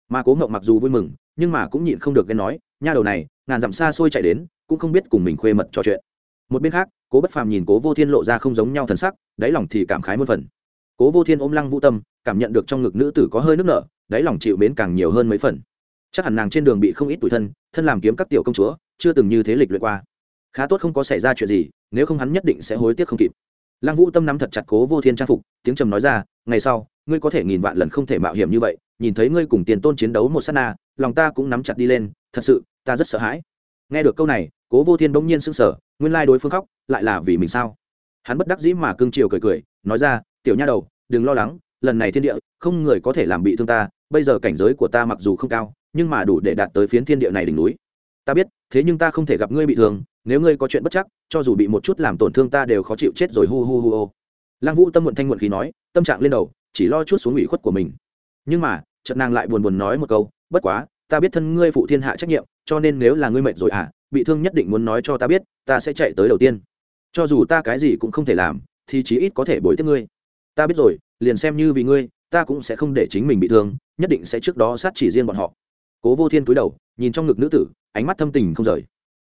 Mà cố ngộng mặc dù vui mừng nhưng mà cũng nhịn không được ghen nói, nha đầu này, ngàn dặm xa xôi chạy đến, cũng không biết cùng mình khuê mật trò chuyện. Một bên khác, cố bất phàm nhìn cố vô thiên lộ ra không giống nhau thần sắc, đáy lòng thì cảm khái muôn phần. Cố vô thiên ôm lăng vũ tâm, cảm nhận được trong ngực nữ tử có hơi nước nở, đáy lòng chịu mến càng nhiều hơn mấy phần. Chắc hẳn nàng trên đường bị không ít tủi thân thân làm kiếm các tiểu công chúa, chưa từng như thế lịch luyện qua. Khá tốt không có xảy ra chuyện gì, nếu không hắn nhất định sẽ hối tiếc không kịp lăng vũ tâm nắm thật chặt cố vô thiên trang phục, tiếng trầm nói ra, ngày sau, ngươi có thể nghìn vạn lần không thể mạo hiểm như vậy, nhìn thấy ngươi cùng tiền tôn chiến đấu một s á t na, lòng ta cũng nắm chặt đi lên, thật sự, ta rất sợ hãi. Nghe được câu này, cố vô thiên bỗng nhiên sững sờ, nguyên lai đối phương khóc, lại là vì mình sao? Hắn bất đắc dĩ mà cương triều cười cười, nói ra, tiểu nha đầu, đừng lo lắng, lần này thiên địa, không người có thể làm bị thương ta, bây giờ cảnh giới của ta mặc dù không cao, nhưng mà đủ để đạt tới phiến thiên địa này đỉnh núi. Ta biết, thế nhưng ta không thể gặp ngươi bị thương nếu ngươi có chuyện bất chắc, cho dù bị một chút làm tổn thương ta đều khó chịu chết rồi, hu hu hu ô lăng vũ tâm muộn thanh muộn khí nói, tâm trạng lên đầu, chỉ lo chút xuống ủy khuất của mình. Nhưng mà trận nàng lại buồn buồn nói một câu, bất quá, ta biết thân ngươi phụ thiên hạ trách nhiệm, cho nên nếu là ngươi mệt rồi à bị thương nhất định muốn nói cho ta biết, ta sẽ chạy tới đầu tiên. Cho dù ta cái gì cũng không thể làm, thì chí ít có thể bồi tiếp ngươi. Ta biết rồi, liền xem như vì ngươi, ta cũng sẽ không để chính mình bị thương, nhất định sẽ trước đó sát chỉ riêng bọn họ. Cố vô thiên cúi đầu, nhìn trong ngực nữ tử, ánh mắt thâm tình không rời.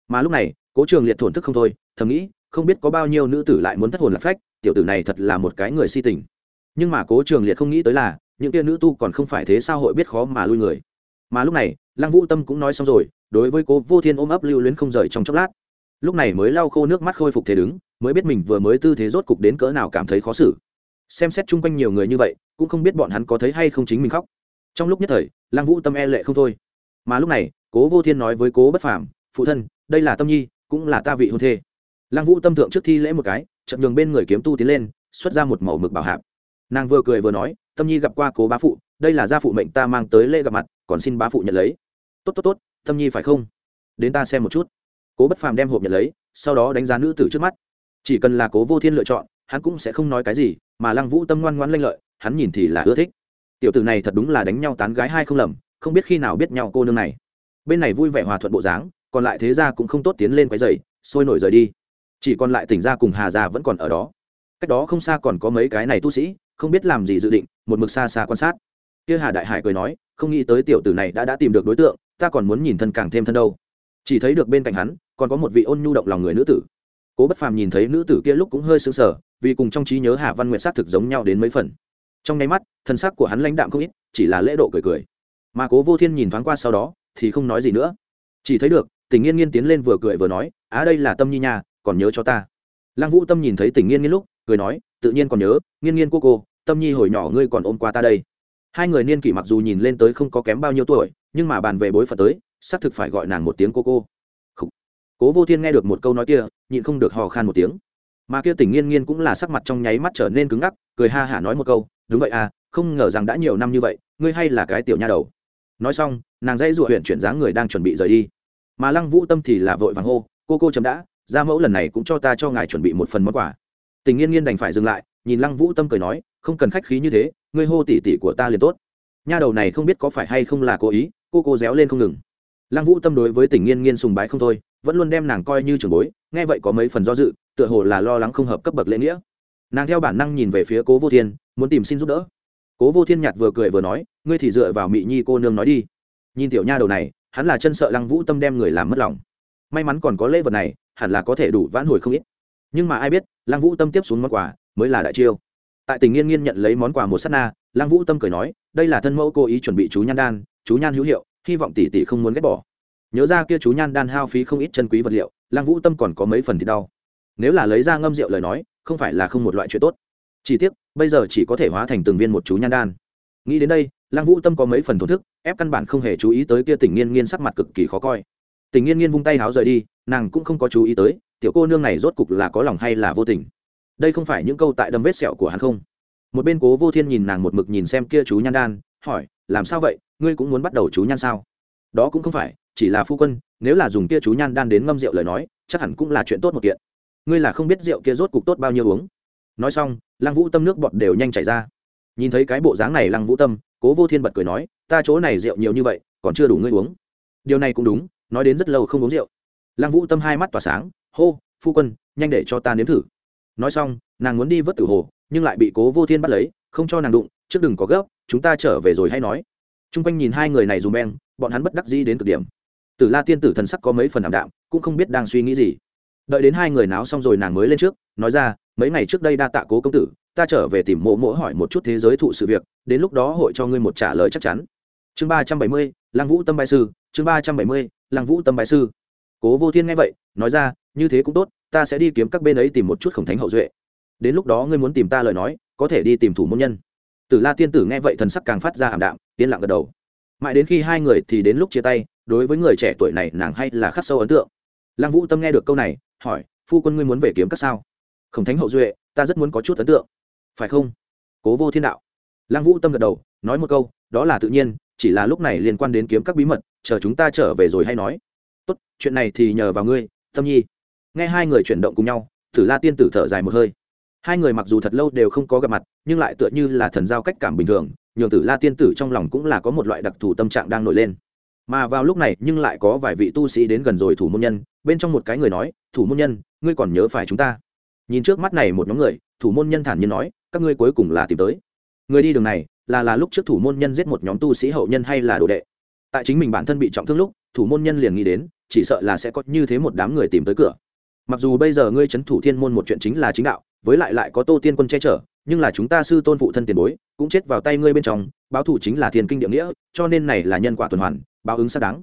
Mà lúc này cố trường liệt thổn thức không thôi, thầm nghĩ, không biết có bao nhiêu nữ tử lại muốn thất hồn lạc phách, tiểu tử này thật là một cái người si tình. Nhưng mà cố trường liệt không nghĩ tới là, những kia nữ tu còn không phải thế sao hội biết khó mà lui người. Mà lúc này, lăng vũ tâm cũng nói xong rồi, đối với cố vô thiên ôm ấp lưu luyến không rời trong chốc lát. Lúc này mới lau khô nước mắt khôi phục thế đứng, mới biết mình vừa mới tư thế rốt cục đến cỡ nào cảm thấy khó xử. Xem xét chung quanh nhiều người như vậy, cũng không biết bọn hắn có thấy hay không chính mình khóc. Trong lúc nhất thời, lăng vũ tâm e lệ không thôi. Mà lúc này, cố vô thiên nói với cố bất phàm, phụ thân, đây là tâm nhi cũng là ta vị hôn thê. Lăng vũ tâm thượng trước thi lễ một cái chậm nhường bên người kiếm tu tiến lên, xuất ra một màu mực bảo hạp. Nàng vừa cười vừa nói, tâm nhi gặp qua cố bá phụ, đây là gia phụ mệnh ta mang tới lễ gặp mặt, còn xin bá phụ nhận lấy. Tốt tốt tốt, tâm nhi phải không? Đến ta xem một chút. Cố bất phàm đem hộp nhận lấy, sau đó đánh giá nữ tử trước mắt. Chỉ cần là cố vô thiên lựa chọn, hắn cũng sẽ không nói cái gì, mà lăng vũ tâm ngoan ngoan lanh lợi, hắn nhìn thì là ưa thích. Tiểu tử này thật đúng là đánh nhau tán gái hai không lầm, không biết khi nào biết nhau cô nương này. Bên này vui vẻ hòa thuận bộ dáng còn lại thế gia cũng không tốt tiến lên quái rầy, sôi nổi rời đi. Chỉ còn lại tỉnh gia cùng hà gia vẫn còn ở đó. Cách đó không xa còn có mấy cái này tu sĩ không biết làm gì dự định một mực xa xa quan sát. Kia hà đại hải cười nói không nghĩ tới tiểu tử này đã đã tìm được đối tượng ta còn muốn nhìn thân càng thêm thân đâu. Chỉ thấy được bên cạnh hắn còn có một vị ôn nhu động lòng người nữ tử. Cố bất phàm nhìn thấy nữ tử kia lúc cũng hơi sững sờ vì cùng trong trí nhớ hà văn nguyệt sát thực giống nhau đến mấy phần. Trong đáy mắt thân sắc của hắn lãnh đạm không ít chỉ là lễ độ cười cười. Mà cố vô thiên nhìn thoáng qua sau đó thì không nói gì nữa. Chỉ thấy được tình nghiên nghiên tiến lên vừa cười vừa nói, á, đây là tâm nhi nha, còn nhớ cho ta. Lăng vũ tâm nhìn thấy tình nghiên nghiên lúc, cười nói, tự nhiên còn nhớ, nghiên nghiên cô cô, tâm nhi hồi nhỏ ngươi còn ôm qua ta đây. Hai người niên kỷ mặc dù nhìn lên tới không có kém bao nhiêu tuổi, nhưng mà bàn về bối phận tới, xác thực phải gọi nàng một tiếng cô cô. Cố vô thiên nghe được một câu nói kia, nhịn không được hò khan một tiếng. Mà kia tình nghiên nghiên cũng là sắc mặt trong nháy mắt trở nên cứng ngắc, cười ha hả nói một câu, đúng vậy à không ngờ rằng đã nhiều năm như vậy, ngươi hay là cái tiểu nha đầu. Nói xong, nàng dây dụa huyện chuyển dáng người đang chuẩn bị rời đi mà lăng vũ tâm thì là vội vàng hô, cô cô chấm đã ra mẫu lần này cũng cho ta cho ngài chuẩn bị một phần món quà. Tình nghiên nghiên đành phải dừng lại, nhìn lăng vũ tâm cười nói, không cần khách khí như thế, ngươi hô tỉ tỉ của ta liền tốt. Nha đầu này không biết có phải hay không là cố ý, cô cô réo lên không ngừng. Lăng vũ tâm đối với tình nghiên nghiên sùng bái không thôi, vẫn luôn đem nàng coi như trường bối, nghe vậy có mấy phần do dự, tựa hồ là lo lắng không hợp cấp bậc lễ nghĩa. Nàng theo bản năng nhìn về phía cố vô thiên, muốn tìm xin giúp đỡ. Cố vô thiên nhạt vừa cười vừa nói, ngươi thì dựa vào mị nhi cô nương nói đi. Nhìn tiểu nha đầu này hắn là chân sợ lăng vũ tâm đem người làm mất lòng. May mắn còn có lễ vật này, hẳn là có thể đủ vãn hồi không ít. Nhưng mà ai biết, lăng vũ tâm tiếp xuống món quà mới là đại chiêu. Tại tình nghiên nghiên nhận lấy món quà một s á t na, lăng vũ tâm cười nói, đây là thân mẫu cô ý chuẩn bị chú nhan đan, chú nhan hữu hiệu, hy vọng tỷ tỷ không muốn ghét bỏ. Nhớ ra kia chú nhan đan hao phí không ít chân quý vật liệu, lăng vũ tâm còn có mấy phần thì đau. Nếu là lấy ra ngâm rượu lời nói, không phải là không một loại chuyện tốt. Chỉ tiếc, bây giờ chỉ có thể hóa thành từng viên một chú nhan đan. Nghĩ đến đây lăng vũ tâm có mấy phần thổn thức, ép căn bản không hề chú ý tới kia tình nghiên nghiên sắc mặt cực kỳ khó coi. Tình nghiên nghiên vung tay háo rời đi, nàng cũng không có chú ý tới, tiểu cô nương này rốt cục là có lòng hay là vô tình. Đây không phải những câu tại đâm vết sẹo của hắn không? Một bên cố vô thiên nhìn nàng một mực nhìn xem kia chú nhan đan, hỏi, làm sao vậy? Ngươi cũng muốn bắt đầu chú nhan sao? Đó cũng không phải, chỉ là phu quân, nếu là dùng kia chú nhan đan đến ngâm rượu lời nói, chắc hẳn cũng là chuyện tốt một kiện. Ngươi là không biết rượu kia rốt cục tốt bao nhiêu uống. Nói xong, lăng vũ tâm nước bọt đều nhanh chảy ra. Nhìn thấy cái bộ dáng này, lăng vũ tâm cố vô thiên bật cười nói, ta chỗ này rượu nhiều như vậy, còn chưa đủ ngươi uống. Điều này cũng đúng, nói đến rất lâu không uống rượu. Lăng vũ tâm hai mắt tỏa sáng, hô, phu quân, nhanh để cho ta nếm thử. Nói xong, nàng muốn đi vớt tử hồ, nhưng lại bị cố vô thiên bắt lấy, không cho nàng đụng, trước đừng có gấp, chúng ta trở về rồi hay nói. T r u n g quanh nhìn hai người này dùm beng, bọn hắn bất đắc dĩ đến cực điểm. Tử la tiên tử thần sắc có mấy phần ảm đạm, cũng không biết đang suy nghĩ gì. Đợi đến hai người náo xong rồi nàng mới lên trước, nói ra, mấy ngày trước đây đa tạ cố công tử ta trở về tìm mộ mỗ hỏi một chút thế giới thụ sự việc, đến lúc đó hội cho ngươi một trả lời chắc chắn. Chương ba trăm bảy mươi, lăng vũ tâm bài sư, chương ba trăm bảy mươi, lăng vũ tâm bài sư. Cố vô thiên nghe vậy, nói ra, như thế cũng tốt, ta sẽ đi kiếm các bên ấy tìm một chút khổng thánh hậu duệ. Đến lúc đó ngươi muốn tìm ta lời nói, có thể đi tìm thủ môn nhân. Tử la tiên tử nghe vậy thần sắc càng phát ra ảm đạm, yên lặng gật đầu. Mãi đến khi hai người thì đến lúc chia tay, đối với người trẻ tuổi này nàng hay là khắc sâu ấn tượng. Lăng vũ tâm nghe được câu này, hỏi, phu quân ngươi muốn về kiếm các sao? Khổng thánh hậu duệ, ta rất muốn có chút ấn tượng phải không? Cố vô thiên đạo. Lăng vũ tâm gật đầu, nói một câu, đó là tự nhiên, chỉ là lúc này liên quan đến kiếm các bí mật, chờ chúng ta trở về rồi hay nói. Tốt, chuyện này thì nhờ vào ngươi, tâm nhi. Nghe hai người chuyển động cùng nhau, thử la tiên tử thở dài một hơi. Hai người mặc dù thật lâu đều không có gặp mặt, nhưng lại tựa như là thần giao cách cảm bình thường, nhường tử la tiên tử trong lòng cũng là có một loại đặc thù tâm trạng đang nổi lên. Mà vào lúc này, nhưng lại có vài vị tu sĩ đến gần rồi thủ môn nhân, bên trong một cái người nói, thủ môn nhân, ngươi còn nhớ phải chúng ta? Nhìn trước mắt này một nhóm người, thủ môn nhân thản nhiên nói các ngươi cuối cùng là tìm tới. Người đi đường này, là là lúc trước thủ môn nhân giết một nhóm tu sĩ hậu nhân hay là đồ đệ. Tại chính mình bản thân bị trọng thương lúc, thủ môn nhân liền nghĩ đến, chỉ sợ là sẽ có như thế một đám người tìm tới cửa. Mặc dù bây giờ ngươi c h ấ n thủ thiên môn một chuyện chính là chính đạo, với lại lại có tô tiên quân che chở, nhưng là chúng ta sư tôn phụ thân tiền bối, cũng chết vào tay ngươi bên trong, báo thủ chính là thiền kinh địa nghĩa, cho nên này là nhân quả tuần hoàn, báo ứng xác đáng.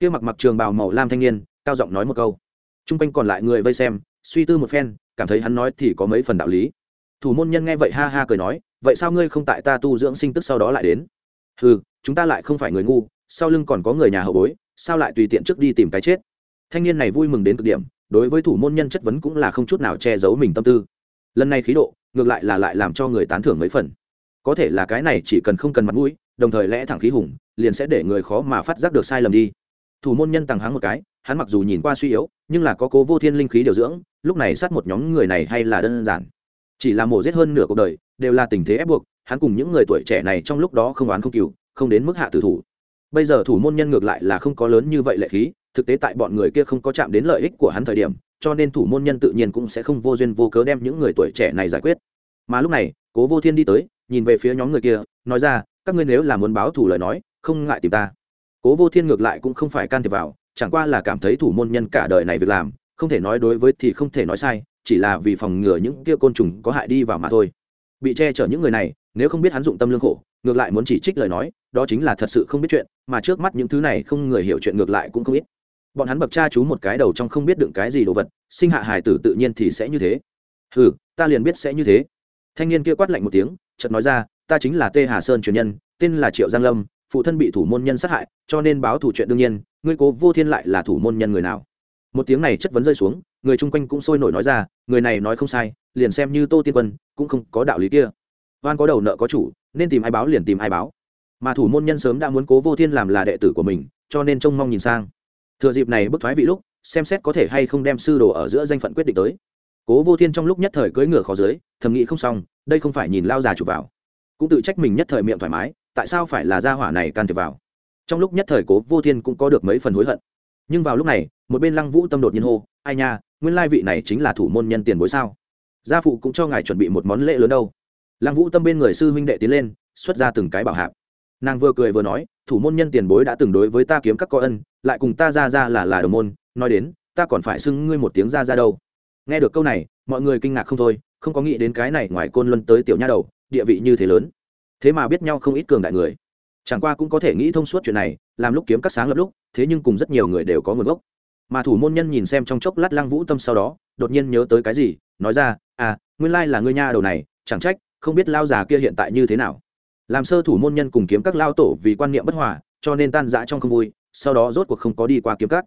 Kia mặc mặc trường bào màu lam thanh niên, cao giọng nói một câu. T r u n g quanh còn lại người vây xem, suy tư một phen, cảm thấy hắn nói thì có mấy phần đạo lý thủ môn nhân nghe vậy ha ha cười nói, vậy sao ngươi không tại ta tu dưỡng sinh tức sau đó lại đến? Ừ chúng ta lại không phải người ngu, sau lưng còn có người nhà hậu bối, sao lại tùy tiện trước đi tìm cái chết? Thanh niên này vui mừng đến cực điểm, đối với thủ môn nhân chất vấn cũng là không chút nào che giấu mình tâm tư. Lần này khí độ, ngược lại là lại làm cho người tán thưởng mấy phần. Có thể là cái này chỉ cần không cần mặt mũi, đồng thời lẽ thẳng khí hùng, liền sẽ để người khó mà phát giác được sai lầm đi. Thủ môn nhân tàng háng một cái, hắn mặc dù nhìn qua suy yếu, nhưng là có cố vô thiên linh khí điều dưỡng, lúc này sát một nhóm người này hay là đơn giản chỉ là mổ giết hơn nửa cuộc đời, đều là tình thế ép buộc, hắn cùng những người tuổi trẻ này trong lúc đó không oán không cừu, không đến mức hạ tử thủ. Bây giờ thủ môn nhân ngược lại là không có lớn như vậy lệ khí, thực tế tại bọn người kia không có chạm đến lợi ích của hắn thời điểm, cho nên thủ môn nhân tự nhiên cũng sẽ không vô duyên vô cớ đem những người tuổi trẻ này giải quyết. Mà lúc này, cố vô thiên đi tới, nhìn về phía nhóm người kia, nói ra, các ngươi nếu là muốn báo thủ lời nói, không ngại tìm ta. Cố vô thiên ngược lại cũng không phải can thiệp vào, chẳng qua là cảm thấy thủ môn nhân cả đời này việc làm, không thể nói đối với thì không thể nói sai chỉ là vì phòng ngừa những kia côn trùng có hại đi vào mà thôi. Bị che chở những người này, nếu không biết hắn dụng tâm lương khổ, ngược lại muốn chỉ trích lời nói, đó chính là thật sự không biết chuyện, mà trước mắt những thứ này không người hiểu chuyện ngược lại cũng không biết bọn hắn bậc cha chú một cái đầu trong không biết đựng cái gì đồ vật, sinh hạ hài tử tự nhiên thì sẽ như thế. Ừ ta liền biết sẽ như thế. Thanh niên kia quát lạnh một tiếng, chợt nói ra, ta chính là tê hà sơn truyền nhân, tên là triệu giang lâm, phụ thân bị thủ môn nhân sát hại, cho nên báo thủ chuyện đương nhiên, ngươi cố vô thiên lại là thủ môn nhân người nào? Một tiếng này chất vấn rơi xuống người chung quanh cũng sôi nổi nói ra, người này nói không sai, liền xem như tô tiên quân, cũng không có đạo lý kia. Oan có đầu nợ có chủ, nên tìm ai báo liền tìm ai báo. Mà thủ môn nhân sớm đã muốn cố vô thiên làm là đệ tử của mình, cho nên trông mong nhìn sang. Thừa dịp này bức thoái vị lúc, xem xét có thể hay không đem sư đồ ở giữa danh phận quyết định tới. Cố vô thiên trong lúc nhất thời cưỡi ngựa khó dưới, thầm nghĩ không xong, đây không phải nhìn lao già chụp vào. Cũng tự trách mình nhất thời miệng thoải mái, tại sao phải là gia hỏa này can thiệp vào? Trong lúc nhất thời cố vô thiên cũng có được mấy phần hối hận. Nhưng vào lúc này, một bên lăng vũ tâm đột nhiên hô ai nha, nguyên lai vị này chính là thủ môn nhân tiền bối sao? Gia phụ cũng cho ngài chuẩn bị một món lễ lớn đâu. Lăng vũ tâm bên người sư huynh đệ tiến lên, xuất ra từng cái bảo hạp. Nàng vừa cười vừa nói, thủ môn nhân tiền bối đã từng đối với ta kiếm các có ân, lại cùng ta ra ra là là đồng môn, nói đến, ta còn phải xưng ngươi một tiếng ra ra đâu. Nghe được câu này, mọi người kinh ngạc không thôi, không có nghĩ đến cái này ngoài côn luân tới tiểu nha đầu, địa vị như thế lớn. Thế mà biết nhau không ít cường đại người. Chẳng qua cũng có thể nghĩ thông suốt chuyện này, làm lúc kiếm các sáng lập lúc, thế nhưng cùng rất nhiều người đều có nguồn gốc mà thủ môn nhân nhìn xem trong chốc lát lăng vũ tâm sau đó, đột nhiên nhớ tới cái gì, nói ra à nguyên lai là ngươi nha đầu này, chẳng trách, không biết lao già kia hiện tại như thế nào. Làm sơ thủ môn nhân cùng kiếm các lao tổ vì quan niệm bất hòa, cho nên tan rã trong không vui, sau đó rốt cuộc không có đi qua kiếm các.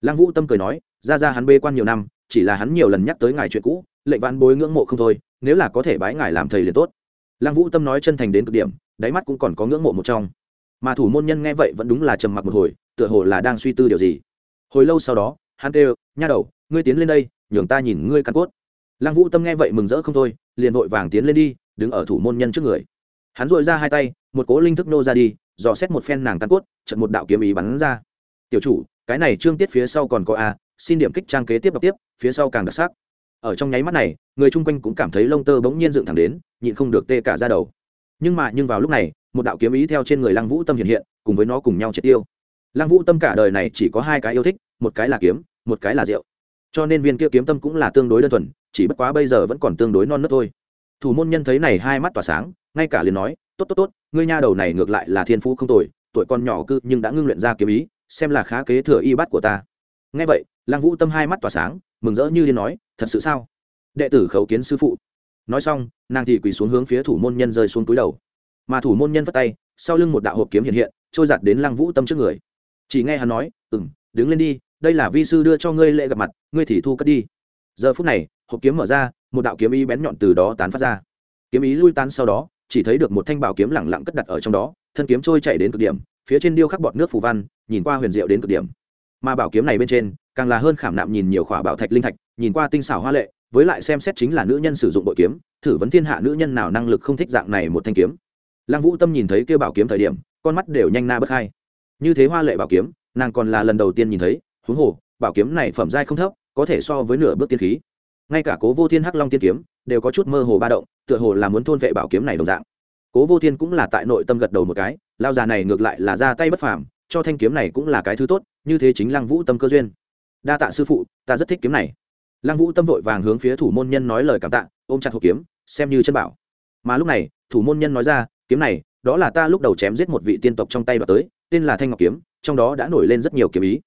Lăng vũ tâm cười nói, ra ra hắn bê quan nhiều năm, chỉ là hắn nhiều lần nhắc tới ngài chuyện cũ, lệnh vãn bối ngưỡng mộ không thôi, nếu là có thể bái ngài làm thầy liền tốt. Lăng vũ tâm nói chân thành đến cực điểm, đáy mắt cũng còn có ngưỡng mộ một trong. Mà thủ môn nhân nghe vậy vẫn đúng là trầm mặc một hồi, tựa hồ là đang suy tư điều gì hồi lâu sau đó, hắn kêu, nha đầu, ngươi tiến lên đây, nhường ta nhìn ngươi căn cốt. Lăng vũ tâm nghe vậy mừng rỡ không thôi, liền vội vàng tiến lên đi, đứng ở thủ môn nhân trước người. Hắn dội ra hai tay, một cố linh thức nô ra đi, dò xét một phen nàng căn cốt trận một đạo kiếm ý bắn ra. Tiểu chủ, cái này trương tiết phía sau còn có a, xin điểm kích trang kế tiếp đọc tiếp, phía sau càng đặc sắc. Ở trong nháy mắt này, người chung quanh cũng cảm thấy lông tơ bỗng nhiên dựng thẳng đến, nhịn không được tê cả ra đầu. Nhưng mà, nhưng vào lúc này, một đạo kiếm ý theo trên người lăng vũ tâm hiện hiện, cùng với nó cùng nhau triệt tiêu. Lăng vũ tâm cả đời này chỉ có hai cái yêu thích một cái là kiếm, một cái là rượu. Cho nên viên kia kiếm tâm cũng là tương đối đơn thuần, chỉ bất quá bây giờ vẫn còn tương đối non nớt thôi. Thủ môn nhân thấy này hai mắt tỏa sáng, ngay cả liền nói, tốt tốt tốt, ngươi nha đầu này ngược lại là thiên phú không tồi, tuổi con nhỏ cư nhưng đã ngưng luyện ra kiếm ý, xem là khá kế thừa y bắt của ta. Ngay vậy, lăng vũ tâm hai mắt tỏa sáng, mừng rỡ như điên nói, thật sự sao? Đệ tử khấu kiến sư phụ. Nói xong, nàng thì quỳ xuống hướng phía thủ môn nhân rơi xuống túi đầu. Mà thủ môn nhân vất tay, sau lưng một đạo hộp kiếm hiện hiện, trôi giặt đến lăng vũ tâm trước người. Chỉ nghe hắn nói ừ m đứng lên đi, đây là vi sư đưa cho ngươi lễ gặp mặt, ngươi thì thu cất đi. Giờ phút này, hộp kiếm mở ra, một đạo kiếm ý bén nhọn từ đó tán phát ra. Kiếm ý lui tán sau đó, chỉ thấy được một thanh bảo kiếm lẳng lặng cất đặt ở trong đó, thân kiếm trôi chạy đến cực điểm, phía trên điêu khắc bọt nước phù văn, nhìn qua huyền diệu đến cực điểm. Mà bảo kiếm này bên trên, càng là hơn khảm nạm nhìn nhiều khỏa bảo thạch linh thạch, nhìn qua tinh xảo hoa lệ, với lại xem xét chính là nữ nhân sử dụng bội kiếm, thử vấn thiên hạ nữ nhân nào năng lực không thích dạng này một thanh kiếm. Lăng vũ tâm nhìn thấy kêu bảo kiếm thời điểm, con mắt đều nhanh na bất hai. Như thế hoa lệ bảo kiếm nàng còn là lần đầu tiên nhìn thấy, huống hồ, bảo kiếm này phẩm giai không thấp, có thể so với nửa bước tiên khí. Ngay cả cố vô thiên hắc long tiên kiếm đều có chút mơ hồ ba động, tựa hồ là muốn thôn vệ bảo kiếm này đồng dạng. Cố vô thiên cũng là tại nội tâm gật đầu một cái, lao già này ngược lại là ra tay bất phàm, cho thanh kiếm này cũng là cái thứ tốt, như thế chính lăng vũ tâm cơ duyên. Đa tạ sư phụ, ta rất thích kiếm này. Lăng vũ tâm vội vàng hướng phía thủ môn nhân nói lời cảm tạ, ôm chặt hộp kiếm, xem như chân bảo. Mà lúc này, thủ môn nhân nói ra, kiếm này, đó là ta lúc đầu chém giết một vị tiên tộc trong tay đoạt tới, tên là thanh ngọc kiếm trong đó đã nổi lên rất nhiều kiếm ý.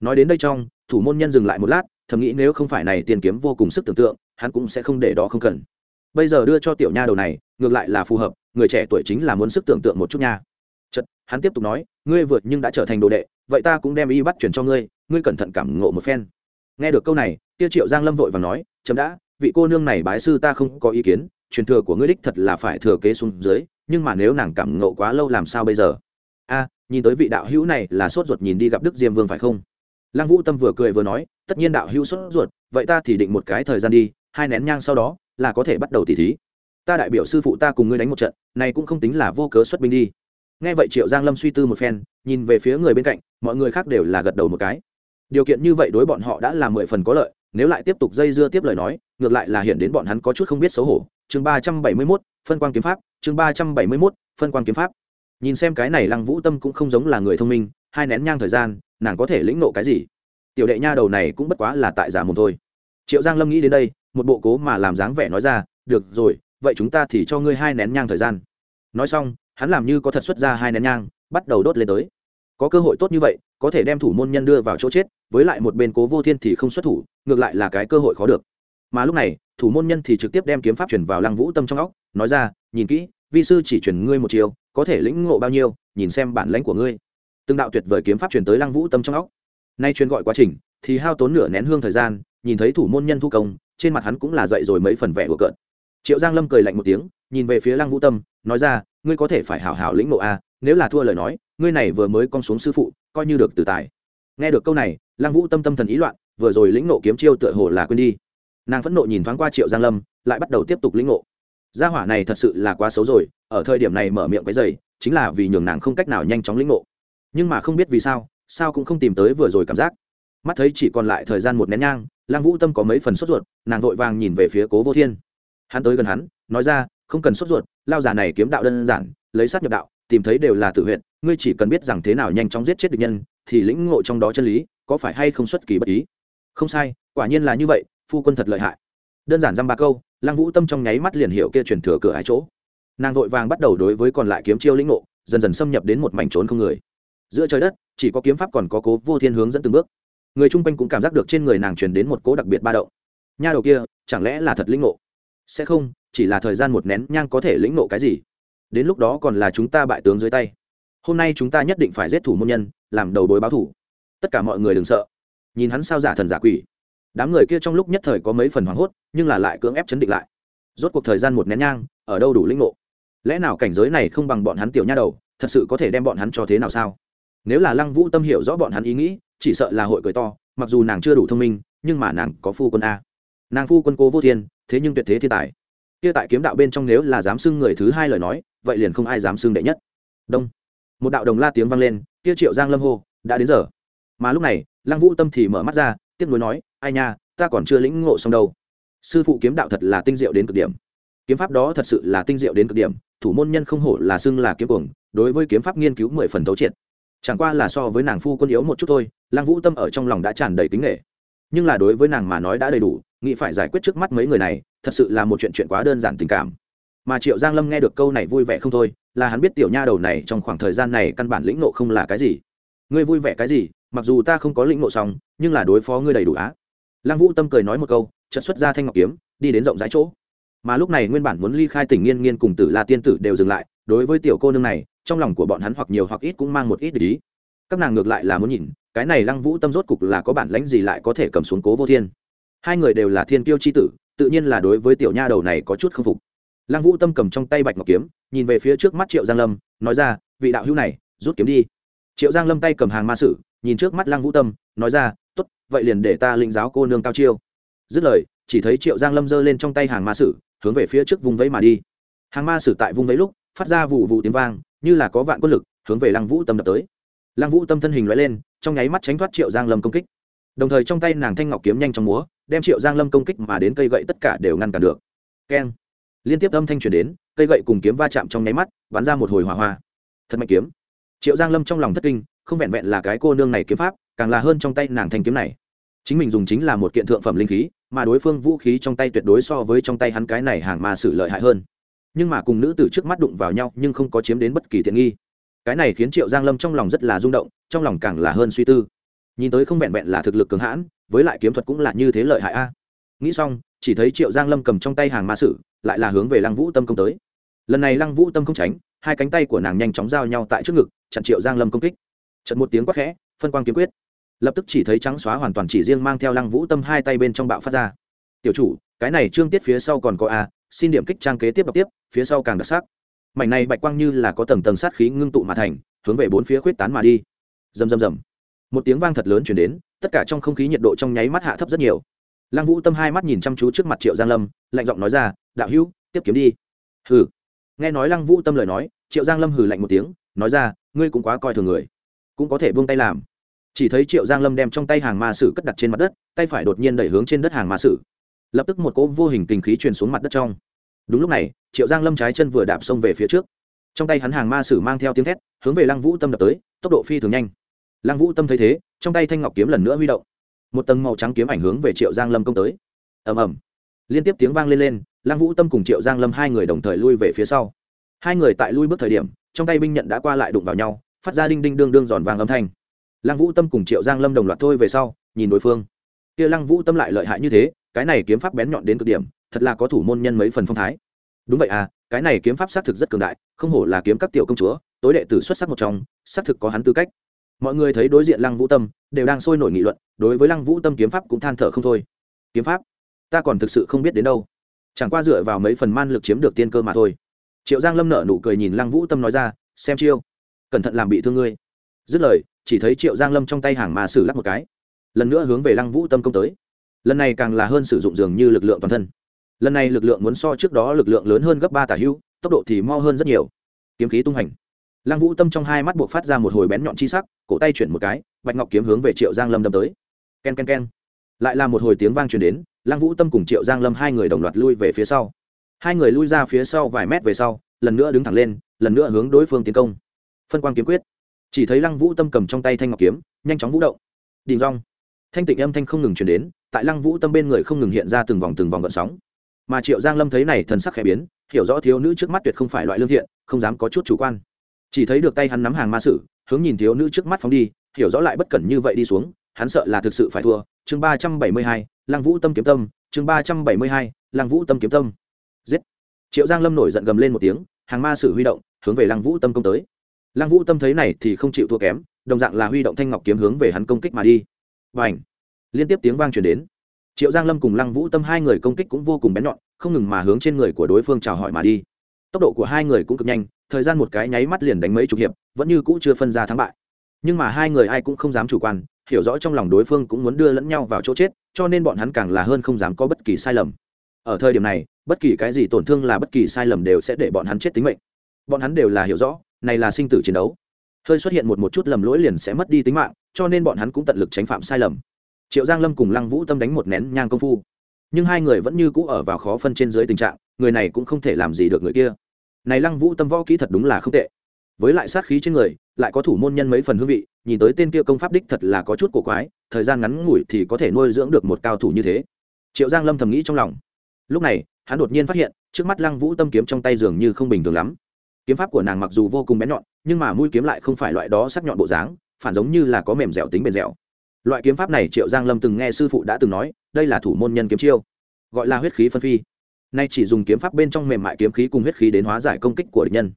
Nói đến đây trong, thủ môn nhân dừng lại một lát, thầm nghĩ nếu không phải này tiền kiếm vô cùng sức tưởng tượng, hắn cũng sẽ không để đó không cần. Bây giờ đưa cho tiểu nha đầu này, ngược lại là phù hợp, người trẻ tuổi chính là muốn sức tưởng tượng một chút nha. Chật hắn tiếp tục nói, ngươi vượt nhưng đã trở thành đồ đệ, vậy ta cũng đem y bắt chuyển cho ngươi ngươi cẩn thận cảm ngộ một phen. Nghe được câu này tiêu triệu giang lâm vội và nói, chấm đã, vị cô nương này bái sư ta không có ý kiến, truyền thừa của ngươi đích thật là phải thừa kế xuống dưới, nhưng mà nếu nàng cảm ngộ quá lâu làm sao bây giờ? A nhìn tới vị đạo hữu này là sốt ruột nhìn đi gặp đức diêm vương phải không? Lăng vũ tâm vừa cười vừa nói, tất nhiên đạo hữu sốt ruột, vậy ta thì định một cái thời gian đi, hai nén nhang sau đó là có thể bắt đầu tỉ thí. Ta đại biểu sư phụ ta cùng ngươi đánh một trận, này cũng không tính là vô cớ xuất binh đi. Nghe vậy triệu giang lâm suy tư một phen, nhìn về phía người bên cạnh, mọi người khác đều là gật đầu một cái. Điều kiện như vậy đối bọn họ đã là mười phần có lợi, nếu lại tiếp tục dây dưa tiếp lời nói, ngược lại là hiện đến bọn hắn có chút không biết xấu hổ. Chương ba trăm bảy mươi mốt, phân quan kiếm pháp, chương ba trăm bảy mươi mốt, phân quan kiếm pháp nhìn xem cái này lăng vũ tâm cũng không giống là người thông minh, hai nén nhang thời gian, nàng có thể lĩnh nộ cái gì? Tiểu đệ nha đầu này cũng bất quá là tại giả mồm thôi. Triệu giang lâm nghĩ đến đây, một bộ cố mà làm dáng vẻ nói ra, được rồi, vậy chúng ta thì cho ngươi hai nén nhang thời gian. Nói xong, hắn làm như có thật xuất ra hai nén nhang, bắt đầu đốt lên tới. Có cơ hội tốt như vậy, có thể đem thủ môn nhân đưa vào chỗ chết, với lại một bên cố vô thiên thì không xuất thủ, ngược lại là cái cơ hội khó được. Mà lúc này, thủ môn nhân thì trực tiếp đem kiếm pháp chuyển vào lăng vũ tâm trong óc, nói ra, nhìn kỹ, vi sư chỉ chuyển ngươi một chiều có thể lĩnh ngộ bao nhiêu, nhìn xem bản lãnh của ngươi. Từng đạo tuyệt vời kiếm pháp truyền tới lăng vũ tâm trong óc. Nay truyền gọi quá trình, thì hao tốn nửa nén hương thời gian, nhìn thấy thủ môn nhân thu công, trên mặt hắn cũng là dậy rồi mấy phần vẻ của cợt. Triệu giang lâm cười lạnh một tiếng, nhìn về phía lăng vũ tâm, nói ra, ngươi có thể phải hảo hảo lĩnh ngộ a, nếu là thua lời nói, ngươi này vừa mới con xuống sư phụ, coi như được từ tài. Nghe được câu này, lăng vũ tâm tâm thần ý loạn, vừa rồi lĩnh ngộ kiếm chiêu tựa hồ là quên đi. Nàng phẫn nộ nhìn thoáng qua triệu giang lâm, lại bắt đầu tiếp tục lĩnh ngộ gia hỏa này thật sự là quá xấu rồi, ở thời điểm này mở miệng cái giày, chính là vì nhường nàng không cách nào nhanh chóng lĩnh ngộ. Nhưng mà không biết vì sao sao cũng không tìm tới vừa rồi cảm giác. Mắt thấy chỉ còn lại thời gian một nén nhang, lăng vũ tâm có mấy phần sốt ruột, nàng vội vàng nhìn về phía cố vô thiên. Hắn tới gần hắn, nói ra, không cần sốt ruột, lao giả này kiếm đạo đơn giản, lấy sát nhập đạo, tìm thấy đều là tự huyện ngươi chỉ cần biết rằng thế nào nhanh chóng giết chết địch nhân, thì lĩnh ngộ trong đó chân lý, có phải hay không xuất kỳ bất ý? Không sai, quả nhiên là như vậy, phu quân thật lợi hại đơn giản dăm ba câu, lăng vũ tâm trong nháy mắt liền hiệu kia truyền thừa cửa hai chỗ. Nàng vội vàng bắt đầu đối với còn lại kiếm chiêu lĩnh ngộ, dần dần xâm nhập đến một mảnh trốn không người. Giữa trời đất, chỉ có kiếm pháp còn có cố vô thiên hướng dẫn từng bước. Người chung quanh cũng cảm giác được trên người nàng truyền đến một cố đặc biệt ba động. Nha đầu kia, chẳng lẽ là thật lĩnh ngộ? Sẽ không, chỉ là thời gian một nén nhang có thể lĩnh ngộ cái gì? Đến lúc đó còn là chúng ta bại tướng dưới tay. Hôm nay chúng ta nhất định phải giết thủ môn nhân, làm đầu đối báo thủ. Tất cả mọi người đừng sợ. Nhìn hắn sao giả thần giả quỷ đám người kia trong lúc nhất thời có mấy phần hoảng hốt, nhưng là lại cưỡng ép chấn định lại. Rốt cuộc thời gian một nén nhang, ở đâu đủ linh ngộ? Lẽ nào cảnh giới này không bằng bọn hắn tiểu nha đầu, thật sự có thể đem bọn hắn cho thế nào sao? Nếu là lăng vũ tâm hiểu rõ bọn hắn ý nghĩ, chỉ sợ là hội cười to, mặc dù nàng chưa đủ thông minh, nhưng mà nàng có phu quân a. Nàng phu quân cố vô thiên, thế nhưng tuyệt thế thiên tài. Kia tại kiếm đạo bên trong nếu là dám xưng người thứ hai lời nói, vậy liền không ai dám xưng đệ nhất. Đông. Một đạo đồng la tiếng vang lên, kia triệu giang lâm hô, đã đến giờ. Mà lúc này, lăng vũ tâm thì mở mắt ra tiếc nuối nói, ai nha, ta còn chưa lĩnh ngộ xong đâu. Sư phụ kiếm đạo thật là tinh diệu đến cực điểm. Kiếm pháp đó thật sự là tinh diệu đến cực điểm, thủ môn nhân không hổ là xưng là kiếm cuồng, đối với kiếm pháp nghiên cứu mười phần thấu triệt. Chẳng qua là so với nàng phu quân yếu một chút thôi, lăng vũ tâm ở trong lòng đã tràn đầy kính nghệ nhưng là đối với nàng mà nói đã đầy đủ, nghĩ phải giải quyết trước mắt mấy người này, thật sự là một chuyện chuyện quá đơn giản tình cảm. Mà triệu giang lâm nghe được câu này vui vẻ không thôi, là hắn biết tiểu nha đầu này trong khoảng thời gian này căn bản lĩnh nộ không là cái gì. Ngươi vui vẻ cái gì mặc dù ta không có lĩnh ngộ xong, nhưng là đối phó ngươi đầy đủ á. Lăng vũ tâm cười nói một câu, chợt xuất ra thanh ngọc kiếm, đi đến rộng rãi chỗ. Mà lúc này nguyên bản muốn ly khai tỉnh nghiên nghiên cùng tử la tiên tử đều dừng lại, đối với tiểu cô nương này, trong lòng của bọn hắn hoặc nhiều hoặc ít cũng mang một ít ý. Các nàng ngược lại là muốn nhìn, cái này lăng vũ tâm rốt cục là có bản lãnh gì lại có thể cầm xuống cố vô thiên. Hai người đều là thiên kiêu c h i tử, tự nhiên là đối với tiểu nha đầu này có chút k phục. Lăng vũ tâm cầm trong tay bạch ngọc kiếm, nhìn về phía trước mắt triệu giang lâm, nói ra, vị đạo hữu này, rút kiếm đi. Triệu giang lâm tay cầm hàng ma sử nhìn trước mắt lăng vũ tâm, nói ra t ố t vậy liền để ta lĩnh giáo cô nương cao chiêu. Dứt lời, chỉ thấy triệu giang lâm giơ lên trong tay hàng ma sử, hướng về phía trước vùng vẫy mà đi. Hàng ma sử tại vùng vẫy lúc, phát ra vụ vụ tiếng vang, như là có vạn quân lực, hướng về lăng vũ tâm đập tới. Lăng vũ tâm thân hình loại lên, trong nháy mắt tránh thoát triệu giang lâm công kích. Đồng thời trong tay nàng thanh ngọc kiếm nhanh trong múa, đem triệu giang lâm công kích mà đến cây gậy tất cả đều ngăn cản được. Keng. Liên tiếp âm thanh truyền đến, cây gậy cùng kiếm va chạm trong nháy mắt, bắn ra một hồi hỏa hoa. Thật mạnh kiếm. Triệu giang lâm trong lòng thất kinh không vẹn vẹn là cái cô nương này kiếm pháp, càng là hơn trong tay nàng thanh kiếm này. Chính mình dùng chính là một kiện thượng phẩm linh khí, mà đối phương vũ khí trong tay tuyệt đối so với trong tay hắn cái này hàng ma sử lợi hại hơn. Nhưng mà cùng nữ tử trước mắt đụng vào nhau, nhưng không có chiếm đến bất kỳ tiện nghi. Cái này khiến triệu giang lâm trong lòng rất là rung động, trong lòng càng là hơn suy tư. Nhìn tới không vẹn vẹn là thực lực cường hãn, với lại kiếm thuật cũng là như thế lợi hại a. Nghĩ xong, chỉ thấy triệu giang lâm cầm trong tay hàng ma sử, lại là hướng về lăng vũ tâm công tới. Lần này lăng vũ tâm không tránh, hai cánh tay của nàng nhanh chóng giao nhau tại trước ngực, chặn triệu giang lâm công kích. Chợt một tiếng quát khẽ, phân quang kiếm quyết. Lập tức chỉ thấy trắng xóa hoàn toàn chỉ riêng mang theo lăng vũ tâm hai tay bên trong bạo phát ra. Tiểu chủ, cái này trương tiết phía sau còn có a, xin điểm kích trang kế tiếp đọc tiếp, phía sau càng đặc sắc. Mảnh này bạch quang như là có tầng tầng sát khí ngưng tụ mà thành, hướng về bốn phía khuyết tán mà đi. Rầm rầm rầm. Một tiếng vang thật lớn truyền đến, tất cả trong không khí nhiệt độ trong nháy mắt hạ thấp rất nhiều. Lăng vũ tâm hai mắt nhìn chăm chú trước mặt triệu giang lâm, lạnh giọng nói ra, đạo hữu, tiếp kiếm đi. Hừ. Nghe nói lăng vũ tâm lời nói, triệu giang lâm hừ lạnh một tiếng, nói ra, ngươi cũng quá coi thường người cũng có thể buông tay làm. Chỉ thấy triệu giang lâm đem trong tay hàng ma sử cất đặt trên mặt đất, tay phải đột nhiên đẩy hướng trên đất hàng ma sử. Lập tức một cỗ vô hình kinh khí truyền xuống mặt đất trong. Đúng lúc này, triệu giang lâm trái chân vừa đạp xông về phía trước. Trong tay hắn hàng ma sử mang theo tiếng thét, hướng về lăng vũ tâm đập tới, tốc độ phi thường nhanh. Lăng vũ tâm thấy thế, trong tay thanh ngọc kiếm lần nữa huy động. Một tầng màu trắng kiếm ảnh hướng về triệu giang lâm công tới. Ầm ầm. Liên tiếp tiếng vang lên lên, lăng vũ tâm cùng triệu giang lâm hai người đồng thời lui về phía sau. Hai người tại lui bước thời điểm, trong tay binh nhận đã qua lại đụng vào nhau phát ra đinh đinh đương đương giòn vàng âm thanh. Lăng vũ tâm cùng triệu giang lâm đồng loạt thôi về sau, nhìn đối phương. Kia lăng vũ tâm lại lợi hại như thế, cái này kiếm pháp bén nhọn đến cực điểm, thật là có thủ môn nhân mấy phần phong thái. Đúng vậy à cái này kiếm pháp xác thực rất cường đại, không hổ là kiếm các tiểu công chúa, tối đệ tử xuất sắc một trong, xác thực có hắn tư cách. Mọi người thấy đối diện lăng vũ tâm, đều đang sôi nổi nghị luận, đối với lăng vũ tâm kiếm pháp cũng than thở không thôi. Kiếm pháp? Ta còn thực sự không biết đến đâu. Chẳng qua dựa vào mấy phần man lực chiếm được tiên cơ mà thôi. Triệu giang lâm nở nụ cười nhìn lăng vũ tâm nói ra, xem chiêu cẩn thận làm bị thương ngươi. Dứt lời, chỉ thấy triệu giang lâm trong tay hàng mà sử lắc một cái. Lần nữa hướng về lăng vũ tâm công tới. Lần này càng là hơn sử dụng dường như lực lượng toàn thân. Lần này lực lượng muốn so trước đó lực lượng lớn hơn gấp ba tả hưu, tốc độ thì mo hơn rất nhiều. Kiếm khí tung hành. Lăng vũ tâm trong hai mắt buộc phát ra một hồi bén nhọn chi sắc, cổ tay chuyển một cái, bạch ngọc kiếm hướng về triệu giang lâm đâm tới. K e n k e n k e n lại là một hồi tiếng vang truyền đến, lăng vũ tâm cùng triệu giang lâm hai người đồng loạt lui về phía sau. Hai người lui ra phía sau vài mét về sau, lần nữa đứng thẳng lên, lần nữa hướng đối phương tiến công phân quan kiếm quyết. Chỉ thấy lăng vũ tâm cầm trong tay thanh ngọc kiếm, nhanh chóng vũ động. Đình rong thanh tịnh âm thanh không ngừng chuyển đến, tại lăng vũ tâm bên người không ngừng hiện ra từng vòng từng vòng gợn sóng. Mà triệu giang lâm thấy này thần sắc khẽ biến, hiểu rõ thiếu nữ trước mắt tuyệt không phải loại lương thiện, không dám có chút chủ quan. Chỉ thấy được tay hắn nắm hàng ma sử, hướng nhìn thiếu nữ trước mắt phóng đi, hiểu rõ lại bất cẩn như vậy đi xuống, hắn sợ là thực sự phải thua. Chương ba trăm bảy mươi hai, lăng vũ tâm kiếm tâm. Chương ba trăm bảy mươi hai, lăng vũ tâm kiếm tâm. Giết. Triệu giang lâm nổi giận gầm lên một tiếng, hàng ma sử huy động, hướng về lăng vũ tâm công tới lăng vũ tâm thấy này thì không chịu thua kém, đồng dạng là huy động thanh ngọc kiếm hướng về hắn công kích mà đi. Và ảnh liên tiếp tiếng vang truyền đến. Triệu giang lâm cùng lăng vũ tâm hai người công kích cũng vô cùng bén nhọn, không ngừng mà hướng trên người của đối phương chào hỏi mà đi. Tốc độ của hai người cũng cực nhanh, thời gian một cái nháy mắt liền đánh mấy chục hiệp, vẫn như cũ chưa phân ra thắng bại. Nhưng mà hai người ai cũng không dám chủ quan, hiểu rõ trong lòng đối phương cũng muốn đưa lẫn nhau vào chỗ chết, cho nên bọn hắn càng là hơn không dám có bất kỳ sai lầm. Ở thời điểm này, bất kỳ cái gì tổn thương là bất kỳ sai lầm đều sẽ để bọn hắn chết tính mệnh. Bọn hắn đều là hiểu rõ này là sinh tử chiến đấu. Hơi xuất hiện một một chút lầm lỗi liền sẽ mất đi tính mạng, cho nên bọn hắn cũng tận lực tránh phạm sai lầm. Triệu giang lâm cùng lăng vũ tâm đánh một nén nhang công phu. Nhưng hai người vẫn như cũ ở vào khó phân trên dưới tình trạng, người này cũng không thể làm gì được người kia. Này lăng vũ tâm võ kỹ thật đúng là không tệ. Với lại sát khí trên người, lại có thủ môn nhân mấy phần hương vị, nhìn tới tên kia công pháp đích thật là có chút cổ quái, thời gian ngắn ngủi thì có thể nuôi dưỡng được một cao thủ như thế. Triệu giang lâm thầm nghĩ trong lòng. Lúc này, hắn đột nhiên phát hiện, trước mắt lăng vũ tâm kiếm trong tay dường như không bình thường lắm kiếm pháp của nàng mặc dù vô cùng bén nhọn, nhưng mà mũi kiếm lại không phải loại đó sắc nhọn bộ dáng, phản giống như là có mềm dẻo tính bền dẻo. Loại kiếm pháp này triệu giang lâm từng nghe sư phụ đã từng nói, đây là thủ môn nhân kiếm chiêu, gọi là huyết khí phân phi. Nay chỉ dùng kiếm pháp bên trong mềm mại kiếm khí cùng huyết khí đến hóa giải công kích của địch nhân.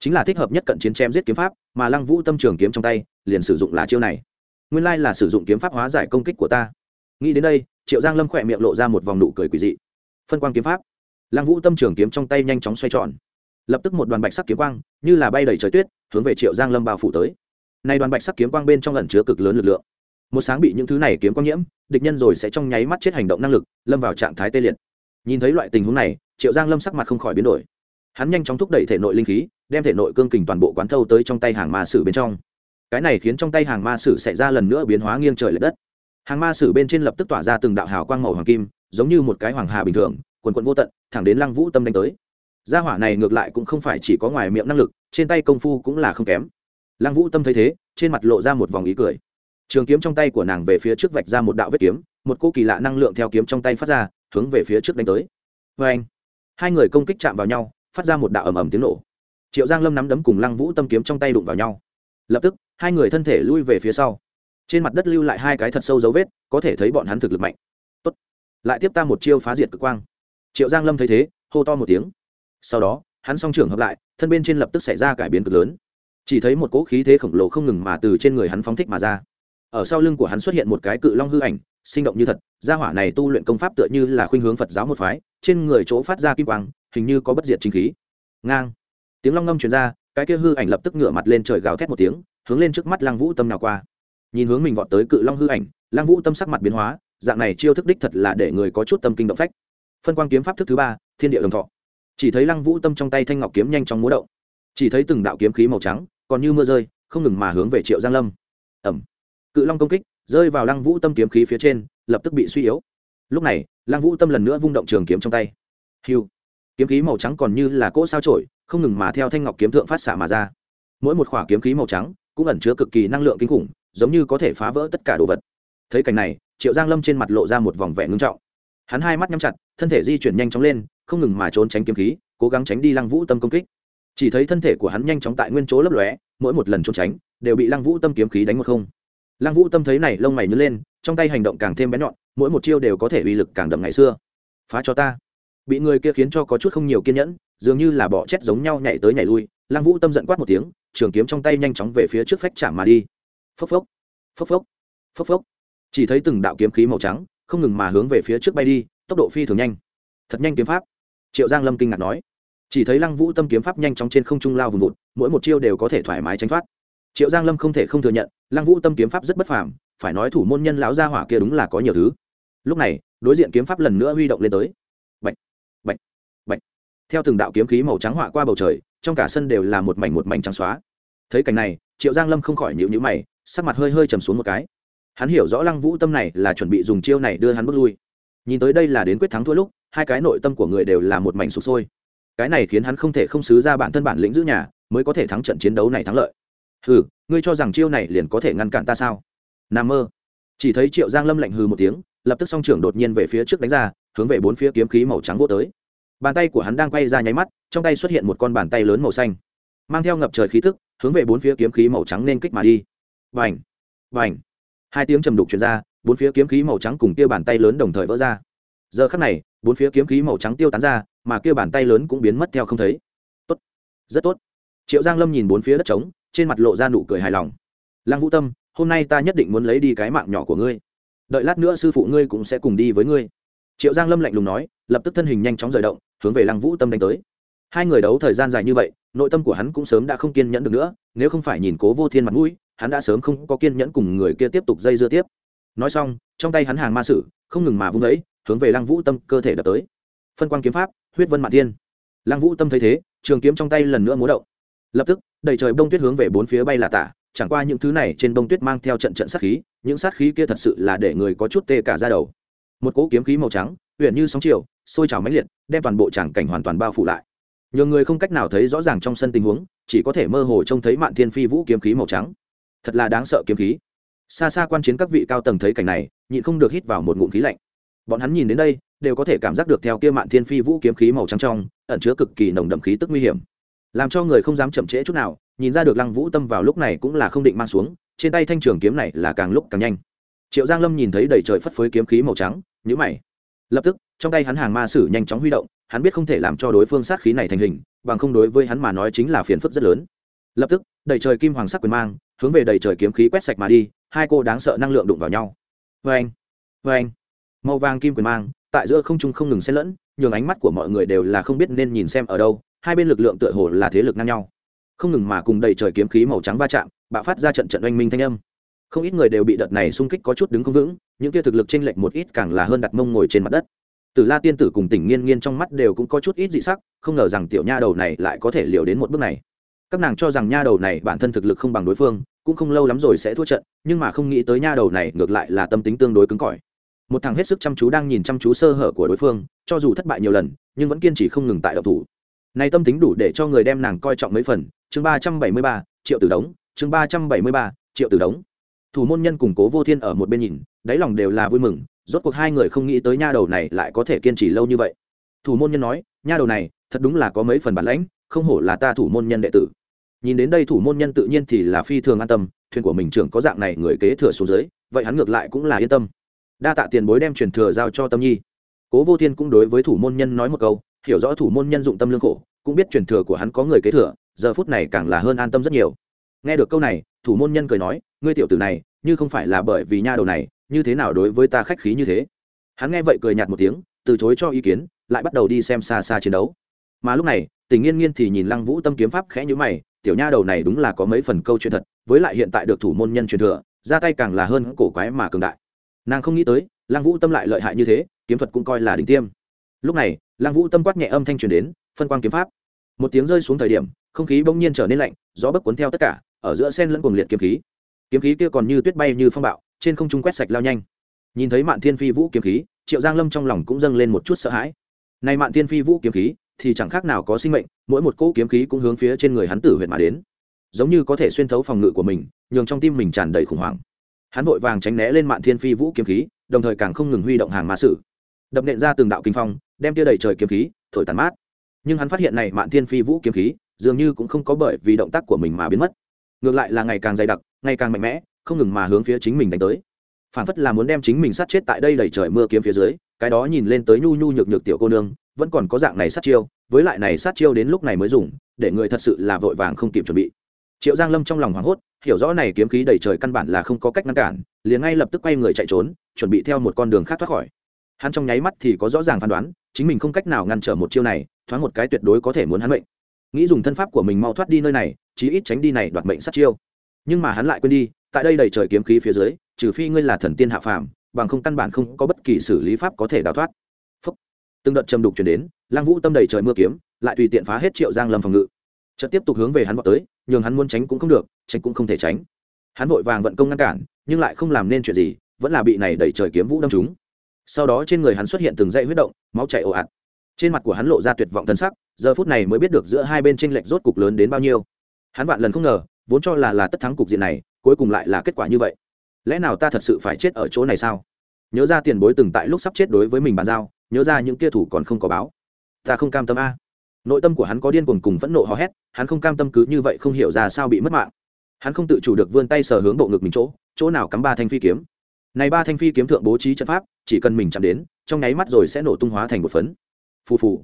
Chính là thích hợp nhất cận chiến chém giết kiếm pháp, mà lăng vũ tâm trường kiếm trong tay, liền sử dụng là chiêu này. Nguyên lai là sử dụng kiếm pháp hóa giải công kích của ta. Nghĩ đến đây, triệu giang lâm khỏe miệng lộ ra một vòng nụ cười quỳ dị. Phân quang kiếm pháp. Lăng vũ tâm trường kiếm trong tay nhanh chóng xoay tròn lập tức một đoàn bạch sắc kiếm quang, như là bay đầy trời tuyết, hướng về triệu giang lâm bao phủ tới. Nay đoàn bạch sắc kiếm quang bên trong ẩn chứa cực lớn lực lượng. Một sáng bị những thứ này kiếm quang nhiễm, địch nhân rồi sẽ trong nháy mắt chết hành động năng lực, lâm vào trạng thái tê liệt. Nhìn thấy loại tình huống này, triệu giang lâm sắc mặt không khỏi biến đổi. Hắn nhanh chóng thúc đẩy thể nội linh khí, đem thể nội cương kình toàn bộ quán thâu tới trong tay hàng ma sử bên trong. Cái này khiến trong tay hàng ma sử xảy ra lần nữa biến hóa nghiêng trời l ệ đất. Hàng ma sử bên trên lập tức tỏa ra từng đạo hào quang màu hoàng kim, giống như một cái hoàng hà bình thường, quần quận vô tận, thẳng đến lăng vũ tâm đánh tới gia hỏa này ngược lại cũng không phải chỉ có ngoài miệng năng lực, trên tay công phu cũng là không kém. Lăng vũ tâm thấy thế, trên mặt lộ ra một vòng ý cười. Trường kiếm trong tay của nàng về phía trước vạch ra một đạo vết kiếm, một cô kỳ lạ năng lượng theo kiếm trong tay phát ra, hướng về phía trước đánh tới. Vê anh, hai người công kích chạm vào nhau, phát ra một đạo ầm ầm tiếng nổ. Triệu giang lâm nắm đấm cùng lăng vũ tâm kiếm trong tay đụng vào nhau. Lập tức, hai người thân thể lui về phía sau. Trên mặt đất lưu lại hai cái thật sâu dấu vết, có thể thấy bọn hắn thực lực mạnh. Tốt. lại tiếp ta một chiêu phá diệt cực quang. Triệu giang lâm thấy thế, hô to một tiếng sau đó, hắn song trưởng hợp lại, thân bên trên lập tức xảy ra cải biến cực lớn. Chỉ thấy một cỗ khí thế khổng lồ không ngừng mà từ trên người hắn phóng thích mà ra. Ở sau lưng của hắn xuất hiện một cái cự long hư ảnh, sinh động như thật, gia hỏa này tu luyện công pháp tựa như là khuynh hướng phật giáo một phái, trên người chỗ phát ra kim quang, hình như có bất diệt chính khí. Ngang. Tiếng long ngâm truyền ra, cái kia hư ảnh lập tức ngửa mặt lên trời gào thét một tiếng, hướng lên trước mắt lăng vũ tâm nào qua. Nhìn hướng mình vọt tới cự long hư ảnh, lăng vũ tâm sắc mặt biến hóa, dạng này chiêu thức đích thật là để người có chút tâm kinh động phách. Phân quang kiếm pháp thức thứ ba, thiên địa đồng thọ chỉ thấy lăng vũ tâm trong tay thanh ngọc kiếm nhanh chóng múa động chỉ thấy từng đạo kiếm khí màu trắng còn như mưa rơi không ngừng mà hướng về triệu giang lâm ẩm cự long công kích rơi vào lăng vũ tâm kiếm khí phía trên lập tức bị suy yếu lúc này lăng vũ tâm lần nữa vung động trường kiếm trong tay hiu kiếm khí màu trắng còn như là cỗ sao trổi không ngừng mà theo thanh ngọc kiếm thượng phát xạ mà ra mỗi một khỏa kiếm khí màu trắng cũng ẩn chứa cực kỳ năng lượng kinh khủng giống như có thể phá vỡ tất cả đồ vật thấy cảnh này triệu giang lâm trên mặt lộ ra một vòng vẻ ngưng trọng hắn hai mắt nhắm chặt, thân thể di chuyển nhanh chóng lên, không ngừng mà trốn tránh kiếm khí, cố gắng tránh đi lăng vũ tâm công kích. Chỉ thấy thân thể của hắn nhanh chóng tại nguyên chỗ lấp lóe, mỗi một lần trốn tránh, đều bị lăng vũ tâm kiếm khí đánh một không. Lăng vũ tâm thấy này, lông mày nhớ lên, trong tay hành động càng thêm bén nhọn, mỗi một chiêu đều có thể uy lực càng đậm ngày xưa. Phá cho ta. Bị người kia khiến cho có chút không nhiều kiên nhẫn, dường như là bỏ chết giống nhau nhảy tới nhảy lui, lăng vũ tâm giận quát một tiếng, trường kiếm trong tay nhanh chóng về phía trước phách chạm mà đi. Phốc phốc phốc phốc phốc phốc. Chỉ thấy từng đạo kiếm khí màu trắng không ngừng mà hướng về phía trước bay đi tốc độ phi thường nhanh. Thật nhanh kiếm pháp. Triệu giang lâm kinh ngạc nói. Chỉ thấy lăng vũ tâm kiếm pháp nhanh chóng trên không trung lao vùng vụt mỗi một chiêu đều có thể thoải mái tránh thoát. Triệu giang lâm không thể không thừa nhận lăng vũ tâm kiếm pháp rất bất phàm phải nói thủ môn nhân lão gia hỏa kia đúng là có nhiều thứ. Lúc này đối diện kiếm pháp lần nữa huy động lên tới. Bạch, bạch, bạch. theo từng đạo kiếm khí màu trắng họa qua bầu trời trong cả sân đều là một mảnh một mảnh trắng xóa. Thấy cảnh này triệu giang lâm không khỏi nhịu nhữ mày sắc mặt hơi hơi trầm xuống một cái hắn hiểu rõ lăng vũ tâm này là chuẩn bị dùng chiêu này đưa hắn bước lui. Nhìn tới đây là đến quyết thắng thua lúc, hai cái nội tâm của người đều là một mảnh sụp sôi. Cái này khiến hắn không thể không xứ ra bản thân bản lĩnh giữ nhà, mới có thể thắng trận chiến đấu này thắng lợi. Hừ, ngươi cho rằng chiêu này liền có thể ngăn cản ta sao? N mơ. Chỉ thấy triệu giang lâm lạnh hừ một tiếng, lập tức song trưởng đột nhiên về phía trước đánh ra, hướng về bốn phía kiếm khí màu trắng vô tới. Bàn tay của hắn đang quay ra nháy mắt, trong tay xuất hiện một con bàn tay lớn màu xanh, mang theo ngập trời khí thức hướng về bốn phía kiếm khí màu trắng nên kích mà đi. Vành vành hai tiếng trầm đục truyền ra, bốn phía kiếm khí màu trắng cùng kia bàn tay lớn đồng thời vỡ ra. Giờ khắc này, bốn phía kiếm khí màu trắng tiêu tán ra, mà kia bàn tay lớn cũng biến mất theo không thấy. Tốt. Rất tốt. Triệu giang lâm nhìn bốn phía đất trống, trên mặt lộ ra nụ cười hài lòng. Lăng vũ tâm, hôm nay ta nhất định muốn lấy đi cái mạng nhỏ của ngươi. Đợi lát nữa sư phụ ngươi cũng sẽ cùng đi với ngươi. Triệu giang lâm lạnh lùng nói, lập tức thân hình nhanh chóng rời động, hướng về lăng vũ tâm đánh tới. Hai người đấu thời gian dài như vậy, nội tâm của hắn cũng sớm đã không kiên nhẫn được nữa, nếu không phải nhìn cố vô thiên mặt mũi hắn đã sớm không có kiên nhẫn cùng người kia tiếp tục dây dưa tiếp. Nói xong, trong tay hắn hàng ma sử, không ngừng mà vung ấy hướng về lăng vũ tâm cơ thể đập tới. Phân quan kiếm pháp, huyết vân mạn thiên. lăng vũ tâm thấy thế, trường kiếm trong tay lần nữa múa động. Lập tức, đầy trời bông tuyết hướng về bốn phía bay là tả, chẳng qua những thứ này trên bông tuyết mang theo trận trận sát khí, những sát khí kia thật sự là để người có chút tê cả ra đầu. Một cỗ kiếm khí màu trắng huyện như sóng chiều, sôi trào mãnh liệt, đem toàn bộ tràng cảnh hoàn toàn bao phủ lại. Nhiều người không cách nào thấy rõ ràng trong sân tình huống, chỉ có thể mơ hồ trông thấy mạn thiên phi vũ kiếm khí màu trắng thật là đáng sợ kiếm khí. Xa xa quan chiến các vị cao tầng thấy cảnh này, nhịn không được hít vào một ngụm khí lạnh. Bọn hắn nhìn đến đây, đều có thể cảm giác được theo kia mạn thiên phi vũ kiếm khí màu trắng trong, ẩn chứa cực kỳ nồng đậm khí tức nguy hiểm. Làm cho người không dám chậm trễ chút nào, nhìn ra được lăng vũ tâm vào lúc này cũng là không định mang xuống, trên tay thanh trường kiếm này là càng lúc càng nhanh. Triệu giang lâm nhìn thấy đầy trời phất phới kiếm khí màu trắng nhữ mày. Lập tức, trong tay hắn hàng ma sử nhanh chóng huy động, hắn biết không thể làm cho đối phương sát khí này thành hình, bằng không đối với hắn mà nói chính là phiền phức rất lớn. Lập tức, đầy trời kim hoàng sắc quyền mang hướng về đầy trời kiếm khí quét sạch mà đi hai cô đáng sợ năng lượng đụng vào nhau. Vê anh vê anh màu vàng kim quyền mang tại giữa không trung không ngừng xen lẫn nhường ánh mắt của mọi người đều là không biết nên nhìn xem ở đâu hai bên lực lượng tựa hồ là thế lực ngang nhau. Không ngừng mà cùng đầy trời kiếm khí màu trắng va chạm bạo phát ra trận trận oanh minh thanh âm. Không ít người đều bị đợt này xung kích có chút đứng không vững những kia thực lực chênh lệch một ít càng là hơn đặt mông ngồi trên mặt đất. Tử La tiên tử cùng Tỉnh Nghiên Nghiên trong mắt đều cũng có chút ít dị sắc, không ngờ rằng tiểu nha đầu này lại có thể liều đến một bước này. Các nàng cho rằng nha đầu này bản thân thực lực không bằng đối phương, cũng không lâu lắm rồi sẽ thua trận, nhưng mà không nghĩ tới nha đầu này ngược lại là tâm tính tương đối cứng cỏi. Một thằng hết sức chăm chú đang nhìn chăm chú sơ hở của đối phương, cho dù thất bại nhiều lần, nhưng vẫn kiên trì không ngừng tại động thủ. Này tâm tính đủ để cho người đem nàng coi trọng mấy phần, chương ba trăm bảy mươi ba triệu tử đống, chương ba trăm bảy mươi ba triệu tử đống. Thủ môn nhân cùng Cố Vô Thiên ở một bên nhìn, đáy lòng đều là vui mừng, rốt cuộc hai người không nghĩ tới nha đầu này lại có thể kiên trì lâu như vậy thủ môn nhân nói nha đầu này thật đúng là có mấy phần bản lãnh không hổ là ta thủ môn nhân đệ tử nhìn đến đây thủ môn nhân tự nhiên thì là phi thường an tâm, thuyền của mình trưởng có dạng này người kế thừa xuống dưới, vậy hắn ngược lại cũng là yên tâm. Đa tạ tiền bối đem truyền thừa giao cho tâm nhi. Cố vô thiên cũng đối với thủ môn nhân nói một câu, hiểu rõ thủ môn nhân dụng tâm lương khổ, cũng biết truyền thừa của hắn có người kế thừa, giờ phút này càng là hơn an tâm rất nhiều. Nghe được câu này, thủ môn nhân cười nói, ngươi tiểu tử này, như không phải là bởi vì nha đầu này, như thế nào đối với ta khách khí như thế? Hắn nghe vậy cười nhạt một tiếng, từ chối cho ý kiến, lại bắt đầu đi xem xa xa chiến đấu. Mà lúc này, tình nghiên nghiên thì nhìn lăng vũ tâm kiếm pháp khẽ nhữ mày tiểu nha đầu này đúng là có mấy phần câu chuyện thật, với lại hiện tại được thủ môn nhân truyền thừa, ra tay càng là hơn cổ quái mà cường đại. Nàng không nghĩ tới, lăng vũ tâm lại lợi hại như thế, kiếm thuật cũng coi là đỉnh tiêm. Lúc này, lăng vũ tâm quát nhẹ âm thanh truyền đến, phân quang kiếm pháp. Một tiếng rơi xuống thời điểm, không khí bỗng nhiên trở nên lạnh, gió bấc cuốn theo tất cả, ở giữa sen lẫn cuồng liệt kiếm khí. Kiếm khí kia còn như tuyết bay như phong bạo, trên không trung quét sạch lao nhanh. Nhìn thấy mạn thiên phi vũ kiếm khí, triệu giang lâm trong lòng cũng dâng lên một chút sợ hãi. Này mạn thiên phi vũ kiếm khí thì chẳng khác nào có sinh mệnh, mỗi một cỗ kiếm khí cũng hướng phía trên người hắn tử huyện mà đến. Giống như có thể xuyên thấu phòng ngự của mình, nhường trong tim mình tràn đầy khủng hoảng. Hắn vội vàng tránh né lên mạn thiên phi vũ kiếm khí, đồng thời càng không ngừng huy động hàng ma sử. Đập nện ra từng đạo kinh phong, đem tia đầy trời kiếm khí, thổi tàn mát. Nhưng hắn phát hiện này mạn thiên phi vũ kiếm khí, dường như cũng không có bởi vì động tác của mình mà biến mất. Ngược lại là ngày càng dày đặc, ngày càng mạnh mẽ, không ngừng mà hướng phía chính mình đánh tới. Phản phất là muốn đem chính mình sát chết tại đây đầy trời mưa kiếm phía dưới, cái đó nhìn lên tới nhu nhu nhược nhược tiểu cô nương vẫn còn có dạng này sát chiêu, với lại này sát chiêu đến lúc này mới dùng, để người thật sự là vội vàng không kịp chuẩn bị. Triệu giang lâm trong lòng hoảng hốt, hiểu rõ này kiếm khí đầy trời căn bản là không có cách ngăn cản, liền ngay lập tức quay người chạy trốn, chuẩn bị theo một con đường khác thoát khỏi. Hắn trong nháy mắt thì có rõ ràng phán đoán, chính mình không cách nào ngăn trở một chiêu này, thoáng một cái tuyệt đối có thể muốn hắn mệnh. Nghĩ dùng thân pháp của mình mau thoát đi nơi này, chí ít tránh đi này đoạt mệnh sát chiêu. Nhưng mà hắn lại quên đi, tại đây đầy trời kiếm khí phía dưới, trừ phi ngươi là thần tiên hạ phàm, bằng không căn bản không có bất kỳ xử lý pháp có thể đào thoát từng đợt châm đục chuyển đến, lang vũ tâm đầy trời mưa kiếm, lại tùy tiện phá hết triệu giang lâm phòng ngự. Chợt tiếp tục hướng về hắn vào tới, nhường hắn muốn tránh cũng không được, tránh cũng không thể tránh. Hắn vội vàng vận công ngăn cản, nhưng lại không làm nên chuyện gì, vẫn là bị này đẩy trời kiếm vũ đâm trúng. Sau đó trên người hắn xuất hiện từng dãy huyết động, máu chảy ồ ạt. Trên mặt của hắn lộ ra tuyệt vọng thân sắc, giờ phút này mới biết được giữa hai bên tranh lệch rốt cục lớn đến bao nhiêu. Hắn vạn lần không ngờ, vốn cho là là tất thắng cục diện này, cuối cùng lại là kết quả như vậy. Lẽ nào ta thật sự phải chết ở chỗ này sao? Nhớ ra tiền bối từng tại lúc sắp chết đối với mình bàn giao nhớ ra những kia thủ còn không có báo. Ta không cam tâm a. Nội tâm của hắn có điên cuồng cùng phẫn nộ hò hét, hắn không cam tâm cứ như vậy không hiểu ra sao bị mất mạng. Hắn không tự chủ được vươn tay sờ hướng bộ ngực mình chỗ chỗ nào cắm ba thanh phi kiếm. Này ba thanh phi kiếm thượng bố trí trận pháp, chỉ cần mình chạm đến, trong nháy mắt rồi sẽ nổ tung hóa thành một phấn. Phù phù.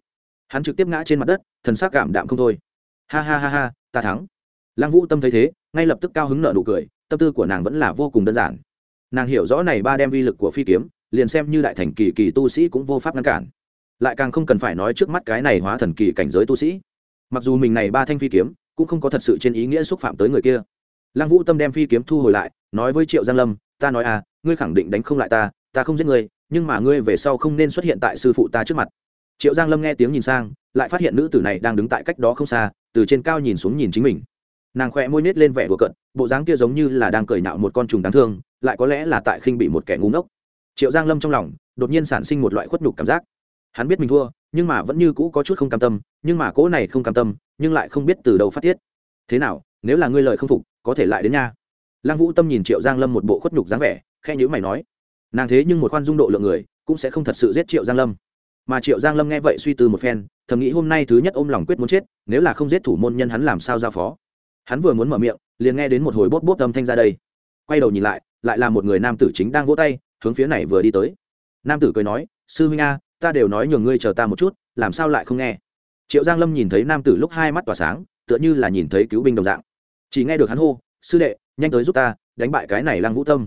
Hắn trực tiếp ngã trên mặt đất, thần sắc cảm đạm không thôi. Ha ha ha ha, ta thắng. Lăng vũ tâm thấy thế, ngay lập tức cao hứng nợ nụ cười, tâm tư của nàng vẫn là vô cùng đơn giản. Nàng hiểu rõ này ba đem vi lực của phi kiếm liền xem như đại thành kỳ kỳ tu sĩ cũng vô pháp ngăn cản. Lại càng không cần phải nói trước mắt cái này hóa thần kỳ cảnh giới tu sĩ. Mặc dù mình này ba thanh phi kiếm, cũng không có thật sự trên ý nghĩa xúc phạm tới người kia. Lăng vũ tâm đem phi kiếm thu hồi lại, nói với triệu giang lâm, ta nói à ngươi khẳng định đánh không lại ta ta không giết ngươi, nhưng mà ngươi về sau không nên xuất hiện tại sư phụ ta trước mặt. Triệu giang lâm nghe tiếng nhìn sang, lại phát hiện nữ tử này đang đứng tại cách đó không xa, từ trên cao nhìn xuống nhìn chính mình. Nàng khỏe môi nết lên vẻ đùa cận bộ dáng kia giống như là đang cười nạo một con trùng đáng thương, lại có lẽ là tại khinh bị một kẻ ngu ngốc triệu giang lâm trong lòng, đột nhiên sản sinh một loại khuất nhục cảm giác. Hắn biết mình thua, nhưng mà vẫn như cũ có chút không cam tâm, nhưng mà cỗ này không cam tâm, nhưng lại không biết từ đầu phát tiết. Thế nào, nếu là ngươi lời không phục, có thể lại đến nha. Lăng vũ tâm nhìn triệu giang lâm một bộ khuất nhục dáng vẻ khe nhữ mày nói, nàng thế nhưng một khoan dung độ lượng người, cũng sẽ không thật sự giết triệu giang lâm. Mà triệu giang lâm nghe vậy suy tư một phen, thầm nghĩ hôm nay thứ nhất ôm lòng quyết muốn chết, nếu là không giết thủ môn nhân hắn làm sao giao phó. Hắn vừa muốn mở miệng, liền nghe đến một hồi bốt bốt âm thanh ra đây. Quay đầu nhìn lại lại là một người nam tử chính đang vỗ tay hướng phía này vừa đi tới. Nam tử cười nói, sư huynh a, ta đều nói nhường ngươi chờ ta một chút, làm sao lại không nghe? Triệu giang lâm nhìn thấy nam tử lúc hai mắt tỏa sáng, tựa như là nhìn thấy cứu binh đồng dạng. Chỉ nghe được hắn hô, sư đệ, nhanh tới giúp ta, đánh bại cái này lăng vũ tâm,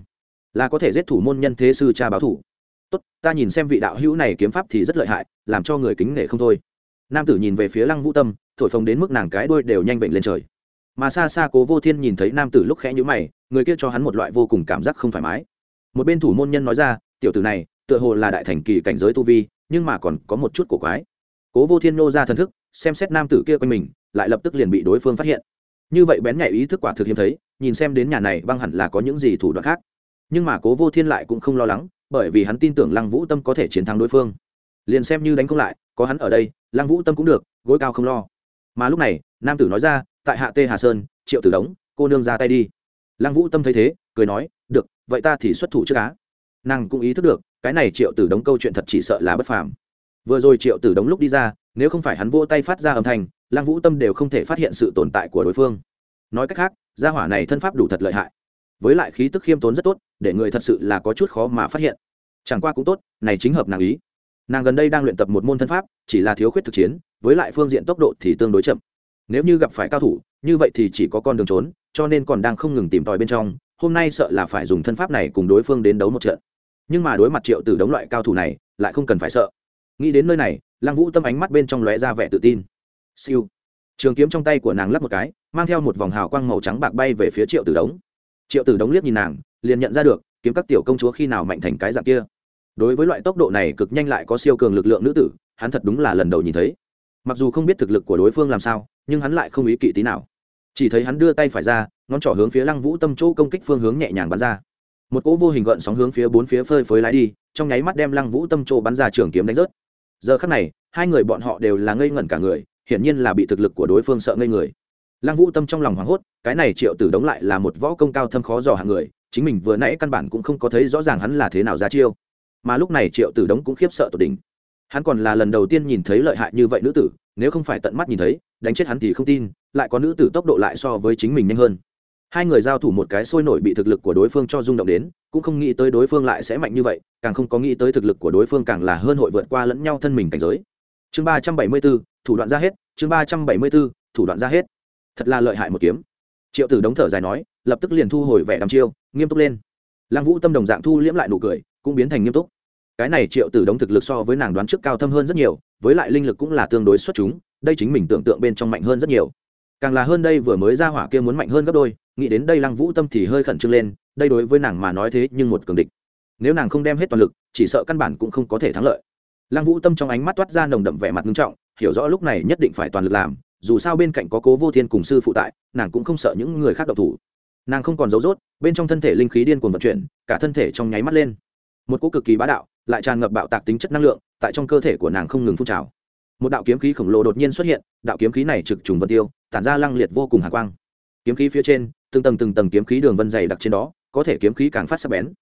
là có thể giết thủ môn nhân thế sư cha báo thủ. Tốt, ta nhìn xem vị đạo hữu này kiếm pháp thì rất lợi hại, làm cho người kính nể không thôi. Nam tử nhìn về phía lăng vũ tâm, thổi phồng đến mức nàng cái đuôi đều nhanh bệnh lên trời. Mà xa xa cố vô thiên nhìn thấy nam tử lúc khẽ nhữ mày, người kia cho hắn một loại vô cùng cảm giác không thoải mái một bên thủ môn nhân nói ra, tiểu tử này, tựa hồ là đại thành kỳ cảnh giới tu vi, nhưng mà còn có một chút cổ quái. Cố vô thiên nô ra thần thức, xem xét nam tử kia quanh mình, lại lập tức liền bị đối phương phát hiện. Như vậy bén nhạy ý thức quả thực hiếm thấy, nhìn xem đến nhà này băng hẳn là có những gì thủ đoạn khác. Nhưng mà cố vô thiên lại cũng không lo lắng, bởi vì hắn tin tưởng lăng vũ tâm có thể chiến thắng đối phương. Liền xem như đánh không lại, có hắn ở đây, lăng vũ tâm cũng được, gối cao không lo. Mà lúc này, nam tử nói ra, tại hạ tê hà sơn, triệu tử đống, cô nương ra tay đi. Lăng vũ tâm thấy thế, cười nói vậy ta thì xuất thủ trước cá nàng cũng ý thức được, cái này triệu tử đống câu chuyện thật chỉ sợ là bất phàm. Vừa rồi triệu tử đống lúc đi ra, nếu không phải hắn vô tay phát ra âm thanh, lăng vũ tâm đều không thể phát hiện sự tồn tại của đối phương. Nói cách khác, gia hỏa này thân pháp đủ thật lợi hại. Với lại khí tức khiêm tốn rất tốt, để người thật sự là có chút khó mà phát hiện. Chẳng qua cũng tốt, này chính hợp nàng ý. Nàng gần đây đang luyện tập một môn thân pháp, chỉ là thiếu khuyết thực chiến, với lại phương diện tốc độ thì tương đối chậm. Nếu như gặp phải cao thủ, như vậy thì chỉ có con đường trốn, cho nên còn đang không ngừng tìm tòi bên trong hôm nay sợ là phải dùng thân pháp này cùng đối phương đến đấu một trận. Nhưng mà đối mặt triệu từ đống loại cao thủ này, lại không cần phải sợ. Nghĩ đến nơi này, lăng vũ tâm ánh mắt bên trong lóe ra vẻ tự tin. Siêu. Trường kiếm trong tay của nàng lắp một cái, mang theo một vòng hào quang màu trắng bạc bay về phía triệu tử đống. Triệu tử đống liếc nhìn nàng, liền nhận ra được, kiếm các tiểu công chúa khi nào mạnh thành cái dạng kia. Đối với loại tốc độ này cực nhanh lại có siêu cường lực lượng nữ tử, hắn thật đúng là lần đầu nhìn thấy. Mặc dù không biết thực lực của đối phương làm sao, nhưng hắn lại không ý kỵ tí nào chỉ thấy hắn đưa tay phải ra, ngón trỏ hướng phía lăng vũ tâm chỗ công kích phương hướng nhẹ nhàng bắn ra. Một cỗ vô hình gợn sóng hướng phía bốn phía phơi phới lái đi, trong nháy mắt đem lăng vũ tâm chỗ bắn ra trường kiếm đánh rớt. Giờ khắc này, hai người bọn họ đều là ngây ngẩn cả người, hiển nhiên là bị thực lực của đối phương sợ ngây người. Lăng vũ tâm trong lòng hoảng hốt, cái này triệu tử đống lại là một võ công cao thâm khó dò hạng người, chính mình vừa nãy căn bản cũng không có thấy rõ ràng hắn là thế nào ra chiêu. Mà lúc này triệu tử đống cũng khiếp sợ tột đỉnh hắn còn là lần đầu tiên nhìn thấy lợi hại như vậy nữ tử, nếu không phải tận mắt nhìn thấy, đánh chết hắn thì không tin, lại có nữ tử tốc độ lại so với chính mình nhanh hơn. Hai người giao thủ một cái sôi nổi bị thực lực của đối phương cho rung động đến, cũng không nghĩ tới đối phương lại sẽ mạnh như vậy, càng không có nghĩ tới thực lực của đối phương càng là hơn hội vượt qua lẫn nhau thân mình cảnh giới. Chương ba trăm bảy mươi b ố thủ đoạn ra hết, chương ba trăm bảy mươi b ố thủ đoạn ra hết. Thật là lợi hại một kiếm. Triệu tử đống thở dài nói, lập tức liền thu hồi vẻ đăm chiêu, nghiêm túc lên. Lăng vũ tâm đồng dạng thu liễm lại nụ cười, cũng biến thành nghiêm túc cái này triệu tử đống thực lực so với nàng đoán trước cao thâm hơn rất nhiều, với lại linh lực cũng là tương đối xuất chúng, đây chính mình tưởng tượng bên trong mạnh hơn rất nhiều. Càng là hơn đây vừa mới ra hỏa kia muốn mạnh hơn gấp đôi, nghĩ đến đây lăng vũ tâm thì hơi khẩn trương lên, đây đối với nàng mà nói thế nhưng một cường địch. Nếu nàng không đem hết toàn lực, chỉ sợ căn bản cũng không có thể thắng lợi. Lăng vũ tâm trong ánh mắt toát ra nồng đậm vẻ mặt nghiêm trọng, hiểu rõ lúc này nhất định phải toàn lực làm, dù sao bên cạnh có cố vô thiên cùng sư phụ tại, nàng cũng không sợ những người khác độc thủ. Nàng không còn giấu rốt bên trong thân thể linh khí điên cuồng vận chuyển, cả thân thể trong nháy mắt lên. Một cỗ cực kỳ bá đạo lại tràn ngập bạo tạc tính chất năng lượng, tại trong cơ thể của nàng không ngừng phun trào. Một đạo kiếm khí khổng lồ đột nhiên xuất hiện, đạo kiếm khí này trực trùng vân tiêu, tản ra lăng liệt vô cùng hạ quang. Kiếm khí phía trên, từng tầng từng tầng kiếm khí đường vân dày đặc trên đó, có thể kiếm khí càng phát sắc bén.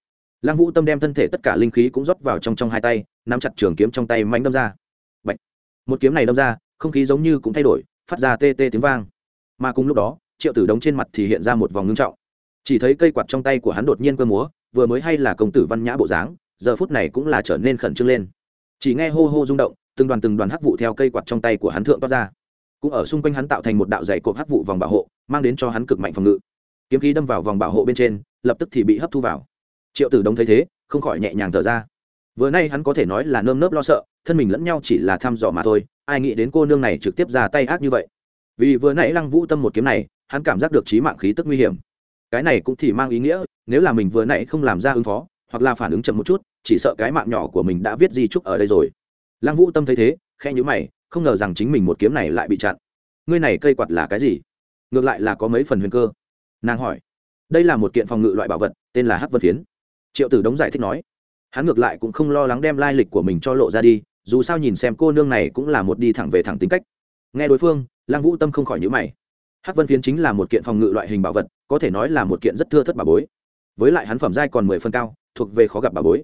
Lăng vũ tâm đem thân thể tất cả linh khí cũng rót vào trong trong hai tay, nắm chặt trường kiếm trong tay mạnh đâm ra. Bạch. một kiếm này đâm ra, không khí giống như cũng thay đổi, phát ra tê tê tiếng vang. Mà cùng lúc đó, triệu tử đống trên mặt thì hiện ra một vòng ngưng trọng. Chỉ thấy cây quạt trong tay của hắn đột nhiên cơ múa, vừa mới hay là công tử văn nhã bộ dáng giờ phút này cũng là trở nên khẩn trương lên. Chỉ nghe hô hô rung động, từng đoàn từng đoàn hắc vụ theo cây quạt trong tay của hắn thượng toát ra. Cũng ở xung quanh hắn tạo thành một đạo dày cộp hắc vụ vòng bảo hộ, mang đến cho hắn cực mạnh phòng ngự. Kiếm khí đâm vào vòng bảo hộ bên trên, lập tức thì bị hấp thu vào. Triệu tử đông thấy thế, không khỏi nhẹ nhàng thở ra. Vừa nay hắn có thể nói là nơm nớp lo sợ, thân mình lẫn nhau chỉ là thăm dò mà thôi, ai nghĩ đến cô nương này trực tiếp ra tay ác như vậy. Vì vừa nãy lăng vũ tâm một kiếm này, hắn cảm giác được trí mạng khí tức nguy hiểm. Cái này cũng thì mang ý nghĩa, nếu là mình vừa nãy không làm ra ứng phó hoặc là phản ứng chậm một chút, chỉ sợ cái mạng nhỏ của mình đã viết di trúc ở đây rồi. Lăng vũ tâm thấy thế khe nhữ mày, không ngờ rằng chính mình một kiếm này lại bị chặn. Ngươi này cây quạt là cái gì? Ngược lại là có mấy phần huyền cơ. Nàng hỏi. Đây là một kiện phòng ngự loại bảo vật, tên là hắc vân phiến. Triệu tử đống giải thích nói. Hắn ngược lại cũng không lo lắng đem lai lịch của mình cho lộ ra đi, dù sao nhìn xem cô nương này cũng là một đi thẳng về thẳng tính cách. Nghe đối phương, lăng vũ tâm không khỏi nhữ mày. Hắc vân phiến chính là một kiện phòng ngự loại hình bảo vật, có thể nói là một kiện rất thưa thất bà bối. Với lại hắn phẩm giai còn mười phân cao thuộc về khó gặp bà bối.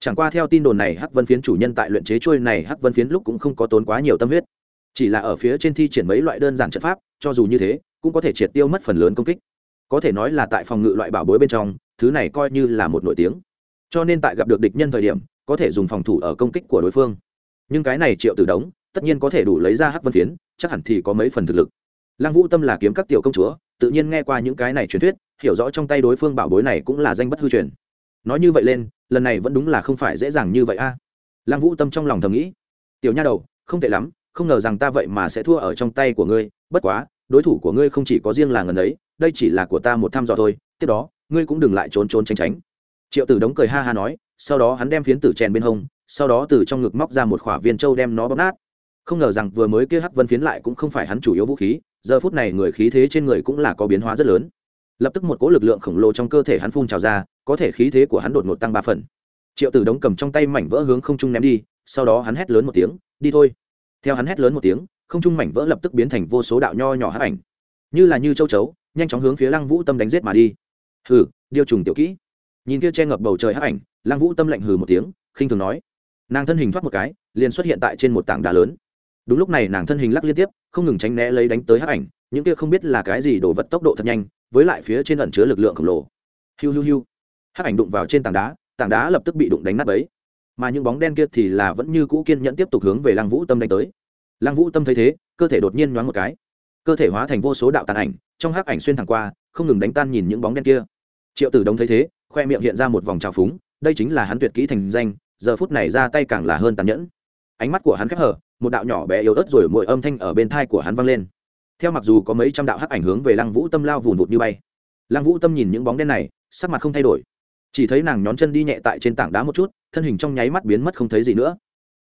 Chẳng qua theo tin đồn này hắc vân phiến chủ nhân tại luyện chế trôi này, hắc vân phiến lúc cũng không có tốn quá nhiều tâm huyết. Chỉ là ở phía trên thi triển mấy loại đơn giản trận pháp, cho dù như thế, cũng có thể triệt tiêu mất phần lớn công kích. Có thể nói là tại phòng ngự loại bảo bối bên trong, thứ này coi như là một nổi tiếng. Cho nên tại gặp được địch nhân thời điểm, có thể dùng phòng thủ ở công kích của đối phương. Nhưng cái này triệu từ đống, tất nhiên có thể đủ lấy ra hắc vân phiến, chắc hẳn thì có mấy phần thực lực. Lăng vũ tâm là kiếm các tiểu công chúa, tự nhiên nghe qua những cái này truyền thuyết, hiểu rõ trong tay đối phương bảo bối này cũng là danh bất hư truyền nói như vậy lên, lần này vẫn đúng là không phải dễ dàng như vậy a. À. lăng vũ tâm trong lòng thầm nghĩ, tiểu nha đầu, không tệ lắm, không ngờ rằng ta vậy mà sẽ thua ở trong tay của ngươi, bất quá, đối thủ của ngươi không chỉ có riêng là ngần ấy, đây chỉ là của ta một thăm dò thôi, tiếp đó, ngươi cũng đừng lại trốn trốn tránh tránh. Triệu tử đống cười ha ha nói, sau đó hắn đem phiến tử chèn bên hông, sau đó từ trong ngực móc ra một khỏa viên trâu đem nó bóp nát. Không ngờ rằng vừa mới kia hắc vân phiến lại cũng không phải hắn chủ yếu vũ khí, giờ phút này người khí thế trên người cũng là có biến hóa rất lớn lập tức một cỗ lực lượng khổng lồ trong cơ thể hắn phun trào ra, có thể khí thế của hắn đột ngột tăng ba phần. Triệu tử đống cầm trong tay mảnh vỡ hướng không trung ném đi, sau đó hắn hét lớn một tiếng, đi thôi. Theo hắn hét lớn một tiếng, không trung mảnh vỡ lập tức biến thành vô số đạo nho nhỏ hắc ảnh. Như là như châu chấu, nhanh chóng hướng phía lăng vũ tâm đánh giết mà đi. Hừ điêu trùng tiểu kỹ. Nhìn kia che ngập bầu trời hắc ảnh, lăng vũ tâm lạnh hừ một tiếng, khinh thường nói. Nàng thân hình thoát một cái, liền xuất hiện tại trên một tảng đá lớn. Đúng lúc này nàng thân hình lắc liên tiếp, không ngừng tránh né lấy đánh tới hắc ảnh, những kia không biết là cái gì đổ vật tốc độ thật nhanh với lại phía trên ẩn chứa lực lượng khổng lồ. Hiu hiu hiu. Hắc ảnh đụng vào trên tảng đá tảng đá lập tức bị đụng đánh nát bấy. Mà những bóng đen kia thì là vẫn như cũ kiên nhẫn tiếp tục hướng về lăng vũ tâm đánh tới. Lăng vũ tâm thấy thế, cơ thể đột nhiên nhoáng một cái. Cơ thể hóa thành vô số đạo tàn ảnh, trong hắc ảnh xuyên thẳng qua, không ngừng đánh tan nhìn những bóng đen kia. Triệu tử đông thấy thế, khoe miệng hiện ra một vòng trào phúng, đây chính là hắn tuyệt kỹ thành danh, giờ phút này ra tay càng là hơn tàn nhẫn. Ánh mắt của hắn khép hở, một đạo nhỏ bé yếu ớt rồi mỗi âm thanh ở bên thai của hắn vang lên theo mặc dù có mấy trăm đạo hắc ảnh hướng về lăng vũ tâm lao vùn vụt như bay, lăng vũ tâm nhìn những bóng đen này, sắc mặt không thay đổi. Chỉ thấy nàng nhón chân đi nhẹ tại trên tảng đá một chút, thân hình trong nháy mắt biến mất không thấy gì nữa.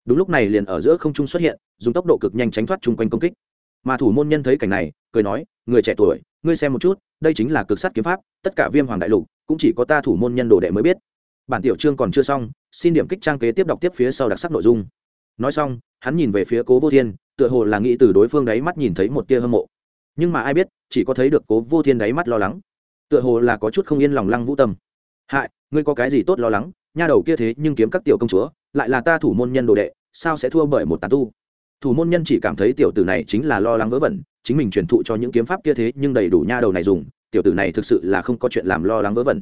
Đúng lúc này liền ở giữa không trung xuất hiện, dùng tốc độ cực nhanh tránh thoát chung quanh công kích. Mà thủ môn nhân thấy cảnh này, cười nói, người trẻ tuổi, ngươi xem một chút, đây chính là cực sắt kiếm pháp, tất cả viêm hoàng đại lục, cũng chỉ có ta thủ môn nhân đồ đệ mới biết. Bản tiểu chương còn chưa xong, xin điểm kích trang kế tiếp đọc tiếp phía sau đặc sắc nội dung. Nói xong hắn nhìn về phía cố vô thiên, tựa hồ là nghĩ từ đối phương đáy mắt nhìn thấy một tia hâm mộ. Nhưng mà ai biết, chỉ có thấy được cố vô thiên đáy mắt lo lắng. Tựa hồ là có chút không yên lòng lăng vũ tâm. Hại, ngươi có cái gì tốt lo lắng? Nha đầu kia thế nhưng kiếm các tiểu công chúa, lại là ta thủ môn nhân đồ đệ, sao sẽ thua bởi một tàn tu? Thủ môn nhân chỉ cảm thấy tiểu tử này chính là lo lắng vớ vẩn, chính mình truyền thụ cho những kiếm pháp kia thế nhưng đầy đủ nha đầu này dùng, tiểu tử này thực sự là không có chuyện làm lo lắng vớ vẩn.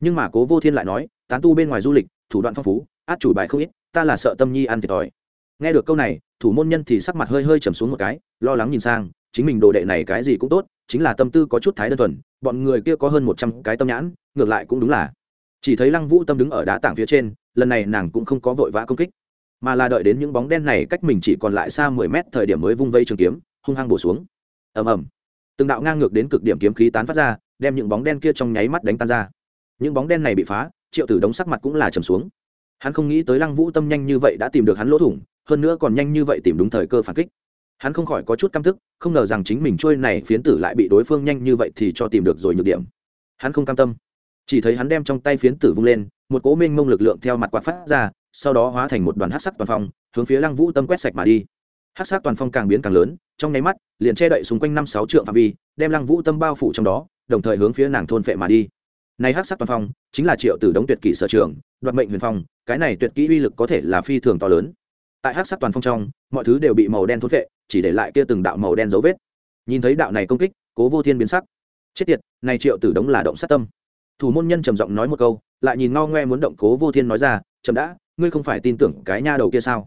Nhưng mà cố vô thiên lại nói, tán tu bên ngoài du lịch, thủ đoạn phong phú, át chủ bài không ít, ta là sợ tâm nhi ăn thiệt thòi nghe được câu này, thủ môn nhân thì sắc mặt hơi hơi trầm xuống một cái, lo lắng nhìn sang, chính mình đồ đệ này cái gì cũng tốt, chính là tâm tư có chút thái đơn thuần, bọn người kia có hơn một trăm cái tâm nhãn, ngược lại cũng đúng là. Chỉ thấy lăng vũ tâm đứng ở đá tảng phía trên, lần này nàng cũng không có vội vã công kích, mà là đợi đến những bóng đen này cách mình chỉ còn lại xa mười mét thời điểm mới vung vây trường kiếm, hung hăng bổ xuống. Ầm ầm. Từng đạo ngang ngược đến cực điểm kiếm khí tán phát ra, đem những bóng đen kia trong nháy mắt đánh tan ra. Những bóng đen này bị phá, triệu tử đống sắc mặt cũng là trầm xuống. Hắn không nghĩ tới lăng vũ tâm nhanh như vậy đã tìm được hắn lỗ thủng hơn nữa còn nhanh như vậy tìm đúng thời cơ phản kích. Hắn không khỏi có chút căm tức, không ngờ rằng chính mình trôi này phiến tử lại bị đối phương nhanh như vậy thì cho tìm được rồi nhược điểm. Hắn không cam tâm, chỉ thấy hắn đem trong tay phiến tử vung lên, một cố minh mông lực lượng theo mặt quạt phát ra, sau đó hóa thành một đoàn hát sắc toàn phong, hướng phía lăng vũ tâm quét sạch mà đi. Hát sắc toàn phong càng biến càng lớn, trong nháy mắt, liền che đậy xung quanh năm sáu trượng phạm vi, đem lăng vũ tâm bao phủ trong đó, đồng thời hướng phía nàng thôn phệ mà đi. Này hát sắc toàn phong, chính là triệu tử đống tuyệt kỷ sở trường, đoạt mệnh huyền phong, cái này tuyệt kỹ uy lực có thể là phi thường to lớn tại hát sắc toàn phong trong, mọi thứ đều bị màu đen thốt vệ chỉ để lại kia từng đạo màu đen dấu vết. Nhìn thấy đạo này công kích, cố vô thiên biến sắc. Chết tiệt, này triệu tử đống là động sát tâm. Thủ môn nhân trầm giọng nói một câu, lại nhìn ngao ngoe muốn động cố vô thiên nói ra, chậm đã, ngươi không phải tin tưởng cái nha đầu kia sao?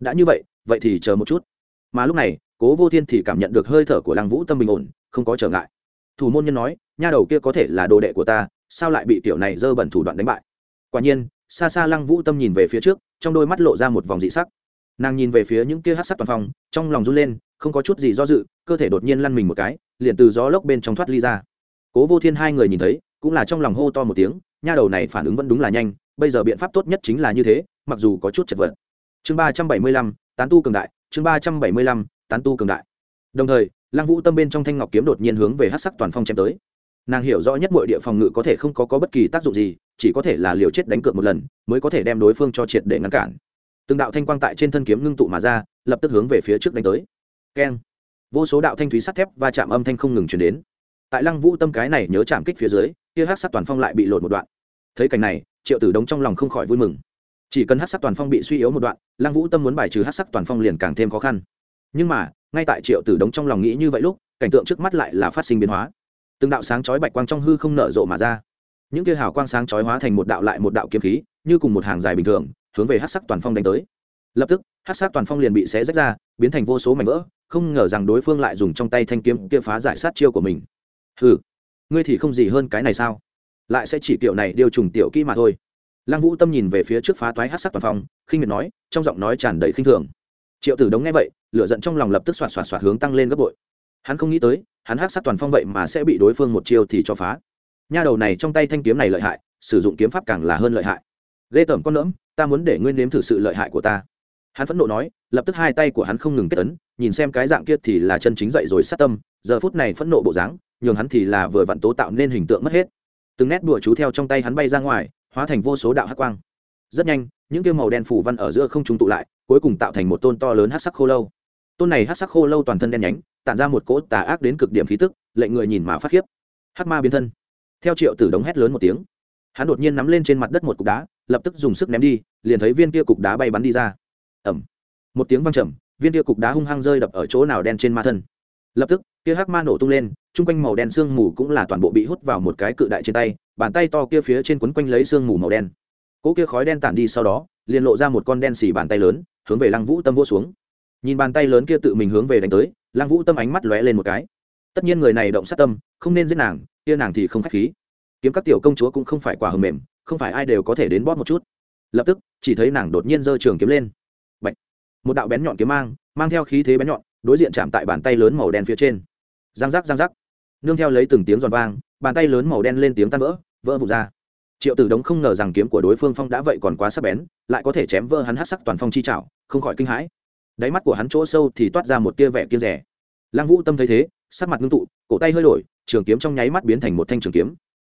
Đã như vậy vậy thì chờ một chút. Mà lúc này, cố vô thiên thì cảm nhận được hơi thở của lăng vũ tâm bình ổn, không có trở ngại. Thủ môn nhân nói, nha đầu kia có thể là đồ đệ của ta, sao lại bị tiểu này dơ bẩn thủ đoạn đánh bại? Quả nhiên, xa xa lăng vũ tâm nhìn về phía trước, trong đôi mắt lộ ra một vòng dị sắc nàng nhìn về phía những kia hát sắc toàn phòng trong lòng run lên không có chút gì do dự cơ thể đột nhiên lăn mình một cái liền từ gió lốc bên trong thoát ly ra. Cố vô thiên hai người nhìn thấy cũng là trong lòng hô to một tiếng nha đầu này phản ứng vẫn đúng là nhanh bây giờ biện pháp tốt nhất chính là như thế mặc dù có chút chật vật. Chương ba trăm bảy mươi lăm tán tu cường đại chương ba trăm bảy mươi lăm tán tu cường đại. Đồng thời lăng vũ tâm bên trong thanh ngọc kiếm đột nhiên hướng về hát sắc toàn phong chém tới. Nàng hiểu rõ nhất mọi địa phòng ngự có thể không có, có bất kỳ tác dụng gì chỉ có thể là liều chết đánh cược một lần mới có thể đem đối phương cho triệt để ngăn cản từng đạo thanh quang tại trên thân kiếm ngưng tụ mà ra, lập tức hướng về phía trước đánh tới. Keng. Vô số đạo thanh thúy sắt thép và chạm âm thanh không ngừng chuyển đến. Tại lăng vũ tâm cái này nhớ chạm kích phía dưới, kia hát sắc toàn phong lại bị lột một đoạn. Thấy cảnh này, triệu tử đống trong lòng không khỏi vui mừng. Chỉ cần hát sắc toàn phong bị suy yếu một đoạn, lăng vũ tâm muốn bài trừ hát sắc toàn phong liền càng thêm khó khăn. Nhưng mà, ngay tại triệu tử đống trong lòng nghĩ như vậy lúc, cảnh tượng trước mắt lại là phát sinh biến hóa. Từng đạo sáng chói bạch quang trong hư không nở rộ mà ra. Những kia hào quang sáng chói hóa thành một đạo lại một đạo kiếm khí, như cùng một hàng dài bình thường hướng về hát sắc toàn phong đánh tới. Lập tức, hát sắc toàn phong liền bị xé rách ra, biến thành vô số mảnh vỡ, không ngờ rằng đối phương lại dùng trong tay thanh kiếm kia phá giải sát chiêu của mình. Hừ, ngươi thì không gì hơn cái này sao? Lại sẽ chỉ kiểu này điều trùng tiểu kỹ mà thôi. Lăng vũ tâm nhìn về phía trước phá toái hát sắc toàn phong, khinh miệt nói, trong giọng nói tràn đầy khinh thường. Triệu tử đống nghe vậy, lửa giận trong lòng lập tức xoạt xoạt xoạt hướng tăng lên gấp bội. Hắn không nghĩ tới, hắn hát sắc toàn phong vậy mà sẽ bị đối phương một chiêu thì cho phá. Nha đầu này trong tay thanh kiếm này lợi hại, sử dụng kiếm pháp càng là hơn lợi hại ghê tởm con lỡm ta muốn để ngươi nếm thử sự lợi hại của ta. Hắn phẫn nộ nói lập tức hai tay của hắn không ngừng kết tấn, nhìn xem cái dạng kia thì là chân chính dậy rồi sát tâm giờ phút này phẫn nộ bộ dáng nhường hắn thì là vừa vặn tố tạo nên hình tượng mất hết. Từng nét đùa chú theo trong tay hắn bay ra ngoài hóa thành vô số đạo hắc quang. Rất nhanh những kia màu đen phủ văn ở giữa không trung tụ lại cuối cùng tạo thành một tôn to lớn hắc sắc khô lâu. Tôn này hắc sắc khô lâu toàn thân đen nhánh tản ra một cỗ tà ác đến cực điểm khí tức lệnh người nhìn mà phát khiếp. Hắc ma biến thân. Theo triệu tử đống hét lớn một tiếng hắn đột nhiên nắm lên trên mặt đất một cục đá lập tức dùng sức ném đi, liền thấy viên kia cục đá bay bắn đi ra. Ẩm một tiếng văng trầm, viên kia cục đá hung hăng rơi đập ở chỗ nào đen trên ma thân. Lập tức, kia hắc ma nổ tung lên, chung quanh màu đen sương mù cũng là toàn bộ bị hút vào một cái cự đại trên tay, bàn tay to kia phía trên quấn quanh lấy sương mù màu đen. Cỗ kia khói đen tản đi sau đó, liền lộ ra một con đen xì bàn tay lớn, hướng về lăng vũ tâm vô xuống. Nhìn bàn tay lớn kia tự mình hướng về đánh tới, lăng vũ tâm ánh mắt lóe lên một cái. Tất nhiên người này động sát tâm, không nên giết nàng, kia nàng thì không k h á c h khí. Kiếm các tiểu công chúa cũng không phải quả hầm mềm không phải ai đều có thể đến bóp một chút. Lập tức, chỉ thấy nàng đột nhiên giơ trường kiếm lên. Bạch. một đạo bén nhọn kiếm mang mang theo khí thế bén nhọn, đối diện chạm tại bàn tay lớn màu đen phía trên. Giang giác giang giác. Nương theo lấy từng tiếng giòn vang, bàn tay lớn màu đen lên tiếng tan vỡ vỡ vụt ra. Triệu tử đống không ngờ rằng kiếm của đối phương phong đã vậy còn quá sắc bén, lại có thể chém vỡ hắn hát sắc toàn phong chi trảo, không khỏi kinh hãi. Đáy mắt của hắn chỗ sâu thì toát ra một tia vẻ kiên rẻ. Lăng vũ tâm thấy thế, sắc mặt ngưng tụ, cổ tay hơi đổi, trường kiếm trong nháy mắt biến thành một thanh trường kiếm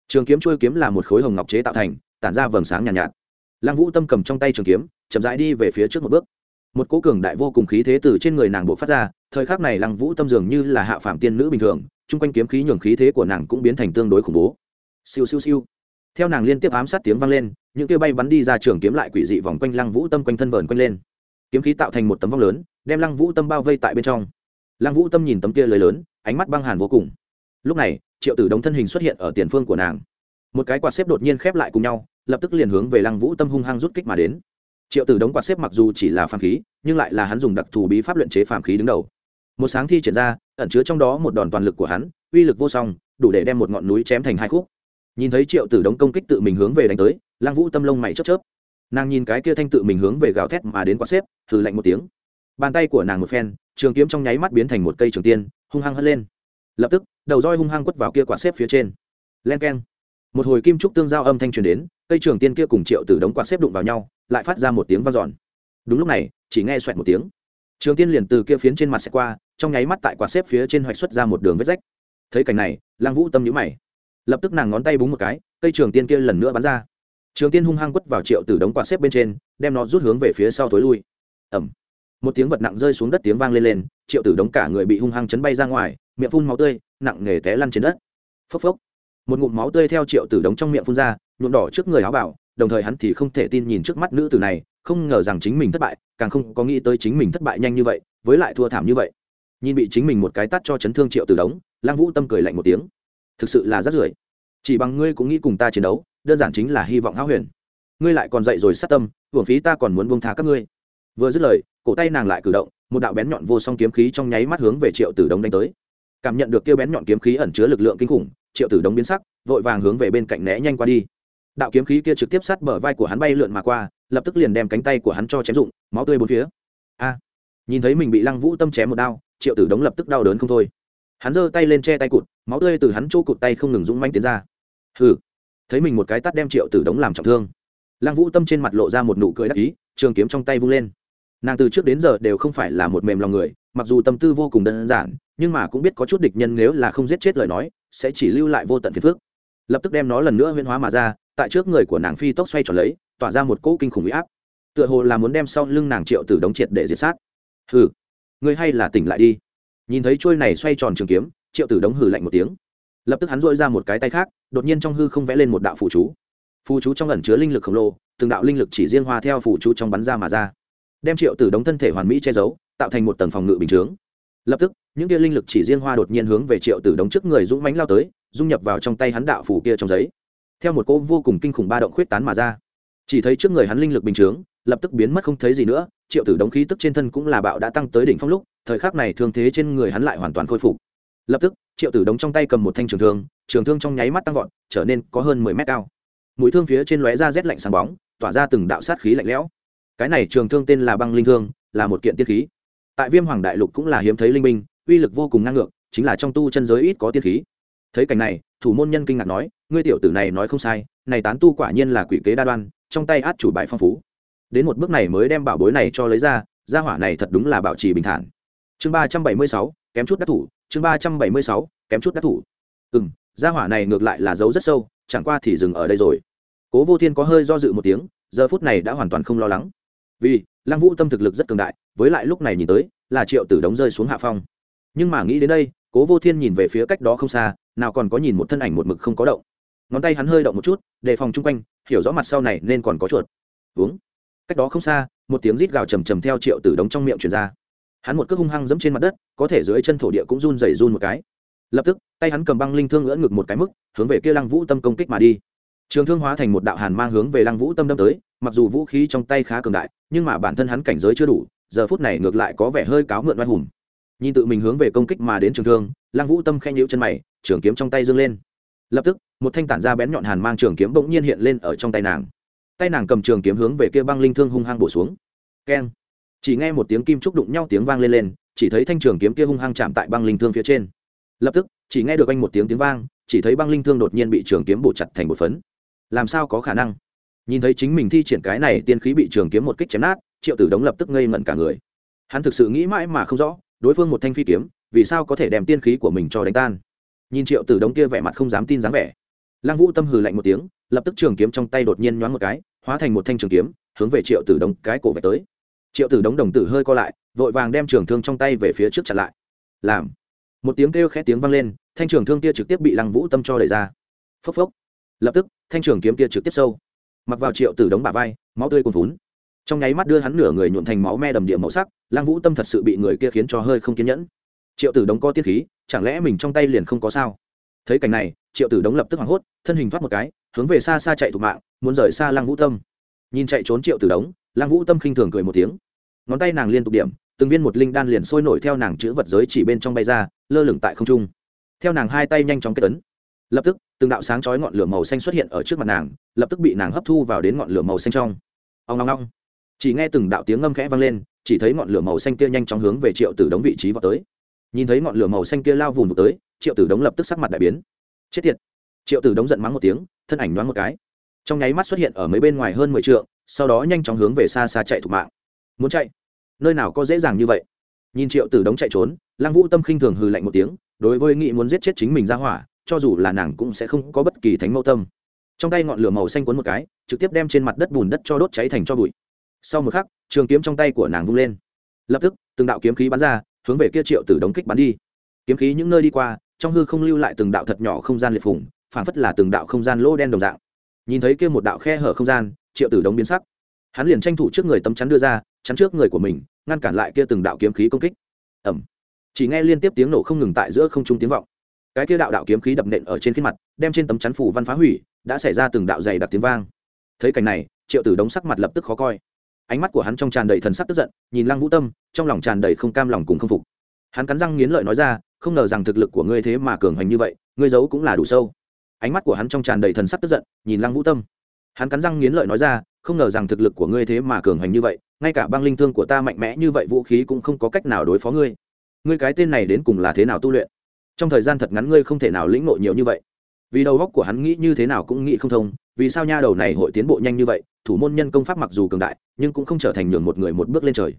trường kiếm trôi kiếm là một khối hồng ngọc chế tạo thành tản ra vầng sáng nhàn nhạt, nhạt. Lăng vũ tâm cầm trong tay trường kiếm chậm rãi đi về phía trước một bước. Một cỗ cường đại vô cùng khí thế từ trên người nàng bộ phát ra thời khắc này lăng vũ tâm dường như là hạ phạm tiên nữ bình thường chung quanh kiếm khí nhường khí thế của nàng cũng biến thành tương đối khủng bố. Siêu siêu siêu. Theo nàng liên tiếp ám sát tiếng vang lên những kia bay bắn đi ra trường kiếm lại quỷ dị vòng quanh lăng vũ tâm quanh thân vờn quanh lên. Kiếm khí tạo thành một tấm vong lớn đem lăng vũ tâm bao vây tại bên trong. Lăng vũ tâm nhìn tấm kia lời lớn ánh mắt băng hàn vô cùng. Lúc này triệu tử đống thân hình xuất hiện ở tiền phương của nàng. Một cái quạt xếp đột nhiên khép lại cùng nhau, lập tức liền hướng về lăng vũ tâm hung hăng rút kích mà đến. Triệu tử đống quạt xếp mặc dù chỉ là phàm khí, nhưng lại là hắn dùng đặc thù bí pháp luyện chế phàm khí đứng đầu. Một sáng thi triển ra, ẩn chứa trong đó một đòn toàn lực của hắn, uy lực vô song, đủ để đem một ngọn núi chém thành hai khúc. Nhìn thấy triệu tử đống công kích tự mình hướng về đánh tới, lăng vũ tâm lông mày chớp chớp. Nàng nhìn cái kia thanh tự mình hướng về gào thét mà đến quạt xếp thử lạnh một tiếng. Bàn tay của nàng một phen, trường kiếm trong nháy mắt biến thành một cây trường tiên, hung hăng hất lên lập tức, đầu roi hung hăng quất vào kia quả xếp phía trên. Len keng. Một hồi kim trúc tương giao âm thanh truyền đến, cây trường tiên kia cùng triệu tử đống quạt xếp đụng vào nhau, lại phát ra một tiếng v a n giòn đúng lúc này, chỉ nghe xoẹt một tiếng. Trường tiên liền từ kia phiến trên mặt xẹt qua, trong nháy mắt tại quạt xếp phía trên hoạch xuất ra một đường vết rách. Thấy cảnh này, lăng vũ tâm nhữ mày. Lập tức nàng ngón tay búng một cái, cây trường tiên kia lần nữa bắn ra. Trường tiên hung hăng quất vào triệu tử đống quạt xếp bên trên, đem nó rút hướng về phía sau thối lui. Ẩm một tiếng vật nặng rơi xuống đất tiếng vang lên lên, triệu tử đống cả người bị hung hăng chấn bay ra ngoài, miệng phun máu tươi, nặng nề té lăn trên đất. Phốc phốc. Một ngụm máu tươi theo triệu tử đống trong miệng phun ra, nhuộm đỏ trước người áo bảo, đồng thời hắn thì không thể tin nhìn trước mắt nữ tử này, không ngờ rằng chính mình thất bại, càng không có nghĩ tới chính mình thất bại nhanh như vậy, với lại thua thảm như vậy. Nhìn bị chính mình một cái tắt cho chấn thương triệu tử đống lang vũ tâm cười lạnh một tiếng. Thực sự là rất rưởi chỉ bằng ngươi cũng nghĩ cùng ta chiến đấu, đơn giản chính là hy vọng hão huyền. Ngươi lại còn dậy rồi sát tâm, hưởng phí ta còn muốn buông tha các ngươi. Vừa dứt lời cổ tay nàng lại cử động, một đạo bén nhọn vô song kiếm khí trong nháy mắt hướng về triệu tử đống đánh tới. Cảm nhận được kêu bén nhọn kiếm khí ẩn chứa lực lượng kinh khủng, triệu tử đống biến sắc, vội vàng hướng về bên cạnh né nhanh qua đi. Đạo kiếm khí kia trực tiếp sát bờ vai của hắn bay lượn mà qua, lập tức liền đem cánh tay của hắn cho chém rụng, máu tươi bốn phía. A! Nhìn thấy mình bị lăng vũ tâm chém một đao, triệu tử đống lập tức đau đớn không thôi. Hắn giơ tay lên che tay cụt, máu tươi từ hắn chỗ cụt tay không ngừng rung manh tiến ra. Hừ! Thấy mình một cái tắt đem triệu tử đống làm trọng thương, lăng vũ tâm trên mặt lộ ra một nụ cười đắc ý, trường kiếm trong tay vung lên nàng từ trước đến giờ đều không phải là một mềm lòng người, mặc dù tâm tư vô cùng đơn giản, nhưng mà cũng biết có chút địch nhân nếu là không giết chết lời nói, sẽ chỉ lưu lại vô tận phiền phước lập tức đem nó lần nữa huyên hóa mà ra, tại trước người của nàng phi tốc xoay tròn lấy, tỏa ra một cỗ kinh khủng huy áp. Tựa hồ là muốn đem sau lưng nàng triệu tử đống triệt để diệt sát. Hừ, ngươi hay là tỉnh lại đi. Nhìn thấy trôi này xoay tròn trường kiếm, triệu tử đống hừ lạnh một tiếng. Lập tức hắn dội ra một cái tay khác, đột nhiên trong hư không vẽ lên một đạo phụ chú. Phù chú trong ẩn chứa linh lực khổng lồ, từng đạo linh lực chỉ riêng hoa theo phù chú trong bắn ra mà ra đem triệu tử đống thân thể hoàn mỹ che giấu, tạo thành một tầng phòng ngự bình chướng. Lập tức, những kia linh lực chỉ riêng hoa đột nhiên hướng về triệu tử đống trước người dũng mánh lao tới, dung nhập vào trong tay hắn đạo phủ kia trong giấy. Theo một cỗ vô cùng kinh khủng ba động khuyết tán mà ra. Chỉ thấy trước người hắn linh lực bình chướng, lập tức biến mất không thấy gì nữa, triệu tử đống khí tức trên thân cũng là bạo đã tăng tới đỉnh phong lúc, thời khắc này thương thế trên người hắn lại hoàn toàn khôi phục. Lập tức, triệu tử đống trong tay cầm một thanh trường thương trường thương trong nháy mắt tăng vọt, trở nên có hơn mười mét cao. Mũi thương phía trên lóe ra rét lạnh sáng bóng, tỏa ra từng đạo sát khí lạnh lẽo cái này trường thương tên là băng linh thương, là một kiện tiên khí. Tại viêm hoàng đại lục cũng là hiếm thấy linh minh uy lực vô cùng ngang ngược, chính là trong tu chân giới ít có tiên khí. Thấy cảnh này, thủ môn nhân kinh ngạc nói, ngươi tiểu tử này nói không sai, này tán tu quả nhiên là quỷ kế đa đoan, trong tay át chủ bài phong phú. Đến một bước này mới đem bảo bối này cho lấy ra, gia hỏa này thật đúng là bảo trì bình thản. Chương ba trăm bảy mươi sáu, kém chút đắc thủ, chương ba trăm bảy mươi sáu, kém chút đắc thủ. Ừ m gia hỏa này ngược lại là giấu rất sâu, chẳng qua thì dừng ở đây rồi. Cố vô thiên có hơi do dự một tiếng, giờ phút này đã hoàn toàn không lo lắng vì lăng vũ tâm thực lực rất cường đại, với lại lúc này nhìn tới, là triệu tử đống rơi xuống hạ phong. Nhưng mà nghĩ đến đây, cố vô thiên nhìn về phía cách đó không xa, nào còn có nhìn một thân ảnh một mực không có động. Ngón tay hắn hơi động một chút, đề phòng chung quanh, hiểu rõ mặt sau này nên còn có chuột. Uống. Cách đó không xa, một tiếng rít gào trầm trầm theo triệu tử đống trong miệng truyền ra. Hắn một cước hung hăng dẫm trên mặt đất, có thể dưới chân thổ địa cũng run dày run một cái. Lập tức, tay hắn cầm băng linh thương ngỡ ngực một cái mức, hướng về kia lăng vũ tâm công kích mà đi. Trường thương hóa thành một đạo hàn mang hướng về lăng vũ tâm đâm tới mặc dù vũ khí trong tay khá cường đại, nhưng mà bản thân hắn cảnh giới chưa đủ, giờ phút này ngược lại có vẻ hơi cáo mượn oai hùng. Nhìn tự mình hướng về công kích mà đến trường thương, lăng vũ tâm khen nhữ chân mày, trường kiếm trong tay dâng lên. Lập tức, một thanh tản ra bén nhọn hàn mang trường kiếm bỗng nhiên hiện lên ở trong tay nàng. Tay nàng cầm trường kiếm hướng về kia băng linh thương hung hăng bổ xuống. Keng. Chỉ nghe một tiếng kim trúc đụng nhau tiếng vang lên lên, chỉ thấy thanh trường kiếm kia hung hăng chạm tại băng linh thương phía trên. Lập tức, chỉ nghe được anh một tiếng tiếng vang, chỉ thấy băng linh thương đột nhiên bị trường kiếm bổ chặt thành một phấn. Làm sao có khả năng? Nhìn thấy chính mình thi triển cái này tiên khí bị trường kiếm một kích chém nát, triệu tử đống lập tức ngây ngẩn cả người. Hắn thực sự nghĩ mãi mà không rõ, đối phương một thanh phi kiếm, vì sao có thể đem tiên khí của mình cho đánh tan. Nhìn triệu tử đống kia vẻ mặt không dám tin dáng vẻ, lăng vũ tâm hừ lạnh một tiếng, lập tức trường kiếm trong tay đột nhiên nhoáng một cái, hóa thành một thanh trường kiếm, hướng về triệu tử đống cái cổ về tới. Triệu tử đống đồng tử hơi co lại, vội vàng đem trường thương trong tay về phía trước chặn lại. Làm. Một tiếng kêu khẽ tiếng vang lên, thanh trường thương kia trực tiếp bị lăng vũ tâm cho đẩy ra. Phốc phốc. Lập tức, thanh trường kiếm kia trực tiếp sâu mặc vào triệu tử đống bà vai, máu tươi cuồn vún trong nháy mắt đưa hắn nửa người nhuộn thành máu me đầm địa màu sắc lang vũ tâm thật sự bị người kia khiến cho hơi không kiên nhẫn. Triệu tử đống có tiết khí, chẳng lẽ mình trong tay liền không có sao? Thấy cảnh này, triệu tử đống lập tức hoảng hốt, thân hình thoát một cái, hướng về xa xa chạy thục mạng, muốn rời xa lang vũ tâm. Nhìn chạy trốn triệu tử đống lang vũ tâm khinh thường cười một tiếng. Ngón tay nàng liên tục điểm, từng viên một linh đan liền sôi nổi theo nàng chữ vật giới chỉ bên trong bay ra, lơ lửng tại không trung. Theo nàng hai tay nhanh chóng kết tấn lập tức, từng đạo sáng chói ngọn lửa màu xanh xuất hiện ở trước mặt nàng, lập tức bị nàng hấp thu vào đến ngọn lửa màu xanh trong. Ông long long chỉ nghe từng đạo tiếng ngâm khẽ vang lên, chỉ thấy ngọn lửa màu xanh kia nhanh chóng hướng về triệu tử đống vị trí vào tới. Nhìn thấy ngọn lửa màu xanh kia lao vùng tới, triệu tử đống lập tức sắc mặt đại biến. Chết tiệt. Triệu tử đống giận mắng một tiếng, thân ảnh đoán một cái. Trong nháy mắt xuất hiện ở mấy bên ngoài hơn mười t sau đó nhanh chóng hướng về xa xa chạy thủ mạng. Muốn chạy? Nơi nào có dễ dàng như vậy? Nhìn triệu tử đống chạy trốn, lăng vũ tâm khinh thường hừ lạnh một tiếng, đối với nghị muốn giết chết chính mình ra hỏa cho dù là nàng cũng sẽ không có bất kỳ thánh mẫu tâm. Trong tay ngọn lửa màu xanh cuốn một cái, trực tiếp đem trên mặt đất bùn đất cho đốt cháy thành cho bụi. Sau một khắc, trường kiếm trong tay của nàng vung lên. Lập tức, từng đạo kiếm khí bắn ra, hướng về kia triệu tử đống kích bắn đi. Kiếm khí những nơi đi qua, trong hư không lưu lại từng đạo thật nhỏ không gian liệt phủng phản phất là từng đạo không gian lỗ đen đồng dạng. Nhìn thấy kia một đạo khe hở không gian, triệu tử đống biến sắc. Hắn liền tranh thủ trước người tấm chắn đưa ra, chắn trước người của mình, ngăn cản lại kia từng đạo kiếm khí công kích. Ẩm chỉ nghe liên tiếp tiếng nổ không ngừng tại giữa không trung tiếng vọng cái kia đạo đạo kiếm khí đập nện ở trên khuôn mặt, đem trên tấm chắn phủ văn phá hủy, đã xảy ra từng đạo dày đặc tiếng vang. Thấy cảnh này, triệu tử đống sắc mặt lập tức khó coi. Ánh mắt của hắn trong tràn đầy thần sắc tức giận, nhìn lăng vũ tâm, trong lòng tràn đầy không cam lòng cùng không phục. Hắn cắn răng nghiến lợi nói ra, không ngờ rằng thực lực của ngươi thế mà cường hành như vậy, ngươi giấu cũng là đủ sâu. Ánh mắt của hắn trong tràn đầy thần sắc tức giận, nhìn lăng vũ tâm. Hắn cắn răng nghiến lợi nói ra, không ngờ rằng thực lực của ngươi thế mà cường hành như vậy, ngay cả băng linh thương của ta mạnh mẽ như vậy vũ khí cũng không có cách nào đối phó ngươi. Ngươi cái tên này đến cùng là thế nào tu luyện? Trong thời gian thật ngắn ngươi không thể nào lĩnh ngộ nhiều như vậy. Vì đầu góc của hắn nghĩ như thế nào cũng nghĩ không thông, vì sao nha đầu này hội tiến bộ nhanh như vậy, thủ môn nhân công pháp mặc dù cường đại, nhưng cũng không trở thành nhường một người một bước lên trời.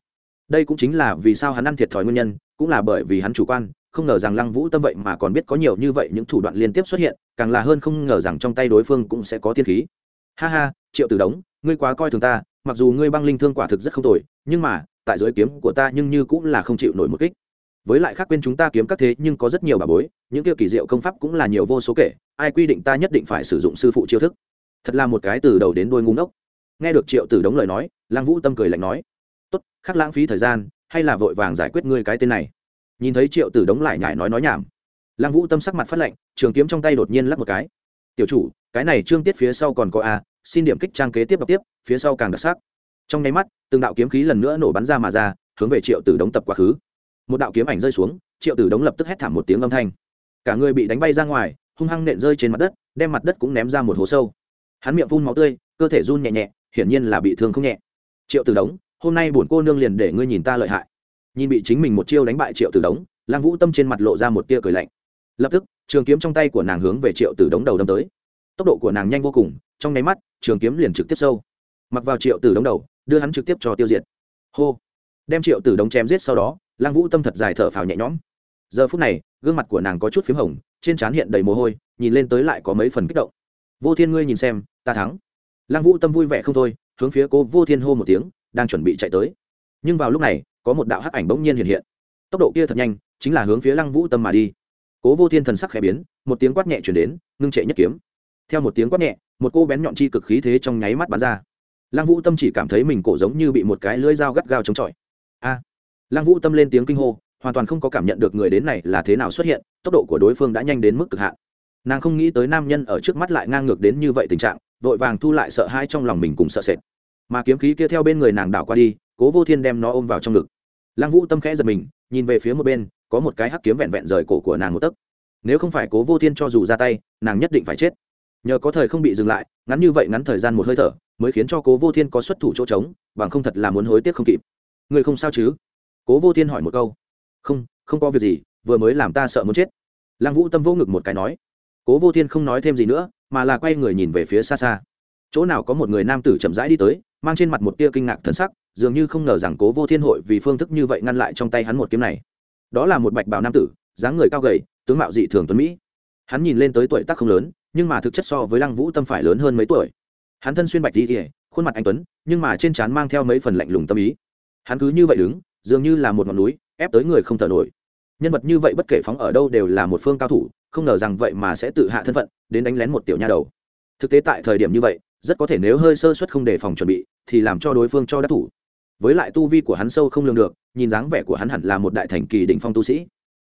Đây cũng chính là vì sao hắn ăn thiệt thòi nguyên nhân, cũng là bởi vì hắn chủ quan, không ngờ rằng lăng vũ tâm vậy mà còn biết có nhiều như vậy những thủ đoạn liên tiếp xuất hiện, càng là hơn không ngờ rằng trong tay đối phương cũng sẽ có tiên khí. Ha ha, triệu tử đống, ngươi quá coi thường ta, mặc dù ngươi băng linh thương quả thực rất không tồi, nhưng mà, tại giới kiếm của ta nhưng như cũng là không chịu nổi một kích với lại khác quên chúng ta kiếm các thế, nhưng có rất nhiều bà bối, những kia kỳ diệu công pháp cũng là nhiều vô số kể, ai quy định ta nhất định phải sử dụng sư phụ chiêu thức. Thật là một cái từ đầu đến đôi ngu ngốc. Nghe được triệu tử đống lời nói, lăng vũ tâm cười lạnh nói, tốt, khắc lãng phí thời gian, hay là vội vàng giải quyết ngươi cái tên này. Nhìn thấy triệu tử đống lại nhải nói nói nhảm. Lăng vũ tâm sắc mặt phát lạnh, trường kiếm trong tay đột nhiên lắp một cái. Tiểu chủ, cái này trương tiết phía sau còn có a, xin điểm kích trang kế tiếp đọc tiếp, phía sau càng đặc sắc. Trong nháy mắt, từng đạo kiếm khí lần nữa nổ bắn ra mà ra, hướng về triệu tử đống tập quá khứ một đạo kiếm ảnh rơi xuống, triệu tử đống lập tức hét thảm một tiếng âm thanh. Cả người bị đánh bay ra ngoài, hung hăng nện rơi trên mặt đất, đem mặt đất cũng ném ra một hố sâu. Hắn miệng phun máu tươi, cơ thể run nhẹ nhẹ, hiển nhiên là bị thương không nhẹ. Triệu tử đống, hôm nay bổn cô nương liền để ngươi nhìn ta lợi hại. Nhìn bị chính mình một chiêu đánh bại triệu tử đống lang vũ tâm trên mặt lộ ra một tia cười lạnh. Lập tức, trường kiếm trong tay của nàng hướng về triệu tử đống đầu đâm tới. Tốc độ của nàng nhanh vô cùng, trong nháy mắt, trường kiếm liền trực tiếp sâu. Mặc vào triệu tử đống đầu, đưa hắn trực tiếp cho tiêu diệt. Hô! Đem triệu tử đống chém giết sau đó lang vũ tâm thật dài thở phào nhẹ nhõm. Giờ phút này, gương mặt của nàng có chút p h í m hồng, trên trán hiện đầy mồ hôi, nhìn lên tới lại có mấy phần kích động. Vô thiên ngươi nhìn xem, ta thắng. Lang vũ tâm vui vẻ không thôi, hướng phía cô vô thiên hô một tiếng, đang chuẩn bị chạy tới. Nhưng vào lúc này, có một đạo hắc ảnh bỗng nhiên hiện hiện. Tốc độ kia thật nhanh, chính là hướng phía lăng vũ tâm mà đi. Cố vô thiên thần sắc khẽ biến, một tiếng quát nhẹ chuyển đến, ngưng trệ nhất kiếm. Theo một tiếng quát nhẹ, một cô bén nhọn chi cực khí thế trong nháy mắt bắn ra. Lăng vũ tâm chỉ cảm thấy mình cổ giống như bị một cái lưỡi dao gắt gao chống chọi. A lăng vũ tâm lên tiếng kinh hô, hoàn toàn không có cảm nhận được người đến này là thế nào xuất hiện, tốc độ của đối phương đã nhanh đến mức cực hạn. Nàng không nghĩ tới nam nhân ở trước mắt lại ngang ngược đến như vậy tình trạng, vội vàng thu lại sợ hãi trong lòng mình cùng sợ sệt. Mà kiếm khí kia theo bên người nàng đảo qua đi, cố vô thiên đem nó ôm vào trong ngực. Lăng vũ tâm khẽ giật mình, nhìn về phía một bên, có một cái hắc kiếm vẹn vẹn rời cổ của nàng một tấc. Nếu không phải cố vô thiên cho dù ra tay, nàng nhất định phải chết. Nhờ có thời không bị dừng lại, ngắn như vậy ngắn thời gian một hơi thở, mới khiến cho cố vô thiên có xuất thủ chỗ trống, bằng không thật là muốn hối tiếc không kịp. Người không sao chứ? Cố vô thiên hỏi một câu. Không không có việc gì, vừa mới làm ta sợ muốn chết. Lăng vũ tâm vô ngực một cái nói. Cố vô thiên không nói thêm gì nữa, mà là quay người nhìn về phía xa xa. Chỗ nào có một người nam tử chậm rãi đi tới, mang trên mặt một tia kinh ngạc thần sắc, dường như không ngờ rằng cố vô thiên hội vì phương thức như vậy ngăn lại trong tay hắn một kiếm này. Đó là một bạch bảo nam tử, dáng người cao gầy, tướng mạo dị thường tuấn mỹ. Hắn nhìn lên tới tuổi tác không lớn, nhưng mà thực chất so với lăng vũ tâm phải lớn hơn mấy tuổi. Hắn thân xuyên bạch đi ỉa khuôn mặt anh tuấn, nhưng mà trên trán mang theo mấy phần lạnh lùng tâm ý. Hắn cứ như vậy đứng dường như là một ngọn núi, ép tới người không thở nổi. Nhân vật như vậy bất kể phóng ở đâu đều là một phương cao thủ, không ngờ rằng vậy mà sẽ tự hạ thân phận, đến đánh lén một tiểu nha đầu. Thực tế tại thời điểm như vậy, rất có thể nếu hơi sơ suất không đề phòng chuẩn bị, thì làm cho đối phương cho đắc thủ. Với lại tu vi của hắn sâu không lường được, nhìn dáng vẻ của hắn hẳn là một đại thành kỳ đỉnh phong tu sĩ.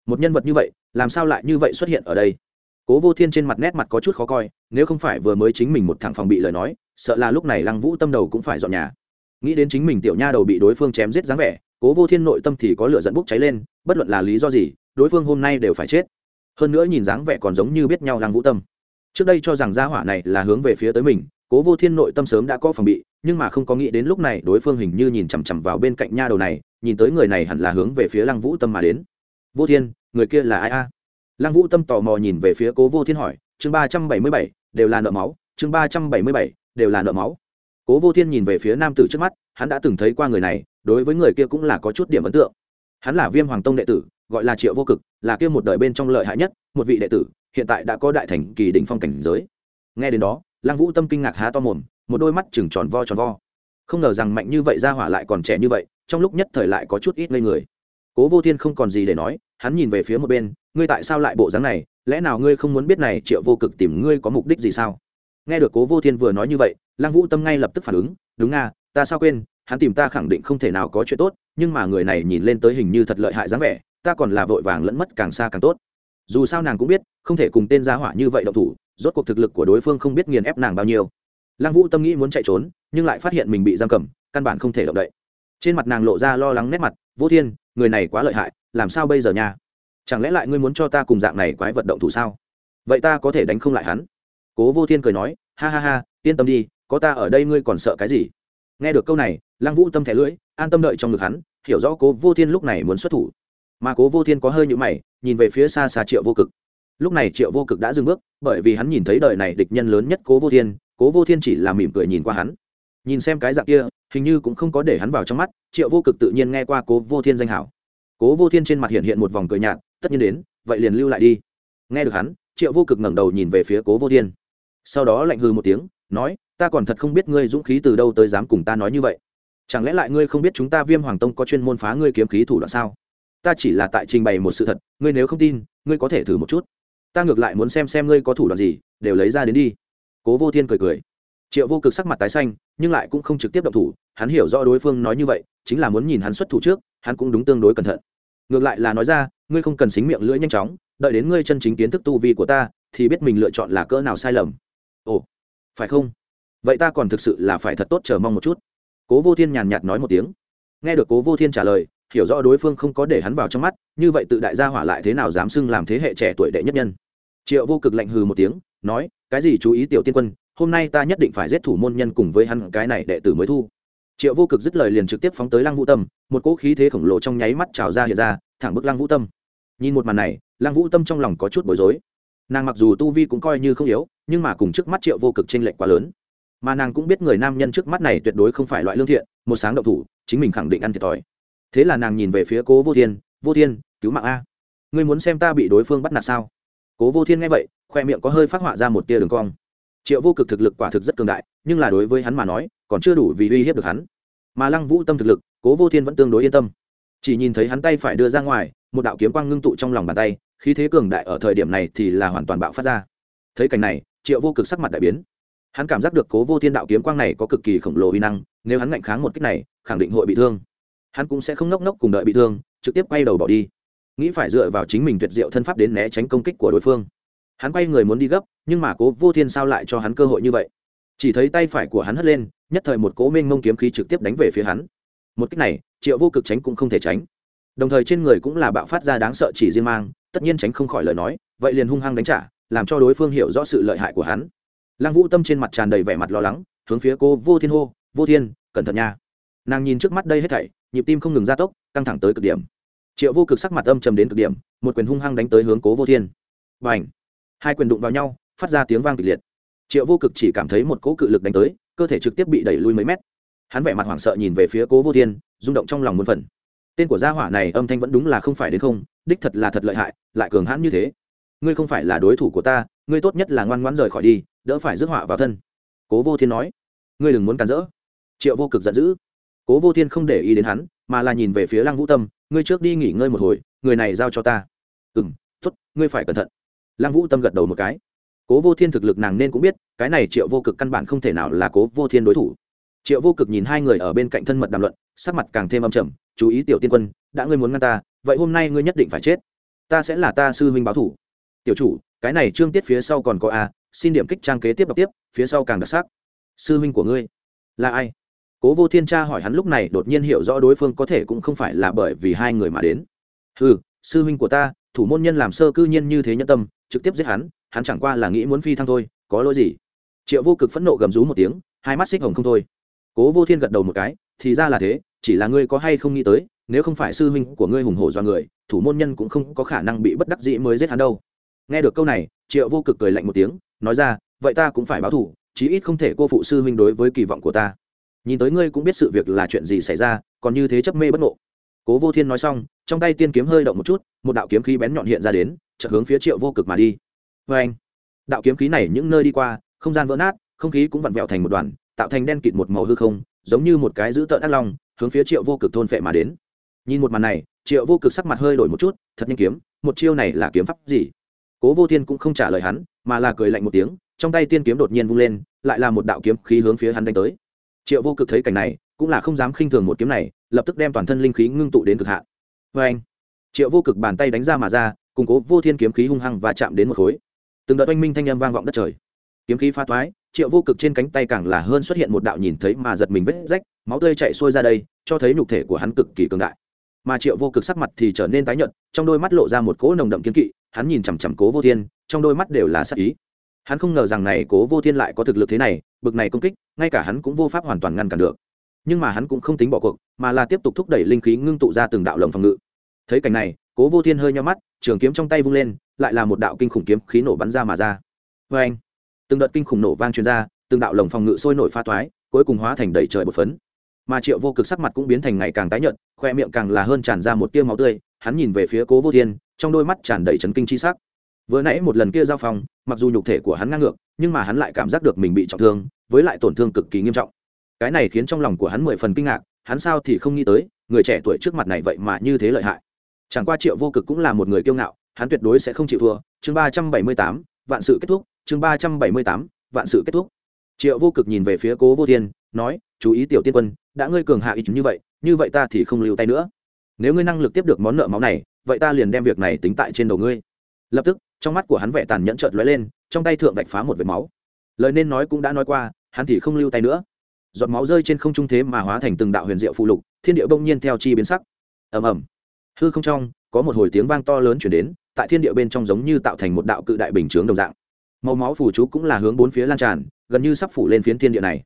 Một nhân vật như vậy, làm sao lại như vậy xuất hiện ở đây? Cố vô thiên trên mặt nét mặt có chút khó coi, nếu không phải vừa mới chính mình một thằng phòng bị lời nói, sợ là lúc này lăng vũ tâm đầu cũng phải dọn nhà. Nghĩ đến chính mình tiểu nha đầu bị đối phương chém giết dáng vẻ cố vô thiên nội tâm thì có lửa dẫn bốc cháy lên, bất luận là lý do gì, đối phương hôm nay đều phải chết. Hơn nữa nhìn dáng vẻ còn giống như biết nhau lăng vũ tâm. Trước đây cho rằng gia hỏa này là hướng về phía tới mình, cố vô thiên nội tâm sớm đã có phòng bị, nhưng mà không có nghĩ đến lúc này đối phương hình như nhìn chằm chằm vào bên cạnh nha đầu này, nhìn tới người này hẳn là hướng về phía lăng vũ tâm mà đến. Vô thiên, người kia là ai a? Lăng vũ tâm tò mò nhìn về phía cố vô thiên hỏi, chương ba trăm bảy mươi bảy, đều là nợ máu, chương ba trăm bảy mươi bảy, đều là nợ máu. Cố vô thiên nhìn về phía nam tử trước mắt, hắn đã từng thấy qua người này đối với người kia cũng là có chút điểm ấn tượng. Hắn là viêm hoàng tông đệ tử, gọi là triệu vô cực, là kia một đời bên trong lợi hại nhất, một vị đệ tử, hiện tại đã có đại thành kỳ đỉnh phong cảnh giới. Nghe đến đó, lăng vũ tâm kinh ngạc há to mồm, một đôi mắt chừng tròn vo tròn vo. Không ngờ rằng mạnh như vậy ra hỏa lại còn trẻ như vậy, trong lúc nhất thời lại có chút ít ngây người. Cố vô thiên không còn gì để nói, hắn nhìn về phía một bên, ngươi tại sao lại bộ dáng này? Lẽ nào ngươi không muốn biết này triệu vô cực tìm ngươi có mục đích gì sao? Nghe được cố vô thiên vừa nói như vậy, lăng vũ tâm ngay lập tức phản ứng, đúng nga ta sao quên hắn tìm ta khẳng định không thể nào có chuyện tốt, nhưng mà người này nhìn lên tới hình như thật lợi hại dáng vẻ, ta còn là vội vàng lẫn mất càng xa càng tốt. Dù sao nàng cũng biết, không thể cùng tên gia hỏa như vậy động thủ, rốt cuộc thực lực của đối phương không biết nghiền ép nàng bao nhiêu. Lăng vũ tâm nghĩ muốn chạy trốn, nhưng lại phát hiện mình bị giam cầm, căn bản không thể động đậy. Trên mặt nàng lộ ra lo lắng nét mặt, vô thiên, người này quá lợi hại, làm sao bây giờ nha? Chẳng lẽ lại ngươi muốn cho ta cùng dạng này quái vật động thủ sao? Vậy ta có thể đánh không lại hắn? Cố vô thiên cười nói, ha ha ha, yên tâm đi, có ta ở đây ngươi còn sợ cái gì? Nghe được câu này lăng vũ tâm thẻ lưỡi, an tâm đợi trong ngực hắn, hiểu rõ cố vô thiên lúc này muốn xuất thủ. Mà cố vô thiên có hơi nhũ mày, nhìn về phía xa xa triệu vô cực. Lúc này triệu vô cực đã dừng bước, bởi vì hắn nhìn thấy đời này địch nhân lớn nhất cố vô thiên, cố vô thiên chỉ là mỉm cười nhìn qua hắn. Nhìn xem cái dạng kia, hình như cũng không có để hắn vào trong mắt, triệu vô cực tự nhiên nghe qua cố vô thiên danh hảo. Cố vô thiên trên mặt hiện hiện một vòng cười nhạt, tất nhiên đến, vậy liền lưu lại đi. Nghe được hắn, triệu vô cực ngẩng đầu nhìn về phía cố vô thiên. Sau đó lạnh hư một tiếng, nói, ta còn thật không biết ngươi dũng khí từ đâu tới dám cùng ta nói như vậy chẳng lẽ lại ngươi không biết chúng ta viêm hoàng tông có chuyên môn phá ngươi kiếm khí thủ đoạn sao? Ta chỉ là tại trình bày một sự thật, ngươi nếu không tin, ngươi có thể thử một chút. Ta ngược lại muốn xem xem ngươi có thủ đoạn gì, đều lấy ra đến đi. Cố vô thiên cười cười. Triệu vô cực sắc mặt tái xanh, nhưng lại cũng không trực tiếp động thủ, hắn hiểu rõ đối phương nói như vậy, chính là muốn nhìn hắn xuất thủ trước, hắn cũng đúng tương đối cẩn thận. Ngược lại là nói ra, ngươi không cần xính miệng lưỡi nhanh chóng, đợi đến ngươi chân chính kiến thức tu vi của ta, thì biết mình lựa chọn là cỡ nào sai lầm. Ồ, phải không? Vậy ta còn thực sự là phải thật tốt chờ mong một chút cố vô thiên nhàn nhạt nói một tiếng. Nghe được cố vô thiên trả lời, hiểu rõ đối phương không có để hắn vào trong mắt, như vậy tự đại gia hỏa lại thế nào dám xưng làm thế hệ trẻ tuổi đệ nhất nhân? Triệu vô cực lạnh hừ một tiếng, nói, cái gì chú ý tiểu tiên quân, hôm nay ta nhất định phải giết thủ môn nhân cùng với hắn, cái này đệ tử mới thu. Triệu vô cực dứt lời liền trực tiếp phóng tới lăng vũ tâm, một cỗ khí thế khổng lồ trong nháy mắt trào ra hiện ra, thẳng bức lăng vũ tâm. Nhìn một màn này, lăng vũ tâm trong lòng có chút bối rối. Nàng mặc dù tu vi cũng coi như không yếu, nhưng mà cùng trước mắt triệu vô cực t r ê n lệch quá lớn mà nàng cũng biết người nam nhân trước mắt này tuyệt đối không phải loại lương thiện, một sáng động thủ, chính mình khẳng định ăn thiệt thòi. Thế là nàng nhìn về phía cố vô thiên vô thiên, cứu mạng a. Ngươi muốn xem ta bị đối phương bắt nạt sao? Cố vô thiên nghe vậy, khoe miệng có hơi phát họa ra một tia đường cong. Triệu vô cực thực lực quả thực rất cường đại, nhưng là đối với hắn mà nói, còn chưa đủ vì uy hiếp được hắn. Mà lăng vũ tâm thực lực, cố vô thiên vẫn tương đối yên tâm. Chỉ nhìn thấy hắn tay phải đưa ra ngoài, một đạo kiếm quang ngưng tụ trong lòng bàn tay, khí thế cường đại ở thời điểm này thì là hoàn toàn bạo phát ra. Thấy cảnh này, triệu vô cực sắc mặt đại biến hắn cảm giác được cố vô thiên đạo kiếm quang này có cực kỳ khổng lồ uy năng, nếu hắn ngạnh kháng một cách này, khẳng định hội bị thương. Hắn cũng sẽ không nốc nốc cùng đợi bị thương, trực tiếp quay đầu bỏ đi. Nghĩ phải dựa vào chính mình tuyệt diệu thân pháp đến né tránh công kích của đối phương. Hắn quay người muốn đi gấp, nhưng mà cố vô thiên sao lại cho hắn cơ hội như vậy? Chỉ thấy tay phải của hắn hất lên, nhất thời một cố minh mông kiếm khí trực tiếp đánh về phía hắn. Một cách này, triệu vô cực tránh cũng không thể tránh. Đồng thời trên người cũng là bạo phát ra đáng sợ chỉ riêng mang, tất nhiên tránh không khỏi lời nói, vậy liền hung hăng đánh trả, làm cho đối phương hiểu rõ sự lợi hại của hắn lăng vũ tâm trên mặt tràn đầy vẻ mặt lo lắng, hướng phía cô vô thiên hô, vô thiên, cẩn thận nha. Nàng nhìn trước mắt đây hết thảy, nhịp tim không ngừng gia tốc, căng thẳng tới cực điểm. Triệu vô cực sắc mặt âm trầm đến cực điểm, một quyền hung hăng đánh tới hướng cố vô thiên. Và ảnh hai quyền đụng vào nhau, phát ra tiếng vang kịch liệt. Triệu vô cực chỉ cảm thấy một cỗ cự lực đánh tới, cơ thể trực tiếp bị đẩy lui mấy mét. Hắn vẻ mặt hoảng sợ nhìn về phía cố vô thiên, rung động trong lòng muôn phần. Tên của gia hỏa này âm thanh vẫn đúng là không phải đến không, đích thật là thật lợi hại, lại cường hãn như thế. Ngươi không phải là đối thủ của ta ngươi tốt nhất là ngoan ngoãn rời khỏi đi, đỡ phải rước họa vào thân. Cố vô thiên nói. Ngươi đừng muốn cản rỡ. Triệu vô cực giận dữ. Cố vô thiên không để ý đến hắn, mà là nhìn về phía lăng vũ tâm. Ngươi trước đi nghỉ ngơi một hồi, người này giao cho ta. Ừ m t ố t ngươi phải cẩn thận. Lăng vũ tâm gật đầu một cái. Cố vô thiên thực lực nàng nên cũng biết, cái này triệu vô cực căn bản không thể nào là cố vô thiên đối thủ. Triệu vô cực nhìn hai người ở bên cạnh thân mật đàm luận, sắc mặt càng thêm âm trầm, chú ý tiểu tiên quân, đã ngươi muốn ngăn ta, vậy hôm nay ngươi nhất định phải chết. Ta sẽ là ta sư huynh báo thủ. Tiểu chủ cái này trương tiết phía sau còn có a, xin điểm kích trang kế tiếp đọc tiếp, phía sau càng đặc sắc. Sư huynh của ngươi, là ai? Cố vô thiên tra hỏi hắn lúc này đột nhiên hiểu rõ đối phương có thể cũng không phải là bởi vì hai người mà đến. Ừ sư huynh của ta, thủ môn nhân làm sơ cư nhiên như thế nhân tâm, trực tiếp giết hắn hắn chẳng qua là nghĩ muốn phi thăng thôi, có lỗi gì? Triệu vô cực phẫn nộ gầm rú một tiếng, hai mắt xích hồng không thôi. Cố vô thiên gật đầu một cái, thì ra là thế, chỉ là ngươi có hay không nghĩ tới, nếu không phải sư huynh của ngươi hùng hổ do người, thủ môn nhân cũng không có khả năng bị bất đắc dĩ mới giết hắn đâu nghe được câu này, triệu vô cực cười lạnh một tiếng, nói ra, vậy ta cũng phải báo thủ chí ít không thể cô phụ sư huynh đối với kỳ vọng của ta. Nhìn tới ngươi cũng biết sự việc là chuyện gì xảy ra, còn như thế chấp mê bất ngộ. Cố vô thiên nói xong, trong tay tiên kiếm hơi động một chút, một đạo kiếm khí bén nhọn hiện ra đến, chợt hướng phía triệu vô cực mà đi. Vê anh đạo kiếm khí này những nơi đi qua, không gian vỡ nát, không khí cũng vặn vẹo thành một đoàn, tạo thành đen kịt một màu hư không, giống như một cái dữ tợn ác long, hướng phía triệu vô cực thôn phệ mà đến. Nhìn một màn này, triệu vô cực sắc mặt hơi đổi một chút, thật nhanh kiếm, một chiêu này là kiếm pháp gì? Cố vô thiên cũng không trả lời hắn, mà là cười lạnh một tiếng, trong tay tiên kiếm đột nhiên vung lên, lại là một đạo kiếm khí hướng phía hắn đánh tới. Triệu vô cực thấy cảnh này, cũng là không dám khinh thường một kiếm này, lập tức đem toàn thân linh khí ngưng tụ đến cực hạn. Vê anh triệu vô cực bàn tay đánh ra mà ra củng cố vô thiên kiếm khí hung hăng và chạm đến một khối. Từng đợt oanh minh thanh âm vang vọng đất trời. Kiếm khí pha thoái triệu vô cực trên cánh tay càng là hơn xuất hiện một đạo nhìn thấy mà giật mình vết rách, máu tươi chạy xuôi ra đây, cho thấy nhục thể của hắn cực kỳ cường đại. Mà triệu vô cực sắc mặt thì trở nên tái nhợt, trong đôi mắt lộ ra một cỗ nồng đậm kiến kỵ hắn nhìn chằm chằm cố vô thiên trong đôi mắt đều là sắc ý. Hắn không ngờ rằng này cố vô thiên lại có thực lực thế này bực này công kích ngay cả hắn cũng vô pháp hoàn toàn ngăn cản được. Nhưng mà hắn cũng không tính bỏ cuộc mà là tiếp tục thúc đẩy linh khí ngưng tụ ra từng đạo lồng phòng ngự. Thấy cảnh này cố vô thiên hơi nhau mắt trường kiếm trong tay vung lên lại là một đạo kinh khủng kiếm khí nổ bắn ra mà ra. Vê anh từng đợt kinh khủng nổ vang truyền ra từng đạo lồng phòng ngự sôi nổi pha toái, cuối cùng hóa thành đầy trời bột phấn. Mà triệu vô cực sắc mặt cũng biến thành ngày càng tái nhợt khoe miệng càng là hơn tràn ra một tia máu tươi hắn nhìn về phía cố vô thiên, trong đôi mắt tràn đầy trấn kinh chi sắc. Vừa nãy một lần kia giao phong, mặc dù nhục thể của hắn ngang ngược, nhưng mà hắn lại cảm giác được mình bị trọng thương, với lại tổn thương cực kỳ nghiêm trọng. Cái này khiến trong lòng của hắn mười phần kinh ngạc, hắn sao thì không nghĩ tới, người trẻ tuổi trước mặt này vậy mà như thế lợi hại. Chẳng qua triệu vô cực cũng là một người kiêu ngạo, hắn tuyệt đối sẽ không chịu thua. Chương ba trăm bảy mươi tám, vạn sự kết thúc. Chương ba trăm bảy mươi tám, vạn sự kết thúc. Triệu vô cực nhìn về phía cố vô thiên, nói, chú ý tiểu tiên quân, đã ngươi cường hạ ý như vậy như vậy ta thì không lưu tay nữa nếu ngươi năng lực tiếp được món nợ máu này, vậy ta liền đem việc này tính tại trên đầu ngươi. Lập tức, trong mắt của hắn vẻ tàn nhẫn trợt lóe lên, trong tay thượng vạch phá một vệt máu. Lời nên nói cũng đã nói qua, hắn thì không lưu tay nữa. Giọt máu rơi trên không trung thế mà hóa thành từng đạo huyền diệu phụ lục, thiên địa bỗng nhiên theo chi biến sắc. Ầm ầm. Hư không trong, có một hồi tiếng vang to lớn chuyển đến, tại thiên địa bên trong giống như tạo thành một đạo cự đại bình chướng đồng dạng. Màu máu phủ chú cũng là hướng bốn phía lan tràn, gần như sắp phủ lên phiến thiên địa này.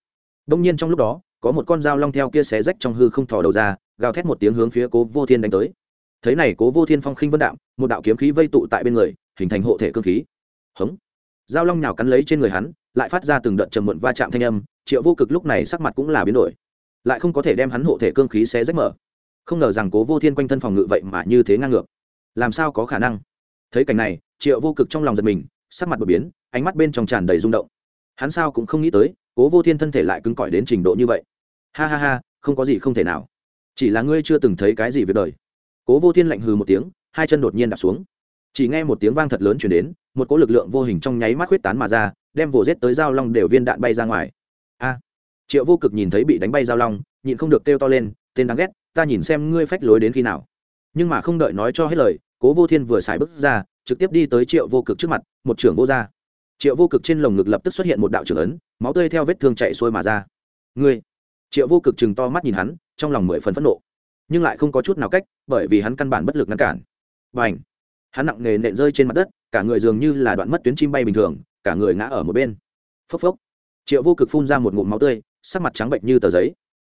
Đông nhiên trong lúc đó có một con dao long theo kia xé rách trong hư không thò đầu ra, gào thét một tiếng hướng phía cố vô thiên đánh tới. Thấy này, cố vô thiên phong khinh vân đạm một đạo kiếm khí vây tụ tại bên người, hình thành hộ thể cơ khí. Hống! Dao long nhào cắn lấy trên người hắn, lại phát ra từng đợt trầm muộn va chạm thanh âm, triệu vô cực lúc này sắc mặt cũng là biến đổi. Lại không có thể đem hắn hộ thể cương khí xé rách mở. Không ngờ rằng cố vô thiên quanh thân phòng ngự vậy mà như thế ngang ngược. Làm sao có khả năng? Thấy cảnh này, triệu vô cực trong lòng giật mình, sắc mặt đột biến, ánh mắt bên trong tràn đầy rung động. Hắn sao cũng không nghĩ tới, cố vô thiên thân thể lại cứng cỏi đến trình độ như vậy ha ha ha, không có gì không thể nào. Chỉ là ngươi chưa từng thấy cái gì việc đời. Cố vô thiên lạnh hừ một tiếng, hai chân đột nhiên đạp xuống. Chỉ nghe một tiếng vang thật lớn chuyển đến, một cỗ lực lượng vô hình trong nháy mắt huyết tán mà ra, đem vồ rết tới dao long đều viên đạn bay ra ngoài. A! Triệu vô cực nhìn thấy bị đánh bay dao long, nhịn không được kêu to lên, tên đáng ghét, ta nhìn xem ngươi phách lối đến khi nào. Nhưng mà không đợi nói cho hết lời, cố vô thiên vừa xài bước ra, trực tiếp đi tới triệu vô cực trước mặt, một trưởng vô ra. Triệu vô cực trên lồng ngực lập tức xuất hiện một đạo trưởng ấn, máu tươi theo vết thương chạy xuôi mà ra. Ngươi! Triệu vô cực chừng to mắt nhìn hắn, trong lòng mười phần phẫn nộ. Nhưng lại không có chút nào cách, bởi vì hắn căn bản bất lực ngăn cản. Và ảnh hắn nặng nề nện rơi trên mặt đất, cả người dường như là đoạn mất tuyến chim bay bình thường, cả người ngã ở một bên. Phốc phốc! Triệu vô cực phun ra một ngụm máu tươi, sắc mặt trắng bệnh như tờ giấy.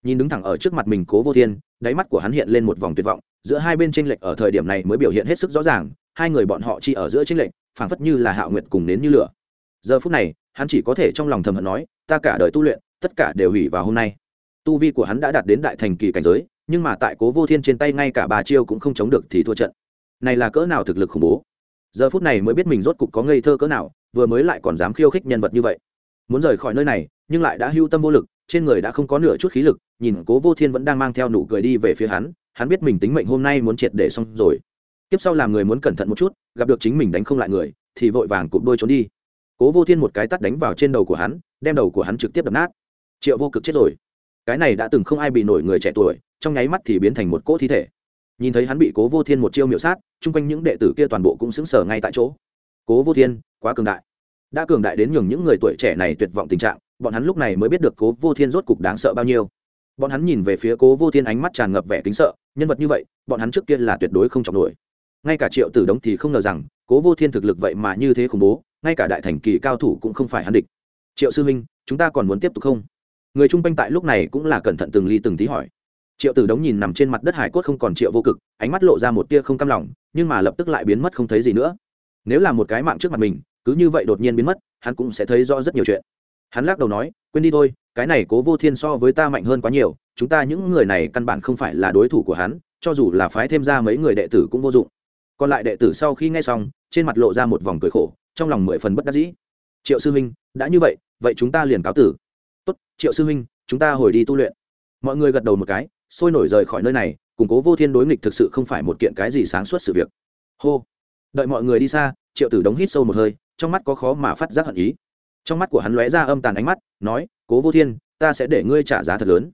Nhìn đứng thẳng ở trước mặt mình cố vô thiên, đáy mắt của hắn hiện lên một vòng tuyệt vọng, giữa hai bên tranh lệch ở thời điểm này mới biểu hiện hết sức rõ ràng, hai người bọn họ chỉ ở giữa tranh lệch, phảng phất như là hạo nguyệt cùng nến như lửa. Giờ phút này, hắn chỉ có thể trong lòng thầm hận nói, ta cả đời tu luyện, tất cả đều hủy vào hôm nay tu vi của hắn đã đạt đến đại thành kỳ cảnh giới, nhưng mà tại cố vô thiên trên tay ngay cả bà chiêu cũng không chống được thì thua trận. Này là cỡ nào thực lực khủng bố? Giờ phút này mới biết mình rốt cục có ngây thơ cỡ nào, vừa mới lại còn dám khiêu khích nhân vật như vậy. Muốn rời khỏi nơi này, nhưng lại đã hưu tâm vô lực, trên người đã không có nửa chút khí lực, nhìn cố vô thiên vẫn đang mang theo nụ cười đi về phía hắn hắn biết mình tính mệnh hôm nay muốn triệt để xong rồi. Tiếp sau làm người muốn cẩn thận một chút, gặp được chính mình đánh không lại người, thì vội vàng cụp đôi trốn đi. Cố vô thiên một cái tắt đánh vào trên đầu của hắn, đem đầu của hắn trực tiếp đập nát. Triệu vô cực chết rồi cái này đã từng không ai bị nổi người trẻ tuổi, trong nháy mắt thì biến thành một cỗ thi thể. Nhìn thấy hắn bị cố vô thiên một chiêu miệu sát, chung quanh những đệ tử kia toàn bộ cũng xứng sở ngay tại chỗ. Cố vô thiên, quá cường đại. Đã cường đại đến nhường những người tuổi trẻ này tuyệt vọng tình trạng, bọn hắn lúc này mới biết được cố vô thiên rốt cục đáng sợ bao nhiêu. Bọn hắn nhìn về phía cố vô thiên ánh mắt tràn ngập vẻ kính sợ, nhân vật như vậy, bọn hắn trước kia là tuyệt đối không chọc nổi. Ngay cả triệu tử đống thì không ngờ rằng, cố vô thiên thực lực vậy mà như thế khủng bố, ngay cả đại thành kỳ cao thủ cũng không phải hắn địch. Triệu sư minh, chúng ta còn muốn tiếp tục không? Người chung quanh tại lúc này cũng là cẩn thận từng ly từng tí hỏi. Triệu tử đống nhìn nằm trên mặt đất hải cốt không còn triệu vô cực, ánh mắt lộ ra một tia không cam lòng, nhưng mà lập tức lại biến mất không thấy gì nữa. Nếu là một cái mạng trước mặt mình, cứ như vậy đột nhiên biến mất, hắn cũng sẽ thấy rõ rất nhiều chuyện. Hắn lắc đầu nói, quên đi thôi, cái này cố vô thiên so với ta mạnh hơn quá nhiều, chúng ta những người này căn bản không phải là đối thủ của hắn, cho dù là phái thêm ra mấy người đệ tử cũng vô dụng. Còn lại đệ tử sau khi nghe xong, trên mặt lộ ra một vòng cười khổ, trong lòng mười phần bất đắc dĩ. Triệu sư huynh, đã như vậy vậy chúng ta liền cáo tử triệu sư huynh, chúng ta hồi đi tu luyện. Mọi người gật đầu một cái, sôi nổi rời khỏi nơi này củng cố vô thiên đối nghịch thực sự không phải một kiện cái gì sáng suốt sự việc. Hô! Đợi mọi người đi xa, triệu tử đống hít sâu một hơi, trong mắt có khó mà phát giác hận ý. Trong mắt của hắn lóe ra âm tàn ánh mắt, nói, cố vô thiên, ta sẽ để ngươi trả giá thật lớn.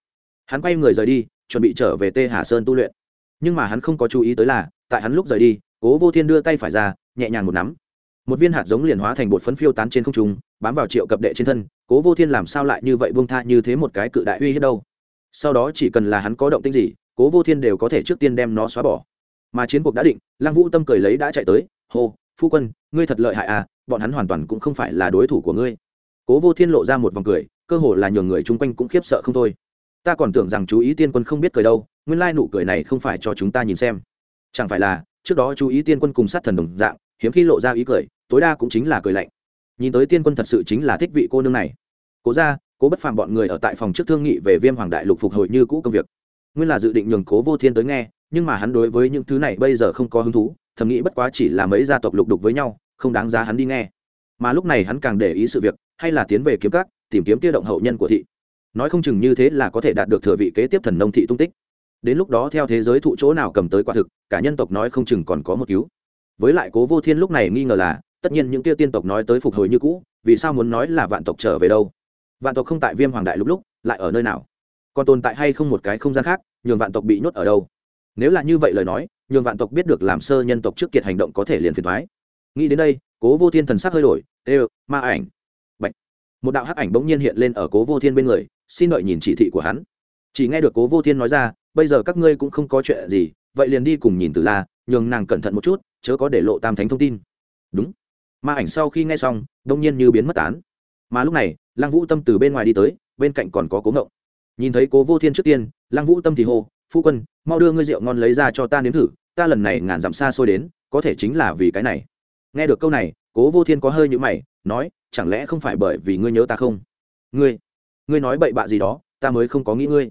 Hắn quay người rời đi, chuẩn bị trở về tê hà sơn tu luyện. Nhưng mà hắn không có chú ý tới là, tại hắn lúc rời đi, cố vô thiên đưa tay phải ra, nhẹ nhàng một nắm một viên hạt giống liền hóa thành bột phấn phiêu tán trên không trung, bám vào triệu cập đệ trên thân, cố vô thiên làm sao lại như vậy buông tha như thế một cái cự đại uy hết đâu? Sau đó chỉ cần là hắn có động tinh gì, cố vô thiên đều có thể trước tiên đem nó xóa bỏ. Mà chiến cuộc đã định, lăng vũ tâm cười lấy đã chạy tới, hô, phu quân, ngươi thật lợi hại à bọn hắn hoàn toàn cũng không phải là đối thủ của ngươi. Cố vô thiên lộ ra một vòng cười, cơ hồ là nhường người chung quanh cũng khiếp sợ không thôi. Ta còn tưởng rằng chú ý tiên quân không biết cười đâu, nguyên lai nụ cười này không phải cho chúng ta nhìn xem. Chẳng phải là, trước đó chú ý tiên quân cùng sát thần đồng dạng, hiếm khi lộ ra ý cười tối đa cũng chính là cười lạnh. Nhìn tới tiên quân thật sự chính là thích vị cô nương này. Cố ra cố bất phàm bọn người ở tại phòng trước thương nghị về viêm hoàng đại lục phục hồi như cũ công việc. Nguyên là dự định nhường cố vô thiên tới nghe, nhưng mà hắn đối với những thứ này bây giờ không có hứng thú, thầm nghĩ bất quá chỉ là mấy gia tộc lục đục với nhau, không đáng giá hắn đi nghe. Mà lúc này hắn càng để ý sự việc, hay là tiến về kiếm các, tìm kiếm tiêu động hậu nhân của thị. Nói không chừng như thế là có thể đạt được thừa vị kế tiếp thần nông thị tung tích. Đến lúc đó theo thế giới thụ chỗ nào cầm tới quả thực, cả nhân tộc nói không chừng còn có một cứu. Với lại cố vô thiên lúc này nghi ngờ là tất nhiên những kia tiên tộc nói tới phục hồi như cũ, vì sao muốn nói là vạn tộc trở về đâu? Vạn tộc không tại viêm hoàng đại lúc lúc, lại ở nơi nào? Còn tồn tại hay không một cái không gian khác, nhường vạn tộc bị nhốt ở đâu? Nếu là như vậy lời nói, nhường vạn tộc biết được làm sơ nhân tộc trước kiệt hành động có thể liền phiền thoái nghĩ đến đây, cố vô thiên thần sắc hơi đổi ê ma ảnh. Bạch. một đạo hắc ảnh bỗng nhiên hiện lên ở cố vô thiên bên người, xin đợi nhìn chỉ thị của hắn. Chỉ nghe được cố vô thiên nói ra, bây giờ các ngươi cũng không có chuyện gì, vậy liền đi cùng nhìn từ la, nhường nàng cẩn thận một chút, chớ có để lộ tam thánh thông tin. Đúng ma ảnh sau khi nghe xong đông nhiên như biến mất tán. Mà lúc này, lăng vũ tâm từ bên ngoài đi tới, bên cạnh còn có cố ngộng. Nhìn thấy cố vô thiên trước tiên, lăng vũ tâm thì hô, phu quân, mau đưa ngươi rượu ngon lấy ra cho ta nếm thử, ta lần này ngàn dặm xa xôi đến, có thể chính là vì cái này. Nghe được câu này, cố vô thiên có hơi nhữ mày, nói, chẳng lẽ không phải bởi vì ngươi nhớ ta không? Ngươi ngươi nói bậy bạ gì đó, ta mới không có nghĩ ngươi.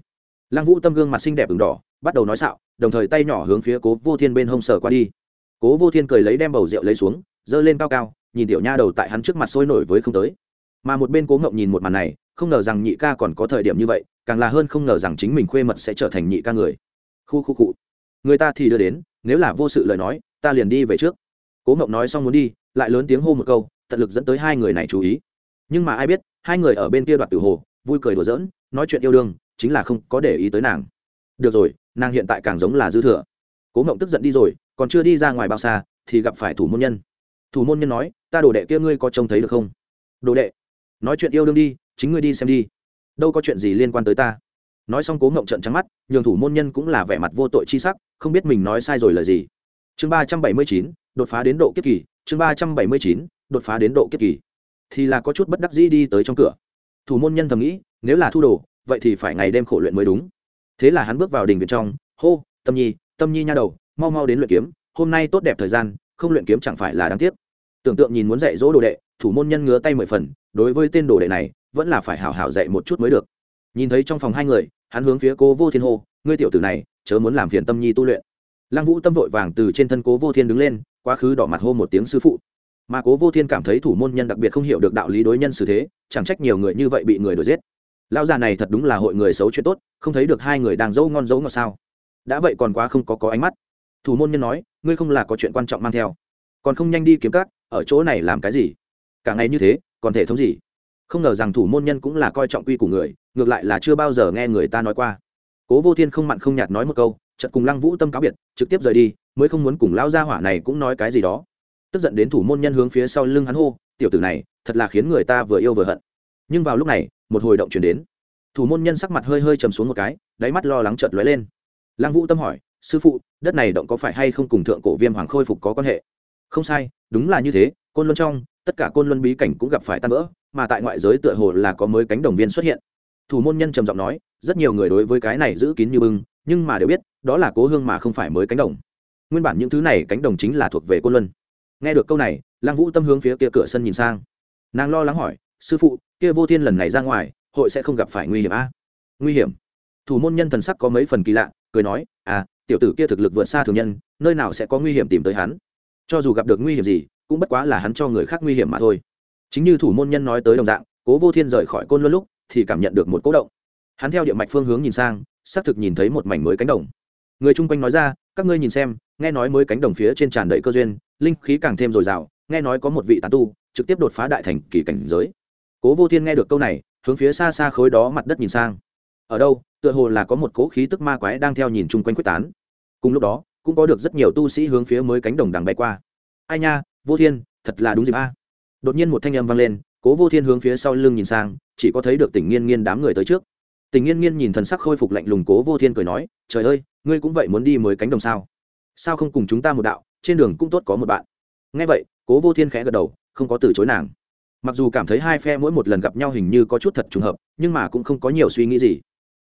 Lăng vũ tâm gương mặt xinh đẹp ửng đỏ, bắt đầu nói xạo, đồng thời tay nhỏ hướng phía cố vô thiên bên hông sở qua đi. Cố vô thiên cười lấy đem bầu rượu lấy xuống, giơ lên cao cao nhìn tiểu nha đầu tại hắn trước mặt sôi nổi với không tới. Mà một bên cố ngộng nhìn một màn này, không ngờ rằng nhị ca còn có thời điểm như vậy, càng là hơn không ngờ rằng chính mình khuê mật sẽ trở thành nhị ca người. Khu khu cụ người ta thì đưa đến, nếu là vô sự lời nói, ta liền đi về trước. Cố ngộng nói xong muốn đi, lại lớn tiếng hô một câu, tận lực dẫn tới hai người này chú ý. Nhưng mà ai biết, hai người ở bên kia đoạt tử hồ, vui cười đùa giỡn, nói chuyện yêu đương, chính là không có để ý tới nàng. Được rồi, nàng hiện tại càng giống là dư thừa. Cố ngộng tức giận đi rồi, còn chưa đi ra ngoài bao xa, thì gặp phải thủ môn nhân thủ môn nhân nói, ta đồ đệ kia ngươi có trông thấy được không? Đồ đệ? Nói chuyện yêu đương đi, chính ngươi đi xem đi. Đâu có chuyện gì liên quan tới ta. Nói xong cố ngộng trận trắng mắt, nhường thủ môn nhân cũng là vẻ mặt vô tội chi sắc, không biết mình nói sai rồi là gì. Chương ba trăm bảy mươi chín, đột phá đến độ kiếp kỳ, chương ba trăm bảy mươi chín, đột phá đến độ kiếp kỳ. Thì là có chút bất đắc dĩ đi tới trong cửa. Thủ môn nhân thầm nghĩ, nếu là thu đồ, vậy thì phải ngày đêm khổ luyện mới đúng. Thế là hắn bước vào đình viện trong, hô, tâm nhi tâm nhi nha đầu, mau mau đến luyện kiếm, hôm nay tốt đẹp thời gian không luyện kiếm chẳng phải là đáng tiếc. Tưởng tượng nhìn muốn dạy dỗ đồ đệ, thủ môn nhân ngứa tay mười phần, đối với tên đồ đệ này, vẫn là phải hảo hảo dạy một chút mới được. Nhìn thấy trong phòng hai người, hắn hướng phía cố vô thiên hô, ngươi tiểu tử này, chớ muốn làm phiền tâm nhi tu luyện. Lăng vũ tâm vội vàng từ trên thân cố vô thiên đứng lên, quá khứ đỏ mặt hô một tiếng sư phụ. Mà cố vô thiên cảm thấy thủ môn nhân đặc biệt không hiểu được đạo lý đối nhân xử thế, chẳng trách nhiều người như vậy bị người đuổi giết. Lão già này thật đúng là hội người xấu chuyện tốt, không thấy được hai người đang dâu ngon dấu ngọt sao. Đã vậy còn quá không có có ánh mắt thủ môn nhân nói, ngươi không là có chuyện quan trọng mang theo. Còn không nhanh đi kiếm cát ở chỗ này làm cái gì? Cả ngày như thế, còn thể thống gì? Không ngờ rằng thủ môn nhân cũng là coi trọng quy của người, ngược lại là chưa bao giờ nghe người ta nói qua. Cố vô thiên không mặn không nhạt nói một câu chật cùng lăng vũ tâm cáo biệt, trực tiếp rời đi, mới không muốn cùng lão gia hỏa này cũng nói cái gì đó. Tức giận đến thủ môn nhân hướng phía sau lưng hắn hô, tiểu tử này, thật là khiến người ta vừa yêu vừa hận. Nhưng vào lúc này, một hồi động chuyển đến. Thủ môn nhân sắc mặt hơi hơi chầm xuống một cái, đáy mắt lo lắng chợt lóe lên. Lăng vũ tâm hỏi sư phụ, đất này động có phải hay không cùng thượng cổ viêm hoàng khôi phục có quan hệ? Không sai, đúng là như thế, côn luân trong, tất cả côn luân bí cảnh cũng gặp phải tan vỡ, mà tại ngoại giới tựa hồ là có mới cánh đồng viên xuất hiện. Thủ môn nhân trầm giọng nói, rất nhiều người đối với cái này giữ kín như bưng, nhưng mà đều biết, đó là cố hương mà không phải mới cánh đồng. Nguyên bản những thứ này cánh đồng chính là thuộc về côn luân. Nghe được câu này lang vũ tâm hướng phía kia cửa sân nhìn sang. Nàng lo lắng hỏi, sư phụ, kia vô thiên lần này ra ngoài, hội sẽ không gặp phải nguy hiểm a à? nguy hiểm? Thủ môn nhân thần sắc có mấy phần kỳ lạ, cười nói à tiểu tử kia thực lực vượt xa thường nhân, nơi nào sẽ có nguy hiểm tìm tới hắn? Cho dù gặp được nguy hiểm gì, cũng bất quá là hắn cho người khác nguy hiểm mà thôi. Chính như thủ môn nhân nói tới đồng dạng, cố vô thiên rời khỏi côn luân lúc, thì cảm nhận được một cố động. Hắn theo địa mạch phương hướng nhìn sang, xác thực nhìn thấy một mảnh mới cánh đồng. Người chung quanh nói ra, các ngươi nhìn xem, nghe nói mới cánh đồng phía trên tràn đầy cơ duyên, linh khí càng thêm dồi dào, nghe nói có một vị tán tu, trực tiếp đột phá đại thành kỳ cảnh giới. Cố vô thiên nghe được câu này, hướng phía xa xa khối đó mặt đất nhìn sang ở đâu, tựa hồ là có một cỗ khí tức ma quái đang theo nhìn chung quanh quyết tán. Cùng lúc đó, cũng có được rất nhiều tu sĩ hướng phía mới cánh đồng đằng bay qua. Ai nha, vô thiên, thật là đúng dịp a. Đột nhiên một thanh âm vang lên, cố vô thiên hướng phía sau lưng nhìn sang, chỉ có thấy được tình nghiên nghiên đám người tới trước. Tình nghiên nghiên nhìn thần sắc khôi phục lạnh lùng cố vô thiên cười nói, trời ơi, ngươi cũng vậy muốn đi mới cánh đồng sao? Sao không cùng chúng ta một đạo, trên đường cũng tốt có một bạn. Ngay vậy, cố vô thiên khẽ gật đầu, không có từ chối nàng. Mặc dù cảm thấy hai phe mỗi một lần gặp nhau hình như có chút thật trùng hợp, nhưng mà cũng không có nhiều suy nghĩ gì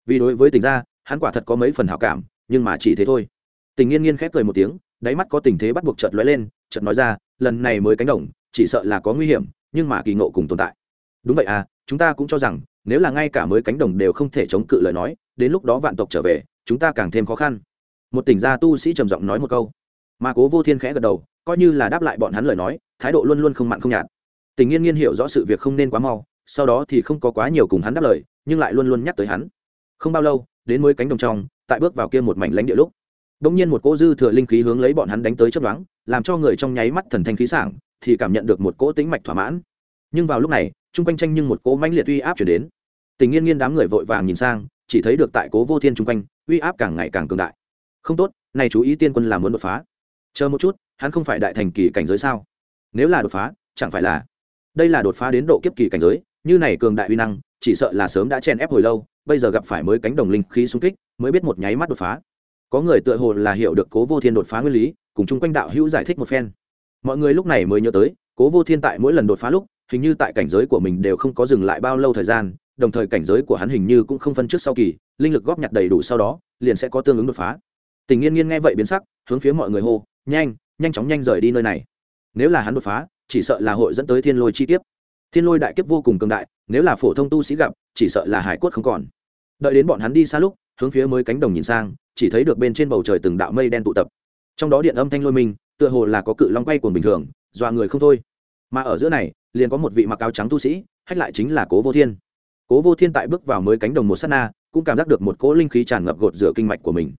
vì đối với tình gia, hắn quả thật có mấy phần hảo cảm, nhưng mà chỉ thế thôi. Tình nghiên nghiên khép cười một tiếng, đáy mắt có tình thế bắt buộc chợt lóe lên, chợt nói ra, lần này mới cánh đồng, chỉ sợ là có nguy hiểm, nhưng mà kỳ ngộ cùng tồn tại. Đúng vậy à chúng ta cũng cho rằng, nếu là ngay cả mới cánh đồng đều không thể chống cự lời nói, đến lúc đó vạn tộc trở về, chúng ta càng thêm khó khăn. Một tỉnh gia tu sĩ trầm giọng nói một câu. Mà cố vô thiên khẽ gật đầu, coi như là đáp lại bọn hắn lời nói, thái độ luôn luôn không mặn không nhạt. Tình nghiên nghiên hiểu rõ sự việc không nên quá mau, sau đó thì không có quá nhiều cùng hắn đáp lời, nhưng lại luôn luôn nhắc tới hắn không bao lâu, đến mới cánh đồng trong, tại bước vào kia một mảnh lãnh địa lúc đông nhiên một cỗ dư thừa linh khí hướng lấy bọn hắn đánh tới chấp đoán làm cho người trong nháy mắt thần thanh khí sảng, thì cảm nhận được một cỗ tính mạch thỏa mãn. Nhưng vào lúc này, chung quanh tranh nhưng một cỗ mãnh liệt uy áp chuyển đến. Tình nghiên nghiên đám người vội vàng nhìn sang, chỉ thấy được tại cố vô thiên chung quanh, uy áp càng ngày càng cường đại. Không tốt, này chú ý tiên quân làm muốn đột phá. Chờ một chút, hắn không phải đại thành kỳ cảnh giới sao? Nếu là đột phá, chẳng phải là đây là đột phá đến độ kiếp kỳ cảnh giới, như này cường đại uy năng, chỉ sợ là sớm đã chen ép hồi lâu bây giờ gặp phải mới cánh đồng linh khí xung kích, mới biết một nháy mắt đột phá. Có người tựa hồ là hiểu được cố vô thiên đột phá nguyên lý, cùng chung quanh đạo hữu giải thích một phen. Mọi người lúc này mới nhớ tới, cố vô thiên tại mỗi lần đột phá lúc, hình như tại cảnh giới của mình đều không có dừng lại bao lâu thời gian, đồng thời cảnh giới của hắn hình như cũng không phân trước sau kỳ, linh lực góp nhặt đầy đủ sau đó, liền sẽ có tương ứng đột phá. Tình nghiên nghiên nghe vậy biến sắc, hướng phía mọi người hô, nhanh nhanh chóng nhanh rời đi nơi này. Nếu là hắn đột phá, chỉ sợ là hội dẫn tới thiên lôi chi tiết thiên lôi đại kiếp vô cùng cường đại, nếu là phổ thông tu sĩ gặp, chỉ sợ là hải quất không còn. Đợi đến bọn hắn đi xa lúc, hướng phía mới cánh đồng nhìn sang, chỉ thấy được bên trên bầu trời từng đạo mây đen tụ tập. Trong đó điện âm thanh lôi mình tựa hồ là có cự long quay cuồng bình thường, dọa người không thôi. Mà ở giữa này, liền có một vị mặc áo trắng tu sĩ, hách lại chính là cố vô thiên. Cố vô thiên tại bước vào mới cánh đồng một s á t na, cũng cảm giác được một cỗ linh khí tràn ngập gột rửa kinh mạch của mình.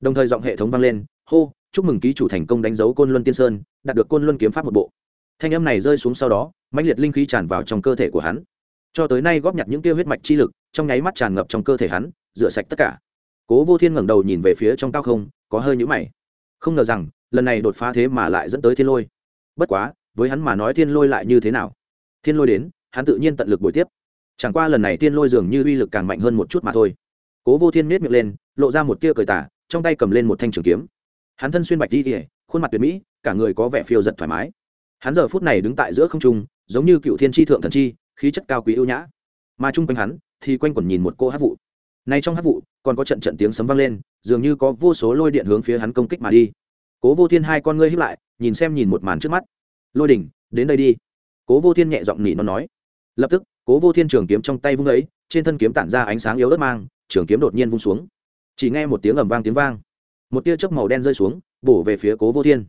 Đồng thời giọng hệ thống vang lên, hô, chúc mừng ký chủ thành công đánh dấu côn luân tiên sơn, đạt được côn luân kiếm pháp một bộ thanh âm này rơi xuống sau đó, mãnh liệt linh khí tràn vào trong cơ thể của hắn. Cho tới nay góp nhặt những tiêu huyết mạch chi lực, trong nháy mắt tràn ngập trong cơ thể hắn, rửa sạch tất cả. Cố vô thiên ngẩng đầu nhìn về phía trong cao không, có hơi nhũ mày. Không ngờ rằng, lần này đột phá thế mà lại dẫn tới thiên lôi. Bất quá, với hắn mà nói thiên lôi lại như thế nào? Thiên lôi đến, hắn tự nhiên tận lực buổi tiếp. Chẳng qua lần này thiên lôi dường như uy lực càng mạnh hơn một chút mà thôi. Cố vô thiên miết miệng lên, lộ ra một tia cười tả trong tay cầm lên một thanh trường kiếm. Hắn thân xuyên bạch đi kỉa khuôn mặt tuyệt mỹ, cả người có vẻ phiêu giật thoải mái hắn giờ phút này đứng tại giữa không trung, giống như cựu thiên tri thượng thần chi, khí chất cao quý ưu nhã. Mà chung quanh hắn, thì quanh quẩn nhìn một cô hát vụ. Nay trong hát vụ, còn có trận trận tiếng sấm vang lên, dường như có vô số lôi điện hướng phía hắn công kích mà đi. Cố vô thiên hai con ngươi hiếp lại, nhìn xem nhìn một màn trước mắt. Lôi đỉnh, đến đây đi. Cố vô thiên nhẹ giọng nỉ nó nói. Lập tức, cố vô thiên trường kiếm trong tay vung ấy, trên thân kiếm tản ra ánh sáng yếu ớt mang, trường kiếm đột nhiên vung xuống. Chỉ nghe một tiếng ầm vang tiếng vang. Một tia chớp màu đen rơi xuống, bổ về phía cố vô thiên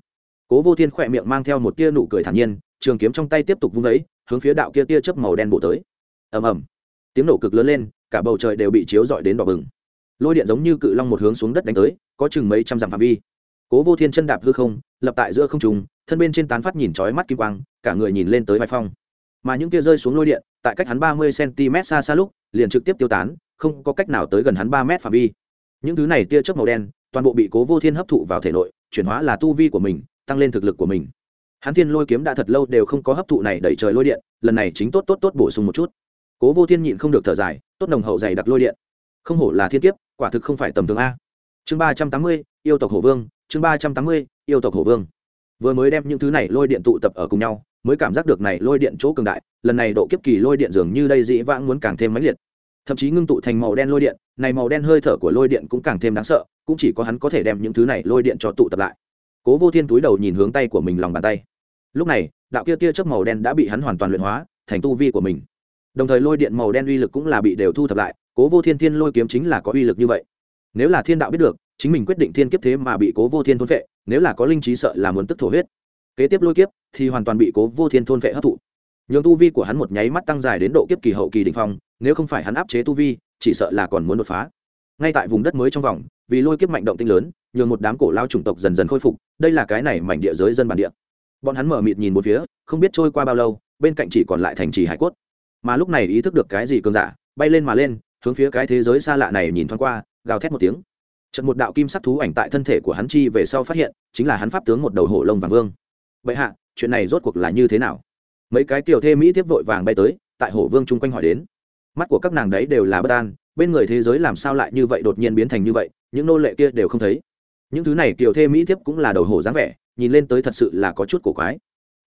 cố vô thiên khỏe miệng mang theo một tia nụ cười thản nhiên, trường kiếm trong tay tiếp tục vung vẫy, hướng phía đạo kia tia chớp màu đen bổ tới. Ầm ầm. Tiếng nổ cực lớn lên, cả bầu trời đều bị chiếu rọi đến đỏ bừng. Lôi điện giống như cự long một hướng xuống đất đánh tới, có chừng mấy trăm dặm phạm vi. Cố vô thiên chân đạp hư không, lập tại giữa không trùng thân bên trên tán phát nhìn chói mắt kim quang, cả người nhìn lên tới vai phong. Mà những kia rơi xuống lôi điện, tại cách hắn ba mươi cm xa xa lúc, liền trực tiếp tiêu tán, không có cách nào tới gần hắn ba mét phạm vi. Những thứ này tia chớp màu đen, toàn bộ bị cố vô thiên hấp thụ vào thể nội, chuyển hóa là tu vi của mình tăng lên thực lực của mình. Hắn thiên lôi kiếm đã thật lâu đều không có hấp thụ này đẩy trời lôi điện, lần này chính tốt tốt tốt bổ sung một chút. Cố vô thiên nhịn không được thở dài, tốt nồng hậu dày đặc lôi điện. Không hổ là thiên kiếp, quả thực không phải tầm thường a. Chương ba trăm tám mươi, yêu tộc hổ vương, chương ba trăm tám mươi, yêu tộc hổ vương. Vừa mới đem những thứ này lôi điện tụ tập ở cùng nhau, mới cảm giác được này lôi điện chỗ cường đại, lần này độ kiếp kỳ lôi điện dường như đây dĩ vãng muốn càng thêm mãnh liệt. Thậm chí ngưng tụ thành màu đen lôi điện, này màu đen hơi thở của lôi điện cũng càng thêm đáng sợ, cũng chỉ có hắn có thể đem những thứ này lôi điện cho tụ tập lại cố vô thiên túi đầu nhìn hướng tay của mình lòng bàn tay. Lúc này, đạo kia tia chớp màu đen đã bị hắn hoàn toàn luyện hóa thành tu vi của mình. Đồng thời lôi điện màu đen uy lực cũng là bị đều thu thập lại, cố vô thiên thiên lôi kiếm chính là có uy lực như vậy. Nếu là thiên đạo biết được, chính mình quyết định thiên kiếp thế mà bị cố vô thiên thôn vệ nếu là có linh trí sợ là muốn tức thổ huyết. Kế tiếp lôi kiếp thì hoàn toàn bị cố vô thiên thôn vệ hấp thụ. Nhường tu vi của hắn một nháy mắt tăng dài đến độ kiếp kỳ hậu kỳ đình phong, nếu không phải hắn áp chế tu vi, chỉ sợ là còn muốn đột phá. Ngay tại vùng đất mới trong vòng, vì lôi kiếp mạnh động tinh lớn nhường một đám cổ lao chủng tộc dần dần khôi phục, đây là cái này mảnh địa giới dân bản địa. Bọn hắn mở mịt nhìn một phía, không biết trôi qua bao lâu, bên cạnh chỉ còn lại thành trì hải cốt. Mà lúc này ý thức được cái gì cường giả, bay lên mà lên, hướng phía cái thế giới xa lạ này nhìn thoáng qua, gào thét một tiếng. Trận một đạo kim sắc thú ảnh tại thân thể của hắn chi về sau phát hiện, chính là hắn pháp tướng một đầu hổ lông vàng vương. Vậy hạ, chuyện này rốt cuộc là như thế nào? Mấy cái tiểu thê mỹ tiếp vội vàng bay tới, tại hổ vương chung quanh hỏi đến. Mắt của các nàng đấy đều là bất an, bên người thế giới làm sao lại như vậy đột nhiên biến thành như vậy, những nô lệ kia đều không thấy những thứ này tiểu thê mỹ thiếp cũng là đầu hổ dáng vẻ, nhìn lên tới thật sự là có chút cổ quái.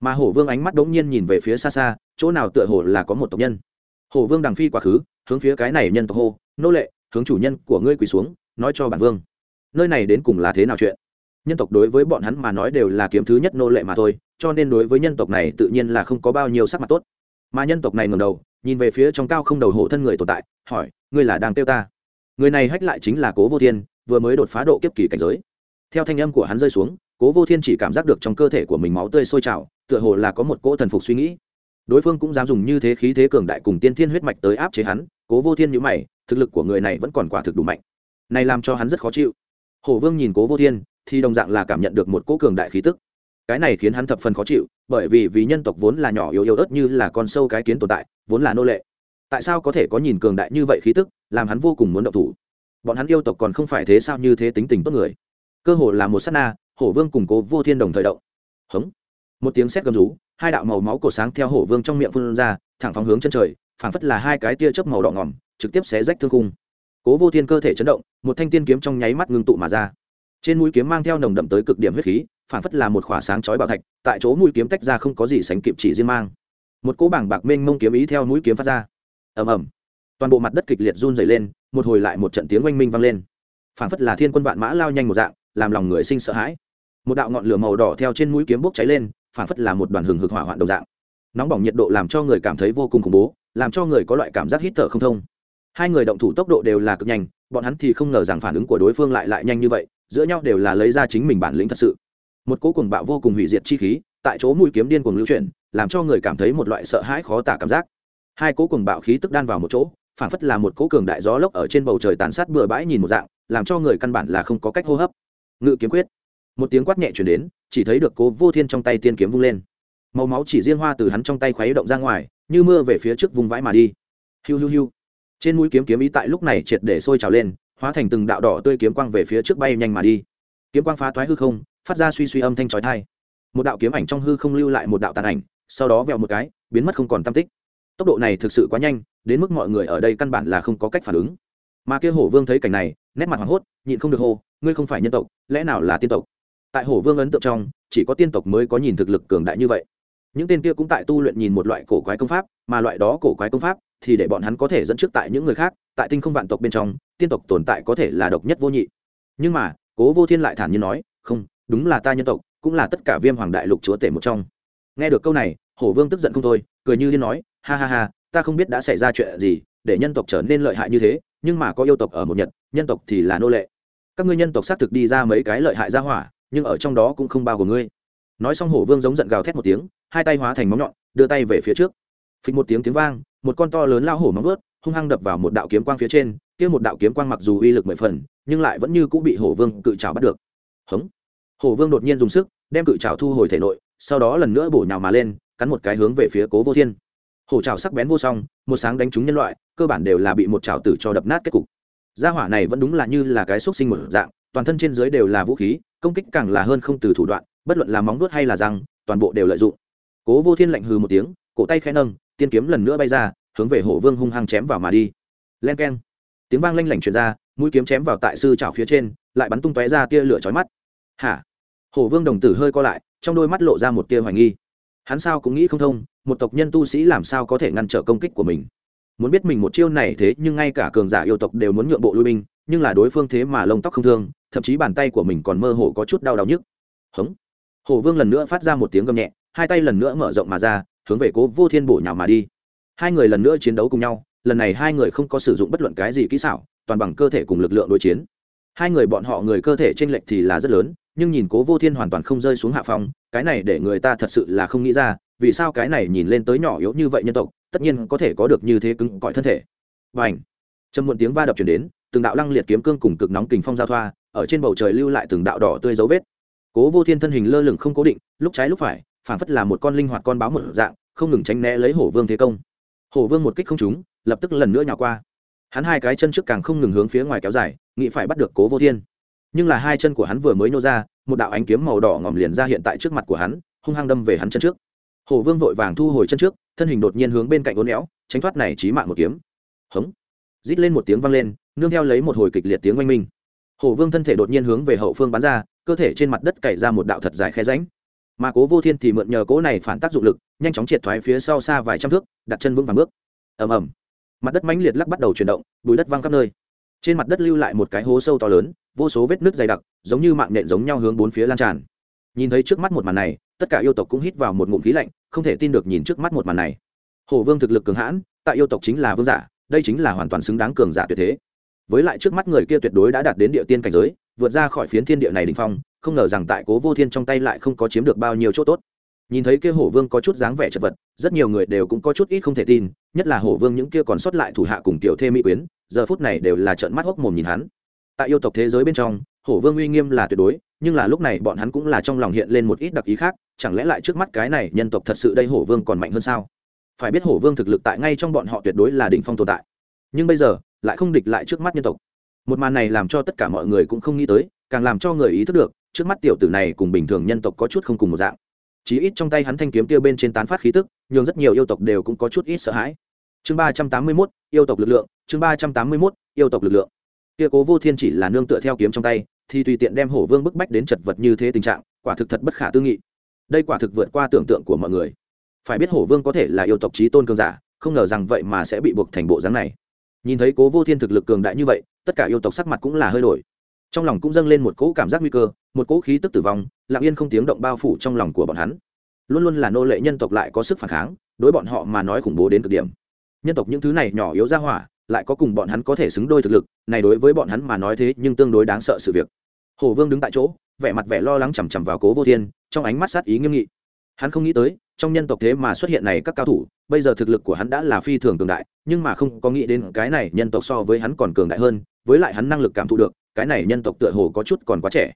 Mà hổ vương ánh mắt đống nhiên nhìn về phía xa xa, chỗ nào tựa hồ là có một tộc nhân. Hổ vương đằng phi quá khứ, hướng phía cái này nhân tộc hô, nô lệ, hướng chủ nhân của ngươi quỳ xuống, nói cho bản vương. Nơi này đến cùng là thế nào chuyện? Nhân tộc đối với bọn hắn mà nói đều là kiếm thứ nhất nô lệ mà thôi, cho nên đối với nhân tộc này tự nhiên là không có bao nhiêu sắc mặt tốt. Mà nhân tộc này ngầm đầu, nhìn về phía trong cao không đầu hộ thân người tồn tại, hỏi, ngươi là đang kêu ta? Người này hách lại chính là cố vô thiên, vừa mới đột phá độ kiếp kỳ cảnh giới theo thanh âm của hắn rơi xuống, cố vô thiên chỉ cảm giác được trong cơ thể của mình máu tươi sôi trào, tựa hồ là có một cỗ thần phục suy nghĩ. Đối phương cũng dám dùng như thế khí thế cường đại cùng tiên thiên huyết mạch tới áp chế hắn, cố vô thiên nhữ mày, thực lực của người này vẫn còn quả thực đủ mạnh. Này làm cho hắn rất khó chịu. Hổ vương nhìn cố vô thiên, thì đồng dạng là cảm nhận được một cỗ cường đại khí tức. Cái này khiến hắn thập phần khó chịu, bởi vì vì nhân tộc vốn là nhỏ yếu yếu ớt như là con sâu cái kiến tồn tại, vốn là nô lệ. Tại sao có thể có nhìn cường đại như vậy khí tức, làm hắn vô cùng muốn động thủ? Bọn hắn yêu tộc còn không phải thế sao như thế tính tình tốt người? Cơ hồ là một s á t na, hổ vương củng cố vô thiên đồng thời động. Hống. Một tiếng sét gầm rú, hai đạo màu máu cổ sáng theo hổ vương trong miệng phun ra, thẳng phóng hướng chân trời, phảng phất là hai cái tia chớp màu đỏ ngỏm, trực tiếp xé rách thương khung. Cố vô thiên cơ thể chấn động, một thanh tiên kiếm trong nháy mắt ngưng tụ mà ra. Trên mũi kiếm mang theo nồng đậm tới cực điểm huyết khí, phảng phất là một khỏa sáng chói bảo thạch, tại chỗ mũi kiếm tách ra không có gì sánh kịp chỉ riêng mang. Một cỗ bảng bạc mênh mông kiếm ý theo mũi kiếm phát ra. Ầm ầm. Toàn bộ mặt đất kịch liệt run dày lên, một hồi lại một trận tiếng oanh minh vang lên. Phảng phất là thiên quân vạn mã lao nhanh một dạng làm lòng người sinh sợ hãi. Một đạo ngọn lửa màu đỏ theo trên mũi kiếm bốc cháy lên, phảng phất là một đoàn hừng hực hỏa hoạn đầu dạng. Nóng bỏng nhiệt độ làm cho người cảm thấy vô cùng khủng bố, làm cho người có loại cảm giác hít thở không thông. Hai người động thủ tốc độ đều là cực nhanh, bọn hắn thì không ngờ rằng phản ứng của đối phương lại lại nhanh như vậy, giữa nhau đều là lấy ra chính mình bản lĩnh thật sự. Một cỗ cuồng bạo vô cùng hủy diệt chi khí, tại chỗ mũi kiếm điên cuồng lưu chuyển, làm cho người cảm thấy một loại sợ hãi khó tả cảm giác. Hai cỗ cuồng bạo khí tức đan vào một chỗ, phảng phất là một cỗ cường đại gió lốc ở trên bầu trời tàn sát bừa bãi nhìn một dạng, làm cho người căn bản là không có cách hô hấp ngự kiếm quyết. Một tiếng quát nhẹ chuyển đến, chỉ thấy được cố vô thiên trong tay tiên kiếm vung lên. Màu máu chỉ riêng hoa từ hắn trong tay khuấy động ra ngoài, như mưa về phía trước vùng vãi mà đi. Hiu hiu hiu. Trên mũi kiếm kiếm ý tại lúc này triệt để sôi trào lên, hóa thành từng đạo đỏ tươi kiếm quang về phía trước bay nhanh mà đi. Kiếm quang phá thoái hư không, phát ra suy suy âm thanh trói thai một đạo kiếm ảnh trong hư không lưu lại một đạo tàn ảnh, sau đó vẹo một cái, biến mất không còn tam tích. Tốc độ này thực sự quá nhanh, đến mức mọi người ở đây căn bản là không có cách phản ứng. Mà kia hổ vương thấy cảnh này, nét mặt hoảng hốt, nhịn không được hô ngươi không phải nhân tộc, lẽ nào là tiên tộc? Tại hổ vương ấn tượng trong, chỉ có tiên tộc mới có nhìn thực lực cường đại như vậy. Những tên kia cũng tại tu luyện nhìn một loại cổ quái công pháp, mà loại đó cổ quái công pháp thì để bọn hắn có thể dẫn trước tại những người khác, tại tinh không vạn tộc bên trong, tiên tộc tồn tại có thể là độc nhất vô nhị. Nhưng mà, cố vô thiên lại thản nhiên nói, không, đúng là ta nhân tộc, cũng là tất cả viêm hoàng đại lục chúa tể một trong. Nghe được câu này, hổ vương tức giận không thôi, cười như liên nói, ha ha ha, ta không biết đã xảy ra chuyện gì, để nhân tộc trở nên lợi hại như thế, nhưng mà có yêu tộc ở một nhật, nhân tộc thì là nô lệ các ngươi nhân tộc xác thực đi ra mấy cái lợi hại ra hỏa, nhưng ở trong đó cũng không bao gồm ngươi. Nói xong hổ vương giống giận gào thét một tiếng, hai tay hóa thành móng nhọn, đưa tay về phía trước. Phịch một tiếng tiếng vang, một con to lớn lao hổ móng vớt hung hăng đập vào một đạo kiếm quang phía trên, kia một đạo kiếm quang mặc dù uy lực mười phần, nhưng lại vẫn như cũng bị hổ vương cự trào bắt được. Hống. Hổ vương đột nhiên dùng sức, đem cự trào thu hồi thể nội, sau đó lần nữa bổ nhào mà lên, cắn một cái hướng về phía cố vô thiên. Hổ trào sắc bén vô song, một sáng đánh trúng nhân loại, cơ bản đều là bị một trào tử cho đập nát kết cục gia hỏa này vẫn đúng là như là cái xúc sinh một dạng, toàn thân trên dưới đều là vũ khí, công kích càng là hơn không từ thủ đoạn, bất luận là móng vuốt hay là răng, toàn bộ đều lợi dụng. Cố vô thiên lạnh hừ một tiếng, cổ tay khẽ nâng, tiên kiếm lần nữa bay ra, hướng về hổ vương hung hăng chém vào mà đi. Len keng. Tiếng vang lanh lảnh truyền ra, mũi kiếm chém vào tại sư trào phía trên, lại bắn tung tóe ra tia lửa chói mắt. Hả? Hổ vương đồng tử hơi co lại, trong đôi mắt lộ ra một tia hoài nghi. Hắn sao cũng nghĩ không thông, một tộc nhân tu sĩ làm sao có thể ngăn trở công kích của mình? Muốn biết mình một chiêu này thế nhưng ngay cả cường giả yêu tộc đều muốn nhượng bộ lui binh, nhưng là đối phương thế mà lông tóc không thương, thậm chí bàn tay của mình còn mơ hồ có chút đau đau nhức. Hống. Hổ vương lần nữa phát ra một tiếng gầm nhẹ, hai tay lần nữa mở rộng mà ra, hướng về cố vô thiên bổ nhào mà đi. Hai người lần nữa chiến đấu cùng nhau, lần này hai người không có sử dụng bất luận cái gì kỹ xảo, toàn bằng cơ thể cùng lực lượng đối chiến. Hai người bọn họ người cơ thể t r ê n lệch thì là rất lớn, nhưng nhìn cố vô thiên hoàn toàn không rơi xuống hạ phong, cái này để người ta thật sự là không nghĩ ra, vì sao cái này nhìn lên tới nhỏ yếu như vậy nhân tộc tất nhiên có thể có được như thế cứng cỏi thân thể. Và ảnh trầm muộn tiếng va đập chuyển đến, từng đạo lăng liệt kiếm cương cùng cực nóng kình phong giao thoa, ở trên bầu trời lưu lại từng đạo đỏ tươi dấu vết. Cố vô thiên thân hình lơ lửng không cố định, lúc trái lúc phải phản phất là một con linh hoạt con báo một dạng, không ngừng tránh né lấy hổ vương thế công. Hổ vương một kích không trúng, lập tức lần nữa nhào qua. Hắn hai cái chân trước càng không ngừng hướng phía ngoài kéo dài, nghĩ phải bắt được cố vô thiên. Nhưng là hai chân của hắn vừa mới nô ra, một đạo ánh kiếm màu đỏ ngòm liền ra hiện tại trước mặt của hắn, hung hăng đâm về hắn chân trước hổ vương vội vàng thu hồi chân trước, thân hình đột nhiên hướng bên cạnh uốn éo, tránh thoát này trí mạng một kiếm. Hống. Rít lên một tiếng vang lên, nương theo lấy một hồi kịch liệt tiếng oanh minh. Hổ vương thân thể đột nhiên hướng về hậu phương bắn ra, cơ thể trên mặt đất cày ra một đạo thật dài khe ránh mà cố vô thiên thì mượn nhờ cố này phản tác dụng lực, nhanh chóng triệt thoái phía sau xa vài trăm thước, đặt chân vững vàng bước. Ầm ầm. Mặt đất mãnh liệt lắc bắt đầu chuyển động, bùi đất văng khắp nơi. Trên mặt đất lưu lại một cái hố sâu to lớn, vô số vết nước dày đặc, giống như mạng nện giống nhau hướng bốn phía lan tràn. Nhìn thấy trước mắt một màn này, tất cả yêu tộc cũng hít vào một ngụm khí lạnh không thể tin được nhìn trước mắt một màn này. Hổ vương thực lực cường hãn, tại yêu tộc chính là vương giả, đây chính là hoàn toàn xứng đáng cường giả tuyệt thế. Với lại trước mắt người kia tuyệt đối đã đạt đến địa tiên cảnh giới, vượt ra khỏi phiến thiên địa này đỉnh phong, không ngờ rằng tại cố vô thiên trong tay lại không có chiếm được bao nhiêu chỗ tốt. Nhìn thấy kia hổ vương có chút dáng vẻ chật vật, rất nhiều người đều cũng có chút ít không thể tin, nhất là hổ vương những kia còn sót lại thủ hạ cùng tiểu thê mỹ quyến, giờ phút này đều là trợn mắt hốc mồm nhìn hắn. Tại yêu tộc thế giới bên trong hổ vương uy nghiêm là tuyệt đối, nhưng là lúc này bọn hắn cũng là trong lòng hiện lên một ít đặc ý khác, chẳng lẽ lại trước mắt cái này nhân tộc thật sự đây hổ vương còn mạnh hơn sao? Phải biết hổ vương thực lực tại ngay trong bọn họ tuyệt đối là đỉnh phong tồn tại. Nhưng bây giờ, lại không địch lại trước mắt nhân tộc. Một màn này làm cho tất cả mọi người cũng không nghĩ tới, càng làm cho người ý thức được, trước mắt tiểu tử này cùng bình thường nhân tộc có chút không cùng một dạng. Chí ít trong tay hắn thanh kiếm tiêu bên trên tán phát khí tức nhưng rất nhiều yêu tộc đều cũng có chút ít sợ hãi. Chương ba trăm tám mươi mốt, yêu tộc lực lượng, chương ba trăm tám mươi mốt, yêu tộc lực lượng kia cố vô thiên chỉ là nương tựa theo kiếm trong tay, thì tùy tiện đem hổ vương bức bách đến chật vật như thế tình trạng, quả thực thật bất khả tư nghị. Đây quả thực vượt qua tưởng tượng của mọi người. Phải biết hổ vương có thể là yêu tộc trí tôn cường giả, không ngờ rằng vậy mà sẽ bị buộc thành bộ dáng này. Nhìn thấy cố vô thiên thực lực cường đại như vậy, tất cả yêu tộc sắc mặt cũng là hơi đổi. Trong lòng cũng dâng lên một cỗ cảm giác nguy cơ, một cỗ khí tức tử vong, lặng yên không tiếng động bao phủ trong lòng của bọn hắn. Luôn luôn là nô lệ nhân tộc lại có sức phản kháng, đối bọn họ mà nói khủng bố đến cực điểm. Nhân tộc những thứ này nhỏ yếu ra hỏa lại có cùng bọn hắn có thể xứng đôi thực lực, này đối với bọn hắn mà nói thế nhưng tương đối đáng sợ sự việc. Hồ vương đứng tại chỗ, vẻ mặt vẻ lo lắng chằm chằm vào cố vô thiên, trong ánh mắt sát ý nghiêm nghị. Hắn không nghĩ tới, trong nhân tộc thế mà xuất hiện này các cao thủ, bây giờ thực lực của hắn đã là phi thường cường đại, nhưng mà không có nghĩ đến cái này nhân tộc so với hắn còn cường đại hơn, với lại hắn năng lực cảm thụ được, cái này nhân tộc tựa hồ có chút còn quá trẻ.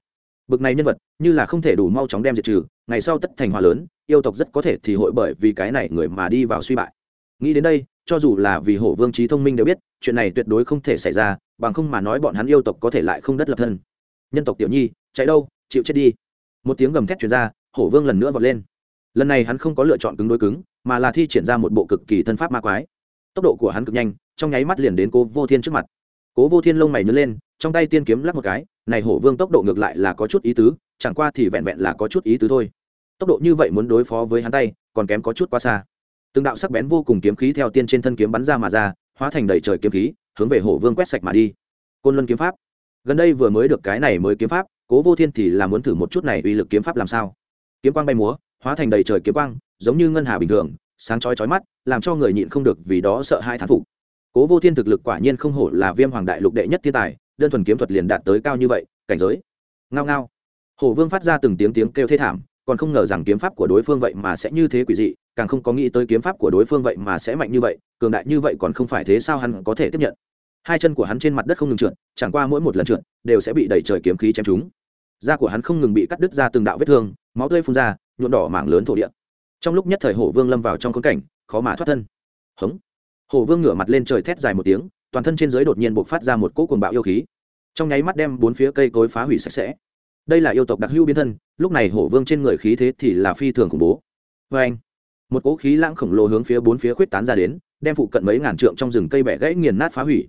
Bực này nhân vật, như là không thể đủ mau chóng đem diệt trừ, ngày sau tất thành hòa lớn, yêu tộc rất có thể thì hội bởi vì cái này người mà đi vào suy bại nghĩ đến đây, cho dù là vì hổ vương trí thông minh đều biết, chuyện này tuyệt đối không thể xảy ra, bằng không mà nói bọn hắn yêu tộc có thể lại không đất lập thân. Nhân tộc tiểu nhi, chạy đâu, chịu chết đi. Một tiếng gầm thét chuyển ra, hổ vương lần nữa vọt lên. Lần này hắn không có lựa chọn cứng đối cứng, mà là thi triển ra một bộ cực kỳ thân pháp ma quái. Tốc độ của hắn cực nhanh, trong nháy mắt liền đến cố vô thiên trước mặt. Cố vô thiên lông mày nhớ lên, trong tay tiên kiếm lắp một cái, này hổ vương tốc độ ngược lại là có chút ý tứ, chẳng qua thì vẹn vẹn là có chút ý tứ thôi. Tốc độ như vậy muốn đối phó với hắn tay, còn kém có chút quá xa từng đạo sắc bén vô cùng kiếm khí theo tiên trên thân kiếm bắn ra mà ra, hóa thành đầy trời kiếm khí, hướng về hổ vương quét sạch mà đi. Côn luân kiếm pháp. Gần đây vừa mới được cái này mới kiếm pháp, cố vô thiên thì là muốn thử một chút này uy lực kiếm pháp làm sao. Kiếm quang bay múa, hóa thành đầy trời kiếm quang, giống như ngân hà bình thường, sáng chói chói mắt, làm cho người nhịn không được vì đó sợ hai thán phục. Cố vô thiên thực lực quả nhiên không hổ là viêm hoàng đại lục đệ nhất thiên tài, đơn thuần kiếm thuật liền đạt tới cao như vậy, cảnh giới. Ngao ngao. Hổ vương phát ra từng tiếng tiếng kêu thê thảm, còn không ngờ rằng kiếm pháp của đối phương vậy mà sẽ như thế quỷ dị càng không có nghĩ tới kiếm pháp của đối phương vậy mà sẽ mạnh như vậy, cường đại như vậy còn không phải thế sao hắn có thể tiếp nhận. Hai chân của hắn trên mặt đất không ngừng trượt, chẳng qua mỗi một lần trượt, đều sẽ bị đẩy trời kiếm khí chém trúng. Da của hắn không ngừng bị cắt đứt ra từng đạo vết thương, máu tươi phun ra nhuộn đỏ mảng lớn thổ địa. Trong lúc nhất thời hổ vương lâm vào trong khốn cảnh, khó mà thoát thân. Hống. Hổ vương ngửa mặt lên trời thét dài một tiếng, toàn thân trên giới đột nhiên buộc phát ra một cỗ cuồng bạo yêu khí. Trong nháy mắt đem bốn phía cây cối phá hủy sạch sẽ. Đây là yêu tộc đặc hữu biến thân, lúc này hổ vương trên người khí thế thì là phi thường khủng bố. Vê anh một cỗ khí lãng khổng lồ hướng phía bốn phía khuyết tán ra đến, đem phụ cận mấy ngàn trượng trong rừng cây bẻ gãy nghiền nát phá hủy.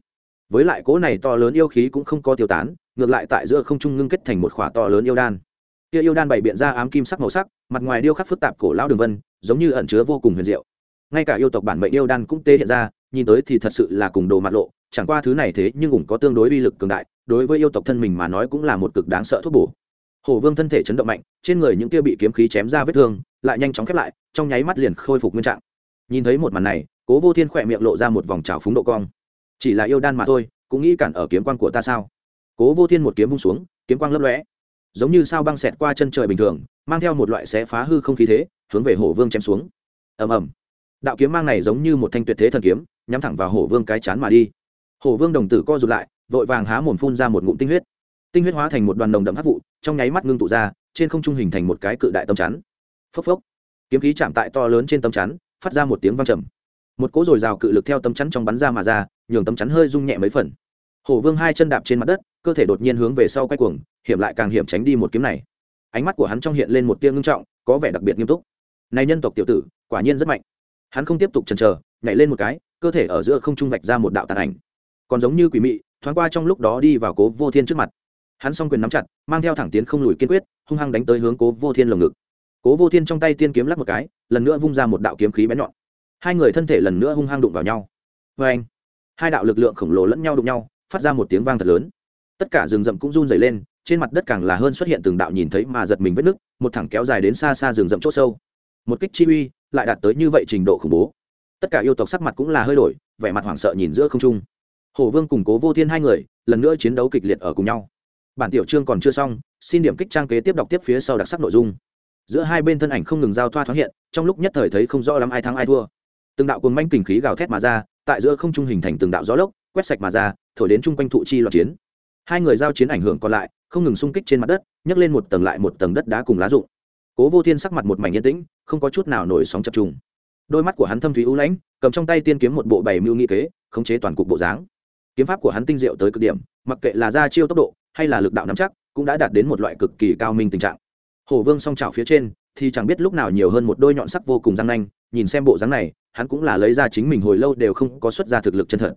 Với lại cỗ này to lớn yêu khí cũng không có tiêu tán, ngược lại tại giữa không trung ngưng kết thành một khỏa to lớn yêu đan. Kia yêu đan bày biện ra ám kim sắc màu sắc, mặt ngoài điêu khắc phức tạp cổ lão đường vân, giống như ẩn chứa vô cùng huyền diệu. Ngay cả yêu tộc bản mệnh yêu đan cũng tê hiện ra, nhìn tới thì thật sự là cùng đồ mặt lộ, chẳng qua thứ này thế nhưng cũng có tương đối uy lực cường đại, đối với yêu tộc thân mình mà nói cũng là một cực đáng sợ thuốc bổ. Hổ vương thân thể chấn động mạnh, trên người những kia bị kiếm khí chém ra vết thương, lại nhanh chóng khép lại trong nháy mắt liền khôi phục nguyên trạng. Nhìn thấy một màn này, cố vô thiên khỏe miệng lộ ra một vòng trào phúng độ cong. Chỉ là yêu đan mà thôi, cũng nghĩ cản ở kiếm quan của ta sao? Cố vô thiên một kiếm vung xuống, kiếm quang lấp lóe. Giống như sao băng xẹt qua chân trời bình thường, mang theo một loại xé phá hư không khí thế, hướng về hổ vương chém xuống. Ầm ầm. Đạo kiếm mang này giống như một thanh tuyệt thế thần kiếm, nhắm thẳng vào hổ vương cái chán mà đi. Hổ vương đồng tử co rụt lại, vội vàng há mồm phun ra một ngụm tinh huyết. Tinh huyết hóa thành một đoàn đồng đậm hấp vụ, trong nháy mắt ngưng tụ ra, trên không trung hình thành một cái cự đại tâm chắn. Phốc phốc kiếm khí chạm tại to lớn trên tấm chắn, phát ra một tiếng vang trầm. Một cỗ dồi dào cự lực theo tấm chắn trong bắn ra mà ra, nhường tấm chắn hơi rung nhẹ mấy phần. Hổ vương hai chân đạp trên mặt đất, cơ thể đột nhiên hướng về sau quay cuồng, hiểm lại càng hiểm tránh đi một kiếm này. Ánh mắt của hắn trong hiện lên một tia ngưng trọng, có vẻ đặc biệt nghiêm túc. Này nhân tộc tiểu tử, quả nhiên rất mạnh. Hắn không tiếp tục chần chờ, nhảy lên một cái, cơ thể ở giữa không trung vạch ra một đạo tàn ảnh. Còn giống như quỷ mị, thoáng qua trong lúc đó đi vào cố vô thiên trước mặt. Hắn s o n g quyền nắm chặt, mang theo thẳng tiến không lùi kiên quyết, hung hăng đánh tới hướng cố vô thiên lồng ngực cố vô thiên trong tay tiên kiếm lắc một cái, lần nữa vung ra một đạo kiếm khí bén nhọn. Hai người thân thể lần nữa hung hăng đụng vào nhau. Vê anh, hai đạo lực lượng khổng lồ lẫn nhau đụng nhau, phát ra một tiếng vang thật lớn. Tất cả rừng rậm cũng run dày lên, trên mặt đất càng là hơn xuất hiện từng đạo nhìn thấy mà giật mình vết nứt, một thẳng kéo dài đến xa xa rừng rậm c h ỗ sâu. Một kích chi uy, lại đạt tới như vậy trình độ khủng bố. Tất cả yêu tộc sắc mặt cũng là hơi đổi, vẻ mặt hoảng sợ nhìn giữa không trung. Hổ vương củng cố vô thiên hai người, lần nữa chiến đấu kịch liệt ở cùng nhau. Bản tiểu chương còn chưa xong, xin điểm kích trang kế tiếp đọc tiếp phía sau đặc sắc nội dung giữa hai bên thân ảnh không ngừng giao thoa thoáng hiện, trong lúc nhất thời thấy không rõ lắm ai thắng ai thua. Từng đạo cồn manh kình khí gào thét mà ra, tại giữa không trung hình thành từng đạo gió lốc, quét sạch mà ra, thổi đến chung quanh thụ chi loạn chiến. Hai người giao chiến ảnh hưởng còn lại, không ngừng xung kích trên mặt đất, nhấc lên một tầng lại một tầng đất đá cùng lá rụng. Cố vô thiên sắc mặt một mảnh yên tĩnh, không có chút nào nổi sóng chập trùng. Đôi mắt của hắn thâm thúy ưu lãnh, cầm trong tay tiên kiếm một bộ bảy mưu nghị kế, khống chế toàn cục bộ dáng. Kiếm pháp của hắn tinh diệu tới cực điểm, mặc kệ là ra chiêu tốc độ, hay là lực đạo nắm chắc, cũng đã đạt đến một loại cực kỳ cao minh tình trạng hổ vương song trào phía trên, thì chẳng biết lúc nào nhiều hơn một đôi nhọn sắc vô cùng răng nanh, nhìn xem bộ dáng này, hắn cũng là lấy ra chính mình hồi lâu đều không có xuất ra thực lực chân thật.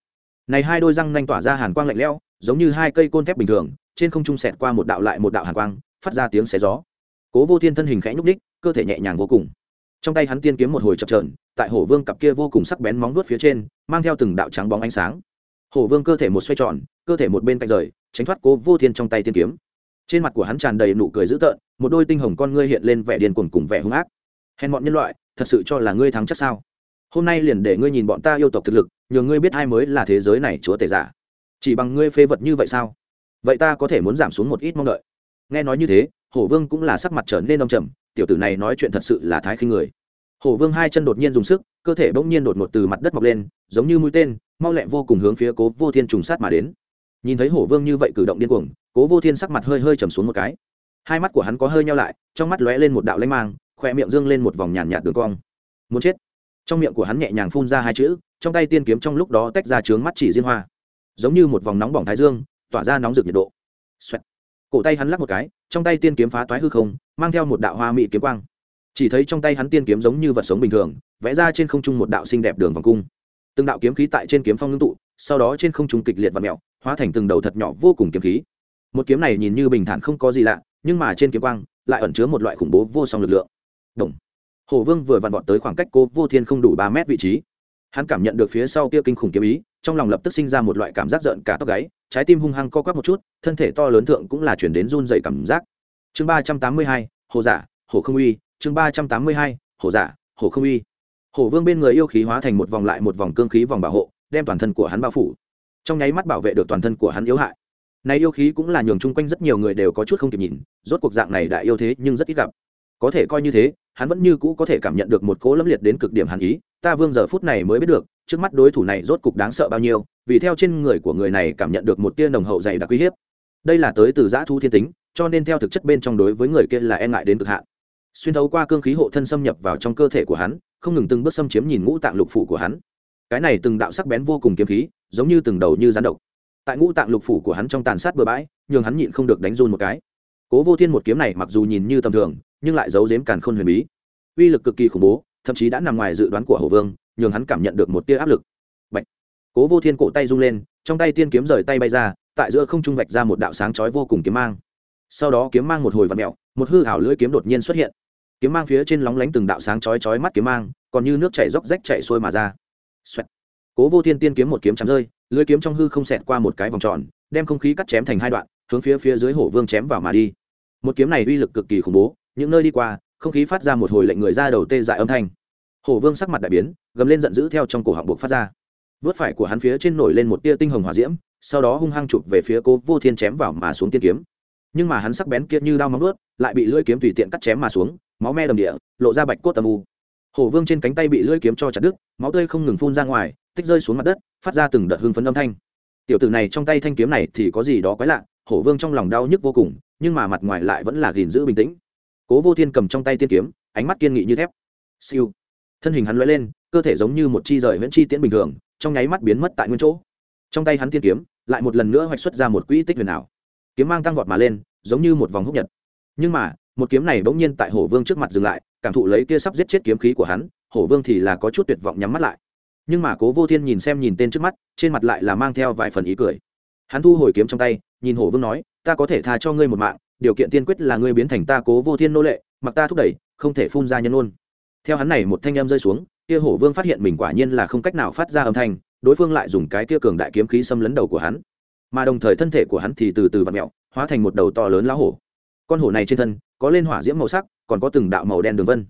Này hai đôi răng nanh tỏa ra hàn quang lạnh lẽo, giống như hai cây côn thép bình thường, trên không trung sẹt qua một đạo lại một đạo hàn quang, phát ra tiếng xé gió. Cố vô thiên thân hình khẽ nhúc ních cơ thể nhẹ nhàng vô cùng. Trong tay hắn tiên kiếm một hồi chập trờn tại hổ vương cặp kia vô cùng sắc bén móng vuốt phía trên, mang theo từng đạo trắng bóng ánh sáng. Hổ vương cơ thể một xoay tròn, cơ thể một bên cạnh rời, tránh thoát cố vô thiên trong tay tiên kiếm trên mặt của hắn tràn đầy nụ cười dữ tợn, một đôi tinh hồng con ngươi hiện lên vẻ điên cuồng cùng vẻ hung ác. Hèn bọn nhân loại, thật sự cho là ngươi thắng chắc sao? Hôm nay liền để ngươi nhìn bọn ta yêu tộc thực lực, nhờ ngươi biết ai mới là thế giới này chúa tể giả. Chỉ bằng ngươi phê vật như vậy sao? Vậy ta có thể muốn giảm xuống một ít mong đợi. Nghe nói như thế, hổ vương cũng là sắc mặt trở nên đông trầm, tiểu tử này nói chuyện thật sự là thái khinh người. Hổ vương hai chân đột nhiên dùng sức, cơ thể bỗng nhiên đột ngột từ mặt đất mọc lên, giống như mũi tên, mau lẹ vô cùng hướng phía cố vô thiên trùng sát mà đến nhìn thấy hổ vương như vậy cử động điên cuồng, cố vô thiên sắc mặt hơi hơi trầm xuống một cái. Hai mắt của hắn có hơi nhau lại, trong mắt lóe lên một đạo lanh mang khoe miệng dương lên một vòng nhàn nhạt đường cong. Muốn chết. Trong miệng của hắn nhẹ nhàng phun ra hai chữ, trong tay tiên kiếm trong lúc đó tách ra trướng mắt chỉ diên hoa. Giống như một vòng nóng bỏng thái dương, tỏa ra nóng rực nhiệt độ、Xoẹt. Cổ tay hắn lắc một cái, trong tay tiên kiếm phá toái hư không, mang theo một đạo hoa mị kiếm quang. Chỉ thấy trong tay hắn tiên kiếm giống như vật sống bình thường, vẽ ra trên không trung một đạo xinh đẹp đường vòng cung. Từng đạo kiếm khí tại trên kiếm phong ngưng tụ, sau đó trên không trung kịch liệt và mẹo hóa thành từng đầu thật nhỏ vô cùng kiếm khí một kiếm này nhìn như bình thản không có gì lạ nhưng mà trên kiếm quang lại ẩn chứa một loại khủng bố vô song lực lượng Đồng. Hồ Vương vừa vặn vọt tới khoảng cách Cố Vô Thiên không đủ ba mét vị trí. Hắn cảm nhận được phía sau kia kinh khủng kiếm ý, trong lòng lập tức sinh ra một loại cảm giác giận cả tóc gáy, trái tim hung hăng co quắp một chút, thân thể to lớn thượng cũng là chuyển đến run rẩy cảm giác. Chương ba trăm tám mươi hai, Hồ giả, Hồ không uy, chương ba trăm tám mươi hai, Hồ giả, Hồ không uy. Hồ Vương bên người yêu khí hóa thành một vòng lại một vòng cương khí vòng bảo hộ, đem toàn thân của hắn bao phủ. Trong nháy mắt bảo vệ được toàn thân của hắn yếu hại. Này yêu khí cũng là nhường chung quanh rất nhiều người đều có chút không kịp nhìn, rốt cuộc dạng này đại yêu thế nhưng rất ít gặp. Có thể coi như thế, hắn vẫn như cũ có thể cảm nhận được một cỗ lâm liệt đến cực điểm hàn ý, ta Vương giờ phút này mới biết được, trước mắt đối thủ này rốt cục đáng sợ bao nhiêu, vì theo trên người của người này cảm nhận được một tia nồng hậu dày đặc uy hiếp. Đây là tới từ giã thu thiên tính, cho nên theo thực chất bên trong đối với người kia là e ngại đến cực hạn. Xuyên thấu qua cương khí hộ thân xâm nhập vào trong cơ thể của hắn, không ngừng từng bước xâm chiếm nhìn ngũ tạng lục phủ của hắn. Cái này từng đạo sắc bén vô cùng kiếm khí, giống như từng đầu như rắn độc. Tại ngũ tạng lục phủ của hắn trong tàn sát bừa bãi, nhường hắn nhịn không được đánh run một cái. Cố Vô Thiên một kiếm này mặc dù nhìn như tầm thường, nhưng lại giấu giếm càn khôn huyền bí. Uy lực cực kỳ khủng bố, thậm chí đã nằm ngoài dự đoán của Hổ Vương, nhường hắn cảm nhận được một tia áp lực. Bạch. Cố Vô Thiên cổ tay rung lên, trong tay tiên kiếm rời tay bay ra, tại giữa không trung vạch ra một đạo sáng chói vô cùng kiếm mang. Sau đó kiếm mang một hồi vặn mèo, một hư ảo lưỡi kiếm đột nhiên xuất hiện. Kiếm mang phía trên lóng lánh từng đạo sáng chói chói mắt kiếm mang, còn như nước chảy róc rách chảy xuôi mà ra. Xoẹt. Cố Vô Thiên tiên kiếm một kiếm chém rơi, lưỡi kiếm trong hư không xẹt qua một cái vòng tròn, đem không khí cắt chém thành hai đoạn, hướng phía phía dưới Hổ Vương chém vào mà đi. Một kiếm này uy lực cực kỳ khủng bố, những nơi đi qua, không khí phát ra một hồi lệnh người ra đầu tê dại âm thanh. Hổ Vương sắc mặt đại biến, gầm lên giận dữ theo trong cổ họng buộc phát ra. Vớt phải của hắn phía trên nổi lên một tia tinh hồng hỏa diễm, sau đó hung hăng chụp về phía Cố Vô Thiên chém vào mà xuống tiên kiếm. Nhưng mà hắn sắc bén kia như đao móng ướt lại bị lưỡi kiếm tùy tiện cắt chém mà xuống, máu me đầm địa, lộ ra bạch cốt tầm u. Hổ Vương trên cánh tay bị lưỡi kiếm cho chặt đứt, máu tươi không ngừng phun ra ngoài, tích rơi xuống mặt đất, phát ra từng đợt hưng phấn âm thanh. Tiểu tử này trong tay thanh kiếm này thì có gì đó quái lạ, Hổ Vương trong lòng đau nhức vô cùng, nhưng mà mặt ngoài lại vẫn là gìn giữ bình tĩnh. Cố Vô Thiên cầm trong tay tiên kiếm, ánh mắt kiên nghị như thép. Siêu. Thân hình hắn lóe lên, cơ thể giống như một chi rời viễn chi tiễn bình thường, trong nháy mắt biến mất tại nguyên chỗ. Trong tay hắn tiên kiếm, lại một lần nữa hoạch xuất ra một quỹ tích huyền ảo. Kiếm mang tăng vọt mà lên, giống như một vòng húc nhật. Nhưng mà, một kiếm này bỗng nhiên tại Hổ Vương trước mặt dừng lại, cảm thụ lấy kia sắp giết chết kiếm khí của hắn, Hổ Vương thì là có chút tuyệt vọng nhắm mắt lại. Nhưng mà Cố Vô Thiên nhìn xem nhìn tên trước mắt, trên mặt lại là mang theo vài phần ý cười. Hắn thu hồi kiếm trong tay, nhìn Hổ Vương nói, "Ta có thể tha cho ngươi một mạng, điều kiện tiên quyết là ngươi biến thành ta Cố Vô Thiên nô lệ, mặc ta thúc đẩy, không thể phun ra nhân ôn." Theo hắn này một thanh âm rơi xuống, kia Hổ Vương phát hiện mình quả nhiên là không cách nào phát ra âm thanh, đối phương lại dùng cái kia cường đại kiếm khí xâm lấn đầu của hắn. mà đồng thời thân thể của hắn thì từ từ vặn mẹo hóa thành một đầu to lớn lá hổ con hổ này trên thân có lên hỏa diễm màu sắc còn có từng đạo màu đen đường vân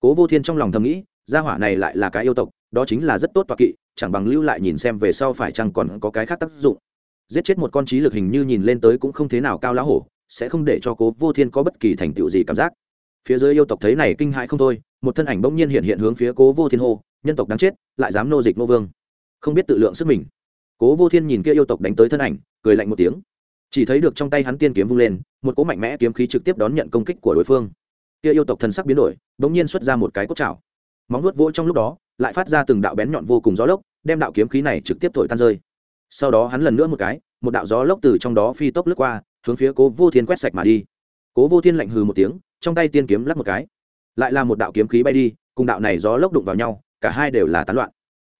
cố vô thiên trong lòng thầm nghĩ gia hỏa này lại là cái yêu tộc đó chính là rất tốt toạc kỵ, chẳng bằng lưu lại nhìn xem về sau phải chăng còn có cái khác tác dụng. Giết chết một con trí lực hình như nhìn lên tới cũng không thế nào cao lá hổ, sẽ không để cho cố vô thiên có bất kỳ thành tựu gì cảm giác. Phía dưới yêu tộc thấy này kinh hãi không thôi, một thân ảnh bỗng nhiên hiện hiện hướng phía cố vô thiên hô, nhân tộc đáng chết, lại dám nô dịch nô vương. Không biết tự lượng sức mình. Cố vô thiên nhìn kia yêu tộc đánh tới thân ảnh, cười lạnh một tiếng. Chỉ thấy được trong tay hắn tiên kiếm vung lên, một cỗ mạnh mẽ kiếm khí trực tiếp đón nhận công kích của đối phương. Kia yêu tộc thân sắc biến đổi, bỗng nhiên xuất ra một cái cốt chảo móng vuốt vỗ trong lúc đó lại phát ra từng đạo bén nhọn vô cùng gió lốc, đem đạo kiếm khí này trực tiếp thổi tan rơi. Sau đó hắn lần nữa một cái, một đạo gió lốc từ trong đó phi tốc lướt qua, hướng phía cố vô thiên quét sạch mà đi. Cố vô thiên lạnh hừ một tiếng, trong tay tiên kiếm lắc một cái. Lại là một đạo kiếm khí bay đi, cùng đạo này gió lốc đụng vào nhau, cả hai đều là tán loạn.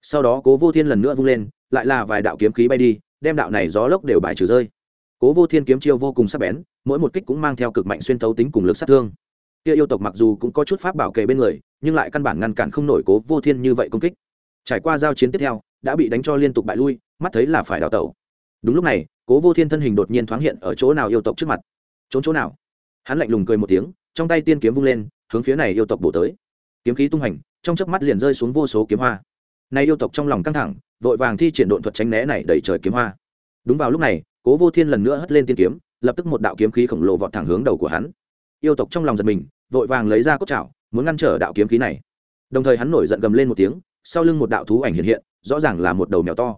Sau đó cố vô thiên lần nữa vung lên, lại là vài đạo kiếm khí bay đi, đem đạo này gió lốc đều bài trừ rơi. Cố vô thiên kiếm chiêu vô cùng sắc bén, mỗi một kích cũng mang theo cực mạnh xuyên thấu tính cùng lực sát thương. Kia yêu tộc mặc dù cũng có chút pháp bảo kề bên người nhưng lại căn bản ngăn cản không nổi cố vô thiên như vậy công kích. Trải qua giao chiến tiếp theo, đã bị đánh cho liên tục bại lui, mắt thấy là phải đào tẩu. Đúng lúc này, cố vô thiên thân hình đột nhiên thoáng hiện ở chỗ nào yêu tộc trước mặt. Trốn chỗ nào? Hắn lạnh lùng cười một tiếng, trong tay tiên kiếm vung lên, hướng phía này yêu tộc bổ tới. Kiếm khí tung hành, trong chớp mắt liền rơi xuống vô số kiếm hoa. Nay yêu tộc trong lòng căng thẳng, vội vàng thi triển độn thuật tránh né này đẩy trời kiếm hoa. Đúng vào lúc này, cố vô thiên lần nữa hất lên tiên kiếm, lập tức một đạo kiếm khí khổng lồ vọt thẳng hướng đầu của hắn. Yêu tộc trong lòng giật mình, vội vàng lấy ra cốt chảo muốn ngăn trở đạo kiếm khí này. Đồng thời hắn nổi giận gầm lên một tiếng, sau lưng một đạo thú ảnh hiện hiện, rõ ràng là một đầu mèo to.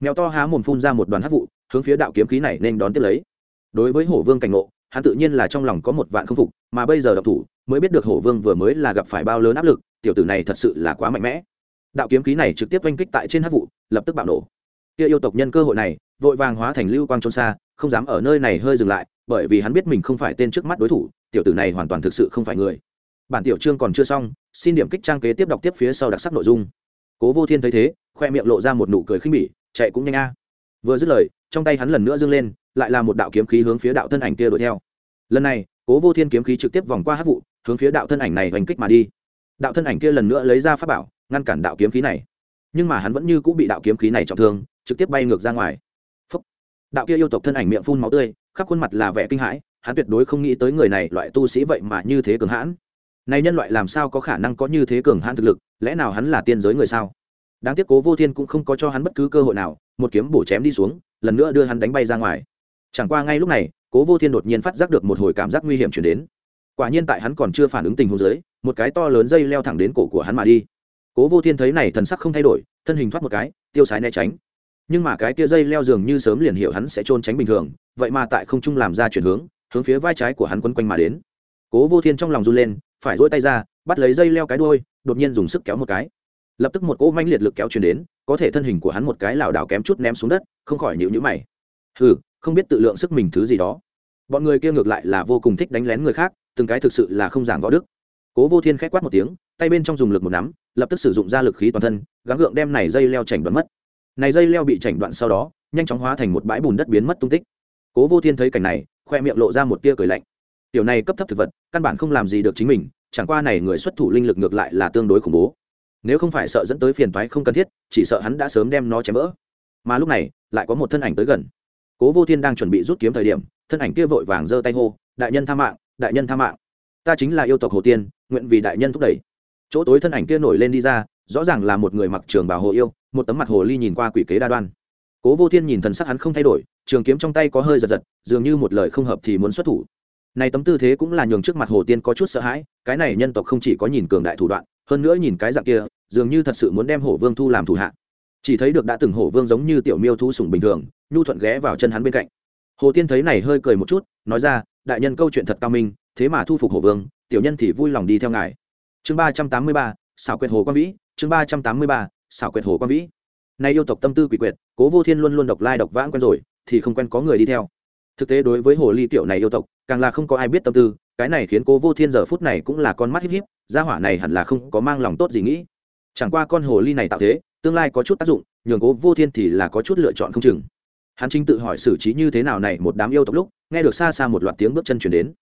Mèo to há mồm phun ra một đoàn hắc vụ, hướng phía đạo kiếm khí này nên đón tiếp lấy. Đối với hổ vương cảnh ngộ, hắn tự nhiên là trong lòng có một vạn không phục, mà bây giờ độc thủ, mới biết được hổ vương vừa mới là gặp phải bao lớn áp lực, tiểu tử này thật sự là quá mạnh mẽ. Đạo kiếm khí này trực tiếp oanh kích tại trên hắc vụ, lập tức bạo nổ. Kia yêu tộc nhân cơ hội này, vội vàng hóa thành lưu quang trôn xa, không dám ở nơi này hơi dừng lại, bởi vì hắn biết mình không phải tên trước mắt đối thủ, tiểu tử này hoàn toàn thực sự không phải người bản tiểu chương còn chưa xong, xin điểm kích trang kế tiếp đọc tiếp phía sau đặc sắc nội dung. Cố vô thiên thấy thế, khoe miệng lộ ra một nụ cười khinh bỉ, chạy cũng nhanh a. Vừa dứt lời, trong tay hắn lần nữa dâng lên, lại là một đạo kiếm khí hướng phía đạo thân ảnh kia đuổi theo. Lần này, cố vô thiên kiếm khí trực tiếp vòng qua hát vụ, hướng phía đạo thân ảnh này hành kích mà đi. Đạo thân ảnh kia lần nữa lấy ra pháp bảo, ngăn cản đạo kiếm khí này. Nhưng mà hắn vẫn như cũng bị đạo kiếm khí này trọng thương, trực tiếp bay ngược ra ngoài. Phúc. đạo kia yêu tộc thân ảnh miệng phun máu tươi, khắp khuôn mặt là vẻ kinh hãi, hắn tuyệt đối không nghĩ tới người này loại tu sĩ vậy mà như thế cường hãn này nhân loại làm sao có khả năng có như thế cường hãn thực lực, lẽ nào hắn là tiên giới người sao? Đáng tiếc cố vô thiên cũng không có cho hắn bất cứ cơ hội nào, một kiếm bổ chém đi xuống, lần nữa đưa hắn đánh bay ra ngoài. Chẳng qua ngay lúc này, cố vô thiên đột nhiên phát giác được một hồi cảm giác nguy hiểm chuyển đến. Quả nhiên tại hắn còn chưa phản ứng tình huống dưới, một cái to lớn dây leo thẳng đến cổ của hắn mà đi. Cố vô thiên thấy này thần sắc không thay đổi, thân hình thoát một cái, tiêu sái né tránh. Nhưng mà cái kia dây leo dường như sớm liền hiểu hắn sẽ trôn tránh bình thường, vậy mà tại không trung làm ra chuyển hướng hướng phía vai trái của hắn quấn quanh mà đến. Cố vô thiên trong lòng run lên phải dỗi tay ra bắt lấy dây leo cái đuôi, đột nhiên dùng sức kéo một cái. Lập tức một cỗ manh liệt lực kéo truyền đến có thể thân hình của hắn một cái lảo đảo kém chút ném xuống đất không khỏi nhịu nhữ mày. Hừ không biết tự lượng sức mình thứ gì đó. Bọn người kia ngược lại là vô cùng thích đánh lén người khác từng cái thực sự là không giảng võ đức. Cố vô thiên k h á c quát một tiếng tay bên trong dùng lực một nắm lập tức sử dụng ra lực khí toàn thân gắng gượng đem này dây leo chảnh đoạn mất. Này dây leo bị chảnh đoạn sau đó nhanh chóng hóa thành một bãi bùn đất biến mất tung tích. Cố vô thiên thấy cảnh này khoe miệng lộ ra một tia cười lạnh tiểu này cấp thấp thực vật, căn bản không làm gì được chính mình, chẳng qua này người xuất thủ linh lực ngược lại là tương đối khủng bố. Nếu không phải sợ dẫn tới phiền toái không cần thiết, chỉ sợ hắn đã sớm đem nó chém vỡ. Mà lúc này, lại có một thân ảnh tới gần. Cố vô thiên đang chuẩn bị rút kiếm thời điểm, thân ảnh kia vội vàng giơ tay hô, đại nhân tha mạng, đại nhân tha mạng. Ta chính là yêu tộc hồ tiên, nguyện vì đại nhân thúc đẩy. Chỗ tối thân ảnh kia nổi lên đi ra, rõ ràng là một người mặc trường bảo hồ yêu, một tấm mặt hồ ly nhìn qua quỷ kế đa đoan. Cố vô thiên nhìn thần sắc hắn không thay đổi, trường kiếm trong tay có hơi giật giật, dường như một lời không hợp thì muốn xuất thủ này tấm tư thế cũng là nhường trước mặt hồ tiên có chút sợ hãi, cái này nhân tộc không chỉ có nhìn cường đại thủ đoạn, hơn nữa nhìn cái dạng kia, dường như thật sự muốn đem hổ vương thu làm thủ hạ. Chỉ thấy được đã từng hổ vương giống như tiểu miêu thu sủng bình thường, nhu thuận ghé vào chân hắn bên cạnh. Hồ tiên thấy này hơi cười một chút, nói ra, đại nhân câu chuyện thật cao minh, thế mà thu phục hổ vương, tiểu nhân thì vui lòng đi theo ngài. Chương ba trăm tám mươi ba, xảo quyệt hồ quang vĩ, chương ba trăm tám mươi ba, xảo quyệt hồ quang vĩ. Nay yêu tộc tâm tư quỷ quyệt, cố vô thiên luôn luôn độc lai độc vãng quen rồi, thì không quen có người đi theo. Thực tế đối với hồ ly tiểu này yêu tộc càng là không có ai biết tâm tư, cái này khiến cố vô thiên giờ phút này cũng là con mắt híp híp, gia hỏa này hẳn là không có mang lòng tốt gì nghĩ. Chẳng qua con hồ ly này tạo thế, tương lai có chút tác dụng, nhường cố vô thiên thì là có chút lựa chọn không chừng. Hắn chính tự hỏi xử trí như thế nào này một đám yêu tộc lúc, nghe được xa xa một loạt tiếng bước chân chuyển đến.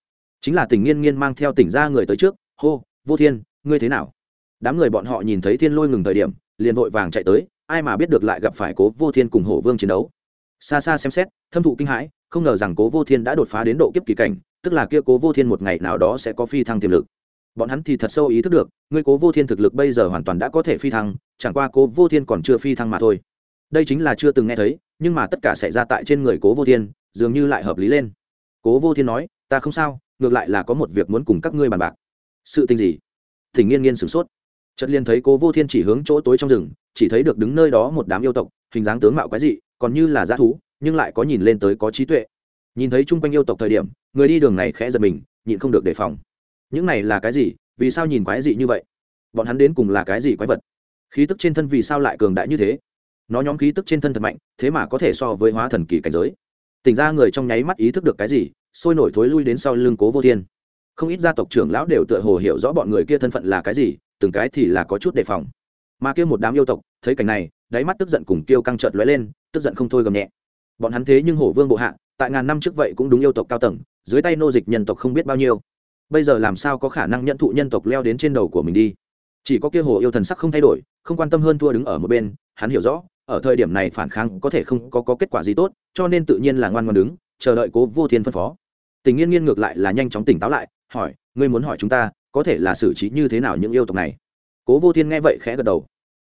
Chính là tình nghiên nghiên mang theo tỉnh ra người tới trước, hô, vô thiên, ngươi thế nào? Đám người bọn họ nhìn thấy thiên lôi ngừng thời điểm, liền vội vàng chạy tới, ai mà biết được lại gặp phải cố vô thiên cùng hổ vương chiến đấu. Xa xa xem xét, thâm thụ kinh hãi không ngờ rằng cố vô thiên đã đột phá đến độ kiếp kỳ cảnh, tức là kia cố vô thiên một ngày nào đó sẽ có phi thăng tiềm lực. Bọn hắn thì thật sâu ý thức được, ngươi cố vô thiên thực lực bây giờ hoàn toàn đã có thể phi thăng, chẳng qua cố vô thiên còn chưa phi thăng mà thôi. Đây chính là chưa từng nghe thấy, nhưng mà tất cả xảy ra tại trên người cố vô thiên, dường như lại hợp lý lên. Cố vô thiên nói, ta không sao, ngược lại là có một việc muốn cùng các ngươi bàn bạc. Sự tình gì? Thỉnh nghiên nghiên sửng sốt. Chợt liền thấy cố vô thiên chỉ hướng chỗ tối trong rừng, chỉ thấy được đứng nơi đó một đám yêu tộc, hình dáng tướng mạo quái dị, còn như là g thú nhưng lại có nhìn lên tới có trí tuệ. Nhìn thấy chung quanh yêu tộc thời điểm, người đi đường này khẽ giật mình, nhịn không được đề phòng. Những này là cái gì? Vì sao nhìn quái dị như vậy? Bọn hắn đến cùng là cái gì quái vật? Khí tức trên thân vì sao lại cường đại như thế? Nó nhóm khí tức trên thân thật mạnh, thế mà có thể so với hóa thần kỳ cảnh giới. Tỉnh ra người trong nháy mắt ý thức được cái gì, sôi nổi thối lui đến sau lưng cố vô thiên. Không ít gia tộc trưởng lão đều tựa hồ hiểu rõ bọn người kia thân phận là cái gì, từng cái thì là có chút đề phòng. Mà kia một đám yêu tộc, thấy cảnh này, đáy mắt tức giận cùng kêu căng trợt lóe lên, tức giận không thôi gầm nhẹ bọn hắn thế nhưng hổ vương bộ hạ tại ngàn năm trước vậy cũng đúng yêu tộc cao tầng dưới tay nô dịch nhân tộc không biết bao nhiêu. Bây giờ làm sao có khả năng nhận thụ nhân tộc leo đến trên đầu của mình đi? Chỉ có kia hồ yêu thần sắc không thay đổi không quan tâm hơn thua đứng ở một bên hắn hiểu rõ ở thời điểm này phản kháng có thể không có, có kết quả gì tốt cho nên tự nhiên là ngoan ngoan đứng chờ đợi cố vô thiên phân phó. Tình nghiên nghiên ngược lại là nhanh chóng tỉnh táo lại hỏi ngươi muốn hỏi chúng ta có thể là xử trí như thế nào những yêu tộc này? Cố vô thiên nghe vậy khẽ gật đầu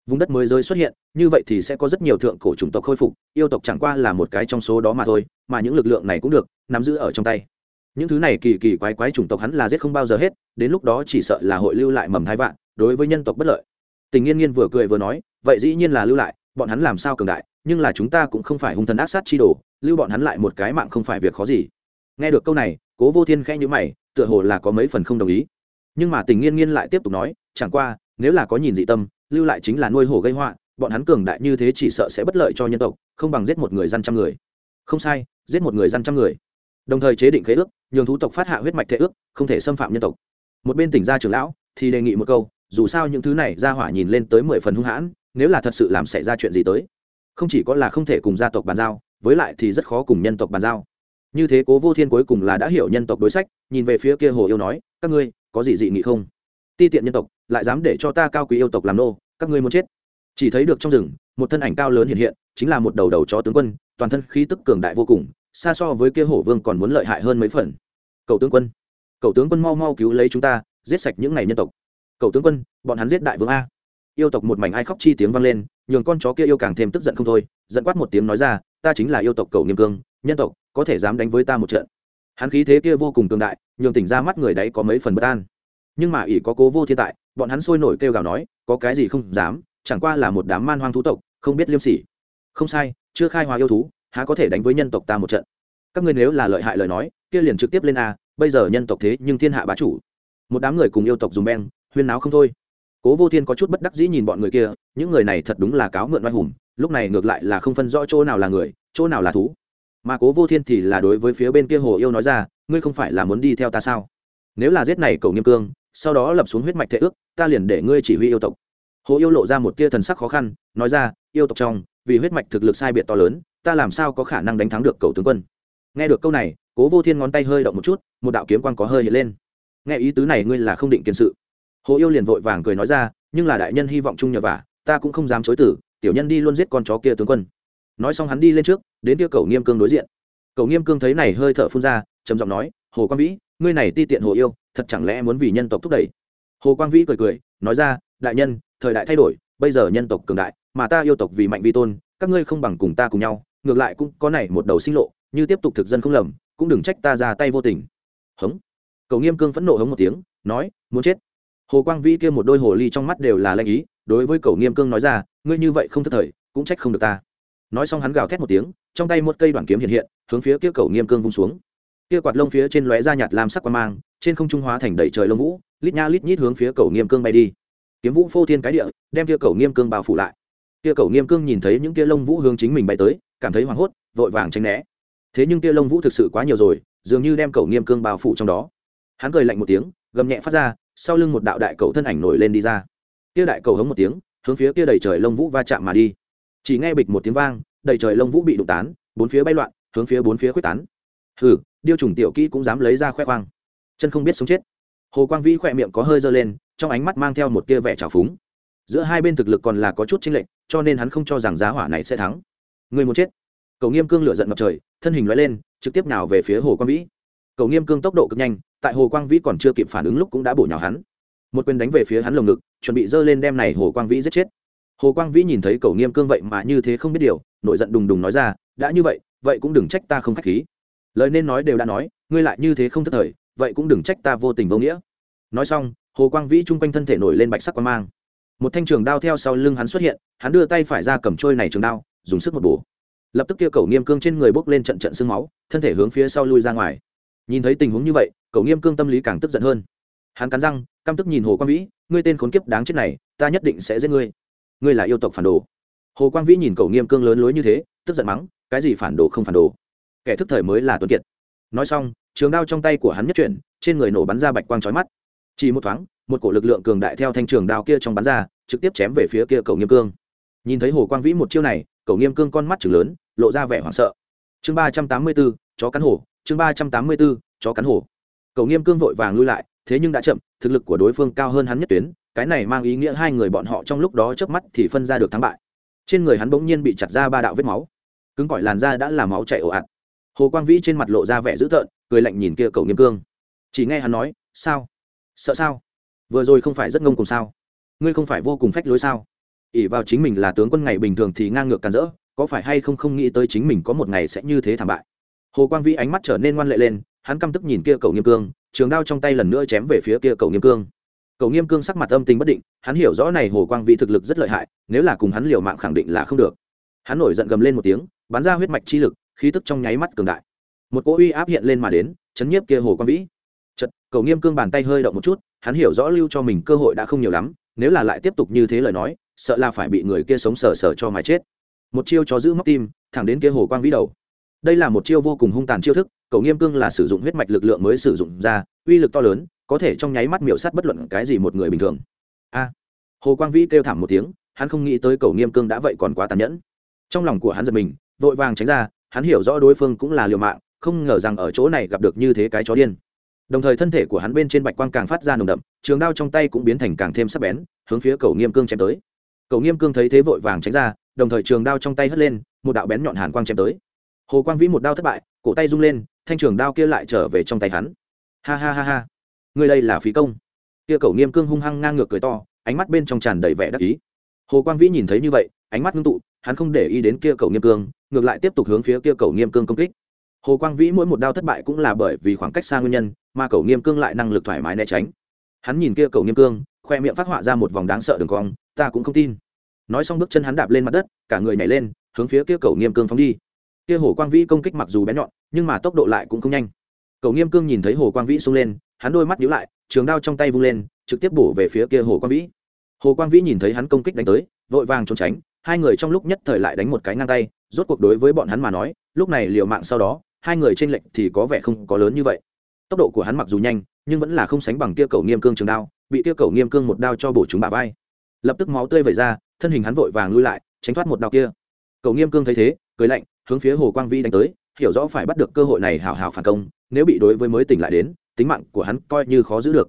vùng đất mới rơi xuất hiện, như vậy thì sẽ có rất nhiều thượng cổ chủng tộc khôi phục, yêu tộc chẳng qua là một cái trong số đó mà thôi, mà những lực lượng này cũng được, nắm giữ ở trong tay. Những thứ này kỳ kỳ quái quái chủng tộc hắn là giết không bao giờ hết, đến lúc đó chỉ sợ là hội lưu lại mầm hai vạn, đối với nhân tộc bất lợi. Tình nghiên nghiên vừa cười vừa nói, vậy dĩ nhiên là lưu lại, bọn hắn làm sao cường đại, nhưng là chúng ta cũng không phải hung thần ác sát chi đồ, lưu bọn hắn lại một cái mạng không phải việc khó gì. Nghe được câu này, cố vô thiên khẽ nhữ mày, tựa hồ là có mấy phần không đồng ý. Nhưng mà tình nghiên nghiên lại tiếp tục nói, chẳng qua, nếu là có nhìn dị tâm lưu lại chính là nuôi hổ gây họa, bọn hắn cường đại như thế chỉ sợ sẽ bất lợi cho nhân tộc, không bằng giết một người dân trăm người. Không sai, giết một người dân trăm người. Đồng thời chế định khế ước, nhường thú tộc phát hạ huyết mạch thể ước, không thể xâm phạm nhân tộc. Một bên tỉnh gia trưởng lão thì đề nghị một câu, dù sao những thứ này ra hỏa nhìn lên tới mười phần hung hãn, nếu là thật sự làm xảy ra chuyện gì tới, không chỉ có là không thể cùng gia tộc bàn giao, với lại thì rất khó cùng nhân tộc bàn giao. Như thế cố vô thiên cuối cùng là đã hiểu nhân tộc đối sách, nhìn về phía kia hồ yêu nói, các ngươi có gì dị nghị không? Ti tiện nhân tộc lại dám để cho ta cao quý yêu tộc làm nô, các ngươi muốn chết. Chỉ thấy được trong rừng, một thân ảnh cao lớn hiện hiện, chính là một đầu đầu chó tướng quân, toàn thân khí tức cường đại vô cùng, xa so với kia hổ vương còn muốn lợi hại hơn mấy phần. Cậu tướng quân, cậu tướng quân mau mau cứu lấy chúng ta, giết sạch những ngày nhân tộc. Cậu tướng quân, bọn hắn giết đại vương a. Yêu tộc một mảnh ai khóc chi tiếng vang lên, nhường con chó kia yêu càng thêm tức giận không thôi, giận quát một tiếng nói ra, ta chính là yêu tộc cầu nghiêm cương, nhân tộc, có thể dám đánh với ta một trận. Hắn khí thế kia vô cùng cường đại, nhường tỉnh ra mắt người đấy có mấy phần bất an. Nhưng mà ỷ có cố vô thiên tại bọn hắn sôi nổi kêu gào nói, có cái gì không dám, chẳng qua là một đám man hoang thú tộc, không biết liêm sỉ. Không sai, chưa khai hóa yêu thú, há có thể đánh với nhân tộc ta một trận. Các ngươi nếu là lợi hại lời nói, kia liền trực tiếp lên a, bây giờ nhân tộc thế nhưng thiên hạ bá chủ. Một đám người cùng yêu tộc dùng beng, huyên náo không thôi. Cố vô thiên có chút bất đắc dĩ nhìn bọn người kia, những người này thật đúng là cáo mượn oai hùng, lúc này ngược lại là không phân rõ chỗ nào là người, chỗ nào là thú. Mà cố vô thiên thì là đối với phía bên kia hồ yêu nói ra, ngươi không phải là muốn đi theo ta sao? Nếu là giết này cầu nghiêm cương sau đó lập xuống huyết mạch thể ước, ta liền để ngươi chỉ huy yêu tộc. Hồ yêu lộ ra một tia thần sắc khó khăn, nói ra, yêu tộc trong, vì huyết mạch thực lực sai biệt to lớn, ta làm sao có khả năng đánh thắng được cầu tướng quân? Nghe được câu này, cố vô thiên ngón tay hơi động một chút, một đạo kiếm quan có hơi hiện lên. Nghe ý tứ này ngươi là không định kiên sự. Hồ yêu liền vội vàng cười nói ra, nhưng là đại nhân hy vọng chung nhờ vả, ta cũng không dám chối tử tiểu nhân đi luôn giết con chó kia tướng quân. Nói xong hắn đi lên trước, đến kia cầu nghiêm cương đối diện. Cầu nghiêm cương thấy này hơi thở phun ra, trầm giọng nói, hồ quang vĩ, ngươi này ti tiện hồ yêu thật chẳng lẽ muốn vì nhân tộc thúc đẩy? Hồ quang vĩ cười cười, nói ra, đại nhân, thời đại thay đổi, bây giờ nhân tộc cường đại, mà ta yêu tộc vì mạnh vi tôn, các ngươi không bằng cùng ta cùng nhau, ngược lại cũng có này một đầu sinh lộ, như tiếp tục thực dân không lầm, cũng đừng trách ta ra tay vô tình. Hống. Cầu nghiêm cương phẫn nộ hống một tiếng, nói, muốn chết. Hồ quang vĩ kia một đôi hồ ly trong mắt đều là lanh ý, đối với cầu nghiêm cương nói ra, ngươi như vậy không thất thời, cũng trách không được ta. Nói xong hắn gào thét một tiếng, trong tay một cây đoạn kiếm hiện hiện, hướng phía kia cầu nghiêm cương vung xuống. Kia quạt lông phía trên lóe ra nhạt lam sắc quan mang trên không trung hóa thành đầy trời lông vũ, lít nha lít nhít hướng phía cầu nghiêm cương bay đi. Kiếm vũ phô thiên cái địa, đem kia cầu nghiêm cương bao phủ lại. Kia cầu nghiêm cương nhìn thấy những kia lông vũ hướng chính mình bay tới, cảm thấy hoảng hốt, vội vàng tránh né. Thế nhưng kia lông vũ thực sự quá nhiều rồi, dường như đem cầu nghiêm cương bao phủ trong đó. Hắn cười lạnh một tiếng, gầm nhẹ phát ra, sau lưng một đạo đại cầu thân ảnh nổi lên đi ra. Kia đại cầu hống một tiếng, hướng phía kia đầy trời lông vũ va chạm mà đi. Chỉ nghe bịch một tiếng vang, đầy trời lông vũ bị đụng tán, bốn phía bay loạn, hướng phía bốn phía quyết tán. Hừ, điêu trùng tiểu kỹ cũng dám lấy ra khoe khoang chân không biết sống chết. Hồ quang vĩ khỏe miệng có hơi dơ lên, trong ánh mắt mang theo một tia vẻ trào phúng. Giữa hai bên thực lực còn là có chút chênh lệch, cho nên hắn không cho rằng giá hỏa này sẽ thắng. Người muốn chết. Cầu nghiêm cương lửa giận ngập trời, thân hình loại lên, trực tiếp nào về phía hồ quang vĩ. Cầu nghiêm cương tốc độ cực nhanh, tại hồ quang vĩ còn chưa kịp phản ứng lúc cũng đã bổ nhào hắn. Một quyền đánh về phía hắn lồng ngực, chuẩn bị dơ lên đem này hồ quang vĩ giết chết. Hồ quang vĩ nhìn thấy cầu nghiêm cương vậy mà như thế không biết điều, nổi giận đùng đùng nói ra, đã như vậy vậy cũng đừng trách ta không k h á c h khí. Lời nên nói đều đã nói, ngươi lại như thế không thất thời vậy cũng đừng trách ta vô tình vô nghĩa. Nói xong, hồ quang vĩ chung quanh thân thể nổi lên bạch sắc quang mang. Một thanh trường đao theo sau lưng hắn xuất hiện, hắn đưa tay phải ra cầm trôi này trường đao, dùng sức một bổ. Lập tức kia cầu nghiêm cương trên người bốc lên trận trận sương máu, thân thể hướng phía sau lui ra ngoài. Nhìn thấy tình huống như vậy cầu nghiêm cương tâm lý càng tức giận hơn. Hắn cắn răng, căm tức nhìn hồ quang vĩ, ngươi tên khốn kiếp đáng chết này, ta nhất định sẽ giết ngươi. Ngươi là yêu tộc phản đồ. Hồ quang vĩ nhìn cầu nghiêm cương lớn lối như thế, tức giận mắng, cái gì phản đồ không phản đồ? Kẻ thức thời mới là tuấn kiệt. Nói xong trường đao trong tay của hắn nhất chuyển, trên người nổ bắn ra bạch quang trói mắt. Chỉ một thoáng, một cổ lực lượng cường đại theo thanh trường đao kia trong bắn ra, trực tiếp chém về phía kia cầu nghiêm cương. Nhìn thấy hồ quang vĩ một chiêu này cầu nghiêm cương con mắt chừng lớn, lộ ra vẻ hoảng sợ. Chương ba trăm tám mươi bốn, chó cắn hổ, chương ba trăm tám mươi bốn, chó cắn hổ. Cầu nghiêm cương vội vàng lui lại, thế nhưng đã chậm, thực lực của đối phương cao hơn hắn nhất tuyến, cái này mang ý nghĩa hai người bọn họ trong lúc đó chớp mắt thì phân ra được thắng bại. Trên người hắn bỗng nhiên bị chặt ra ba đạo vết máu. Cứng cỏi làn da đã làm máu chảy ồ ạt. Hồ quang vĩ trên mặt lộ ra vẻ dữ tợn cười lạnh nhìn kia cầu nghiêm cương. Chỉ nghe hắn nói, sao? Sợ sao? Vừa rồi không phải rất ngông cùng sao? Ngươi không phải vô cùng phách lối sao? Ỉ vào chính mình là tướng quân ngày bình thường thì ngang ngược càn rỡ, có phải hay không không nghĩ tới chính mình có một ngày sẽ như thế thảm bại? Hồ quang vĩ ánh mắt trở nên ngoan lệ lên, hắn căm tức nhìn kia cầu nghiêm cương, trường đao trong tay lần nữa chém về phía kia cầu nghiêm cương. Cầu nghiêm cương sắc mặt âm tình bất định, hắn hiểu rõ này hồ quang vĩ thực lực rất lợi hại, nếu là cùng hắn liều mạng khẳng định là không được. Hắn nổi giận gầm lên một tiếng, bắn ra huyết mạch chi lực, khí tức trong nháy mắt cường đại một cỗ uy áp hiện lên mà đến, chấn nhiếp kia hồ quang vĩ. Chật cầu nghiêm cương bàn tay hơi động một chút, hắn hiểu rõ lưu cho mình cơ hội đã không nhiều lắm, nếu là lại tiếp tục như thế lời nói, sợ là phải bị người kia sống sờ sờ cho mà chết. Một chiêu cho giữ móc tim, thẳng đến kia hồ quang vĩ đầu. Đây là một chiêu vô cùng hung tàn chiêu thức, cầu nghiêm cương là sử dụng huyết mạch lực lượng mới sử dụng ra, uy lực to lớn, có thể trong nháy mắt miểu sát bất luận cái gì một người bình thường. A! Hồ quang vĩ kêu thảm một tiếng, hắn không nghĩ tới cầu nghiêm cương đã vậy còn quá tàn nhẫn. Trong lòng của hắn giật mình, vội vàng tránh ra, hắn hiểu rõ đối phương cũng là liều mạng không ngờ rằng ở chỗ này gặp được như thế cái chó điên. Đồng thời thân thể của hắn bên trên bạch quang càng phát ra nồng đậm, trường đao trong tay cũng biến thành càng thêm sắc bén, hướng phía cầu nghiêm cương chém tới. Cầu nghiêm cương thấy thế vội vàng tránh ra, đồng thời trường đao trong tay hất lên, một đạo bén nhọn hàn quang chém tới. Hồ quang vĩ một đao thất bại, cổ tay rung lên, thanh trường đao kia lại trở về trong tay hắn. Ha ha ha ha. Người đây là phí công. Kia cầu nghiêm cương hung hăng ngang ngược cười to, ánh mắt bên trong tràn đầy vẻ đắc ý. Hồ quang vĩ nhìn thấy như vậy, ánh mắt ngưng tụ, hắn không để ý đến kia cầu nghiêm cương, ngược lại tiếp tục hướng phía kia cầu nghiêm cương công kích hồ quang vĩ mỗi một đao thất bại cũng là bởi vì khoảng cách xa nguyên nhân, mà cầu nghiêm cương lại năng lực thoải mái né tránh. Hắn nhìn kia cầu nghiêm cương, khoe miệng phát họa ra một vòng đáng sợ đường cong, ta cũng không tin. Nói xong bước chân hắn đạp lên mặt đất, cả người nhảy lên, hướng phía kia cầu nghiêm cương phóng đi. Kia hồ quang vĩ công kích mặc dù bé nhọn, nhưng mà tốc độ lại cũng không nhanh. Cầu nghiêm cương nhìn thấy hồ quang vĩ xông lên, hắn đôi mắt nhíu lại, trường đao trong tay vung lên, trực tiếp bổ về phía kia hồ quang vĩ. Hồ quang vĩ nhìn thấy hắn công kích đánh tới, vội vàng trốn tránh, hai người trong lúc nhất thời lại đánh một cái ngang tay, rốt cuộc đối với bọn hắn mà nói, lúc này liều mạng sau đó hai người trên lệnh thì có vẻ không có lớn như vậy. Tốc độ của hắn mặc dù nhanh, nhưng vẫn là không sánh bằng kia cầu nghiêm cương trường đao, bị kia cầu nghiêm cương một đao cho bổ chúng bà vai. Lập tức máu tươi vẩy ra, thân hình hắn vội vàng lui lại, tránh thoát một đao kia. Cầu nghiêm cương thấy thế, cười lạnh, hướng phía hồ quang vi đánh tới, hiểu rõ phải bắt được cơ hội này hào hào phản công, nếu bị đối với mới tỉnh lại đến, tính mạng của hắn coi như khó giữ được.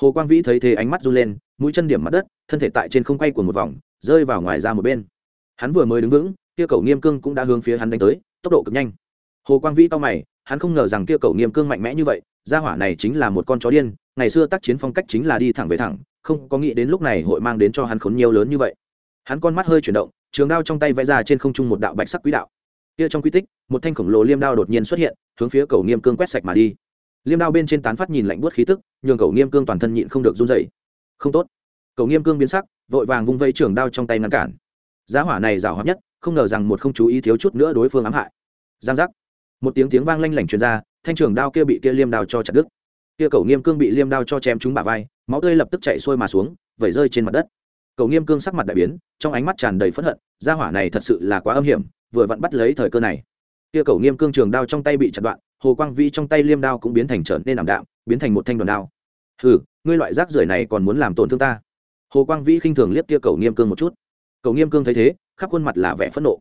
Hồ quang vĩ thấy thế ánh mắt run lên, mũi chân điểm mặt đất, thân thể tại trên không quay của một vòng, rơi vào ngoài ra một bên. Hắn vừa mới đứng vững, kia cầu nghiêm cương cũng đã hướng phía hắn đánh tới, tốc độ cực nhanh hồ quang vĩ to mày, hắn không ngờ rằng kia cầu nghiêm cương mạnh mẽ như vậy, gia hỏa này chính là một con chó điên, ngày xưa tác chiến phong cách chính là đi thẳng về thẳng, không có nghĩ đến lúc này hội mang đến cho hắn khốn nhiều lớn như vậy. Hắn con mắt hơi chuyển động, trường đao trong tay vẽ ra trên không trung một đạo bạch sắc quỹ đạo. Kia trong quy tích, một thanh khổng lồ liêm đao đột nhiên xuất hiện, hướng phía cầu nghiêm cương quét sạch mà đi. Liêm đao bên trên tán phát nhìn lạnh buốt khí tức, nhường cầu nghiêm cương toàn thân nhịn không được run dậy không tốt. Cầu nghiêm cương biến sắc, vội vàng vung vây trường đao trong tay ngăn cản. Giá hỏa này rào hoạt nhất, không ngờ rằng một không chú ý thiếu chút nữa đối phương ám hại. Giang giác một tiếng tiếng vang lanh lảnh truyền ra, thanh trường đao kia bị kia liêm đao cho chặt đứt. Kia cầu nghiêm cương bị liêm đao cho chém trúng bả vai, máu tươi lập tức chạy xuôi mà xuống, vẩy rơi trên mặt đất. Cầu nghiêm cương sắc mặt đại biến, trong ánh mắt tràn đầy phẫn hận, gia hỏa này thật sự là quá âm hiểm, vừa vặn bắt lấy thời cơ này. Kia cầu nghiêm cương trường đao trong tay bị chặt đoạn, hồ quang vĩ trong tay liêm đao cũng biến thành trở nên ảm đạm, biến thành một thanh đoàn đao. Hừ, ngươi loại rác rưởi này còn muốn làm tổn thương ta? Hồ quang vĩ khinh thường liếc kia cầu nghiêm cương một chút. Cầu nghiêm cương thấy thế, khắp khuôn mặt là vẻ phẫn nộ.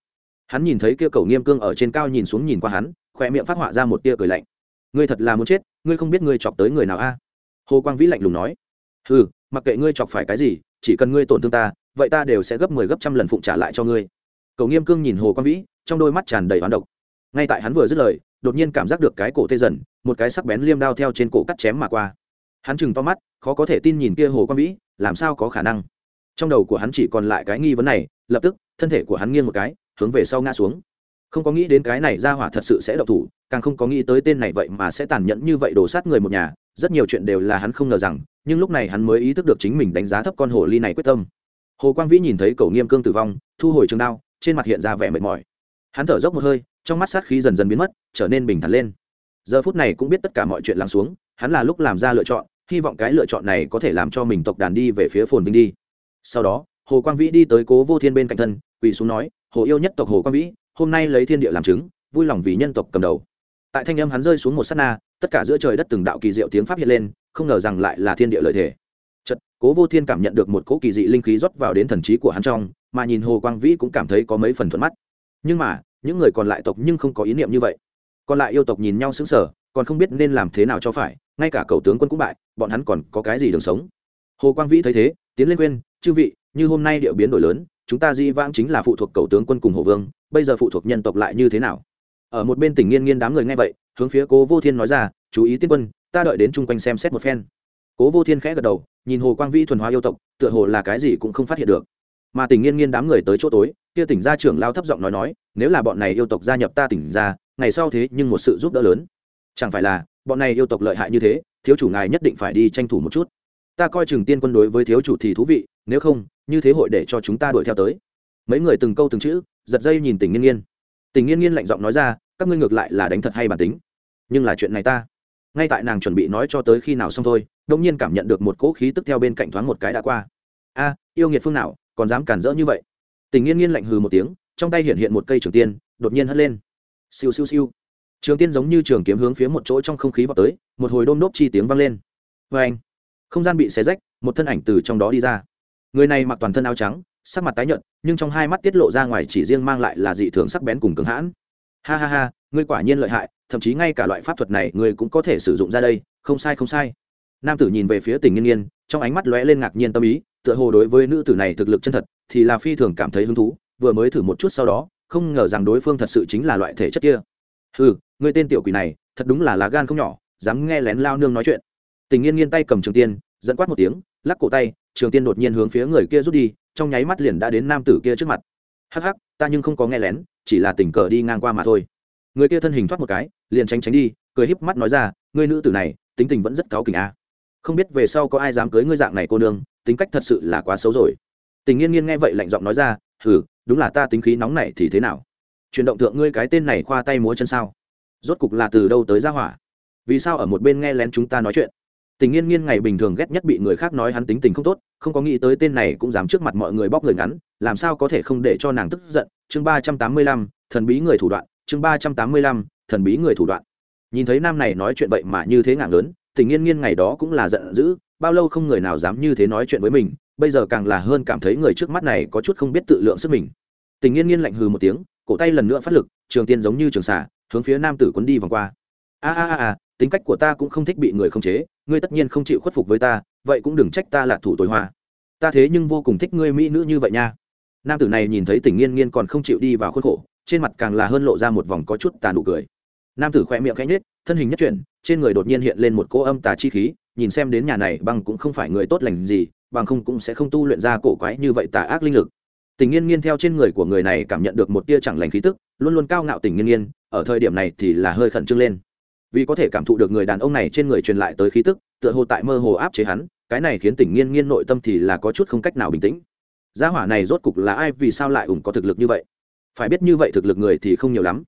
Hắn nhìn thấy kia cầu nghiêm cương ở trên cao nhìn xuống nhìn qua hắn khoe miệng phát họa ra một tia cười lạnh. Ngươi thật là muốn chết, ngươi không biết ngươi chọc tới người nào a? Hồ quang vĩ lạnh lùng nói. Ừ mặc kệ ngươi chọc phải cái gì, chỉ cần ngươi tổn thương ta, vậy ta đều sẽ gấp mười 10 gấp trăm lần phụng trả lại cho ngươi. Cầu nghiêm cương nhìn hồ quang vĩ, trong đôi mắt tràn đầy hoán độc. Ngay tại hắn vừa dứt lời, đột nhiên cảm giác được cái cổ tê dần, một cái sắc bén liêm đao theo trên cổ cắt chém mà qua. Hắn chừng to mắt, khó có thể tin nhìn kia hồ quang vĩ, làm sao có khả năng? Trong đầu của hắn chỉ còn lại cái nghi vấn này, lập tức, thân thể của hắn nghiêng một cái, hướng về sau ngã xuống không có nghĩ đến cái này ra hỏa thật sự sẽ độc thủ, càng không có nghĩ tới tên này vậy mà sẽ tàn nhẫn như vậy đổ sát người một nhà, rất nhiều chuyện đều là hắn không ngờ rằng, nhưng lúc này hắn mới ý thức được chính mình đánh giá thấp con hồ ly này quyết tâm. Hồ quang vĩ nhìn thấy cầu nghiêm cương tử vong, thu hồi trường đao, trên mặt hiện ra vẻ mệt mỏi. Hắn thở dốc một hơi, trong mắt sát khí dần dần biến mất, trở nên bình thản lên. Giờ phút này cũng biết tất cả mọi chuyện lắng xuống, hắn là lúc làm ra lựa chọn, hy vọng cái lựa chọn này có thể làm cho mình tộc đàn đi về phía phồn vinh đi. Sau đó, hồ quang vĩ đi tới cố vô thiên bên cạnh thân, quỳ xuống nói, hồ yêu nhất tộc hồ quang vĩ hôm nay lấy thiên địa làm chứng, vui lòng vì nhân tộc cầm đầu. Tại thanh âm hắn rơi xuống một s á t na, tất cả giữa trời đất từng đạo kỳ diệu tiếng pháp hiện lên, không ngờ rằng lại là thiên địa lợi thể. Chật cố vô thiên cảm nhận được một cỗ kỳ dị linh khí rót vào đến thần trí của hắn trong, mà nhìn hồ quang vĩ cũng cảm thấy có mấy phần thuận mắt. Nhưng mà, những người còn lại tộc nhưng không có ý niệm như vậy. Còn lại yêu tộc nhìn nhau sững sờ, còn không biết nên làm thế nào cho phải, ngay cả cầu tướng quân cũng bại, bọn hắn còn có cái gì đường sống? Hồ quang vĩ thấy thế, tiến lên quên chư vị, như hôm nay điệu biến đổi lớn chúng ta di vãng chính là phụ thuộc cầu tướng quân cùng hồ vương, bây giờ phụ thuộc nhân tộc lại như thế nào? Ở một bên tỉnh nghiên nghiên đám người nghe vậy, hướng phía cố vô thiên nói ra, chú ý tiên quân, ta đợi đến chung quanh xem xét một phen. Cố vô thiên khẽ gật đầu, nhìn hồ quang vĩ thuần hóa yêu tộc, tựa hồ là cái gì cũng không phát hiện được. Mà tỉnh nghiên nghiên đám người tới chỗ tối, kia tỉnh gia trưởng lao thấp giọng nói nói, nếu là bọn này yêu tộc gia nhập ta tỉnh gia, ngày sau thế nhưng một sự giúp đỡ lớn. Chẳng phải là bọn này yêu tộc lợi hại như thế, thiếu chủ ngài nhất định phải đi tranh thủ một chút ta coi chừng tiên quân đối với thiếu chủ thì thú vị, nếu không, như thế hội để cho chúng ta đuổi theo tới. Mấy người từng câu từng chữ, giật dây nhìn tình nghiên nghiên. Tình nghiên nghiên lạnh giọng nói ra, các ngươi ngược lại là đánh thật hay bản tính. Nhưng là chuyện này ta, ngay tại nàng chuẩn bị nói cho tới khi nào xong thôi đông nhiên cảm nhận được một cỗ khí tức theo bên cạnh thoáng một cái đã qua. A, yêu nghiệt phương nào, còn dám cản rỡ như vậy? Tình nghiên nghiên lạnh hừ một tiếng, trong tay hiện hiện một cây trường tiên, đột nhiên hất lên. Siêu siêu siêu. Trường tiên giống như trường kiếm hướng phía một chỗ trong không khí vào tới, một hồi đôm đốp chi tiếng vang lên. Vê anh không gian bị xé rách, một thân ảnh từ trong đó đi ra. Người này mặc toàn thân áo trắng, sắc mặt tái nhợt, nhưng trong hai mắt tiết lộ ra ngoài chỉ riêng mang lại là dị thường sắc bén cùng cứng hãn. Ha ha ha, ngươi quả nhiên lợi hại, thậm chí ngay cả loại pháp thuật này ngươi cũng có thể sử dụng ra đây, không sai không sai. Nam tử nhìn về phía tình nghiên nghiên, trong ánh mắt lóe lên ngạc nhiên tâm ý, tựa hồ đối với nữ tử này thực lực chân thật, thì là phi thường cảm thấy hứng thú, vừa mới thử một chút sau đó, không ngờ rằng đối phương thật sự chính là loại thể chất kia. Ừ ngươi tên tiểu quỷ này, thật đúng là lá gan không nhỏ, dám nghe lén lao nương nói chuyện tình nghiên nghiên tay cầm trường tiên, dẫn quát một tiếng, lắc cổ tay, trường tiên đột nhiên hướng phía người kia rút đi, trong nháy mắt liền đã đến nam tử kia trước mặt. Hắc hắc, ta nhưng không có nghe lén, chỉ là tình cờ đi ngang qua mà thôi. Người kia thân hình thoát một cái, liền tránh tránh đi, cười híp mắt nói ra, ngươi nữ tử này, tính tình vẫn rất cáu kỉnh a. Không biết về sau có ai dám cưới ngươi dạng này cô nương, tính cách thật sự là quá xấu rồi. Tình nghiên nghiên nghe vậy lạnh giọng nói ra, hừ, đúng là ta tính khí nóng này thì thế nào? Chuyển động thượng ngươi cái tên này khoa tay múa chân sao? Rốt cục là từ đâu tới ra hỏa? Vì sao ở một bên nghe lén chúng ta nói chuyện? Tình nghiên nghiên ngày bình thường ghét nhất bị người khác nói hắn tính tình không tốt, không có nghĩ tới tên này cũng dám trước mặt mọi người bóc người ngắn, làm sao có thể không để cho nàng tức giận. Chương ba trăm tám mươi lăm, thần bí người thủ đoạn. Chương ba trăm tám mươi lăm, thần bí người thủ đoạn. Nhìn thấy nam này nói chuyện vậy mà như thế ngạng lớn tình nghiên nghiên ngày đó cũng là giận dữ, bao lâu không người nào dám như thế nói chuyện với mình, bây giờ càng là hơn cảm thấy người trước mắt này có chút không biết tự lượng sức mình. Tình nghiên nghiên lạnh hừ một tiếng, cổ tay lần nữa phát lực, trường tiên giống như trường xả hướng phía nam tử quấn đi vòng qua. A a a a, tính cách của ta cũng không thích bị người khống chế ngươi tất nhiên không chịu khuất phục với ta, vậy cũng đừng trách ta là thủ tối hoa. Ta thế nhưng vô cùng thích ngươi mỹ nữ như vậy nha. Nam tử này nhìn thấy Tỉnh nghiên nghiên còn không chịu đi vào khuôn khổ, trên mặt càng là hơn lộ ra một vòng có chút tà nụ cười. Nam tử khoe miệng khẽ nhếch, thân hình nhất chuyển, trên người đột nhiên hiện lên một cỗ âm tà chi khí, nhìn xem đến nhà này bằng cũng không phải người tốt lành gì, bằng không cũng sẽ không tu luyện ra cổ quái như vậy tà ác linh lực. Tình nghiên nghiên theo trên người của người này cảm nhận được một tia chẳng lành khí tức, luôn luôn cao ngạo tình nghiên nghiên, ở thời điểm này thì là hơi khẩn trương lên vì có thể cảm thụ được người đàn ông này trên người truyền lại tới khí tức, tựa hồ tại mơ hồ áp chế hắn, cái này khiến tình nghiên nghiên nội tâm thì là có chút không cách nào bình tĩnh. Gia hỏa này rốt cục là ai, vì sao lại ủng có thực lực như vậy? Phải biết như vậy thực lực người thì không nhiều lắm.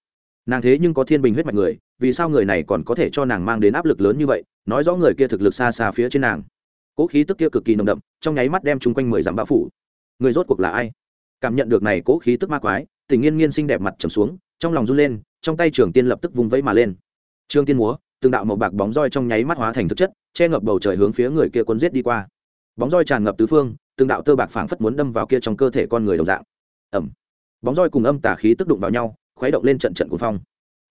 Nàng thế nhưng có thiên bình huyết mạch người, vì sao người này còn có thể cho nàng mang đến áp lực lớn như vậy? Nói rõ người kia thực lực xa xa phía trên nàng. Cỗ khí tức kia cực kỳ nồng đậm, trong nháy mắt đem chung quanh mười dặm bão phủ. Người rốt cuộc là ai? Cảm nhận được này cỗ khí tức ma quái tình nghiên nghiên xinh đẹp mặt trầm xuống, trong lòng run lên, trong tay trường tiên lập tức vùng vẫy mà lên trương tiên múa, từng đạo màu bạc bóng roi trong nháy mắt hóa thành thực chất, che ngập bầu trời hướng phía người kia quân giết đi qua. Bóng roi tràn ngập tứ phương, từng đạo tơ bạc phảng phất muốn đâm vào kia trong cơ thể con người đồng dạng. Ẩm bóng roi cùng âm tà khí tức đụng vào nhau, khuấy động lên trận trận cuồng phong.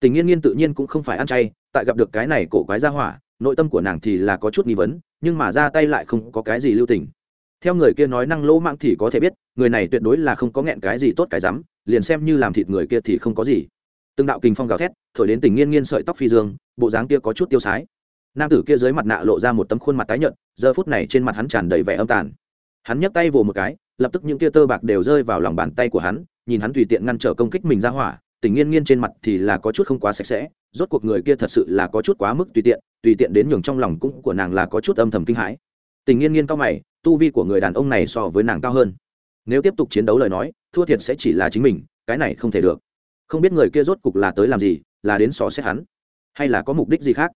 Tình nghiên nghiên tự nhiên cũng không phải ăn chay, tại gặp được cái này cổ quái ra hỏa, nội tâm của nàng thì là có chút nghi vấn, nhưng mà ra tay lại không có cái gì lưu tình. Theo người kia nói năng lỗ mạng thì có thể biết, người này tuyệt đối là không có nghẹn cái gì tốt cái rắm, liền xem như làm thịt người kia thì không có gì từng đạo kình phong gào thét, thổi đến tình nghiên nghiên sợi tóc phi dương, bộ dáng kia có chút tiêu sái. Nam tử kia dưới mặt nạ lộ ra một tấm khuôn mặt tái nhợt, giờ phút này trên mặt hắn tràn đầy vẻ âm tàn. Hắn nhấc tay vồ một cái, lập tức những kia tơ bạc đều rơi vào lòng bàn tay của hắn, nhìn hắn tùy tiện ngăn trở công kích mình ra hỏa, tình nghiên nghiên trên mặt thì là có chút không quá sạch sẽ, rốt cuộc người kia thật sự là có chút quá mức tùy tiện tùy tiện đến nhường trong lòng cũng của nàng là có chút âm thầm kinh hãi. Tình nghiên nghiên cao mày, tu vi của người đàn ông này so với nàng cao hơn. Nếu tiếp tục chiến đấu lời nói, thua thiệt sẽ chỉ là chính mình, cái này không thể được không biết người kia rốt cục là tới làm gì, là đến xò xét hắn, hay là có mục đích gì khác?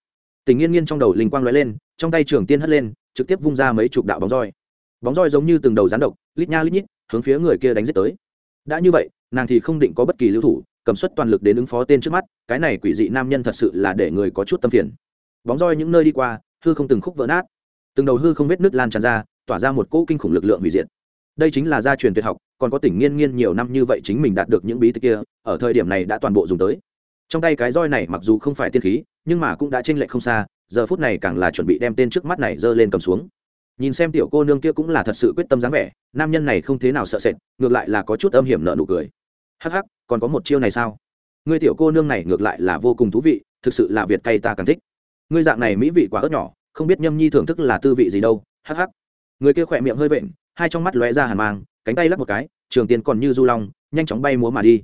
Tình nghiên nghiên trong đầu linh quang lóe lên, trong tay trường tiên hất lên, trực tiếp vung ra mấy chục đạo bóng roi. Bóng roi giống như từng đầu rán độc, lít nha lít nhít, hướng phía người kia đánh giết tới. Đã như vậy, nàng thì không định có bất kỳ lưu thủ, cầm suất toàn lực đến ứng phó tên trước mắt, cái này quỷ dị nam nhân thật sự là để người có chút tâm phiền. Bóng roi những nơi đi qua, hư không từng khúc vỡ nát. Từng đầu hư không vết nứt lan tràn ra, tỏa ra một cỗ kinh khủng lực lượng hủy diệt đây chính là gia truyền tuyệt học, còn có tỉnh nghiên nghiên nhiều năm như vậy chính mình đạt được những bí tịch kia, ở thời điểm này đã toàn bộ dùng tới. Trong tay cái roi này mặc dù không phải tiên khí, nhưng mà cũng đã chênh lệch không xa, giờ phút này càng là chuẩn bị đem tên trước mắt này giơ lên cầm xuống. Nhìn xem tiểu cô nương kia cũng là thật sự quyết tâm dáng vẻ, nam nhân này không thế nào sợ sệt, ngược lại là có chút âm hiểm nợ nụ cười. Hắc hắc, còn có một chiêu này sao? Ngươi tiểu cô nương này ngược lại là vô cùng thú vị, thực sự là việt cay ta càng thích. Ngươi dạng này mỹ vị quá ớt nhỏ, không biết nhâm nhi thưởng thức là tư vị gì đâu. Hắc hắc. Người kia khỏe miệng hơi vện hai trong mắt lóe ra hàn mang, cánh tay lắp một cái, trường tiên còn như du long, nhanh chóng bay múa mà đi.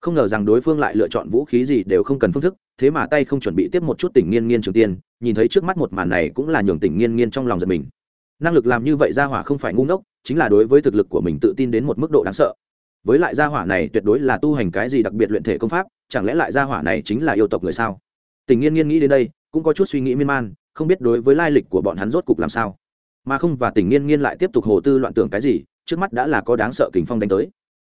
Không ngờ rằng đối phương lại lựa chọn vũ khí gì đều không cần phương thức, thế mà tay không chuẩn bị tiếp một chút tỉnh nghiên nghiên trường tiên, nhìn thấy trước mắt một màn này cũng là nhường tỉnh nghiên nghiên trong lòng giật mình. Năng lực làm như vậy ra hỏa không phải ngu ngốc, chính là đối với thực lực của mình tự tin đến một mức độ đáng sợ. Với lại gia hỏa này tuyệt đối là tu hành cái gì đặc biệt luyện thể công pháp, chẳng lẽ lại gia hỏa này chính là yêu tộc người sao? Tình nghiên nghiên nghĩ đến đây, cũng có chút suy nghĩ miên man, không biết đối với lai lịch của bọn hắn rốt cục làm sao mà không và tình nghiên nghiên lại tiếp tục hồ tư loạn tưởng cái gì, trước mắt đã là có đáng sợ kình phong đánh tới.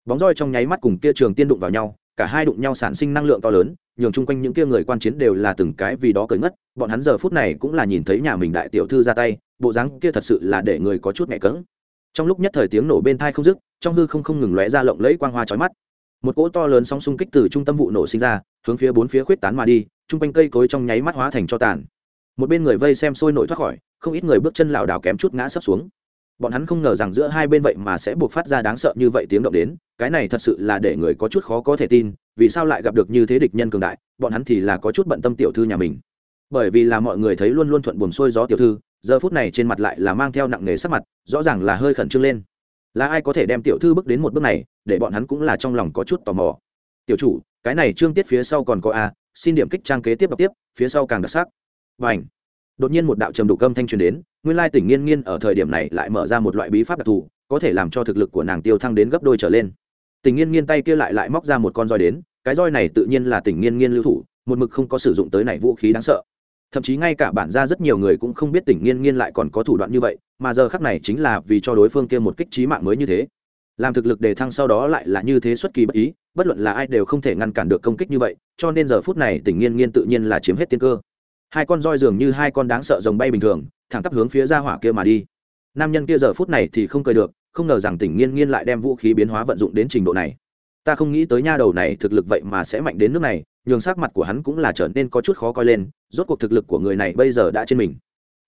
Bóng roi trong nháy mắt cùng kia trường tiên đụng vào nhau, cả hai đụng nhau sản sinh năng lượng to lớn, nhường chung quanh những kia người quan chiến đều là từng cái vì đó cởi ngất, bọn hắn giờ phút này cũng là nhìn thấy nhà mình đại tiểu thư ra tay, bộ dáng kia thật sự là để người có chút nhẹ cỡng trong lúc nhất thời tiếng nổ bên thai không dứt, trong hư không không ngừng lóe ra lộng lẫy quang hoa chói mắt. Một cỗ to lớn sóng xung kích từ trung tâm vụ nổ sinh ra, hướng phía bốn phía khuyết tán mà đi, chung quanh cây cối trong nháy mắt hóa thành cho tàn. Một bên người vây xem sôi nổi thoát khỏi không ít người bước chân lảo đảo kém chút ngã sấp xuống. Bọn hắn không ngờ rằng giữa hai bên vậy mà sẽ buộc phát ra đáng sợ như vậy tiếng động đến, cái này thật sự là để người có chút khó có thể tin, vì sao lại gặp được như thế địch nhân cường đại, bọn hắn thì là có chút bận tâm tiểu thư nhà mình. Bởi vì là mọi người thấy luôn luôn thuận buồm xuôi gió tiểu thư, giờ phút này trên mặt lại là mang theo nặng nề sắc mặt, rõ ràng là hơi khẩn trương lên. Là ai có thể đem tiểu thư bước đến một bước này, để bọn hắn cũng là trong lòng có chút tò mò. Tiểu chủ, cái này trương tiết phía sau còn có a, xin điểm kích trang kế tiếp đọc tiếp, phía sau càng đặc sắc. Và ảnh đột nhiên một đạo trầm đủ cơm thanh truyền đến, nguyên lai tỉnh nghiên nghiên ở thời điểm này lại mở ra một loại bí pháp đặc thù, có thể làm cho thực lực của nàng tiêu thăng đến gấp đôi trở lên. Tỉnh nghiên nghiên tay kia lại lại móc ra một con roi đến, cái roi này tự nhiên là tỉnh nghiên nghiên lưu thủ, một mực không có sử dụng tới này vũ khí đáng sợ. Thậm chí ngay cả bản ra rất nhiều người cũng không biết tỉnh nghiên nghiên lại còn có thủ đoạn như vậy, mà giờ khắc này chính là vì cho đối phương kia một kích trí mạng mới như thế. Làm thực lực đề thăng sau đó lại là như thế xuất kỳ bất ý, bất luận là ai đều không thể ngăn cản được công kích như vậy, cho nên giờ phút này tỉnh nghiên nghiên tự nhiên là chiếm hết tiên cơ hai con roi dường như hai con đáng sợ rồng bay bình thường, thẳng tắp hướng phía ra hỏa kia mà đi. Nam nhân kia giờ phút này thì không cười được, không ngờ rằng tỉnh nghiên nghiên lại đem vũ khí biến hóa vận dụng đến trình độ này. Ta không nghĩ tới nha đầu này thực lực vậy mà sẽ mạnh đến nước này, nhường sắc mặt của hắn cũng là trở nên có chút khó coi lên, rốt cuộc thực lực của người này bây giờ đã trên mình.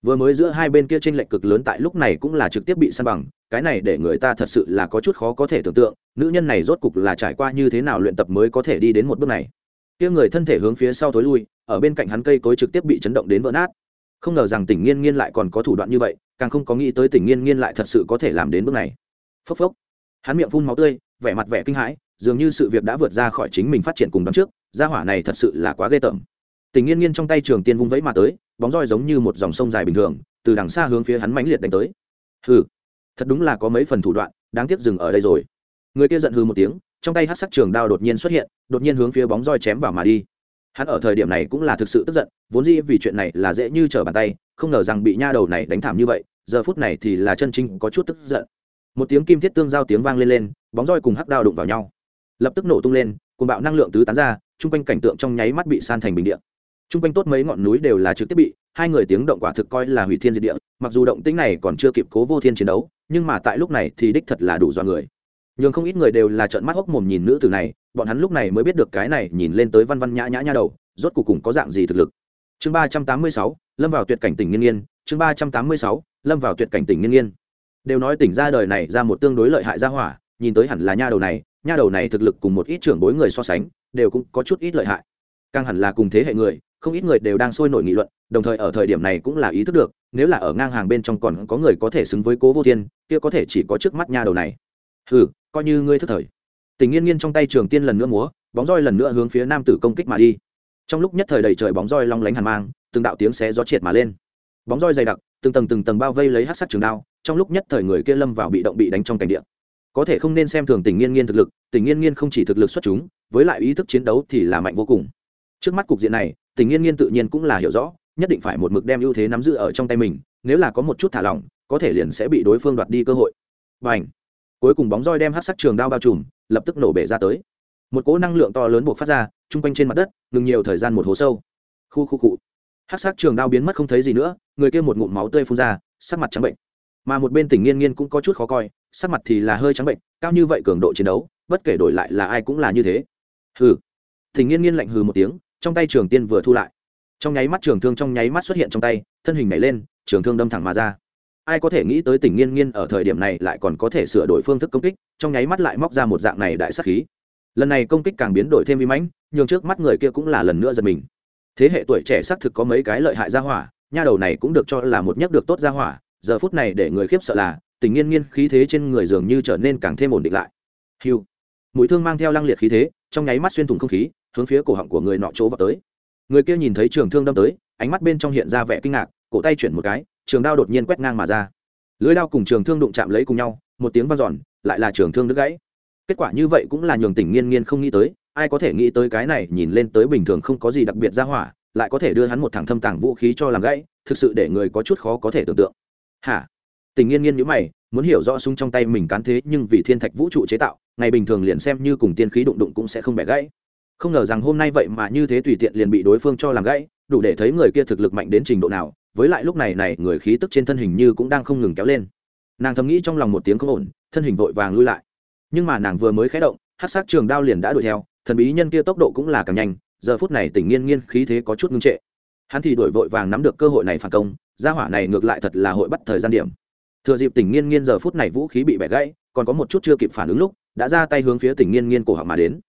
Vừa mới giữa hai bên kia tranh lệch cực lớn tại lúc này cũng là trực tiếp bị săn bằng, cái này để người ta thật sự là có chút khó có thể tưởng tượng, nữ nhân này rốt cục là trải qua như thế nào luyện tập mới có thể đi đến một bước này kia người thân thể hướng phía sau tối lui, ở bên cạnh hắn cây cối trực tiếp bị chấn động đến vỡ nát. Không ngờ rằng tỉnh nghiên nghiên lại còn có thủ đoạn như vậy, càng không có nghĩ tới tỉnh nghiên nghiên lại thật sự có thể làm đến bước này. Phốc phốc. Hắn miệng phun máu tươi, vẻ mặt vẻ kinh hãi, dường như sự việc đã vượt ra khỏi chính mình phát triển cùng đón trước, gia hỏa này thật sự là quá ghê tởm. Tỉnh nghiên nghiên trong tay trường tiên vung vẫy mà tới, bóng roi giống như một dòng sông dài bình thường, từ đằng xa hướng phía hắn mãnh liệt đánh tới. Hừ, thật đúng là có mấy phần thủ đoạn, đáng tiếc dừng ở đây rồi. Người kia giận hừ một tiếng trong tay hát sắc trường đao đột nhiên xuất hiện, đột nhiên hướng phía bóng roi chém vào mà đi. Hắn ở thời điểm này cũng là thực sự tức giận, vốn dĩ vì chuyện này là dễ như trở bàn tay, không ngờ rằng bị nha đầu này đánh thảm như vậy, giờ phút này thì là chân chính có chút tức giận. Một tiếng kim thiết tương giao tiếng vang lên lên, bóng roi cùng hắc đao đụng vào nhau. Lập tức nổ tung lên cùng bạo năng lượng tứ tán ra, chung quanh cảnh tượng trong nháy mắt bị san thành bình địa. Chung quanh tốt mấy ngọn núi đều là trực tiếp bị, hai người tiếng động quả thực coi là hủy thiên diệt địa, mặc dù động tĩnh này còn chưa kịp cố vô thiên chiến đấu, nhưng mà tại lúc này thì đích thật là đủ do người nhường không ít người đều là trợn mắt hốc mồm nhìn nữ tử này, bọn hắn lúc này mới biết được cái này nhìn lên tới văn văn nhã nhã nha đầu, rốt cuộc cùng có dạng gì thực lực. Chương ba trăm tám mươi sáu, lâm vào tuyệt cảnh tỉnh nghiên nghiên, chương ba trăm tám mươi sáu, lâm vào tuyệt cảnh tỉnh nghiên nghiên. Đều nói tỉnh ra đời này ra một tương đối lợi hại ra hỏa, nhìn tới hẳn là nha đầu này, nha đầu này thực lực cùng một ít trưởng bối người so sánh, đều cũng có chút ít lợi hại. Càng hẳn là cùng thế hệ người, không ít người đều đang sôi nổi nghị luận, đồng thời ở thời điểm này cũng là ý thức được, nếu là ở ngang hàng bên trong còn có người có thể xứng với cố vô thiên, kia có thể chỉ có trước mắt nha đầu này. Hừ coi như ngươi thức thời. Tình nghiên nghiên trong tay trường tiên lần nữa múa, bóng roi lần nữa hướng phía nam tử công kích mà đi. Trong lúc nhất thời đầy trời bóng roi long lánh hàn mang, từng đạo tiếng xé gió triệt mà lên. Bóng roi dày đặc, từng tầng từng tầng bao vây lấy hát sắc trường đao, trong lúc nhất thời người kia lâm vào bị động bị đánh trong cảnh địa. Có thể không nên xem thường tình nghiên nghiên thực lực, tình nghiên nghiên không chỉ thực lực xuất chúng, với lại ý thức chiến đấu thì là mạnh vô cùng. Trước mắt cục diện này, tình nghiên nghiên tự nhiên cũng là hiểu rõ, nhất định phải một mực đem ưu thế nắm giữ ở trong tay mình, nếu là có một chút thả lỏng, có thể liền sẽ bị đối phương đoạt đi cơ hội. Và ảnh cuối cùng bóng roi đem hát sắc trường đao bao trùm, lập tức nổ bể ra tới. Một cỗ năng lượng to lớn buộc phát ra, chung quanh trên mặt đất, ngừng nhiều thời gian một hố sâu. Khu khu cụ hát sắc trường đao biến mất không thấy gì nữa, người kia một ngụm máu tươi phun ra, sắc mặt trắng bệnh. Mà một bên tỉnh nghiên nghiên cũng có chút khó coi, sắc mặt thì là hơi trắng bệnh, cao như vậy cường độ chiến đấu, bất kể đổi lại là ai cũng là như thế. Hừ. Tỉnh nghiên nghiên lạnh hừ một tiếng, trong tay trường tiên vừa thu lại. Trong nháy mắt trường thương trong nháy mắt xuất hiện trong tay, thân hình nhảy lên, trường thương đâm thẳng mà ra ai có thể nghĩ tới tỉnh nghiên nghiên ở thời điểm này lại còn có thể sửa đổi phương thức công kích, trong nháy mắt lại móc ra một dạng này đại sắc khí. Lần này công kích càng biến đổi thêm vi mãnh, nhường trước mắt người kia cũng là lần nữa giật mình. Thế hệ tuổi trẻ xác thực có mấy cái lợi hại gia hỏa, nha đầu này cũng được cho là một nhắc được tốt gia hỏa, giờ phút này để người khiếp sợ là, tình nghiên nghiên khí thế trên người dường như trở nên càng thêm ổn định lại. Hiu mũi thương mang theo lăng liệt khí thế, trong nháy mắt xuyên thủng không khí, hướng phía cổ họng của người nọ chỗ vào tới. Người kia nhìn thấy trường thương đâm tới, ánh mắt bên trong hiện ra vẻ kinh ngạc, cổ tay chuyển một cái trường đao đột nhiên quét ngang mà ra. Lưới đao cùng trường thương đụng chạm lấy cùng nhau, một tiếng vang dọn, lại là trường thương đứt gãy. Kết quả như vậy cũng là nhường tỉnh nghiên nghiên không nghĩ tới, ai có thể nghĩ tới cái này nhìn lên tới bình thường không có gì đặc biệt ra hỏa, lại có thể đưa hắn một thằng thâm tàng vũ khí cho làm gãy, thực sự để người có chút khó có thể tưởng tượng. Hả? Tình nghiên nghiên nhữ mày, muốn hiểu rõ súng trong tay mình cán thế nhưng vì thiên thạch vũ trụ chế tạo, ngày bình thường liền xem như cùng tiên khí đụng đụng cũng sẽ không bẻ gãy. Không ngờ rằng hôm nay vậy mà như thế tùy tiện liền bị đối phương cho làm gãy, đủ để thấy người kia thực lực mạnh đến trình độ nào với lại lúc này này, người khí tức trên thân hình như cũng đang không ngừng kéo lên. Nàng thầm nghĩ trong lòng một tiếng không ổn, thân hình vội vàng lui lại. Nhưng mà nàng vừa mới khé động hát sát trường đao liền đã đuổi theo, thần bí nhân kia tốc độ cũng là càng nhanh, giờ phút này tỉnh nghiên nghiên khí thế có chút ngưng trệ. Hắn thì đuổi vội vàng nắm được cơ hội này phản công, gia hỏa này ngược lại thật là hội bắt thời gian điểm. Thừa dịp tỉnh nghiên nghiên giờ phút này vũ khí bị bẻ gãy, còn có một chút chưa kịp phản ứng lúc, đã ra tay hướng phía tỉnh nghiên nghiên cổ họng mà đến.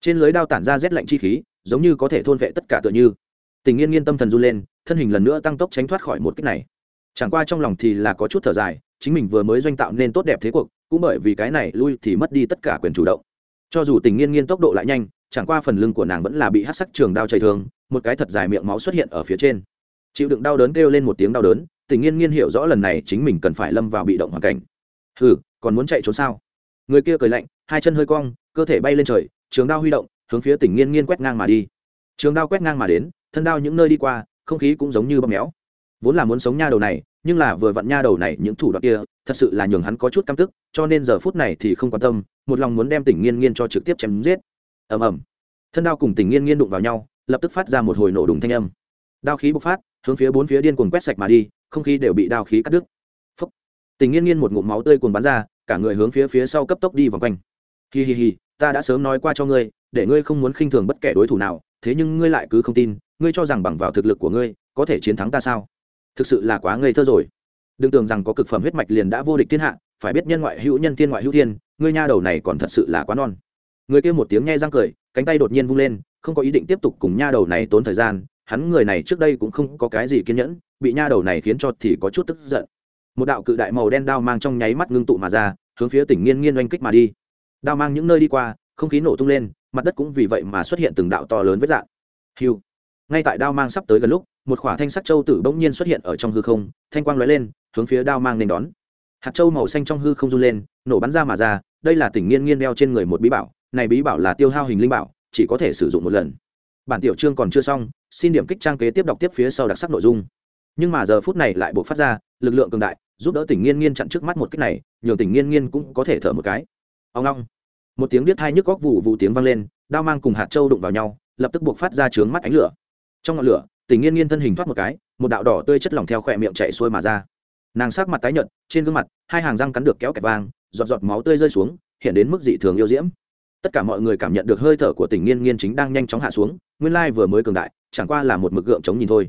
Trên lưới đao tản ra rét lạnh chi khí, giống như có thể thôn vệ tất cả tựa như. Tình nghiên nghiên tâm thần run lên, thân hình lần nữa tăng tốc tránh thoát khỏi một cách này. Chẳng qua trong lòng thì là có chút thở dài, chính mình vừa mới doanh tạo nên tốt đẹp thế cuộc, cũng bởi vì cái này lui thì mất đi tất cả quyền chủ động. Cho dù tình nghiên nghiên tốc độ lại nhanh, chẳng qua phần lưng của nàng vẫn là bị hát sắc trường đao chảy thương, một cái thật dài miệng máu xuất hiện ở phía trên. Chịu đựng đau đớn kêu lên một tiếng đau đớn, tình nghiên nghiên hiểu rõ lần này chính mình cần phải lâm vào bị động hoàn cảnh. Hừ, còn muốn chạy trốn sao? Người kia cười lạnh, hai chân hơi cong, cơ thể bay lên trời, trường đao huy động, hướng phía tình nghiên nghiên quét ngang mà đi. Trường đao quét ngang mà đến thân đao những nơi đi qua, không khí cũng giống như bóp méo. Vốn là muốn sống nha đầu này, nhưng là vừa vặn nha đầu này những thủ đoạn kia, thật sự là nhường hắn có chút căm tức, cho nên giờ phút này thì không quan tâm, một lòng muốn đem tỉnh nghiên nghiên cho trực tiếp chém giết. Ầm ầm. Thân đao cùng tỉnh nghiên nghiên đụng vào nhau, lập tức phát ra một hồi nổ đùng thanh âm. Đao khí bộc phát, hướng phía bốn phía điên cuồng quét sạch mà đi, không khí đều bị đao khí cắt đứt. Phúc. Tình nghiên nghiên một ngụm máu tươi cuồng bắn ra, cả người hướng phía phía sau cấp tốc đi vòng quanh. Hi hi hi, ta đã sớm nói qua cho ngươi, để ngươi không muốn khinh thường bất kể đối thủ nào thế nhưng ngươi lại cứ không tin, ngươi cho rằng bằng vào thực lực của ngươi, có thể chiến thắng ta sao? Thực sự là quá ngây thơ rồi. Đừng tưởng rằng có cực phẩm huyết mạch liền đã vô địch thiên hạ, phải biết nhân ngoại hữu nhân thiên ngoại hữu thiên, ngươi nha đầu này còn thật sự là quá non. Người kia một tiếng nghe răng cười, cánh tay đột nhiên vung lên, không có ý định tiếp tục cùng nha đầu này tốn thời gian, hắn người này trước đây cũng không có cái gì kiên nhẫn, bị nha đầu này khiến cho thì có chút tức giận. Một đạo cự đại màu đen đao mang trong nháy mắt ngưng tụ mà ra, hướng phía tỉnh nghiên nghiên oanh kích mà đi. Đao mang những nơi đi qua, không khí nổ tung lên mặt đất cũng vì vậy mà xuất hiện từng đạo to lớn với dạng hiu. Ngay tại đao mang sắp tới gần lúc, một khỏa thanh sắc châu tử bỗng nhiên xuất hiện ở trong hư không, thanh quang lóe lên, hướng phía đao mang nên đón. Hạt châu màu xanh trong hư không run lên, nổ bắn ra mà ra, đây là tỉnh nghiên nghiên đeo trên người một bí bảo, này bí bảo là tiêu hao hình linh bảo, chỉ có thể sử dụng một lần. Bản tiểu chương còn chưa xong, xin điểm kích trang kế tiếp đọc tiếp phía sau đặc sắc nội dung. Nhưng mà giờ phút này lại buộc phát ra, lực lượng cường đại, giúp đỡ tỉnh nghiên nghiên chặn trước mắt một cái này, nhường tỉnh nghiên nghiên cũng có thể thở một cái. Ông long một tiếng biết hai nhức góc vụ vụ tiếng vang lên, đao mang cùng hạt châu đụng vào nhau, lập tức buộc phát ra trướng mắt ánh lửa. Trong ngọn lửa tỉnh nghiên nghiên thân hình thoát một cái, một đạo đỏ tươi chất lỏng theo khỏe miệng chạy xuôi mà ra. Nàng sát mặt tái nhợt, trên gương mặt, hai hàng răng cắn được kéo kẹt vang, giọt giọt máu tươi rơi xuống, hiện đến mức dị thường yêu diễm. Tất cả mọi người cảm nhận được hơi thở của tỉnh nghiên nghiên chính đang nhanh chóng hạ xuống, nguyên lai vừa mới cường đại, chẳng qua là một mực gượng chống nhìn thôi.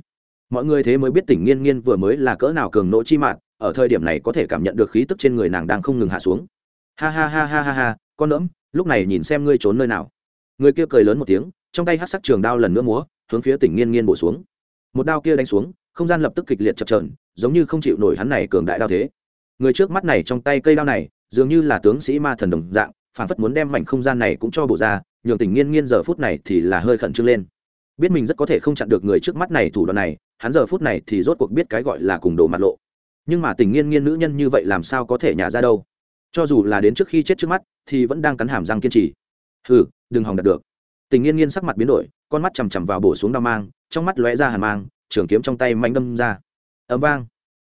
Mọi người thế mới biết tỉnh nghiên nghiên vừa mới là cỡ nào cường nỗ chi mạng ở thời điểm này có thể cảm nhận được khí tức trên người nàng đang không ngừng hạ xuống. Ha ha ha ha ha ha, con nỡm lúc này nhìn xem ngươi trốn nơi nào. Người kia cười lớn một tiếng, trong tay hát sắc trường đao lần nữa múa, hướng phía tỉnh nghiên nghiên bổ xuống. Một đao kia đánh xuống, không gian lập tức kịch liệt chập trờn giống như không chịu nổi hắn này cường đại đao thế. Người trước mắt này trong tay cây đao này, dường như là tướng sĩ ma thần đồng dạng phản phất muốn đem mảnh không gian này cũng cho bộ ra, nhường tỉnh nghiên nghiên giờ phút này thì là hơi khẩn trương lên. Biết mình rất có thể không chặn được người trước mắt này thủ đoạn này, hắn giờ phút này thì rốt cuộc biết cái gọi là cùng đồ mặt lộ. Nhưng mà tình nghiên nghiên nữ nhân như vậy làm sao có thể nhả ra đâu? Cho dù là đến trước khi chết trước mắt, thì vẫn đang cắn hàm răng kiên trì. Hừ, đừng hòng đạt được. Tình nghiên nghiên sắc mặt biến đổi, con mắt chằm chằm vào bổ xuống đao mang, trong mắt lóe ra hàn mang, trường kiếm trong tay mạnh đâm ra. Ấm vang.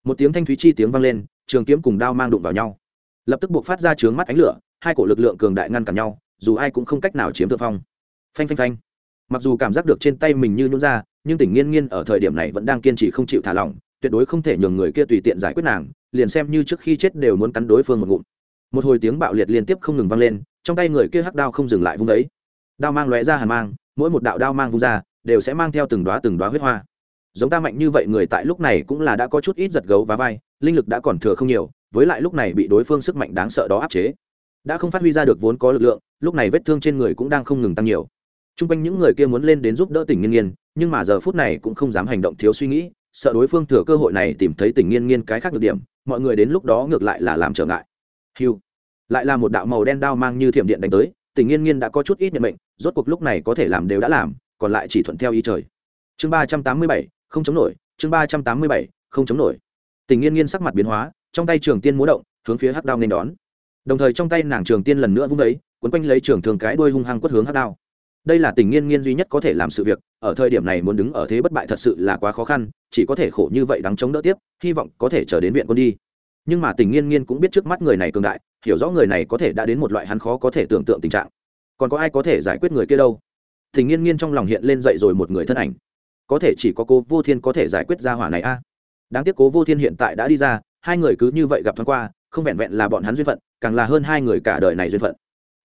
Một tiếng thanh thúy chi tiếng vang lên, trường kiếm cùng đao mang đụng vào nhau. Lập tức buộc phát ra trướng mắt ánh lửa, hai cổ lực lượng cường đại ngăn cản nhau, dù ai cũng không cách nào chiếm thượng phong. Phanh phanh phanh. Mặc dù cảm giác được trên tay mình như nhún ra, nhưng tỉnh nghiên nghiên ở thời điểm này vẫn đang kiên trì không chịu thả lỏng, tuyệt đối không thể nhường người kia tùy tiện giải quyết nàng, liền xem như trước khi chết đều muốn cắn đối phương một ngụm một hồi tiếng bạo liệt liên tiếp không ngừng vang lên, trong tay người kia hắc đao không dừng lại vung đấy đao mang lóe ra hàn mang, mỗi một đạo đao mang vung ra, đều sẽ mang theo từng đoá từng đoá huyết hoa. Giống ta mạnh như vậy, người tại lúc này cũng là đã có chút ít giật gấu và vai, linh lực đã còn thừa không nhiều, với lại lúc này bị đối phương sức mạnh đáng sợ đó áp chế. Đã không phát huy ra được vốn có lực lượng, lúc này vết thương trên người cũng đang không ngừng tăng nhiều. T r u n g quanh những người kia muốn lên đến giúp đỡ tỉnh nghiên nghiên, nhưng mà giờ phút này cũng không dám hành động thiếu suy nghĩ, sợ đối phương thừa cơ hội này tìm thấy tỉnh nghiên nghiên cái khác được điểm, mọi người đến lúc đó ngược lại là làm trở ngại. Hiu lại là một đạo màu đen đao mang như thiểm điện đánh tới, tình nghiên nghiên đã có chút ít nhận mệnh, rốt cuộc lúc này có thể làm đều đã làm, còn lại chỉ thuận theo ý trời. Chương ba trăm tám mươi bảy, không chống nổi, chương ba trăm tám mươi bảy, không chống nổi. Tình nghiên nghiên sắc mặt biến hóa, trong tay trường tiên múa động, hướng phía hắc đao nên đón. Đồng thời trong tay nàng trường tiên lần nữa vung đấy quấn quanh lấy trường thường cái đuôi hung hăng quất hướng hắc đao. Đây là tình nghiên nghiên duy nhất có thể làm sự việc, ở thời điểm này muốn đứng ở thế bất bại thật sự là quá khó khăn, chỉ có thể khổ như vậy đáng chống đỡ tiếp, hy vọng có thể trở đến viện quân đi nhưng mà tình nghiên nghiên cũng biết trước mắt người này cường đại, hiểu rõ người này có thể đã đến một loại hắn khó có thể tưởng tượng tình trạng. Còn có ai có thể giải quyết người kia đâu? Tình nghiên nghiên trong lòng hiện lên dậy rồi một người thân ảnh. Có thể chỉ có cô vô thiên có thể giải quyết ra hỏa này a. Đáng tiếc cố vô thiên hiện tại đã đi ra, hai người cứ như vậy gặp thoáng qua, không vẹn vẹn là bọn hắn duyên phận, càng là hơn hai người cả đời này duyên phận.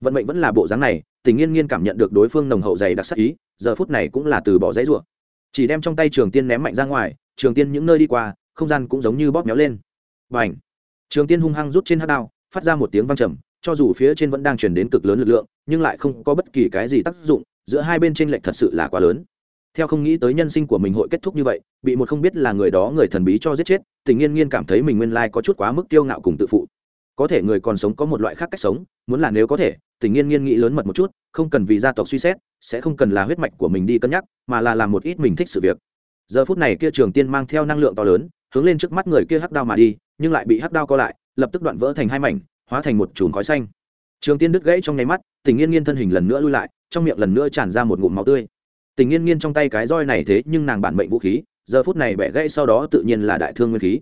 Vận mệnh vẫn là bộ dáng này, tình nghiên nghiên cảm nhận được đối phương nồng hậu dày đặc sắc ý, giờ phút này cũng là từ bỏ dãy ruộng chỉ đem trong tay trường tiên ném mạnh ra ngoài, trường tiên những nơi đi qua, không gian cũng giống như bóp méo lên. B à n h trường tiên hung hăng rút trên hát đao, phát ra một tiếng vang trầm, cho dù phía trên vẫn đang chuyển đến cực lớn lực lượng, nhưng lại không có bất kỳ cái gì tác dụng, giữa hai bên tranh lệch thật sự là quá lớn. Theo không nghĩ tới nhân sinh của mình hội kết thúc như vậy, bị một không biết là người đó người thần bí cho giết chết, tình nghiên nghiên cảm thấy mình nguyên lai có chút quá mức tiêu ngạo cùng tự phụ. Có thể người còn sống có một loại khác cách sống, muốn là nếu có thể, tình nghiên nghiên nghĩ lớn mật một chút, không cần vì gia tộc suy xét, sẽ không cần là huyết mạch của mình đi cân nhắc, mà là làm một ít mình thích sự việc. Giờ phút này kia trường tiên mang theo năng lượng to lớn, hướng lên trước mắt người kia hắc đao mà đi nhưng lại bị hắc đao co lại, lập tức đoạn vỡ thành hai mảnh, hóa thành một chùm khói xanh. Trường tiên đứt gãy trong nháy mắt, tình nghiên nghiên thân hình lần nữa lui lại, trong miệng lần nữa tràn ra một ngụm máu tươi. Tình nghiên nghiên trong tay cái roi này thế nhưng nàng bản mệnh vũ khí, giờ phút này bẻ gãy sau đó tự nhiên là đại thương nguyên khí.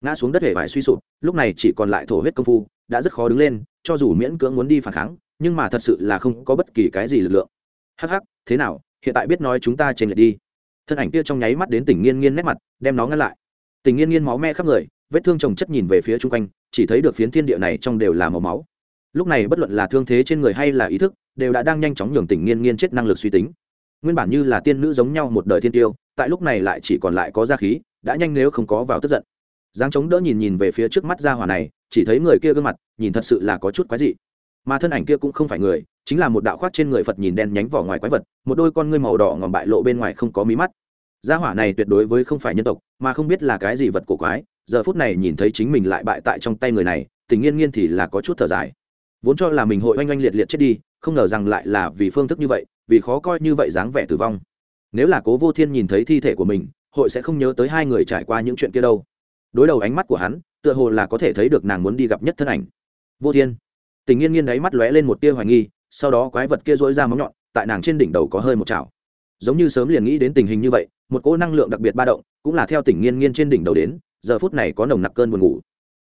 Ngã xuống đất hề vải suy sụp, lúc này chỉ còn lại thổ huyết công phu, đã rất khó đứng lên, cho dù miễn cưỡng muốn đi phản kháng, nhưng mà thật sự là không có bất kỳ cái gì lực lượng. Hắc hắc, thế nào, hiện tại biết nói chúng ta trên lệch đi. Thân ảnh kia trong nháy mắt đến tỉnh nghiên nghiên nét mặt, đem nó ngăn lại. Tình nghiên nghiên máu me khắp người vết thương chồng chất nhìn về phía chung quanh, chỉ thấy được phiến thiên địa này trong đều là màu máu. Lúc này bất luận là thương thế trên người hay là ý thức, đều đã đang nhanh chóng nhường tỉnh nghiên nghiên chết năng lực suy tính. Nguyên bản như là tiên nữ giống nhau một đời thiên tiêu, tại lúc này lại chỉ còn lại có gia khí, đã nhanh nếu không có vào tức giận. Giáng chống đỡ nhìn nhìn về phía trước mắt gia hỏa này, chỉ thấy người kia gương mặt, nhìn thật sự là có chút quái dị. Mà thân ảnh kia cũng không phải người, chính là một đạo khoác trên người phật nhìn đen nhánh vỏ ngoài quái vật, một đôi con ngươi màu đỏ ngòm bại lộ bên ngoài không có mí mắt. Gia hỏa này tuyệt đối với không phải nhân tộc, mà không biết là cái gì vật cổ quái giờ phút này nhìn thấy chính mình lại bại tại trong tay người này, tình nghiên nghiên thì là có chút thở dài. Vốn cho là mình hội oanh oanh liệt liệt chết đi, không ngờ rằng lại là vì phương thức như vậy, vì khó coi như vậy dáng vẻ tử vong. Nếu là cố vô thiên nhìn thấy thi thể của mình, hội sẽ không nhớ tới hai người trải qua những chuyện kia đâu. Đối đầu ánh mắt của hắn, tựa hồ là có thể thấy được nàng muốn đi gặp nhất thân ảnh. Vô thiên. Tình nghiên nghiên đáy mắt lóe lên một tia hoài nghi, sau đó quái vật kia dỗi ra móng nhọn, tại nàng trên đỉnh đầu có hơi một chảo. Giống như sớm liền nghĩ đến tình hình như vậy, một cỗ năng lượng đặc biệt ba động, cũng là theo tình nghiên nghiên trên đỉnh đầu đến giờ phút này có nồng nặc cơn buồn ngủ.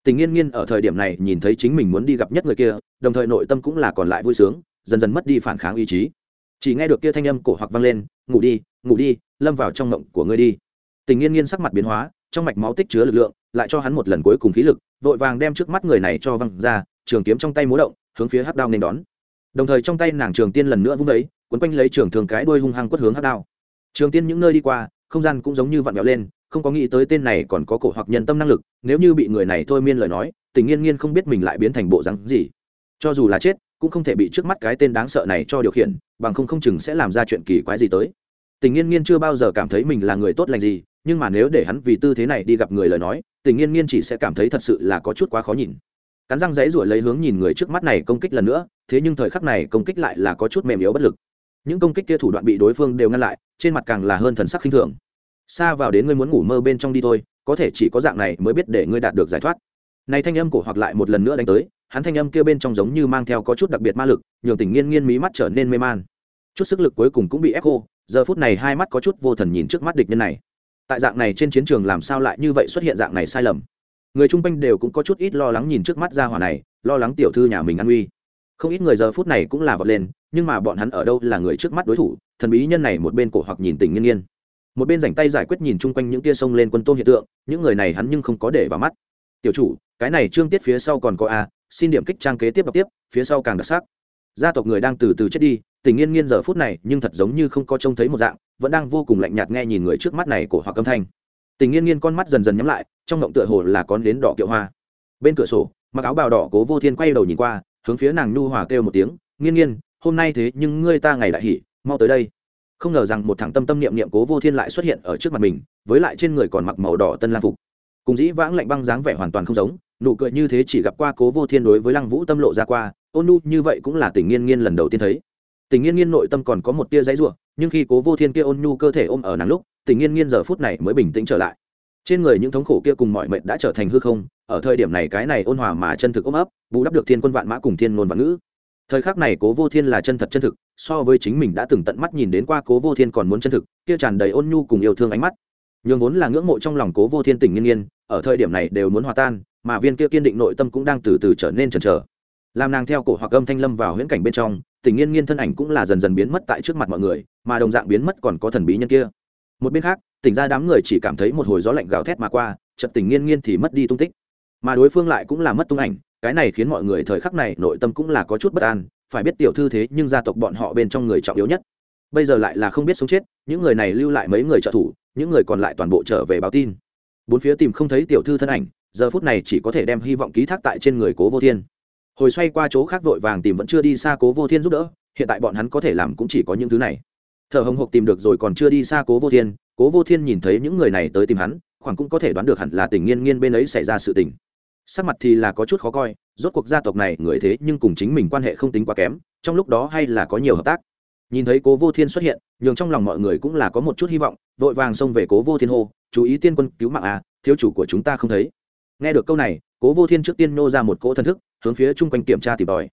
Tình nghiên nghiên ở thời điểm này nhìn thấy chính mình muốn đi gặp nhất người kia đồng thời nội tâm cũng là còn lại vui sướng dần dần mất đi phản kháng ý chí. Chỉ nghe được kia thanh âm cổ hoặc vang lên ngủ đi ngủ đi lâm vào trong mộng của ngươi đi. Tình nghiên nghiên sắc mặt biến hóa trong mạch máu tích chứa lực lượng lại cho hắn một lần cuối cùng khí lực vội vàng đem trước mắt người này cho văng ra trường kiếm trong tay múa động hướng phía hắc đao nên đón. Đồng thời trong tay nàng trường tiên lần nữa vung đấy, quấn quanh lấy trường thường cái đuôi hung hăng quất hướng hắc đao. Trường tiên những nơi đi qua không gian cũng giống như vặn vẹo lên không có nghĩ tới tên này còn có cổ hoặc nhân tâm năng lực, nếu như bị người này thôi miên lời nói, tình nghiên nghiên không biết mình lại biến thành bộ rắn gì. Cho dù là chết, cũng không thể bị trước mắt cái tên đáng sợ này cho điều khiển, bằng không không chừng sẽ làm ra chuyện kỳ quái gì tới. Tình nghiên nghiên chưa bao giờ cảm thấy mình là người tốt lành gì, nhưng mà nếu để hắn vì tư thế này đi gặp người lời nói, tình nghiên nghiên chỉ sẽ cảm thấy thật sự là có chút quá khó nhìn. Cắn răng dãy ruổi lấy hướng nhìn người trước mắt này công kích lần nữa, thế nhưng thời khắc này công kích lại là có chút mềm yếu bất lực. Những công kích kia thủ đoạn bị đối phương đều ngăn lại, trên mặt càng là hơn thần sắc khinh thường xa vào đến ngươi muốn ngủ mơ bên trong đi thôi, có thể chỉ có dạng này mới biết để ngươi đạt được giải thoát. Này thanh âm cổ hoặc lại một lần nữa đánh tới, hắn thanh âm kia bên trong giống như mang theo có chút đặc biệt ma lực, nhường tình nghiên nghiên mí mắt trở nên mê man. Chút sức lực cuối cùng cũng bị ép khô, giờ phút này hai mắt có chút vô thần nhìn trước mắt địch nhân này. Tại dạng này trên chiến trường làm sao lại như vậy xuất hiện dạng này sai lầm? Người chung quanh đều cũng có chút ít lo lắng nhìn trước mắt ra hỏa này, lo lắng tiểu thư nhà mình an uy không ít người giờ phút này cũng là vọt lên, nhưng mà bọn hắn ở đâu là người trước mắt đối thủ, thần bí nhân này một bên cổ hoặc nhìn tình nghiên nghiên một bên rảnh tay giải quyết nhìn chung quanh những tia sông lên quân tôm hiện tượng, những người này hắn nhưng không có để vào mắt. Tiểu chủ, cái này trương tiết phía sau còn có a, xin điểm kích trang kế tiếp đọc tiếp, phía sau càng đặc sắc. Gia tộc người đang từ từ chết đi, tình nghiên nghiên giờ phút này nhưng thật giống như không có trông thấy một dạng, vẫn đang vô cùng lạnh nhạt nghe nhìn người trước mắt này của hoặc âm thanh. Tình nghiên nghiên con mắt dần dần nhắm lại, trong ngộng tựa hồ là con đến đỏ kiệu hoa. Bên cửa sổ, mặc áo bào đỏ cố vô thiên quay đầu nhìn qua, hướng phía nàng nhu hòa kêu một tiếng, nghiên nghiên, hôm nay thế nhưng ngươi ta ngày đại hỉ, mau tới đây không ngờ rằng một thằng tâm tâm niệm niệm cố vô thiên lại xuất hiện ở trước mặt mình, với lại trên người còn mặc màu đỏ tân lang phục. Cùng dĩ vãng lạnh băng dáng vẻ hoàn toàn không giống, nụ cười như thế chỉ gặp qua cố vô thiên đối với lăng vũ tâm lộ ra qua, ôn nu như vậy cũng là tình nghiên nghiên lần đầu tiên thấy. Tình nghiên nghiên nội tâm còn có một tia giấy ruộng nhưng khi cố vô thiên kia ôn nhu cơ thể ôm ở nắng lúc, tình nghiên nghiên giờ phút này mới bình tĩnh trở lại. Trên người những thống khổ kia cùng mọi mệnh đã trở thành hư không, ở thời điểm này cái này ôn hòa mà chân thực ôm ấp, bù đắp được thiên quân vạn mã cùng thiên ngôn vạn ngữ thời khắc này cố vô thiên là chân thật chân thực, so với chính mình đã từng tận mắt nhìn đến qua cố vô thiên còn muốn chân thực, kia tràn đầy ôn nhu cùng yêu thương ánh mắt. Nhường vốn là ngưỡng mộ trong lòng cố vô thiên tỉnh nghiên nghiên ở thời điểm này đều muốn hòa tan, mà viên kia kiên định nội tâm cũng đang từ từ trở nên chần chờ. Làm nàng theo cổ hoặc âm thanh lâm vào huyễn cảnh bên trong, tỉnh nghiên nghiên thân ảnh cũng là dần dần biến mất tại trước mặt mọi người, mà đồng dạng biến mất còn có thần bí nhân kia. Một bên khác, tỉnh ra đám người chỉ cảm thấy một hồi gió lạnh gào thét mà qua chật tỉnh nghiên nghiên thì mất đi tung tích. Mà đối phương lại cũng là mất tung ảnh cái này khiến mọi người thời khắc này nội tâm cũng là có chút bất an, phải biết tiểu thư thế nhưng gia tộc bọn họ bên trong người trọng yếu nhất. Bây giờ lại là không biết sống chết, những người này lưu lại mấy người trợ thủ, những người còn lại toàn bộ trở về báo tin. Bốn phía tìm không thấy tiểu thư thân ảnh, giờ phút này chỉ có thể đem hy vọng ký thác tại trên người cố vô thiên. Hồi xoay qua chỗ khác vội vàng tìm vẫn chưa đi xa cố vô thiên giúp đỡ, hiện tại bọn hắn có thể làm cũng chỉ có những thứ này. Thở hồng hộc tìm được rồi còn chưa đi xa cố vô thiên, cố vô thiên nhìn thấy những người này tới tìm hắn, khoảng cũng có thể đoán được hẳn là tình nghiên nghiên bên ấy xảy ra sự tình sắc mặt thì là có chút khó coi, rốt cuộc gia tộc này người thế nhưng cùng chính mình quan hệ không tính quá kém, trong lúc đó hay là có nhiều hợp tác. Nhìn thấy cố vô thiên xuất hiện, nhường trong lòng mọi người cũng là có một chút hy vọng, vội vàng xông về cố vô thiên hô, chú ý tiên quân cứu mạng à thiếu chủ của chúng ta không thấy. Nghe được câu này, cố vô thiên trước tiên nô ra một cỗ thân thức, hướng phía chung quanh kiểm tra tìm tòi.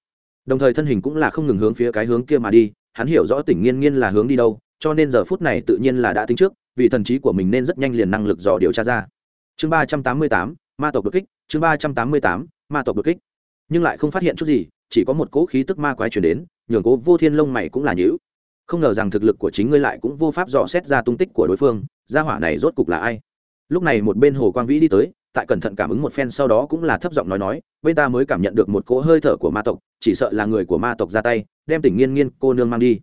Đồng thời thân hình cũng là không ngừng hướng phía cái hướng kia mà đi, hắn hiểu rõ tỉnh nghiên nghiên là hướng đi đâu, cho nên giờ phút này tự nhiên là đã tính trước, vì thần trí của mình nên rất nhanh liền năng lực dò điều tra ra. Chương ba trăm tám mươi tám ma tộc đột kích, chương ba trăm tám mươi tám, ma tộc đột kích. Nhưng lại không phát hiện chút gì, chỉ có một cỗ khí tức ma quái chuyển đến, nhường cố vô thiên lông mày cũng là nhữ không ngờ rằng thực lực của chính ngươi lại cũng vô pháp dò xét ra tung tích của đối phương, gia hỏa này rốt cục là ai? Lúc này một bên hồ quang vĩ đi tới, tại cẩn thận cảm ứng một phen sau đó cũng là thấp giọng nói nói, bên ta mới cảm nhận được một cỗ hơi thở của ma tộc, chỉ sợ là người của ma tộc ra tay, đem tỉnh nghiên nghiên cô nương mang đi.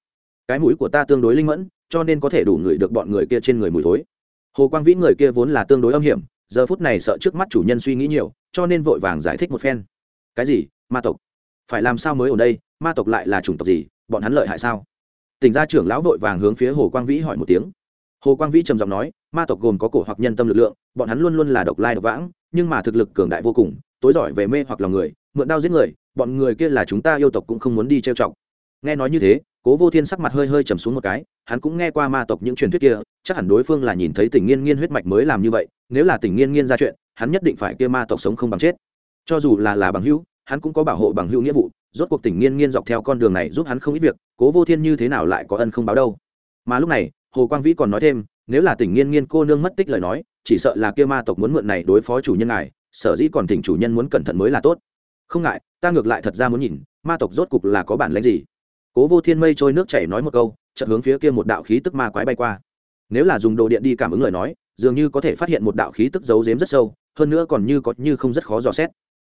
Cái mũi của ta tương đối linh mẫn, cho nên có thể đủ ngửi được bọn người kia trên người mùi thối. Hồ quang vĩ người kia vốn là tương đối âm hiểm giờ phút này sợ trước mắt chủ nhân suy nghĩ nhiều, cho nên vội vàng giải thích một phen. Cái gì? Ma tộc. Phải làm sao mới ở đây? Ma tộc lại là chủng tộc gì? Bọn hắn lợi hại sao? Tỉnh gia trưởng lão vội vàng hướng phía hồ quang vĩ hỏi một tiếng. Hồ quang vĩ trầm giọng nói, ma tộc gồm có cổ hoặc nhân tâm lực lượng, bọn hắn luôn luôn là độc lai độc vãng, nhưng mà thực lực cường đại vô cùng, tối giỏi về mê hoặc lòng người, mượn đao giết người, bọn người kia là chúng ta yêu tộc cũng không muốn đi trêu chọc. Nghe nói như thế, cố vô thiên sắc mặt hơi hơi trầm xuống một cái, hắn cũng nghe qua ma tộc những truyền thuyết kia, chắc hẳn đối phương là nhìn thấy tình nghiên nghiên huyết mạch mới làm như vậy nếu là tỉnh nghiên nghiên ra chuyện, hắn nhất định phải kia ma tộc sống không bằng chết. Cho dù là là bằng hữu, hắn cũng có bảo hộ bằng hữu nghĩa vụ, rốt cuộc tỉnh nghiên nghiên dọc theo con đường này giúp hắn không ít việc, cố vô thiên như thế nào lại có ân không báo đâu. Mà lúc này, hồ quang vĩ còn nói thêm, nếu là tỉnh nghiên nghiên cô nương mất tích lời nói, chỉ sợ là kia ma tộc muốn mượn này đối phó chủ nhân ngài, sở dĩ còn thỉnh chủ nhân muốn cẩn thận mới là tốt. Không ngại, ta ngược lại thật ra muốn nhìn, ma tộc rốt cục là có bản lãnh gì. Cố vô thiên mây trôi nước chảy nói một câu, chợt hướng phía kia một đạo khí tức ma quái bay qua. Nếu là dùng đồ điện đi cảm ứng lời nói dường như có thể phát hiện một đạo khí tức giấu giếm rất sâu, hơn nữa còn như có như không rất khó dò xét.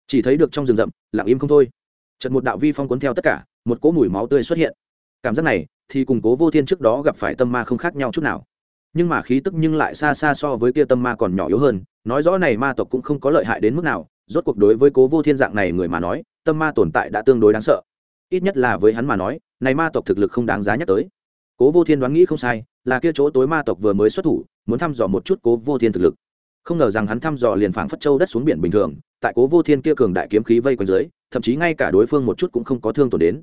Chỉ thấy được trong rừng rậm, lặng im không thôi. Chợt một đạo vi phong cuốn theo tất cả, một cỗ mùi máu tươi xuất hiện. Cảm giác này thì cùng cố vô thiên trước đó gặp phải tâm ma không khác nhau chút nào. Nhưng mà khí tức nhưng lại xa xa so với kia tâm ma còn nhỏ yếu hơn, nói rõ này ma tộc cũng không có lợi hại đến mức nào, rốt cuộc đối với cố vô thiên dạng này người mà nói, tâm ma tồn tại đã tương đối đáng sợ. Ít nhất là với hắn mà nói, này ma tộc thực lực không đáng giá nhắc tới cố vô thiên đoán nghĩ không sai, là kia chỗ tối ma tộc vừa mới xuất thủ, muốn thăm dò một chút cố vô thiên thực lực. Không ngờ rằng hắn thăm dò liền phảng phất châu đất xuống biển bình thường, tại cố vô thiên kia cường đại kiếm khí vây quanh dưới, thậm chí ngay cả đối phương một chút cũng không có thương tổn đến.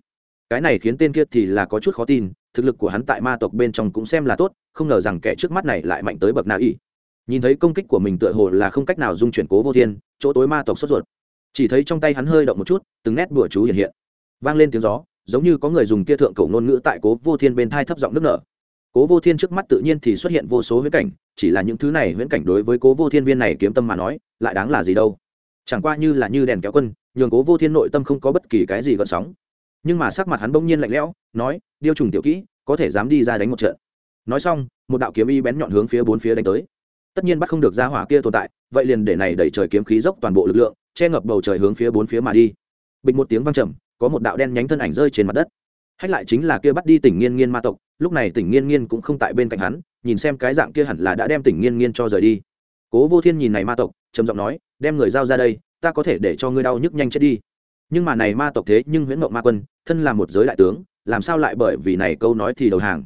Cái này khiến tên kia thì là có chút khó tin, thực lực của hắn tại ma tộc bên trong cũng xem là tốt, không ngờ rằng kẻ trước mắt này lại mạnh tới bậc nào y nhìn thấy công kích của mình tựa hồ là không cách nào dung chuyển cố vô thiên, chỗ tối ma tộc sốt ruột. Chỉ thấy trong tay hắn hơi động một chút, từng nét bùa chú hiện hiện. Vang lên tiếng gió giống như có người dùng kia thượng cổ ngôn ngữ tại cố vô thiên bên thai thấp giọng nước nở. Cố vô thiên trước mắt tự nhiên thì xuất hiện vô số huyễn cảnh, chỉ là những thứ này huyễn cảnh đối với cố vô thiên viên này kiếm tâm mà nói, lại đáng là gì đâu? Chẳng qua như là như đèn kéo quân, nhường cố vô thiên nội tâm không có bất kỳ cái gì gợn sóng. Nhưng mà sắc mặt hắn bỗng nhiên lạnh lẽo, nói, điêu trùng tiểu kỹ, có thể dám đi ra đánh một trận. Nói xong, một đạo kiếm y bén nhọn hướng phía bốn phía đánh tới. Tất nhiên bắt không được ra hỏa kia tồn tại, vậy liền để này đẩy trời kiếm khí dốc toàn bộ lực lượng, che ngập bầu trời hướng phía bốn phía mà đi. Bình một tiếng vang trầm có một đạo đen nhánh thân ảnh rơi trên mặt đất. Hách lại chính là kia bắt đi tỉnh nghiên nghiên ma tộc, lúc này tỉnh nghiên nghiên cũng không tại bên cạnh hắn, nhìn xem cái dạng kia hẳn là đã đem tỉnh nghiên nghiên cho rời đi. Cố vô thiên nhìn này ma tộc, trầm giọng nói, đem người giao ra đây, ta có thể để cho ngươi đau nhức nhanh chết đi. Nhưng mà này ma tộc thế nhưng huyễn mộng ma quân, thân là một giới đại tướng, làm sao lại bởi vì này câu nói thì đầu hàng?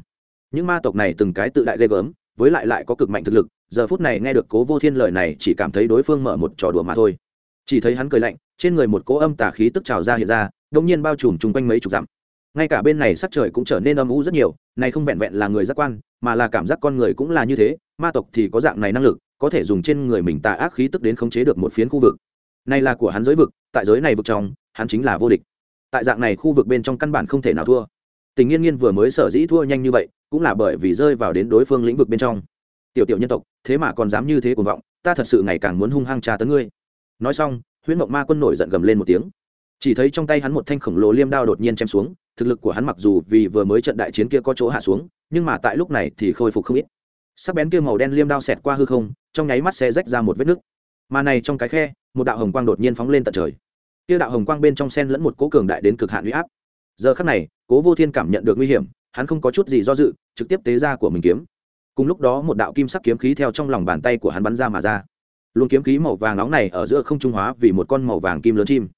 Những ma tộc này từng cái tự đại ghê gớm, với lại lại có cực mạnh thực lực, giờ phút này nghe được cố vô thiên lời này chỉ cảm thấy đối phương mở một trò đùa mà thôi. Chỉ thấy hắn cười lạnh, trên người một cỗ âm tà khí tức trào ra hiện ra đông nhiên bao trùm chung quanh mấy chục dặm. Ngay cả bên này sắc trời cũng trở nên âm u rất nhiều, này không vẹn vẹn là người giác quan, mà là cảm giác con người cũng là như thế, ma tộc thì có dạng này năng lực, có thể dùng trên người mình tà ác khí tức đến khống chế được một phiến khu vực. Này là của hắn giới vực, tại giới này vực trong, hắn chính là vô địch. Tại dạng này khu vực bên trong căn bản không thể nào thua. Tình nghiên nghiên vừa mới sở dĩ thua nhanh như vậy, cũng là bởi vì rơi vào đến đối phương lĩnh vực bên trong. Tiểu tiểu nhân tộc, thế mà còn dám như thế cuồng vọng, ta thật sự ngày càng muốn hung hăng tra tấn ngươi. Nói xong, huyễn mộng ma quân nổi giận gầm lên một tiếng chỉ thấy trong tay hắn một thanh khổng lồ liêm đao đột nhiên chém xuống, thực lực của hắn mặc dù vì vừa mới trận đại chiến kia có chỗ hạ xuống, nhưng mà tại lúc này thì khôi phục không ít. Sắc bén kia màu đen liêm đao xẹt qua hư không, trong nháy mắt xe rách ra một vết nứt. Mà này trong cái khe, một đạo hồng quang đột nhiên phóng lên tận trời. Kia đạo hồng quang bên trong sen lẫn một cố cường đại đến cực hạn uy áp. Giờ khắc này, cố vô thiên cảm nhận được nguy hiểm, hắn không có chút gì do dự, trực tiếp tế ra của mình kiếm. Cùng lúc đó một đạo kim sắc kiếm khí theo trong lòng bàn tay của hắn bắn ra mà ra. Luôn kiếm khí màu vàng nóng này ở giữa không trung hóa vì một con màu vàng kim lớn chim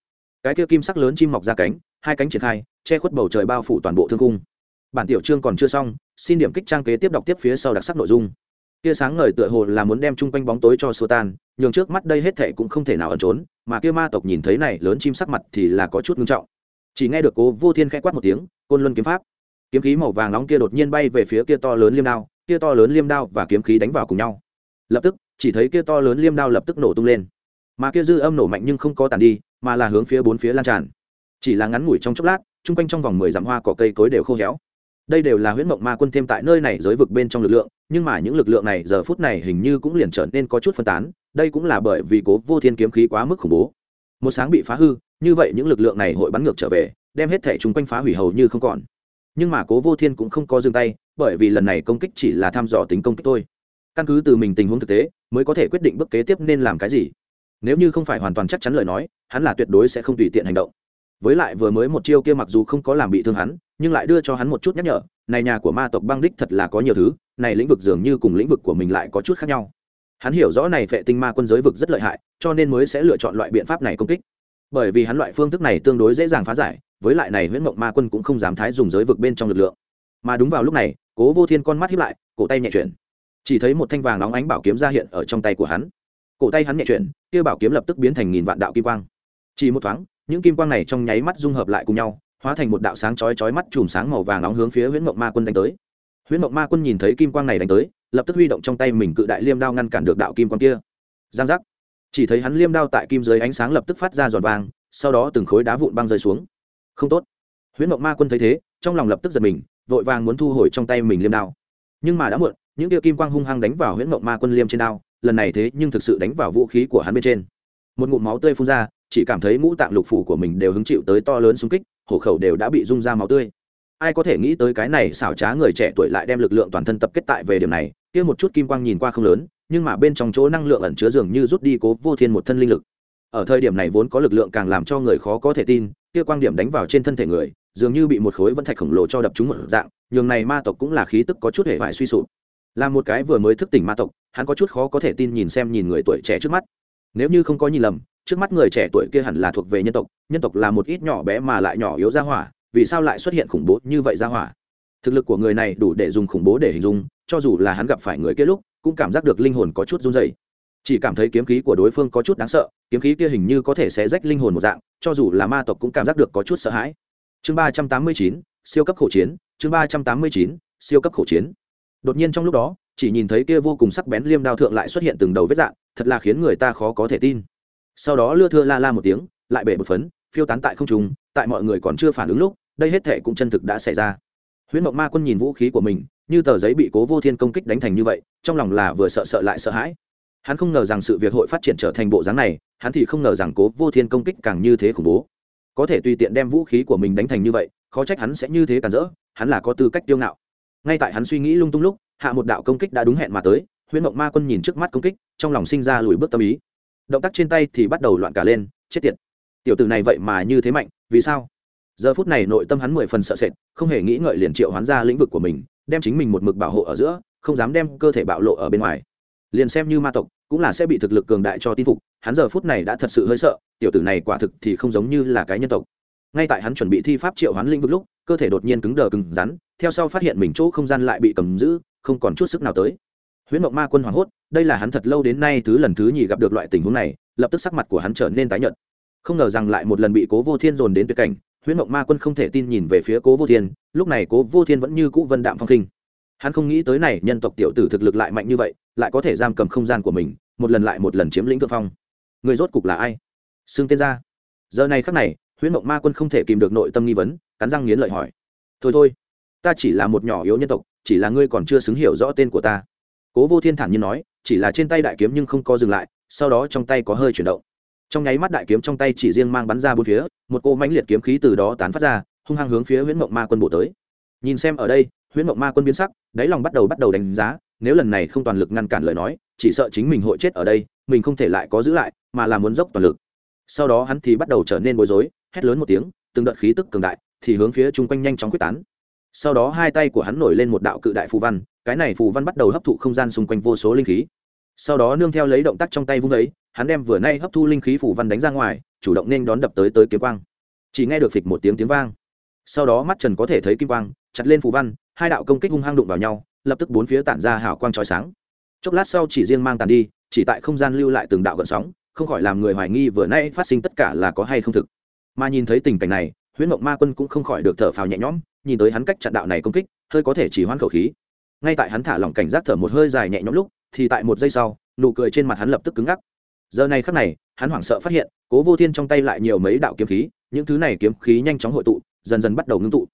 cái kia kim sắc lớn chim mọc ra cánh, hai cánh triển khai, che khuất bầu trời bao phủ toàn bộ thương cung bản tiểu chương còn chưa xong, xin điểm kích trang kế tiếp đọc tiếp phía sau đặc sắc nội dung. Kia sáng ngời tựa hồ là muốn đem chung quanh bóng tối cho xua tan, nhường trước mắt đây hết thệ cũng không thể nào ẩn trốn, mà kia ma tộc nhìn thấy này lớn chim sắc mặt thì là có chút ngưng trọng. Chỉ nghe được cố vô thiên khẽ quát một tiếng, côn luân kiếm pháp. Kiếm khí màu vàng nóng kia đột nhiên bay về phía kia to lớn liêm đao, kia to lớn liêm đao và kiếm khí đánh vào cùng nhau. Lập tức, chỉ thấy kia to lớn liêm đao lập tức nổ tung lên. Mà kia dư âm nổ mạnh nhưng không có tàn đi mà là hướng phía bốn phía lan tràn. Chỉ là ngắn ngủi trong chốc lát, chung quanh trong vòng mười dặm hoa cỏ cây cối đều khô héo. Đây đều là huyễn mộng ma quân thêm tại nơi này giới vực bên trong lực lượng, nhưng mà những lực lượng này giờ phút này hình như cũng liền trở nên có chút phân tán, đây cũng là bởi vì cố vô thiên kiếm khí quá mức khủng bố. Một sáng bị phá hư, như vậy những lực lượng này hội bắn ngược trở về, đem hết thẻ chung quanh phá hủy hầu như không còn. Nhưng mà cố vô thiên cũng không có dừng tay, bởi vì lần này công kích chỉ là thăm dò tính công kích thôi. Căn cứ từ mình tình huống thực tế, mới có thể quyết định bước kế tiếp nên làm cái gì. Nếu như không phải hoàn toàn chắc chắn lời nói hắn là tuyệt đối sẽ không tùy tiện hành động. Với lại vừa mới một chiêu kia mặc dù không có làm bị thương hắn, nhưng lại đưa cho hắn một chút nhắc nhở, này nhà của ma tộc băng đích thật là có nhiều thứ, này lĩnh vực dường như cùng lĩnh vực của mình lại có chút khác nhau. Hắn hiểu rõ này vệ tinh ma quân giới vực rất lợi hại, cho nên mới sẽ lựa chọn loại biện pháp này công kích. Bởi vì hắn loại phương thức này tương đối dễ dàng phá giải, với lại này huyễn mộng ma quân cũng không dám thái dùng giới vực bên trong lực lượng. Mà đúng vào lúc này, cố vô thiên con mắt hiếp lại, cổ tay nhẹ chuyển. Chỉ thấy một thanh vàng nóng ánh bảo kiếm ra hiện ở trong tay của hắn. Cổ tay hắn nhẹ chuyển, kia bảo kiếm lập tức biến thành nghìn vạn đạo kim quang chỉ một thoáng, những kim quang này trong nháy mắt dung hợp lại cùng nhau, hóa thành một đạo sáng chói chói mắt chùm sáng màu vàng nóng hướng phía huyễn mộng ma quân đánh tới. Huyễn mộng ma quân nhìn thấy kim quang này đánh tới, lập tức huy động trong tay mình cự đại liêm đao ngăn cản được đạo kim quang kia. Giang giác. Chỉ thấy hắn liêm đao tại kim dưới ánh sáng lập tức phát ra giòn vàng, sau đó từng khối đá vụn băng rơi xuống. Không tốt. Huyễn mộng ma quân thấy thế, trong lòng lập tức giật mình, vội vàng muốn thu hồi trong tay mình liêm đao. Nhưng mà đã muộn, những kia kim quang hung hăng đánh vào huyễn mộng ma quân liêm trên đao, lần này thế nhưng thực sự đánh vào vũ khí của hắn bên trên một ngụm máu tươi phun ra, chỉ cảm thấy ngũ tạng lục phủ của mình đều hứng chịu tới to lớn xung kích, hổ khẩu đều đã bị rung ra máu tươi. Ai có thể nghĩ tới cái này xảo trá người trẻ tuổi lại đem lực lượng toàn thân tập kết tại về điểm này, kia một chút kim quang nhìn qua không lớn, nhưng mà bên trong chỗ năng lượng ẩn chứa dường như rút đi cố vô thiên một thân linh lực. Ở thời điểm này vốn có lực lượng càng làm cho người khó có thể tin, kia quang điểm đánh vào trên thân thể người, dường như bị một khối vân thạch khổng lồ cho đập trúng một dạng, nhường này ma tộc cũng là khí tức có chút hệ vải suy sụp. Là một cái vừa mới thức tỉnh ma tộc, hắn có chút khó có thể tin nhìn xem nhìn người tuổi trẻ trước mắt nếu như không có nhìn lầm, trước mắt người trẻ tuổi kia hẳn là thuộc về nhân tộc nhân tộc là một ít nhỏ bé mà lại nhỏ yếu ra hỏa, vì sao lại xuất hiện khủng bố như vậy ra hỏa? Thực lực của người này đủ để dùng khủng bố để hình dung, cho dù là hắn gặp phải người kia lúc, cũng cảm giác được linh hồn có chút run dày chỉ cảm thấy kiếm khí của đối phương có chút đáng sợ, kiếm khí kia hình như có thể sẽ rách linh hồn một dạng, cho dù là ma tộc cũng cảm giác được có chút sợ hãi. Chương ba trăm tám mươi chín, siêu cấp khổ chiến, chương ba trăm tám mươi chín, siêu cấp khổ chiến. Đột nhiên trong lúc đó, chỉ nhìn thấy kia vô cùng sắc bén liêm đao thượng lại xuất hiện từng đầu vết dạng thật là khiến người ta khó có thể tin. Sau đó lưa thưa la la một tiếng, lại bể một phấn, phiêu tán tại không trung, tại mọi người còn chưa phản ứng lúc, đây hết thể cũng chân thực đã xảy ra. Huyễn mộng ma quân nhìn vũ khí của mình, như tờ giấy bị cố vô thiên công kích đánh thành như vậy, trong lòng là vừa sợ sợ lại sợ hãi. Hắn không ngờ rằng sự việc hội phát triển trở thành bộ dáng này, hắn thì không ngờ rằng cố vô thiên công kích càng như thế khủng bố. Có thể tùy tiện đem vũ khí của mình đánh thành như vậy, khó trách hắn sẽ như thế cản rỡ, hắn là có tư cách tiêu ngạo. Ngay tại hắn suy nghĩ lung tung lúc, hạ một đạo công kích đã đúng hẹn mà tới, huyễn mộng ma quân nhìn trước mắt công kích trong lòng sinh ra lùi bước tâm ý. Động tác trên tay thì bắt đầu loạn cả lên, chết tiệt. Tiểu tử này vậy mà như thế mạnh, vì sao? Giờ phút này nội tâm hắn mười phần sợ sệt, không hề nghĩ ngợi liền triệu hoán ra lĩnh vực của mình, đem chính mình một mực bảo hộ ở giữa, không dám đem cơ thể bạo lộ ở bên ngoài. Liền xem như ma tộc, cũng là sẽ bị thực lực cường đại cho tin phục, hắn giờ phút này đã thật sự hơi sợ, tiểu tử này quả thực thì không giống như là cái nhân tộc. Ngay tại hắn chuẩn bị thi pháp triệu hoán lĩnh vực lúc, cơ thể đột nhiên cứng đờ cứng rắn, theo sau phát hiện mình chỗ không gian lại bị cầm giữ, không còn chút sức nào tới huyễn mộng ma quân hoảng hốt, đây là hắn thật lâu đến nay thứ lần thứ nhì gặp được loại tình huống này, lập tức sắc mặt của hắn trở nên tái nhợt. Không ngờ rằng lại một lần bị cố vô thiên dồn đến tuyệt cảnh, huyễn mộng ma quân không thể tin nhìn về phía cố vô thiên, lúc này cố vô thiên vẫn như cũ vân đạm phong khinh. Hắn không nghĩ tới này, nhân tộc tiểu tử thực lực lại mạnh như vậy, lại có thể giam cầm không gian của mình, một lần lại một lần chiếm lĩnh thượng phong. Người rốt cục là ai? Xưng tên ra giờ này khắc này, huyễn mộng ma quân không thể kìm được nội tâm nghi vấn, cắn răng nghiến lợi hỏi. Thôi thôi, ta chỉ là một nhỏ yếu nhân tộc, chỉ là ngươi còn chưa xứng hiểu rõ tên của ta cố vô thiên thản nhiên nói, chỉ là trên tay đại kiếm nhưng không có dừng lại, sau đó trong tay có hơi chuyển động. Trong nháy mắt đại kiếm trong tay chỉ riêng mang bắn ra bốn phía, một cô mãnh liệt kiếm khí từ đó tán phát ra, hung hăng hướng phía huyễn mộng ma quân bổ tới. Nhìn xem ở đây, huyễn mộng ma quân biến sắc, đáy lòng bắt đầu bắt đầu đánh giá, nếu lần này không toàn lực ngăn cản lời nói, chỉ sợ chính mình hội chết ở đây, mình không thể lại có giữ lại, mà là muốn dốc toàn lực. Sau đó hắn thì bắt đầu trở nên bối rối, hét lớn một tiếng, từng đợt khí tức cường đại thì hướng phía chung quanh nhanh chóng quyết tán. Sau đó hai tay của hắn nổi lên một đạo cự đại phù văn cái này phù văn bắt đầu hấp thụ không gian xung quanh vô số linh khí. Sau đó nương theo lấy động tác trong tay vung ấy, hắn đem vừa nay hấp thu linh khí phù văn đánh ra ngoài, chủ động nên đón đập tới tới kiếm quang. Chỉ nghe được phịch một tiếng tiếng vang. Sau đó mắt trần có thể thấy kim quang, chặt lên phù văn, hai đạo công kích hung hăng đụng vào nhau, lập tức bốn phía tản ra hào quang trói sáng. Chốc lát sau chỉ riêng mang tàn đi, chỉ tại không gian lưu lại từng đạo gợn sóng, không khỏi làm người hoài nghi vừa nay phát sinh tất cả là có hay không thực. Mà nhìn thấy tình cảnh này, huyễn mộng ma quân cũng không khỏi được thở phào nhẹ nhõm, nhìn tới hắn cách chặn đạo này công kích, hơi có thể chỉ hoãn khẩu khí ngay tại hắn thả lỏng cảnh giác thở một hơi dài nhẹ nhõm lúc, thì tại một giây sau, nụ cười trên mặt hắn lập tức cứng ngắc. Giờ này khắc này, hắn hoảng sợ phát hiện, cố vô thiên trong tay lại nhiều mấy đạo kiếm khí, những thứ này kiếm khí nhanh chóng hội tụ, dần dần bắt đầu ngưng tụ.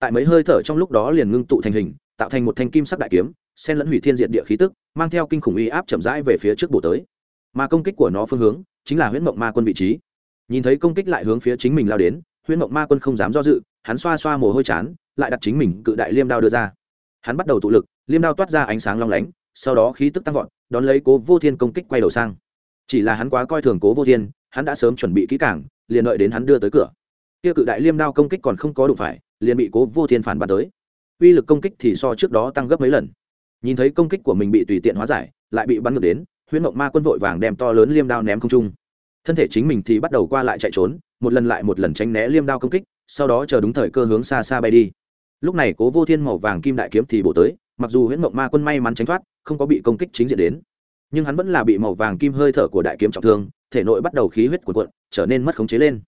Tại mấy hơi thở trong lúc đó liền ngưng tụ thành hình, tạo thành một thanh kim sắc đại kiếm, xen lẫn hủy thiên diện địa khí tức, mang theo kinh khủng uy áp chậm rãi về phía trước bổ tới. Mà công kích của nó phương hướng, chính là huyễn mộng ma quân vị trí. Nhìn thấy công kích lại hướng phía chính mình lao đến, huyễn mộng ma quân không dám do dự, hắn xoa xoa mồ hôi chán, lại đặt chính mình cự đại liêm đao đưa ra. Hắn bắt đầu tụ lực liêm đao toát ra ánh sáng long lánh, sau đó khí tức tăng vọt, đón lấy cố vô thiên công kích quay đầu sang. Chỉ là hắn quá coi thường cố vô thiên, hắn đã sớm chuẩn bị kỹ cảng liền đợi đến hắn đưa tới cửa. Kia cự đại liêm đao công kích còn không có đủ phải, liền bị cố vô thiên phản bắn tới. Uy lực công kích thì so trước đó tăng gấp mấy lần. Nhìn thấy công kích của mình bị tùy tiện hóa giải, lại bị bắn ngược đến, huyễn mộng ma quân vội vàng đem to lớn liêm đao ném không trung. Thân thể chính mình thì bắt đầu qua lại chạy trốn, một lần lại một lần tránh né liêm đao công kích, sau đó chờ đúng thời cơ hướng xa xa bay đi. Lúc này cố vô thiên màu vàng kim đại kiếm thì bổ tới mặc dù huyễn mộng ma quân may mắn tránh thoát, không có bị công kích chính diện đến, nhưng hắn vẫn là bị màu vàng kim hơi thở của đại kiếm trọng thương, thể nội bắt đầu khí huyết cuộn cuộn, trở nên mất khống chế lên.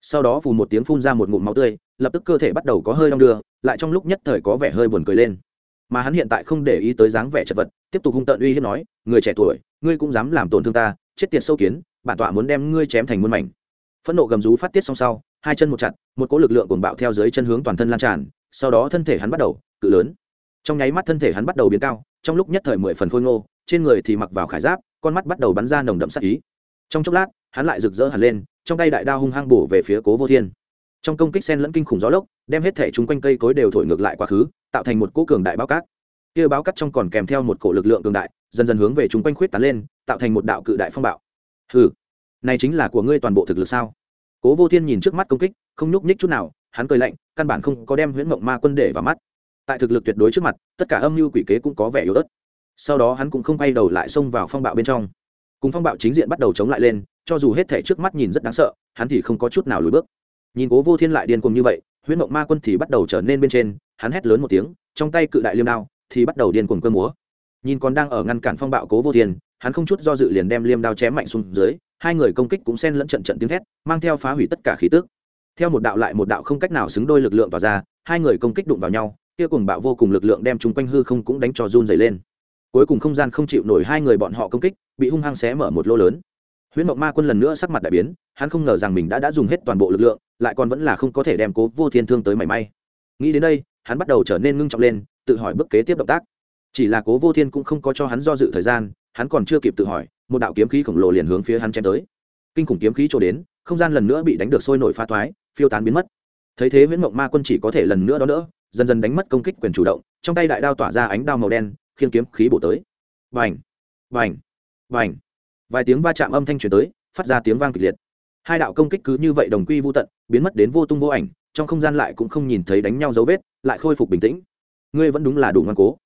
Sau đó phù một tiếng phun ra một ngụm máu tươi, lập tức cơ thể bắt đầu có hơi đong đưa, lại trong lúc nhất thời có vẻ hơi buồn cười lên. Mà hắn hiện tại không để ý tới dáng vẻ chật vật, tiếp tục hung tận uy hiếp nói, người trẻ tuổi, ngươi cũng dám làm tổn thương ta, chết tiệt sâu kiến, bản tọa muốn đem ngươi chém thành muôn mảnh. Phẫn nộ gầm rú phát tiết xong sau, hai chân một chặt, một cỗ lực lượng cuồng bạo theo dưới chân hướng toàn thân lan tràn, sau đó thân thể hắn bắt đầu, cự lớn trong nháy mắt thân thể hắn bắt đầu biến cao, trong lúc nhất thời mười phần khôi ngô, trên người thì mặc vào khải giáp, con mắt bắt đầu bắn ra nồng đậm sắc ý. Trong chốc lát, hắn lại rực rỡ hẳn lên, trong tay đại đao hung hăng bổ về phía cố vô thiên. Trong công kích sen lẫn kinh khủng gió lốc, đem hết thể chúng quanh cây cối đều thổi ngược lại quá khứ, tạo thành một cỗ cường đại báo cát. Kia báo cát trong còn kèm theo một cổ lực lượng cường đại, dần dần hướng về chúng quanh khuyết tán lên, tạo thành một đạo cự đại phong bạo. Hừ, này chính là của ngươi toàn bộ thực lực sao? Cố vô thiên nhìn trước mắt công kích, không nhúc nhích chút nào, hắn cười lạnh, căn bản không có đem huyễn mộng ma quân để vào mắt tại thực lực tuyệt đối trước mặt, tất cả âm mưu quỷ kế cũng có vẻ yếu ớt. Sau đó hắn cũng không quay đầu lại xông vào phong bạo bên trong. Cùng phong bạo chính diện bắt đầu chống lại lên, cho dù hết thể trước mắt nhìn rất đáng sợ, hắn thì không có chút nào lùi bước. Nhìn cố vô thiên lại điên cuồng như vậy, huyễn mộng ma quân thì bắt đầu trở nên bên trên, hắn hét lớn một tiếng, trong tay cự đại liêm đao thì bắt đầu điên cuồng cơ múa. Nhìn còn đang ở ngăn cản phong bạo cố vô thiên, hắn không chút do dự liền đem liêm đao chém mạnh xuống dưới, hai người công kích cũng xen lẫn trận trận tiếng thét, mang theo phá hủy tất cả khí tức. Theo một đạo lại một đạo không cách nào xứng đôi lực lượng tỏa ra, hai người công kích đụng vào nhau kia cùng bạo vô cùng lực lượng đem chúng quanh hư không cũng đánh cho run dày lên. Cuối cùng không gian không chịu nổi hai người bọn họ công kích, bị hung hăng xé mở một lô lớn. Huyễn mộng ma quân lần nữa sắc mặt đại biến, hắn không ngờ rằng mình đã đã dùng hết toàn bộ lực lượng, lại còn vẫn là không có thể đem cố vô thiên thương tới mảy may. Nghĩ đến đây, hắn bắt đầu trở nên ngưng trọng lên, tự hỏi bước kế tiếp động tác. Chỉ là cố vô thiên cũng không có cho hắn do dự thời gian, hắn còn chưa kịp tự hỏi, một đạo kiếm khí khổng lồ liền hướng phía hắn chém tới. Kinh khủng kiếm khí trổ đến, không gian lần nữa bị đánh được sôi nổi pha thoái, phiêu tán biến mất. Thấy thế viễn mộng ma quân chỉ có thể lần nữa đó nữa dần dần đánh mất công kích quyền chủ động, trong tay đại đao tỏa ra ánh đao màu đen, khiên kiếm khí bổ tới. Vành vành vành vài tiếng va chạm âm thanh truyền tới, phát ra tiếng vang kịch liệt. Hai đạo công kích cứ như vậy đồng quy vô tận, biến mất đến vô tung vô ảnh, trong không gian lại cũng không nhìn thấy đánh nhau dấu vết, lại khôi phục bình tĩnh. Ngươi vẫn đúng là đủ ngoan cố.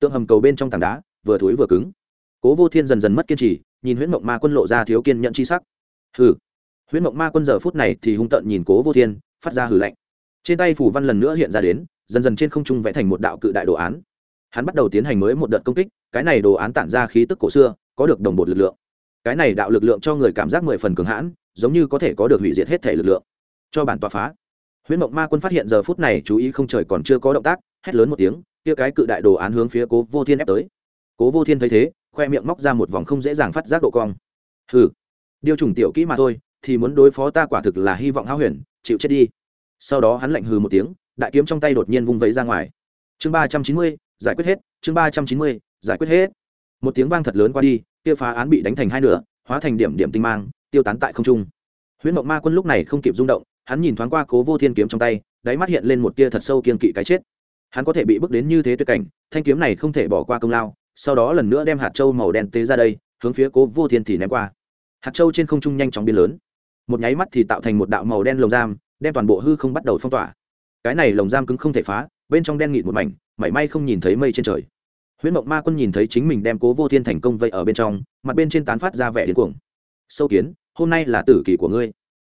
Tượng hầm cầu bên trong tảng đá, vừa thối vừa cứng. Cố vô thiên dần dần mất kiên trì, nhìn huyễn mộng ma quân lộ ra thiếu kiên nhận chi sắc. Hừ! Huyễn mộng ma quân giờ phút này thì hung tợn nhìn cố vô thiên, phát ra hừ lạnh. Trên tay phủ văn lần nữa hiện ra đến dần dần trên không trung vẽ thành một đạo cự đại đồ án. Hắn bắt đầu tiến hành mới một đợt công kích, cái này đồ án tản ra khí tức cổ xưa, có được đồng bột lực lượng. Cái này đạo lực lượng cho người cảm giác mười phần cường hãn, giống như có thể có được hủy diệt hết thể lực lượng. Cho bản tòa phá. Huyễn mộng ma quân phát hiện giờ phút này chú ý không trời còn chưa có động tác, hét lớn một tiếng, kia cái cự đại đồ án hướng phía cố vô thiên ép tới. Cố vô thiên thấy thế, khoe miệng móc ra một vòng không dễ dàng phát giác độ cong. Hừ điều trùng tiểu kỹ mà thôi, thì muốn đối phó ta quả thực là hy vọng háo huyền, chịu chết đi. Sau đó hắn lạnh hừ một tiếng đại kiếm trong tay đột nhiên vung vẫy ra ngoài. Chương ba trăm chín mươi, giải quyết hết, chương ba trăm chín mươi, giải quyết hết. Một tiếng vang thật lớn qua đi, kia phá án bị đánh thành hai nửa, hóa thành điểm điểm tinh mang, tiêu tán tại không trung. Huyễn mộng ma quân lúc này không kịp rung động, hắn nhìn thoáng qua cố vô thiên kiếm trong tay, đáy mắt hiện lên một tia thật sâu kiên kỵ cái chết. Hắn có thể bị bước đến như thế tuyệt cảnh, thanh kiếm này không thể bỏ qua công lao, sau đó lần nữa đem hạt trâu màu đen tế ra đây, hướng phía cố vô thiên thì ném qua. Hạt trâu trên không trung nhanh chóng biến lớn. Một nháy mắt thì tạo thành một đạo màu đen lồng giam, đem toàn bộ hư không bắt đầu phong tỏa cái này lồng giam cứng không thể phá, bên trong đen nghịt một mảnh, mảy may không nhìn thấy mây trên trời. Huyễn mộng ma quân nhìn thấy chính mình đem cố vô thiên thành công vây ở bên trong, mặt bên trên tán phát ra vẻ điên cuồng. Sâu kiến, hôm nay là tử kỳ của ngươi.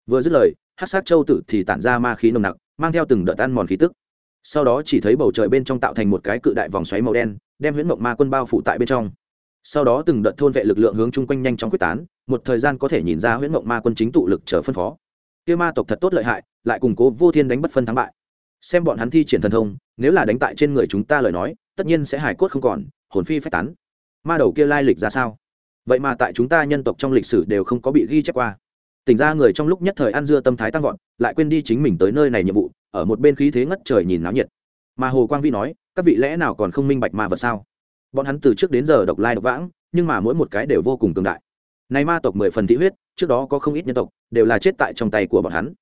Vừa dứt lời hát sát châu tử thì tản ra ma khí nồng nặc, mang theo từng đợt ăn mòn khí tức. Sau đó chỉ thấy bầu trời bên trong tạo thành một cái cự đại vòng xoáy màu đen, đem huyễn mộng ma quân bao phủ tại bên trong. Sau đó từng đợt thôn vệ lực lượng hướng chung quanh nhanh chóng quyết tán, một thời gian có thể nhìn ra huyễn mộng ma quân chính tụ lực chờ phân phó. Kia ma tộc thật tốt lợi hại, lại củng cố vô thiên đánh bất phân thắng bại xem bọn hắn thi triển thần thông, nếu là đánh tại trên người chúng ta lời nói, tất nhiên sẽ hài cốt không còn, hồn phi phách tán. Ma đầu kia lai lịch ra sao? Vậy mà tại chúng ta nhân tộc trong lịch sử đều không có bị ghi chép qua. Tỉnh ra người trong lúc nhất thời ăn dưa tâm thái tăng vọt, lại quên đi chính mình tới nơi này nhiệm vụ, ở một bên khí thế ngất trời nhìn náo nhiệt. Mà hồ quang vi nói, các vị lẽ nào còn không minh bạch ma vật sao? Bọn hắn từ trước đến giờ độc lai độc vãng, nhưng mà mỗi một cái đều vô cùng cường đại. Này ma tộc mười phần thị huyết, trước đó có không ít nhân tộc, đều là chết tại trong tay của bọn hắn.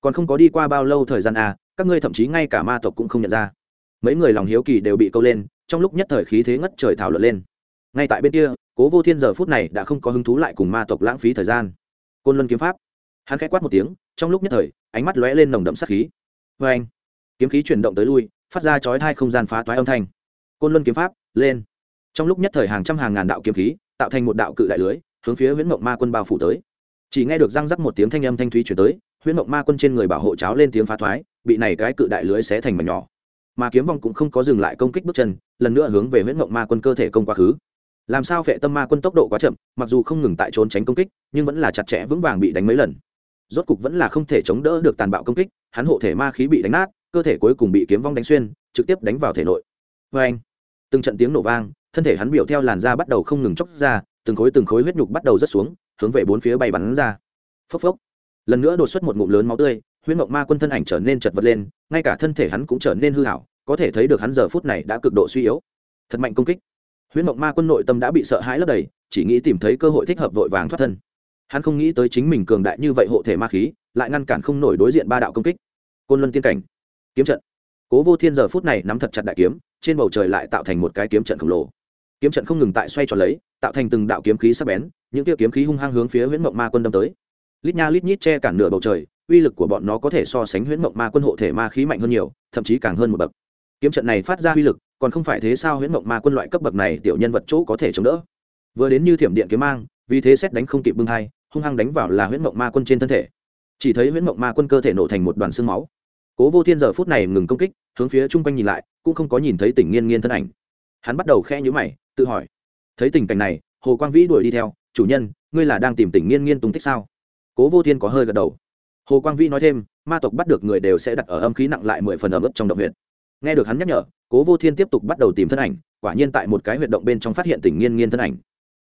Còn không có đi qua bao lâu thời gian à các ngươi thậm chí ngay cả ma tộc cũng không nhận ra. Mấy người lòng hiếu kỳ đều bị câu lên, trong lúc nhất thời khí thế ngất trời thảo luận lên. Ngay tại bên kia, cố vô thiên giờ phút này đã không có hứng thú lại cùng ma tộc lãng phí thời gian. Côn luân kiếm pháp. Hắn k h á quát một tiếng, trong lúc nhất thời, ánh mắt lóe lên nồng đậm sắc khí. Vê anh, kiếm khí chuyển động tới lui, phát ra chói hai không gian phá toái âm thanh. Côn luân kiếm pháp, lên. Trong lúc nhất thời hàng trăm hàng ngàn đạo kiếm khí, tạo thành một đạo cự đại lưới, hướng phía viễn mộng ma quân bao phủ tới. Chỉ nghe được răng rắc một tiếng thanh âm thanh thúy chuyển tới huyễn mộng ma quân trên người bảo hộ cháo lên tiếng phá thoái, bị này cái cự đại lưới xé thành mảnh nhỏ. Mà kiếm vong cũng không có dừng lại công kích bước chân, lần nữa hướng về huyễn mộng ma quân cơ thể công quá khứ. Làm sao phệ tâm ma quân tốc độ quá chậm, mặc dù không ngừng tại trốn tránh công kích, nhưng vẫn là chặt chẽ vững vàng bị đánh mấy lần. Rốt cục vẫn là không thể chống đỡ được tàn bạo công kích, hắn hộ thể ma khí bị đánh nát, cơ thể cuối cùng bị kiếm vong đánh xuyên, trực tiếp đánh vào thể nội. Vê anh, từng trận tiếng nổ vang, thân thể hắn biểu theo làn da bắt đầu không ngừng chóc ra, từng khối từng khối huyết nhục bắt đầu rớt xuống, hướng về bốn phía bay bắn ra. Phốc phốc lần nữa đột xuất một ngụm lớn máu tươi, huyễn mộng ma quân thân ảnh trở nên chật vật lên, ngay cả thân thể hắn cũng trở nên hư hảo, có thể thấy được hắn giờ phút này đã cực độ suy yếu. Thật mạnh công kích. Huyễn mộng ma quân nội tâm đã bị sợ hãi lấp đầy, chỉ nghĩ tìm thấy cơ hội thích hợp vội vàng thoát thân. Hắn không nghĩ tới chính mình cường đại như vậy hộ thể ma khí, lại ngăn cản không nổi đối diện ba đạo công kích. Côn luân tiên cảnh. Kiếm trận. Cố vô thiên giờ phút này nắm thật chặt đại kiếm, trên bầu trời lại tạo thành một cái kiếm trận khổng lồ. Kiếm trận không ngừng tại xoay tròn lấy, tạo thành từng đạo kiếm khí sắc bén, những tiêu kiếm khí hung hăng hướng phía huyễn mộng ma quân đâm tới lít nha lít nhít che cản nửa bầu trời, uy lực của bọn nó có thể so sánh huyễn mộng ma quân hộ thể ma khí mạnh hơn nhiều, thậm chí càng hơn một bậc. Kiếm trận này phát ra uy lực, còn không phải thế sao huyễn mộng ma quân loại cấp bậc này tiểu nhân vật chỗ có thể chống đỡ. Vừa đến như thiểm điện kiếm mang, vì thế xét đánh không kịp bưng hai, hung hăng đánh vào là huyễn mộng ma quân trên thân thể. Chỉ thấy huyễn mộng ma quân cơ thể nổ thành một đoàn xương máu. Cố vô thiên giờ phút này ngừng công kích, hướng phía chung quanh nhìn lại, cũng không có nhìn thấy tỉnh nghiên nghiên thân ảnh. Hắn bắt đầu khe nhữ mày, tự hỏi. Thấy tình cảnh này, hồ quang vĩ đuổi đi theo, chủ nhân, ngươi là đang tìm tỉnh nghiên nghiên tung tích sao? Cố vô thiên có hơi gật đầu. Hồ quang vĩ nói thêm, ma tộc bắt được người đều sẽ đặt ở âm khí nặng lại mười phần ẩm ướt trong động huyện nghe được hắn nhắc nhở, cố vô thiên tiếp tục bắt đầu tìm thân ảnh, quả nhiên tại một cái huyệt động bên trong phát hiện tỉnh nghiên nghiên thân ảnh.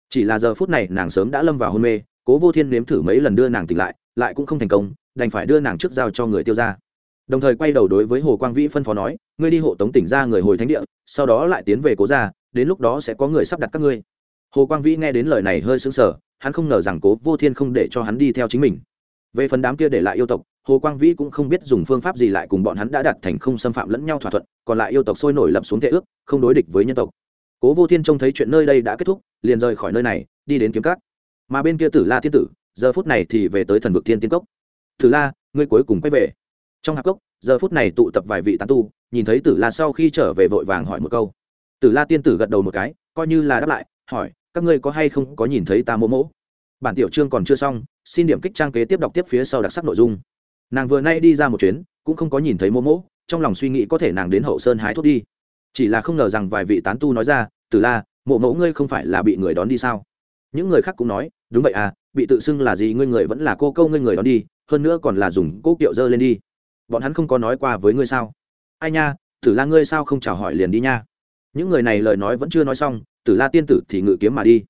Chỉ là giờ phút này nàng sớm đã lâm vào hôn mê, cố vô thiên nếm thử mấy lần đưa nàng tỉnh lại lại cũng không thành công, đành phải đưa nàng trước giao cho người tiêu ra đồng thời quay đầu đối với hồ quang vĩ phân phó nói, ngươi đi hộ tống tỉnh ra người hồi thánh địa, sau đó lại tiến về cố ra đến lúc đó sẽ có người sắp đặt các ngươi hồ quang vĩ nghe đến lời này hơi sững sờ, hắn không ngờ rằng cố vô thiên không để cho hắn đi theo chính mình. Về phần đám kia để lại yêu tộc, hồ quang vĩ cũng không biết dùng phương pháp gì lại cùng bọn hắn đã đạt thành không xâm phạm lẫn nhau thỏa thuận, còn lại yêu tộc sôi nổi lập xuống thệ ước, không đối địch với nhân tộc. Cố vô thiên trông thấy chuyện nơi đây đã kết thúc, liền rời khỏi nơi này, đi đến kiếm cát mà bên kia tử la thiên tử, giờ phút này thì về tới thần vực thiên tiên cốc. Tử la, ngươi cuối cùng quay về. Trong hạp cốc, giờ phút này tụ tập vài vị tán tu, nhìn thấy tử la sau khi trở về vội vàng hỏi một câu. Tử la tiên tử gật đầu một cái, coi như là đáp lại, hỏi các ngươi có hay không có nhìn thấy ta mỗ mỗ? Bản tiểu chương còn chưa xong, xin điểm kích trang kế tiếp đọc tiếp phía sau đặc sắc nội dung. Nàng vừa nay đi ra một chuyến, cũng không có nhìn thấy mỗ mỗ, trong lòng suy nghĩ có thể nàng đến hậu sơn hái thuốc đi. Chỉ là không ngờ rằng vài vị tán tu nói ra từ la mộ mẫu ngươi không phải là bị người đón đi sao? Những người khác cũng nói, đúng vậy à bị tự xưng là gì ngươi người vẫn là cô câu ngươi người đón đi, hơn nữa còn là dùng cố kiệu dơ lên đi. Bọn hắn không có nói qua với ngươi sao? Ai nha, tử la ngươi sao không chào hỏi liền đi nha? Những người này lời nói vẫn chưa nói xong tử la tiên tử thì ngự kiếm mà đi.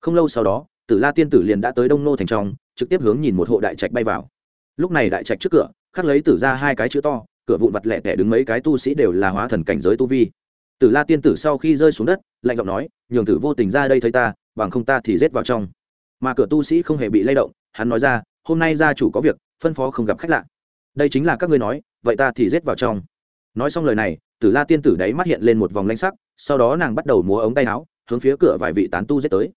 Không lâu sau đó, tử la tiên tử liền đã tới đông nô thành trong, trực tiếp hướng nhìn một hộ đại trạch bay vào. Lúc này đại trạch trước cửa, khắc lấy tử ra hai cái chữ to, cửa vụn vặt lẹ tẻ đứng mấy cái tu sĩ đều là hóa thần cảnh giới tu vi. Tử la tiên tử sau khi rơi xuống đất, lạnh giọng nói, nhường tử vô tình ra đây thấy ta, bằng không ta thì rết vào trong. Mà cửa tu sĩ không hề bị lay động, hắn nói ra, hôm nay gia chủ có việc, phân phó không gặp khách lạ. Đây chính là các ngươi nói, vậy ta thì rết vào trong. Nói xong lời này, tử la tiên tử đáy mắt hiện lên một vòng lanh sắc, sau đó nàng bắt đầu múa ống tay áo hướng phía cửa vài vị tán tu giết tới.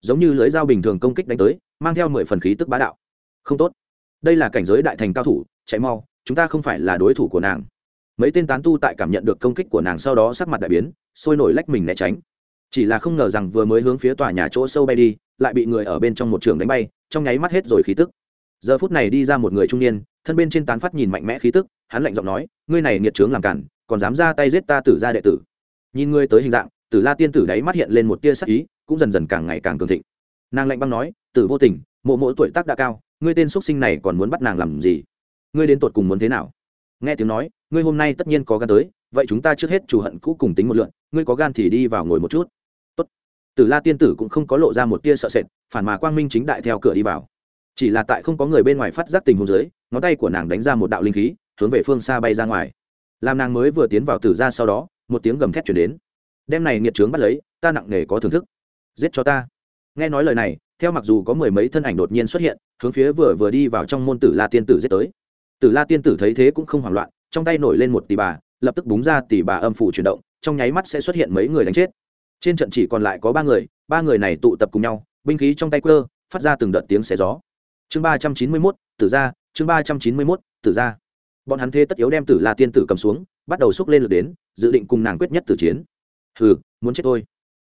Giống như lưới dao bình thường công kích đánh tới, mang theo mười phần khí tức bá đạo. Không tốt. Đây là cảnh giới đại thành cao thủ, chạy mau, chúng ta không phải là đối thủ của nàng. Mấy tên tán tu tại cảm nhận được công kích của nàng sau đó sắc mặt đại biến, sôi nổi lách mình né tránh. Chỉ là không ngờ rằng vừa mới hướng phía tòa nhà chỗ sâu bay đi, lại bị người ở bên trong một trường đánh bay, trong nháy mắt hết rồi khí tức. Giờ phút này đi ra một người trung niên, thân bên trên tán phát nhìn mạnh mẽ khí tức, hắn lạnh giọng nói, ngươi này nghiệt trướng làm cản, còn dám ra tay giết ta tử ra đệ tử? Nhìn ngươi tới hình dạng tử la tiên tử đáy mắt hiện lên một tia sắc ý, cũng dần dần càng ngày càng cường thịnh. Nàng lạnh băng nói, tử vô tình, mộ mộ tuổi tác đã cao, ngươi tên xuất sinh này còn muốn bắt nàng làm gì? Ngươi đến tột cùng muốn thế nào? Nghe tiếng nói, ngươi hôm nay tất nhiên có gan tới, vậy chúng ta trước hết chủ hận cũ cùng tính một lượn, ngươi có gan thì đi vào ngồi một chút. Tốt. tử la tiên tử cũng không có lộ ra một tia sợ sệt, phản mà quang minh chính đại theo cửa đi vào. Chỉ là tại không có người bên ngoài phát giác tình huống dưới, ngón tay của nàng đánh ra một đạo linh khí, hướng về phương xa bay ra ngoài. Làm nàng mới vừa tiến vào tử ra sau đó, một tiếng gầm thét chuyển đến đêm này nghiệt trướng bắt lấy, ta nặng nề có thưởng thức. Giết cho ta. Nghe nói lời này, theo mặc dù có mười mấy thân ảnh đột nhiên xuất hiện, hướng phía vừa vừa đi vào trong môn tử la tiên tử giết tới. Tử la tiên tử thấy thế cũng không hoảng loạn, trong tay nổi lên một tỷ bà, lập tức búng ra tỷ bà âm phủ chuyển động, trong nháy mắt sẽ xuất hiện mấy người đánh chết. Trên trận chỉ còn lại có ba người ba người này tụ tập cùng nhau, binh khí trong tay quơ, phát ra từng đợt tiếng xé gió. Chương ba trăm chín mươi mốt, tử ra chương ba trăm chín mươi mốt, tử ra bọn hắn thế tất yếu đem tử la tiên tử cầm xuống, bắt đầu xúc lên lượt đến, dự định cùng nàng quyết nhất tử chiến hừ, muốn chết thôi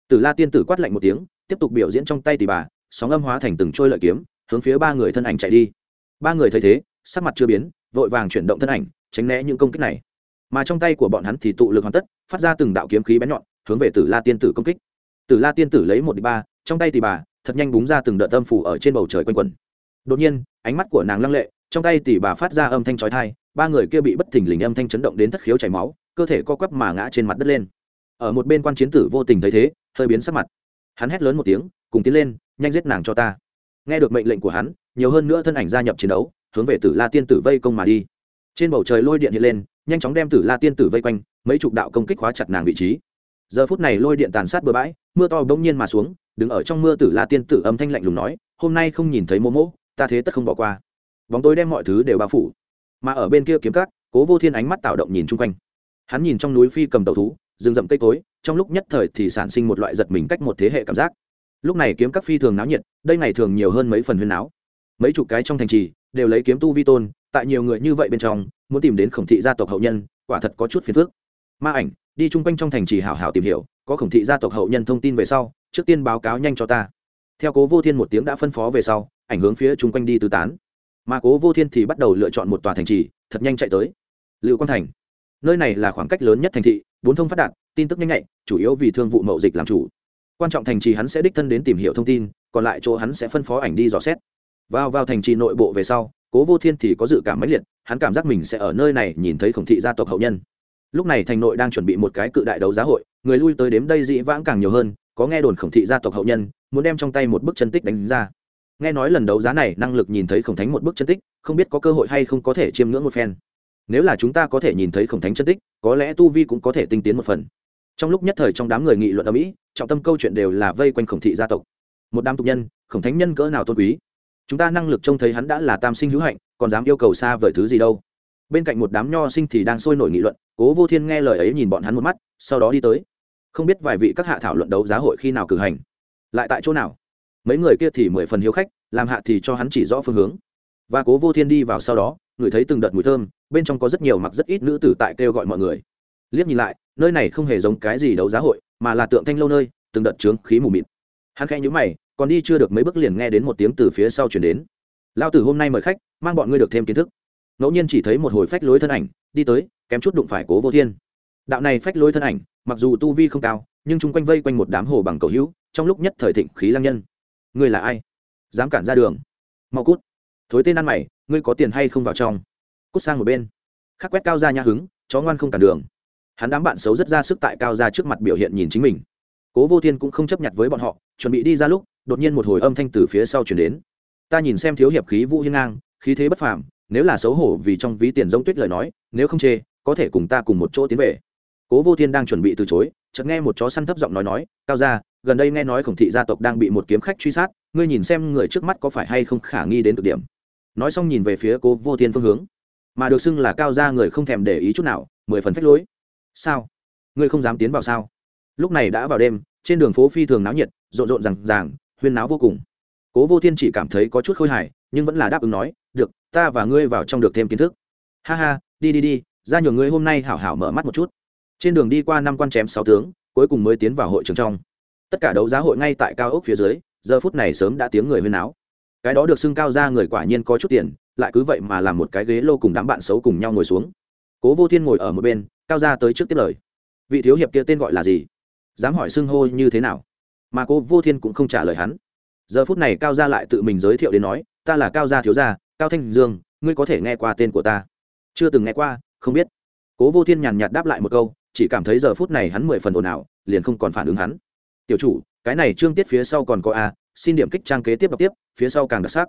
tử la tiên tử quát lạnh một tiếng, tiếp tục biểu diễn trong tay tỷ bà, sóng âm hóa thành từng trôi lợi kiếm, hướng phía ba người thân ảnh chạy đi. Ba người thấy thế, sắc mặt chưa biến, vội vàng chuyển động thân ảnh, tránh né những công kích này. Mà trong tay của bọn hắn thì tụ lực hoàn tất, phát ra từng đạo kiếm khí bén nhọn, hướng về tử la tiên tử công kích. Tử la tiên tử lấy một đi ba, trong tay tỷ bà, thật nhanh búng ra từng đợt âm phủ ở trên bầu trời quanh quẩn đột nhiên, ánh mắt của nàng lăng lệ, trong tay tỷ bà phát ra âm thanh chói thai ba người kia bị bất thình lình âm thanh chấn động đến thất khiếu chảy máu, cơ thể co quắp mà ngã trên mặt đất lên ở một bên quan chiến tử vô tình thấy thế, hơi biến sắc mặt. Hắn hét lớn một tiếng, cùng tiến lên, nhanh giết nàng cho ta. Nghe được mệnh lệnh của hắn, nhiều hơn nữa thân ảnh gia nhập chiến đấu, hướng về tử la tiên tử vây công mà đi. Trên bầu trời lôi điện hiện lên, nhanh chóng đem tử la tiên tử vây quanh, mấy chục đạo công kích khóa chặt nàng vị trí. Giờ phút này lôi điện tàn sát bừa bãi, mưa to bỗng nhiên mà xuống, đứng ở trong mưa tử la tiên tử âm thanh lạnh lùng nói, hôm nay không nhìn thấy mô mỗ, ta thế tất không bỏ qua. Bóng tối đem mọi thứ đều bao phủ. Mà ở bên kia kiếm cát cố vô thiên ánh mắt tạo động nhìn chung quanh. Hắn nhìn trong núi phi cầm tàu thú rừng rậm cây cối, trong lúc nhất thời thì sản sinh một loại giật mình cách một thế hệ cảm giác. Lúc này kiếm các phi thường náo nhiệt, đây ngày thường nhiều hơn mấy phần huyên náo. Mấy chục cái trong thành trì đều lấy kiếm tu vi tôn, tại nhiều người như vậy bên trong, muốn tìm đến khổng thị gia tộc hậu nhân, quả thật có chút phiền phức. Ma ảnh, đi chung quanh trong thành trì hảo hảo tìm hiểu, có khổng thị gia tộc hậu nhân thông tin về sau, trước tiên báo cáo nhanh cho ta. Theo cố vô thiên một tiếng đã phân phó về sau, ảnh hướng phía chung quanh đi tứ tán. Mà cố vô thiên thì bắt đầu lựa chọn một tòa thành trì, thật nhanh chạy tới. Lưu quang thành nơi này là khoảng cách lớn nhất thành thị, bốn thông phát đạt, tin tức nhanh nhạy, chủ yếu vì thương vụ mậu dịch làm chủ. Quan trọng thành trì hắn sẽ đích thân đến tìm hiểu thông tin, còn lại chỗ hắn sẽ phân phó ảnh đi dò xét. Vào vào thành trì nội bộ về sau, cố vô thiên thì có dự cảm mãnh liệt, hắn cảm giác mình sẽ ở nơi này nhìn thấy khổng thị gia tộc hậu nhân. Lúc này thành nội đang chuẩn bị một cái cự đại đấu giá hội, người lui tới đếm đây dị vãng càng nhiều hơn, có nghe đồn khổng thị gia tộc hậu nhân, muốn đem trong tay một bức chân tích đánh ra. Nghe nói lần đấu giá này năng lực nhìn thấy khổng thánh một bức chân tích, không biết có cơ hội hay không có thể chiêm ngưỡng một phen nếu là chúng ta có thể nhìn thấy khổng thánh chân tích, có lẽ tu vi cũng có thể tinh tiến một phần. Trong lúc nhất thời trong đám người nghị luận ở mỹ, trọng tâm câu chuyện đều là vây quanh khổng thị gia tộc. Một đám tục nhân, khổng thánh nhân cỡ nào tôn quý? Chúng ta năng lực trông thấy hắn đã là tam sinh hữu hạnh, còn dám yêu cầu xa vời thứ gì đâu? Bên cạnh một đám nho sinh thì đang sôi nổi nghị luận, cố vô thiên nghe lời ấy nhìn bọn hắn một mắt, sau đó đi tới. Không biết vài vị các hạ thảo luận đấu giá hội khi nào cử hành. Lại tại chỗ nào? Mấy người kia thì mười phần hiếu khách, làm hạ thì cho hắn chỉ rõ phương hướng. Và cố vô thiên đi vào sau đó, ngửi thấy từng đợt mùi thơm bên trong có rất nhiều mặc rất ít nữ tử tại kêu gọi mọi người. Liếc nhìn lại, nơi này không hề giống cái gì đấu giá hội, mà là tượng thanh lâu nơi, từng đợt trướng khí mù mịt. Hắn khẽ nhữ mày, còn đi chưa được mấy bước liền nghe đến một tiếng từ phía sau chuyển đến. Lao tử hôm nay mời khách, mang bọn ngươi được thêm kiến thức. Ngẫu nhiên chỉ thấy một hồi phách lối thân ảnh, đi tới, kém chút đụng phải cố vô thiên. Đạo này phách lối thân ảnh, mặc dù tu vi không cao, nhưng chung quanh vây quanh một đám hồ bằng cầu hữu, trong lúc nhất thời thịnh khí lăng nhân. Ngươi là ai? Dám cản ra đường? Mau cút. Thối tên ăn mày, ngươi có tiền hay không vào trong? Cút sang một bên. Khắc quét cao ra nha hứng, chó ngoan không cản đường. Hắn đám bạn xấu rất ra sức tại cao ra trước mặt biểu hiện nhìn chính mình. Cố vô thiên cũng không chấp nhận với bọn họ, chuẩn bị đi ra lúc, đột nhiên một hồi âm thanh từ phía sau chuyển đến. Ta nhìn xem thiếu hiệp khí vũ hiên ngang, khí thế bất phàm, nếu là xấu hổ vì trong ví tiền giống tuyết lời nói, nếu không chê, có thể cùng ta cùng một chỗ tiến về. Cố vô thiên đang chuẩn bị từ chối, chợt nghe một chó săn thấp giọng nói nói, cao ra gần đây nghe nói khổng thị gia tộc đang bị một kiếm khách truy sát, ngươi nhìn xem người trước mắt có phải hay không khả nghi đến cực điểm. Nói xong nhìn về phía cố vô thiên phương hướng mà được xưng là cao ra người không thèm để ý chút nào, mười phần phách lối. Sao? Ngươi không dám tiến vào sao? Lúc này đã vào đêm, trên đường phố phi thường náo nhiệt, rộn rộn rằng ràng, huyên náo vô cùng. Cố vô thiên chỉ cảm thấy có chút khôi hài, nhưng vẫn là đáp ứng nói, được, ta và ngươi vào trong được thêm kiến thức. Ha ha, đi đi đi, ra nhường ngươi hôm nay hảo hảo mở mắt một chút. Trên đường đi qua năm quan chém sáu tướng, cuối cùng mới tiến vào hội trường trong. Tất cả đấu giá hội ngay tại cao ốc phía dưới, giờ phút này sớm đã tiếng người huyên náo. Cái đó được xưng cao ra người quả nhiên có chút tiền lại cứ vậy mà làm một cái ghế lô cùng đám bạn xấu cùng nhau ngồi xuống. Cố vô thiên ngồi ở một bên, cao ra tới trước tiếp lời. Vị thiếu hiệp kia tên gọi là gì? Dám hỏi xưng hô như thế nào? Mà cố vô thiên cũng không trả lời hắn. Giờ phút này cao gia lại tự mình giới thiệu đến nói, ta là cao gia thiếu gia, cao thanh dương, ngươi có thể nghe qua tên của ta? Chưa từng nghe qua, không biết. Cố vô thiên nhàn nhạt đáp lại một câu, chỉ cảm thấy giờ phút này hắn mười phần ồn ào, liền không còn phản ứng hắn. Tiểu chủ, cái này trương tiết phía sau còn có a, xin điểm kích trang kế tiếp đọc tiếp, phía sau càng đặc sắc.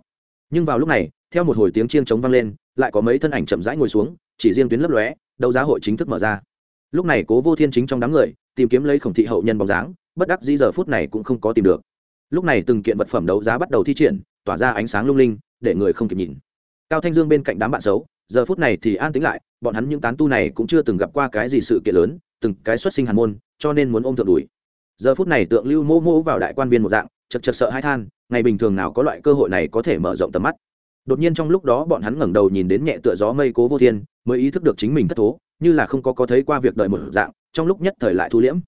Nhưng vào lúc này theo một hồi tiếng chiêng trống vang lên, lại có mấy thân ảnh chậm rãi ngồi xuống, chỉ riêng tuyến lấp lóe, đấu giá hội chính thức mở ra. Lúc này cố vô thiên chính trong đám người, tìm kiếm lấy khổng thị hậu nhân bóng dáng, bất đắc dĩ giờ phút này cũng không có tìm được. Lúc này từng kiện vật phẩm đấu giá bắt đầu thi triển, tỏa ra ánh sáng lung linh, để người không kịp nhìn. Cao thanh dương bên cạnh đám bạn xấu, giờ phút này thì an tính lại, bọn hắn những tán tu này cũng chưa từng gặp qua cái gì sự kiện lớn, từng cái xuất sinh hàn môn, cho nên muốn ôm thượng đùi giờ phút này tượng lưu mô mô vào đại quan viên một dạng, chật chật sợ hai than, ngày bình thường nào có loại cơ hội này có thể mở rộng tầm mắt đột nhiên trong lúc đó bọn hắn ngẩng đầu nhìn đến nhẹ tựa gió mây cố vô thiên, mới ý thức được chính mình thất thố, như là không có có thấy qua việc đợi một dạng, trong lúc nhất thời lại thu liễm.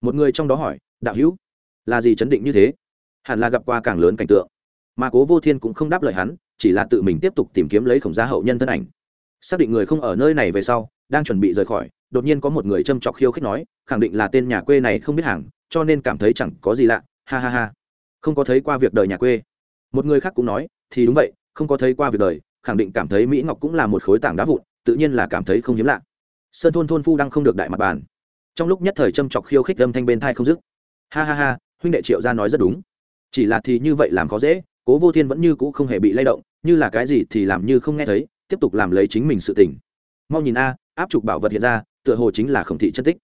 Một người trong đó hỏi, đạo hữu, là gì chấn định như thế? Hẳn là gặp qua càng lớn cảnh tượng. Mà cố vô thiên cũng không đáp lời hắn, chỉ là tự mình tiếp tục tìm kiếm lấy khổng gia hậu nhân thân ảnh. Xác định người không ở nơi này về sau, đang chuẩn bị rời khỏi, đột nhiên có một người châm chọc khiêu khích nói, khẳng định là tên nhà quê này không biết hàng, cho nên cảm thấy chẳng có gì lạ. Ha ha ha. Không có thấy qua việc đời nhà quê. Một người khác cũng nói, thì đúng vậy không có thấy qua việc đời, khẳng định cảm thấy mỹ ngọc cũng là một khối tảng đá vụn, tự nhiên là cảm thấy không hiếm lạ. Sơn thôn thôn phu đang không được đại mặt bàn. Trong lúc nhất thời châm chọc khiêu khích âm thanh bên thai không dứt. Ha ha ha, huynh đệ triệu gia nói rất đúng. Chỉ là thì như vậy làm khó dễ, cố vô thiên vẫn như cũ không hề bị lay động, như là cái gì thì làm như không nghe thấy, tiếp tục làm lấy chính mình sự tỉnh mau nhìn a, áp trục bảo vật hiện ra, tựa hồ chính là khổng thị chân tích.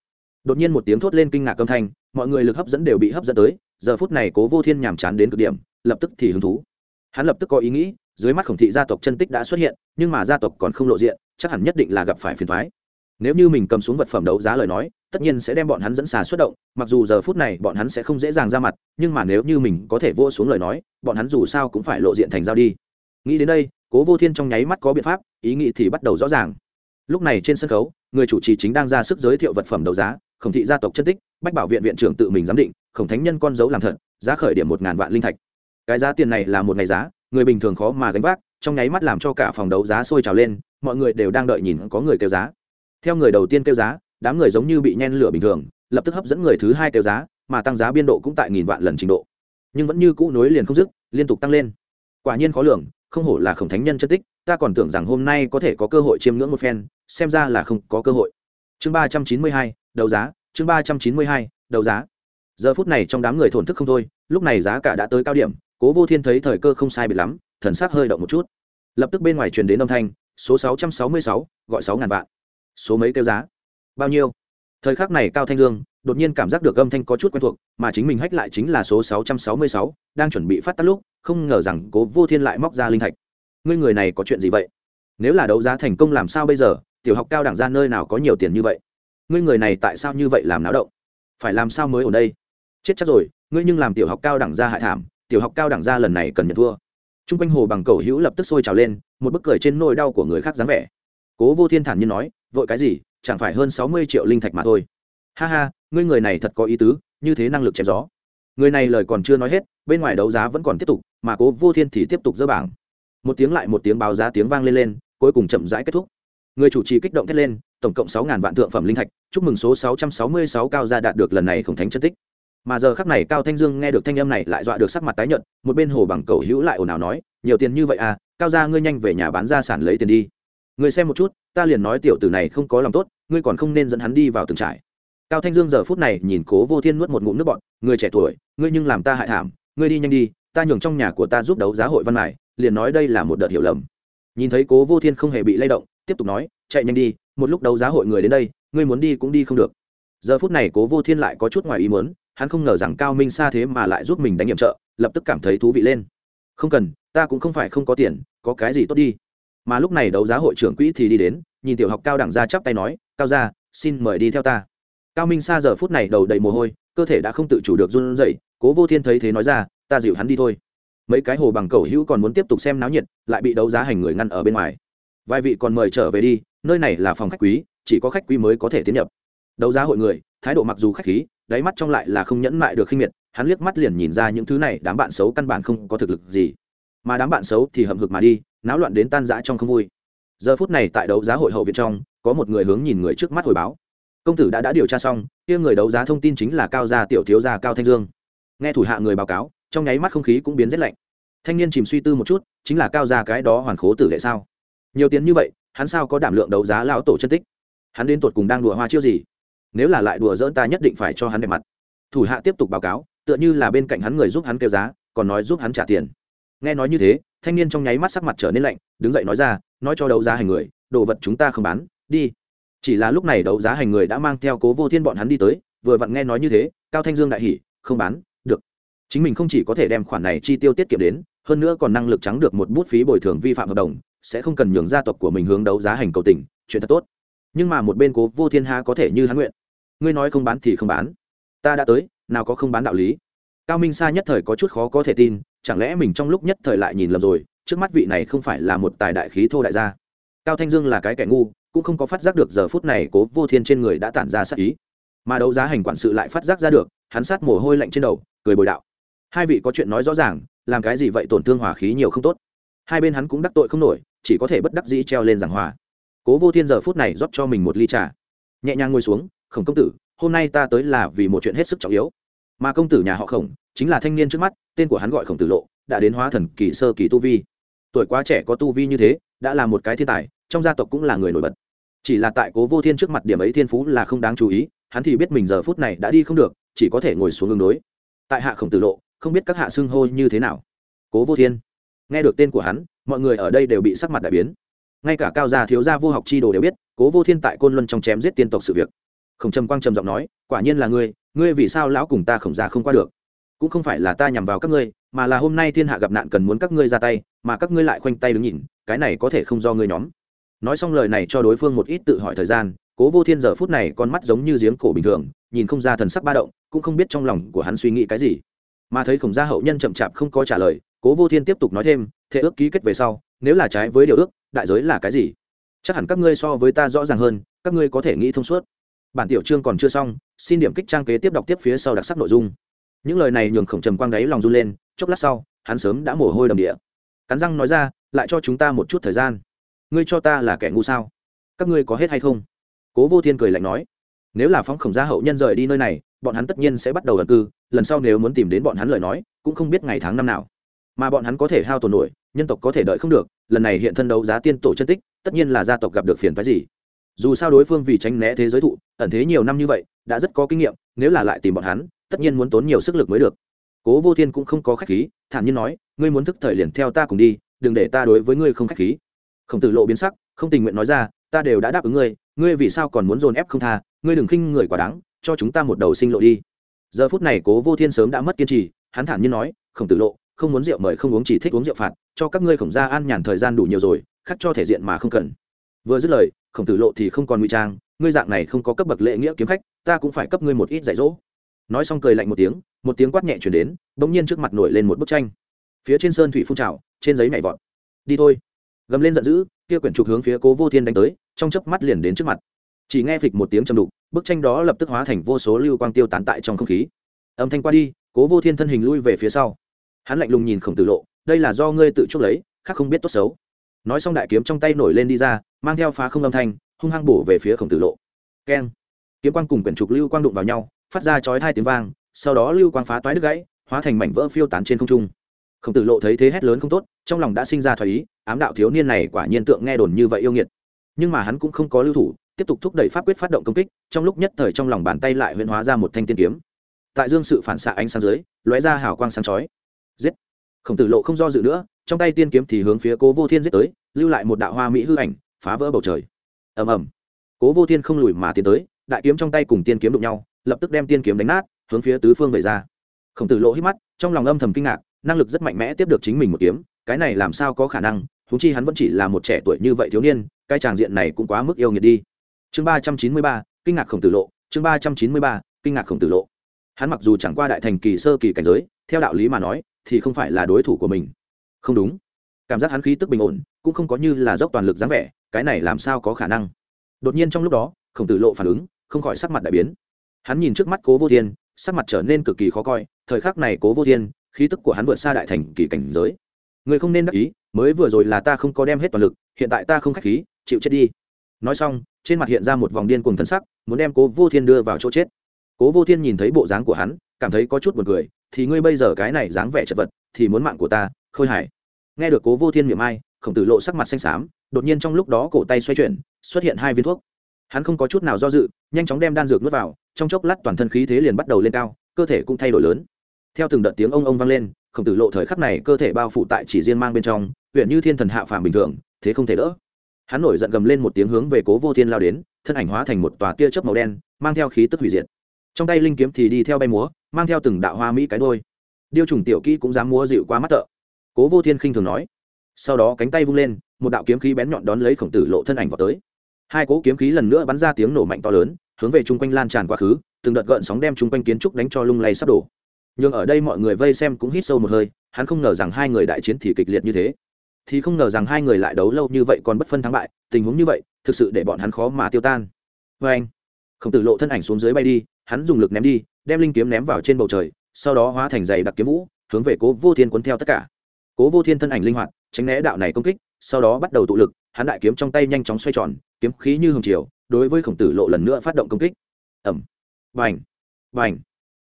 Đột nhiên một tiếng thốt lên kinh ngạc âm thanh, mọi người lực hấp dẫn đều bị hấp dẫn tới, giờ phút này cố vô thiên nhàm chán đến cực điểm, lập tức thì hứng thú. Hắn lập tức có ý nghĩ dưới mắt khổng thị gia tộc chân tích đã xuất hiện, nhưng mà gia tộc còn không lộ diện, chắc hẳn nhất định là gặp phải phiền thoái nếu như mình cầm xuống vật phẩm đấu giá lời nói, tất nhiên sẽ đem bọn hắn dẫn xà xuất động, mặc dù giờ phút này bọn hắn sẽ không dễ dàng ra mặt, nhưng mà nếu như mình có thể vô xuống lời nói, bọn hắn dù sao cũng phải lộ diện thành giao đi. Nghĩ đến đây, cố vô thiên trong nháy mắt có biện pháp, ý nghĩ thì bắt đầu rõ ràng. Lúc này trên sân khấu, người chủ trì chính đang ra sức giới thiệu vật phẩm đấu giá, khổng thị gia tộc chân tích, bách bảo viện viện trưởng tự mình giám định, khổng thánh nhân con dấu làm thật, giá khởi điểm một ngàn vạn linh thạch. Cái giá tiền này là một ngày giá người bình thường khó mà gánh vác, trong nháy mắt làm cho cả phòng đấu giá sôi trào lên, mọi người đều đang đợi nhìn có người kêu giá. Theo người đầu tiên kêu giá, đám người giống như bị nhen lửa bình thường, lập tức hấp dẫn người thứ hai kêu giá, mà tăng giá biên độ cũng tại nghìn vạn lần trình độ. Nhưng vẫn như cũ nối liền không dứt, liên tục tăng lên. Quả nhiên khó lường, không hổ là khổng thánh nhân chân tích, ta còn tưởng rằng hôm nay có thể có cơ hội chiêm ngưỡng một phen, xem ra là không có cơ hội. Chương ba trăm chín mươi hai, đấu giá, chương ba trăm chín mươi hai, đấu giá. Giờ phút này trong đám người thổn thức không thôi, lúc này giá cả đã tới cao điểm cố vô thiên thấy thời cơ không sai biệt lắm, thần sắc hơi động một chút. Lập tức bên ngoài truyền đến âm thanh, số sáu trăm sáu mươi sáu, gọi sáu ngàn vạn. Số mấy kêu giá? Bao nhiêu? Thời khắc này cao thanh dương đột nhiên cảm giác được âm thanh có chút quen thuộc, mà chính mình hách lại chính là số sáu trăm sáu mươi sáu, đang chuẩn bị phát tắt lúc, không ngờ rằng cố vô thiên lại móc ra linh thạch. Ngươi người này có chuyện gì vậy? Nếu là đấu giá thành công làm sao bây giờ? Tiểu học cao đẳng ra nơi nào có nhiều tiền như vậy? Ngươi người này tại sao như vậy làm náo động? Phải làm sao mới ở đây? Chết chắc rồi, ngươi nhưng làm tiểu học cao đẳng ra hại thảm tiểu học cao đẳng ra lần này cần nhận thua. T r u n g quanh hồ bằng cầu hữu lập tức sôi trào lên, một bức cười trên nôi đau của người khác dáng vẻ. Cố vô thiên thản nhiên nói, vội cái gì, chẳng phải hơn sáu mươi triệu linh thạch mà thôi. Ha ha, ngươi người này thật có ý tứ, như thế năng lực chém gió. Người này lời còn chưa nói hết, bên ngoài đấu giá vẫn còn tiếp tục, mà cố vô thiên thì tiếp tục dỡ bảng. Một tiếng lại một tiếng báo giá tiếng vang lên lên, cuối cùng chậm rãi kết thúc. Người chủ trì kích động thét lên, tổng cộng sáu ngàn vạn thượng phẩm linh thạch, chúc mừng số sáu trăm sáu mươi sáu cao gia đạt được lần này khổng thánh chân tích mà giờ khắc này cao thanh dương nghe được thanh âm này lại dọa được sắc mặt tái nhợt, một bên hồ bằng cầu hữu lại ồn ào nói, nhiều tiền như vậy à cao gia ngươi nhanh về nhà bán gia sản lấy tiền đi. Người xem một chút, ta liền nói tiểu tử này không có lòng tốt, ngươi còn không nên dẫn hắn đi vào từng trại. Cao thanh dương giờ phút này nhìn cố vô thiên nuốt một ngụm nước bọn người trẻ tuổi, ngươi nhưng làm ta hại thảm, ngươi đi nhanh đi, ta nhường trong nhà của ta giúp đấu giá hội văn mải liền nói đây là một đợt hiểu lầm. Nhìn thấy cố vô thiên không hề bị lay động, tiếp tục nói, chạy nhanh đi, một lúc đấu giá hội người đến đây, ngươi muốn đi cũng đi không được. Giờ phút này cố vô thiên lại có chút ngoài ý muốn hắn không ngờ rằng cao minh xa thế mà lại giúp mình đánh nhiệm trợ, lập tức cảm thấy thú vị lên. Không cần, ta cũng không phải không có tiền, có cái gì tốt đi. Mà lúc này đấu giá hội trưởng quỹ thì đi đến, nhìn tiểu học cao đẳng ra chắp tay nói, cao ra xin mời đi theo ta. Cao minh xa giờ phút này đầu đầy mồ hôi, cơ thể đã không tự chủ được run rẩy, cố vô thiên thấy thế nói ra, ta dịu hắn đi thôi. Mấy cái hồ bằng cầu hữu còn muốn tiếp tục xem náo nhiệt, lại bị đấu giá hành người ngăn ở bên ngoài. Vài vị còn mời trở về đi, nơi này là phòng khách quý, chỉ có khách quý mới có thể tiến nhập. Đấu giá hội người, thái độ mặc dù khách khí đáy mắt trong lại là không nhẫn mại được khinh miệt, hắn liếc mắt liền nhìn ra những thứ này đám bạn xấu căn bản không có thực lực gì. Mà đám bạn xấu thì hậm hực mà đi, náo loạn đến tan rã trong không vui. Giờ phút này tại đấu giá hội hậu viện trong, có một người hướng nhìn người trước mắt hồi báo. Công tử đã đã điều tra xong, kia người đấu giá thông tin chính là cao gia tiểu thiếu gia cao thanh dương. Nghe thủ hạ người báo cáo, trong nháy mắt không khí cũng biến rất lạnh. Thanh niên chìm suy tư một chút, chính là cao gia cái đó hoàn khố tử đệ sao? Nhiều tiền như vậy, hắn sao có đảm lượng đấu giá lão tổ chân tích? Hắn đến tột cùng đang đùa hoa chiêu gì? Nếu là lại đùa dỡn ta nhất định phải cho hắn đẹp mặt. Thủ hạ tiếp tục báo cáo, tựa như là bên cạnh hắn người giúp hắn kêu giá, còn nói giúp hắn trả tiền. Nghe nói như thế, thanh niên trong nháy mắt sắc mặt trở nên lạnh, đứng dậy nói ra, nói cho đấu giá hành người, đồ vật chúng ta không bán, đi. Chỉ là lúc này đấu giá hành người đã mang theo cố vô thiên bọn hắn đi tới, vừa vặn nghe nói như thế, cao thanh dương đại hỉ, không bán, được. Chính mình không chỉ có thể đem khoản này chi tiêu tiết kiệm đến, hơn nữa còn năng lực trắng được một bút phí bồi thường vi phạm hợp đồng, sẽ không cần nhường gia tộc của mình hướng đấu giá hành cầu tình, chuyện thật tốt. Nhưng mà một bên cố vô thiên ha có thể như hắn nguyện ngươi nói không bán thì không bán. Ta đã tới, nào có không bán đạo lý. Cao minh sa nhất thời có chút khó có thể tin, chẳng lẽ mình trong lúc nhất thời lại nhìn lầm rồi, trước mắt vị này không phải là một tài đại khí thô đại gia. Cao thanh dương là cái kẻ ngu, cũng không có phát giác được giờ phút này cố vô thiên trên người đã tản ra sát ý. Mà đấu giá hành quản sự lại phát giác ra được, hắn sát mồ hôi lạnh trên đầu, cười bồi đạo. Hai vị có chuyện nói rõ ràng, làm cái gì vậy tổn thương hỏa khí nhiều không tốt. Hai bên hắn cũng đắc tội không nổi, chỉ có thể bất đắc dĩ treo lên giảng hòa. Cố vô thiên giờ phút này rót cho mình một ly trà. Nhẹ nhàng ngồi xuống khổng công tử, hôm nay ta tới là vì một chuyện hết sức trọng yếu. Mà công tử nhà họ khổng, chính là thanh niên trước mắt, tên của hắn gọi khổng tử lộ, đã đến hóa thần kỳ sơ kỳ tu vi. Tuổi quá trẻ có tu vi như thế, đã là một cái thiên tài, trong gia tộc cũng là người nổi bật. Chỉ là tại cố vô thiên trước mặt điểm ấy thiên phú là không đáng chú ý, hắn thì biết mình giờ phút này đã đi không được, chỉ có thể ngồi xuống ứng đối. Tại hạ khổng tử lộ, không biết các hạ xưng hô như thế nào. Cố vô thiên, nghe được tên của hắn, mọi người ở đây đều bị sắc mặt đại biến. Ngay cả cao gia thiếu gia vô học chi đồ đều biết, cố vô thiên tại côn luân trong chém giết tiên tộc sự việc khổng trầm quang trầm giọng nói, quả nhiên là ngươi ngươi vì sao lão cùng ta khổng gia không qua được? Cũng không phải là ta nhằm vào các ngươi, mà là hôm nay thiên hạ gặp nạn cần muốn các ngươi ra tay, mà các ngươi lại khoanh tay đứng nhìn, cái này có thể không do ngươi nhóm. Nói xong lời này cho đối phương một ít tự hỏi thời gian, cố vô thiên giờ phút này con mắt giống như giếng cổ bình thường, nhìn không ra thần sắc ba động, cũng không biết trong lòng của hắn suy nghĩ cái gì. Mà thấy khổng gia hậu nhân chậm chạp không có trả lời, cố vô thiên tiếp tục nói thêm, thế ước ký kết về sau, nếu là trái với điều ước, đại giới là cái gì? Chắc hẳn các ngươi so với ta rõ ràng hơn, các ngươi có thể nghĩ thông suốt bản tiểu chương còn chưa xong, xin điểm kích trang kế tiếp đọc tiếp phía sau đặc sắc nội dung. Những lời này nhường khổng trầm quang đáy lòng run lên, chốc lát sau, hắn sớm đã mồ hôi đầm địa. Cắn răng nói ra, lại cho chúng ta một chút thời gian. Ngươi cho ta là kẻ ngu sao? Các ngươi có hết hay không? Cố vô thiên cười lạnh nói, nếu là phóng khổng gia hậu nhân rời đi nơi này, bọn hắn tất nhiên sẽ bắt đầu ẩn cư, lần sau nếu muốn tìm đến bọn hắn lời nói, cũng không biết ngày tháng năm nào. Mà bọn hắn có thể hao tổn nổi, nhân tộc có thể đợi không được, lần này hiện thân đấu giá tiên tổ chân tích, tất nhiên là gia tộc gặp được phiền phái gì dù sao đối phương vì tránh né thế giới thụ, ẩn thế nhiều năm như vậy, đã rất có kinh nghiệm, nếu là lại tìm bọn hắn, tất nhiên muốn tốn nhiều sức lực mới được. Cố vô thiên cũng không có khách khí, thản nhiên nói, ngươi muốn thức thời liền theo ta cùng đi, đừng để ta đối với ngươi không khách khí. Khổng tử lộ biến sắc, không tình nguyện nói ra, ta đều đã đáp ứng ngươi ngươi vì sao còn muốn dồn ép không tha, ngươi đừng khinh người quá đáng, cho chúng ta một đầu sinh lộ đi. Giờ phút này cố vô thiên sớm đã mất kiên trì, hắn thản nhiên nói, khổng tử lộ, không muốn rượu mời không uống chỉ thích uống rượu phạt, cho các ngươi khổng gia an nhàn thời gian đủ nhiều rồi khắc cho thể diện mà không cần. Vừa dứt lời khổng tử lộ thì không còn ngụy trang, ngươi dạng này không có cấp bậc lễ nghĩa kiếm khách, ta cũng phải cấp ngươi một ít dạy dỗ. Nói xong cười lạnh một tiếng một tiếng quát nhẹ chuyển đến, bỗng nhiên trước mặt nổi lên một bức tranh. Phía trên sơn thủy phun trào, trên giấy nhảy vọt. Đi thôi. Gầm lên giận dữ, kia quyển trục hướng phía cố vô thiên đánh tới, trong chớp mắt liền đến trước mặt. Chỉ nghe phịch một tiếng chầm đục, bức tranh đó lập tức hóa thành vô số lưu quang tiêu tán tại trong không khí. Âm thanh qua đi, cố vô thiên thân hình lui về phía sau. Hắn lạnh lùng nhìn khổng tử lộ, đây là do ngươi tự chuốc lấy, khác không biết tốt xấu. Nói xong đại kiếm trong tay nổi lên đi ra mang theo phá không âm thanh, hung hăng bổ về phía khổng tử lộ. Keng. Kiếm quang cùng quyển trục lưu quang đụng vào nhau, phát ra chói hai tiếng vang, sau đó lưu quang phá toái đứt gãy, hóa thành mảnh vỡ phiêu tán trên không trung. Khổng tử lộ thấy thế hét lớn không tốt, trong lòng đã sinh ra thoái ý, ám đạo thiếu niên này quả nhiên tượng nghe đồn như vậy yêu nghiệt. Nhưng mà hắn cũng không có lưu thủ, tiếp tục thúc đẩy pháp quyết phát động công kích, trong lúc nhất thời trong lòng bàn tay lại huyễn hóa ra một thanh tiên kiếm. Tại dương sự phản xạ ánh sáng dưới, lóe ra hào quang sáng chói. Giết! Khổng tử lộ không do dự nữa, trong tay tiên kiếm thì hướng phía cố vô thiên giết tới, lưu lại một đạo hoa mỹ hư ảnh phá vỡ bầu trời. Ầm ầm. Cố vô thiên không lùi mà tiến tới, đại kiếm trong tay cùng tiên kiếm đụng nhau, lập tức đem tiên kiếm đánh nát, hướng phía tứ phương về ra. Khổng tử lộ hít mắt, trong lòng âm thầm kinh ngạc, năng lực rất mạnh mẽ tiếp được chính mình một kiếm, cái này làm sao có khả năng thú chi hắn vẫn chỉ là một trẻ tuổi như vậy thiếu niên, cái tràng diện này cũng quá mức yêu nghiệt đi. Chương ba trăm chín mươi ba, kinh ngạc khổng tử lộ, chương ba trăm chín mươi ba, kinh ngạc khổng tử lộ. Hắn mặc dù chẳng qua đại thành kỳ sơ kỳ cảnh giới, theo đạo lý mà nói, thì không phải là đối thủ của mình. Không đúng. Cảm giác hắn khí tức bình ổn cũng không có như là dốc toàn lực dáng vẻ, cái này làm sao có khả năng? Đột nhiên trong lúc đó, khổng tử lộ phản ứng, không khỏi sắc mặt đại biến. Hắn nhìn trước mắt cố vô thiên, sắc mặt trở nên cực kỳ khó coi, thời khắc này cố vô thiên, khí tức của hắn vượt xa đại thành kỳ cảnh giới. Người không nên đắc ý, mới vừa rồi là ta không có đem hết toàn lực, hiện tại ta không k h á c h khí, chịu chết đi. Nói xong, trên mặt hiện ra một vòng điên cùng thân sắc, muốn đem cố vô thiên đưa vào chỗ chết. Cố vô thiên nhìn thấy bộ dáng của hắn, cảm thấy có chút b u ồ n cười, thì ngươi bây giờ cái này dáng vẻ chật vật, thì muốn mạng của ta, khôi hài. nghe được cố vô thiên miệng ai khổng tử lộ sắc mặt xanh xám, đột nhiên trong lúc đó cổ tay xoay chuyển, xuất hiện hai viên thuốc. Hắn không có chút nào do dự, nhanh chóng đem đan dược nuốt vào, trong chốc lát toàn thân khí thế liền bắt đầu lên cao, cơ thể cũng thay đổi lớn. Theo từng đợt tiếng ông ông vang lên, khổng tử lộ thời khắc này cơ thể bao phủ tại chỉ riêng mang bên trong, huyện như thiên thần hạ phàm bình thường, thế không thể đỡ. Hắn nổi giận gầm lên một tiếng hướng về cố vô thiên lao đến, thân ảnh hóa thành một tòa tia chớp màu đen, mang theo khí tức hủy diệt. Trong tay linh kiếm thì đi theo bay múa, mang theo từng đạo hoa mỹ cái đôi điêu trùng tiểu kỹ cũng dám múa dịu qua mắt tợ. Cố vô thiên khinh thường nói sau đó cánh tay vung lên, một đạo kiếm khí bén nhọn đón lấy khổng tử lộ thân ảnh vào tới. Hai cỗ kiếm khí lần nữa bắn ra tiếng nổ mạnh to lớn, hướng về chung quanh lan tràn quá khứ, từng đợt gợn sóng đem chung quanh kiến trúc đánh cho lung lay sắp đổ. Nhưng ở đây mọi người vây xem cũng hít sâu một hơi, hắn không ngờ rằng hai người đại chiến thì kịch liệt như thế. Thì không ngờ rằng hai người lại đấu lâu như vậy còn bất phân thắng bại, tình huống như vậy, thực sự để bọn hắn khó mà tiêu tan. Vê anh, khổng tử lộ thân ảnh xuống dưới bay đi, hắn dùng lực ném đi, đem linh kiếm ném vào trên bầu trời, sau đó hóa thành giày đặc kiếm vũ, hướng về cố vô thiên cuốn theo tất cả cố vô thiên thân ảnh linh hoạt, tránh né đạo này công kích, sau đó bắt đầu tụ lực, hắn đại kiếm trong tay nhanh chóng xoay tròn, kiếm khí như hồng chiều đối với khổng tử lộ lần nữa phát động công kích. Ẩm vành vành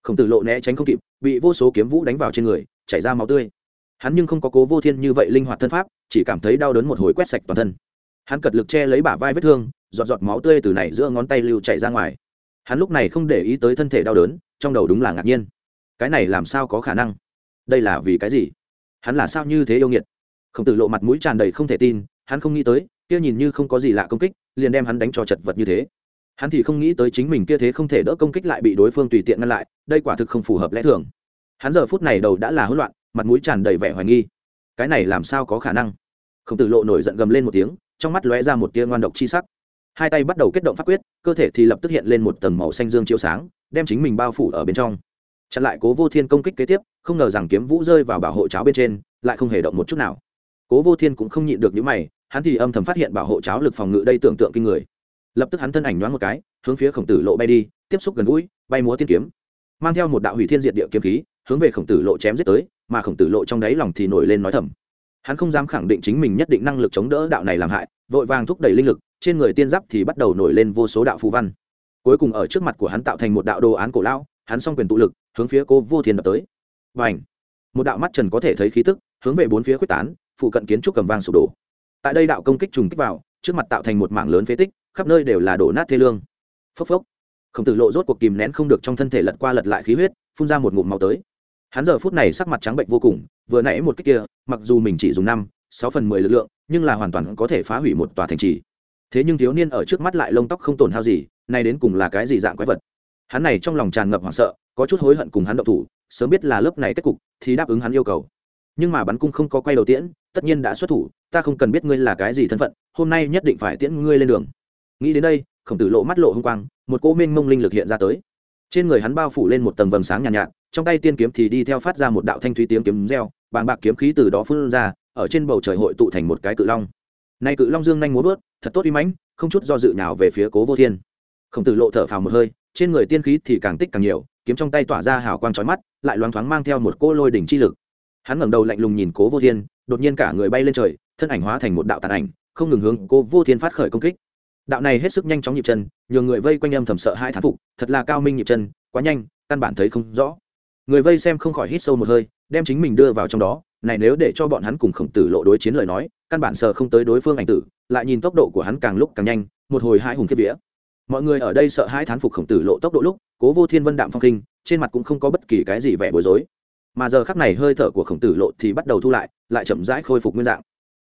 khổng tử lộ né tránh không kịp, bị vô số kiếm vũ đánh vào trên người, chảy ra máu tươi. Hắn nhưng không có cố vô thiên như vậy linh hoạt thân pháp, chỉ cảm thấy đau đớn một hồi quét sạch toàn thân. Hắn cật lực che lấy bả vai vết thương, giọt giọt máu tươi từ này giữa ngón tay lưu chảy ra ngoài. Hắn lúc này không để ý tới thân thể đau đớn, trong đầu đúng là ngạc nhiên. Cái này làm sao có khả năng? Đây là vì cái gì? Hắn là sao như thế yêu nghiệt? Không tử lộ mặt mũi tràn đầy không thể tin, hắn không nghĩ tới, kia nhìn như không có gì lạ công kích, liền đem hắn đánh cho chật vật như thế. Hắn thì không nghĩ tới chính mình kia thế không thể đỡ công kích lại bị đối phương tùy tiện ngăn lại, đây quả thực không phù hợp lẽ thường. Hắn giờ phút này đầu đã là hỗn loạn, mặt mũi tràn đầy vẻ hoài nghi. Cái này làm sao có khả năng? Khổng tử lộ nổi giận gầm lên một tiếng, trong mắt lóe ra một tia ngoan độc chi sắc. Hai tay bắt đầu kết động pháp quyết, cơ thể thì lập tức hiện lên một tầng màu xanh dương chiếu sáng, đem chính mình bao phủ ở bên trong chặn lại cố vô thiên công kích kế tiếp, không ngờ rằng kiếm vũ rơi vào bảo hộ cháo bên trên, lại không hề động một chút nào. Cố vô thiên cũng không nhịn được những mày, hắn thì âm thầm phát hiện bảo hộ cháo lực phòng ngự đây tưởng tượng kinh người. Lập tức hắn thân ảnh nhoáng một cái, hướng phía khổng tử lộ bay đi, tiếp xúc gần gũi, bay múa tiên kiếm. Mang theo một đạo hủy thiên diệt địa kiếm khí, hướng về khổng tử lộ chém giết tới, mà khổng tử lộ trong đáy lòng thì nổi lên nói thầm. Hắn không dám khẳng định chính mình nhất định năng lực chống đỡ đạo này làm hại, vội vàng thúc đẩy linh lực, trên người tiên giáp thì bắt đầu nổi lên vô số đạo phù văn. Cuối cùng ở trước mặt của hắn tạo thành một đạo đồ án cổ lão, hắn s o n g quyền tụ lực hướng phía cô vô thiên đập tới. Và ảnh một đạo mắt trần có thể thấy khí tức, hướng về bốn phía quyết tán, phụ cận kiến trúc cầm vang sụp đổ. Tại đây đạo công kích trùng kích vào, trước mặt tạo thành một mảng lớn phế tích, khắp nơi đều là đổ nát thê lương. Phốc phốc! Khổng tử lộ rốt cuộc kìm nén không được trong thân thể lật qua lật lại khí huyết, phun ra một ngụm màu tới. Hắn giờ phút này sắc mặt trắng bệnh vô cùng, vừa nãy một cách kia, mặc dù mình chỉ dùng năm, sáu phần mười lực lượng, nhưng là hoàn toàn có thể phá hủy một tòa thành trì. Thế nhưng thiếu niên ở trước mắt lại lông tóc không tổn hao gì, nay đến cùng là cái gì dạng quái vật? Hắn này trong lòng tràn ngập hoảng sợ có chút hối hận cùng hắn động thủ sớm biết là lớp này kết cục thì đáp ứng hắn yêu cầu. Nhưng mà bắn cung không có quay đầu tiễn tất nhiên đã xuất thủ ta không cần biết ngươi là cái gì thân phận hôm nay nhất định phải tiễn ngươi lên đường. Nghĩ đến đây khổng tử lộ mắt lộ h ư n g quang một cô minh mông linh lực hiện ra tới. Trên người hắn bao phủ lên một tầng vầng sáng nhàn nhạt, nhạt trong tay tiên kiếm thì đi theo phát ra một đạo thanh thúy tiếng kiếm reo bàng bạc kiếm khí từ đó phun ra ở trên bầu trời hội tụ thành một cái cự long. Nay cự long dương nhanh muốn vớt thật tốt uy mãnh không chút do dự nào về phía cố vô thiên. Khổng tử lộ thở phào một hơi trên người tiên khí thì càng tích càng nhiều kiếm trong tay tỏa ra hào quang chói mắt, lại loáng thoáng mang theo một cô lôi đỉnh chi lực. Hắn ngẩng đầu lạnh lùng nhìn cố vô thiên, đột nhiên cả người bay lên trời, thân ảnh hóa thành một đạo tàn ảnh, không ngừng hướng cố vô thiên phát khởi công kích. Đạo này hết sức nhanh chóng nhịp chân, nhường người vây quanh âm thầm sợ hai thán phục, thật là cao minh nhịp chân, quá nhanh, căn bản thấy không rõ. Người vây xem không khỏi hít sâu một hơi, đem chính mình đưa vào trong đó, này nếu để cho bọn hắn cùng khổng tử lộ đối chiến lời nói, căn bản sợ không tới đối phương ảnh tử, lại nhìn tốc độ của hắn càng lúc càng nhanh, một hồi hai hùng kia vía mọi người ở đây sợ hai thán phục khổng tử lộ tốc độ lúc, cố vô thiên vân đạm phong kinh trên mặt cũng không có bất kỳ cái gì vẻ bối rối. Mà giờ khắc này hơi thở của khổng tử lộ thì bắt đầu thu lại lại chậm rãi khôi phục nguyên dạng.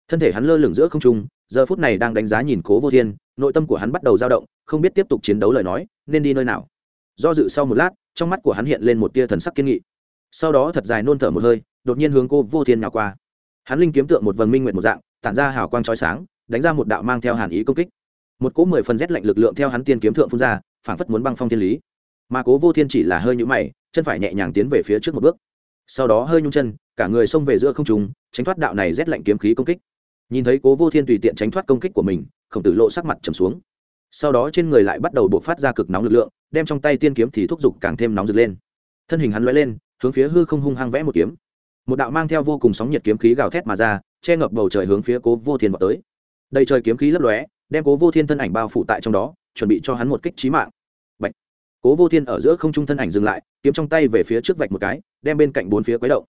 Thân thể hắn lơ lửng giữa không trung, giờ phút này đang đánh giá nhìn cố vô thiên, nội tâm của hắn bắt đầu dao động, không biết tiếp tục chiến đấu lời nói, nên đi nơi nào. Do dự sau một lát, trong mắt của hắn hiện lên một tia thần sắc kiên nghị. Sau đó thật dài nôn thở một hơi, đột nhiên hướng cô vô thiên nhào qua. Hắn linh kiếm tượng một vần minh nguyện một dạng, tản ra hào quang trói sáng, đánh ra một đạo mang theo hàn ý công kích một cỗ mười phần rét lạnh lực lượng theo hắn tiên kiếm thượng phun ra, phảng phất muốn băng phong thiên lý. Mà cố vô thiên chỉ là hơi nhũ mày, chân phải nhẹ nhàng tiến về phía trước một bước. Sau đó hơi nhung chân, cả người xông về giữa không trùng tránh thoát đạo này rét lạnh kiếm khí công kích. Nhìn thấy cố vô thiên tùy tiện tránh thoát công kích của mình, khổng tử lộ sắc mặt trầm xuống. Sau đó trên người lại bắt đầu bộc phát ra cực nóng lực lượng, đem trong tay tiên kiếm thì thúc giục càng thêm nóng rực lên. Thân hình hắn lóe lên, hướng phía hư không hung hăng vẽ một kiếm. Một đạo mang theo vô cùng sóng nhiệt kiếm khí gào thét mà ra, che ngập bầu trời hướng phía cố vô thiên vào tới. Đầy trời kiếm khí lấp lóe đem cố vô thiên thân ảnh bao phủ tại trong đó, chuẩn bị cho hắn một kích trí mạng. Bạch. cố vô thiên ở giữa không trung thân ảnh dừng lại, kiếm trong tay về phía trước vạch một cái, đem bên cạnh bốn phía quấy động.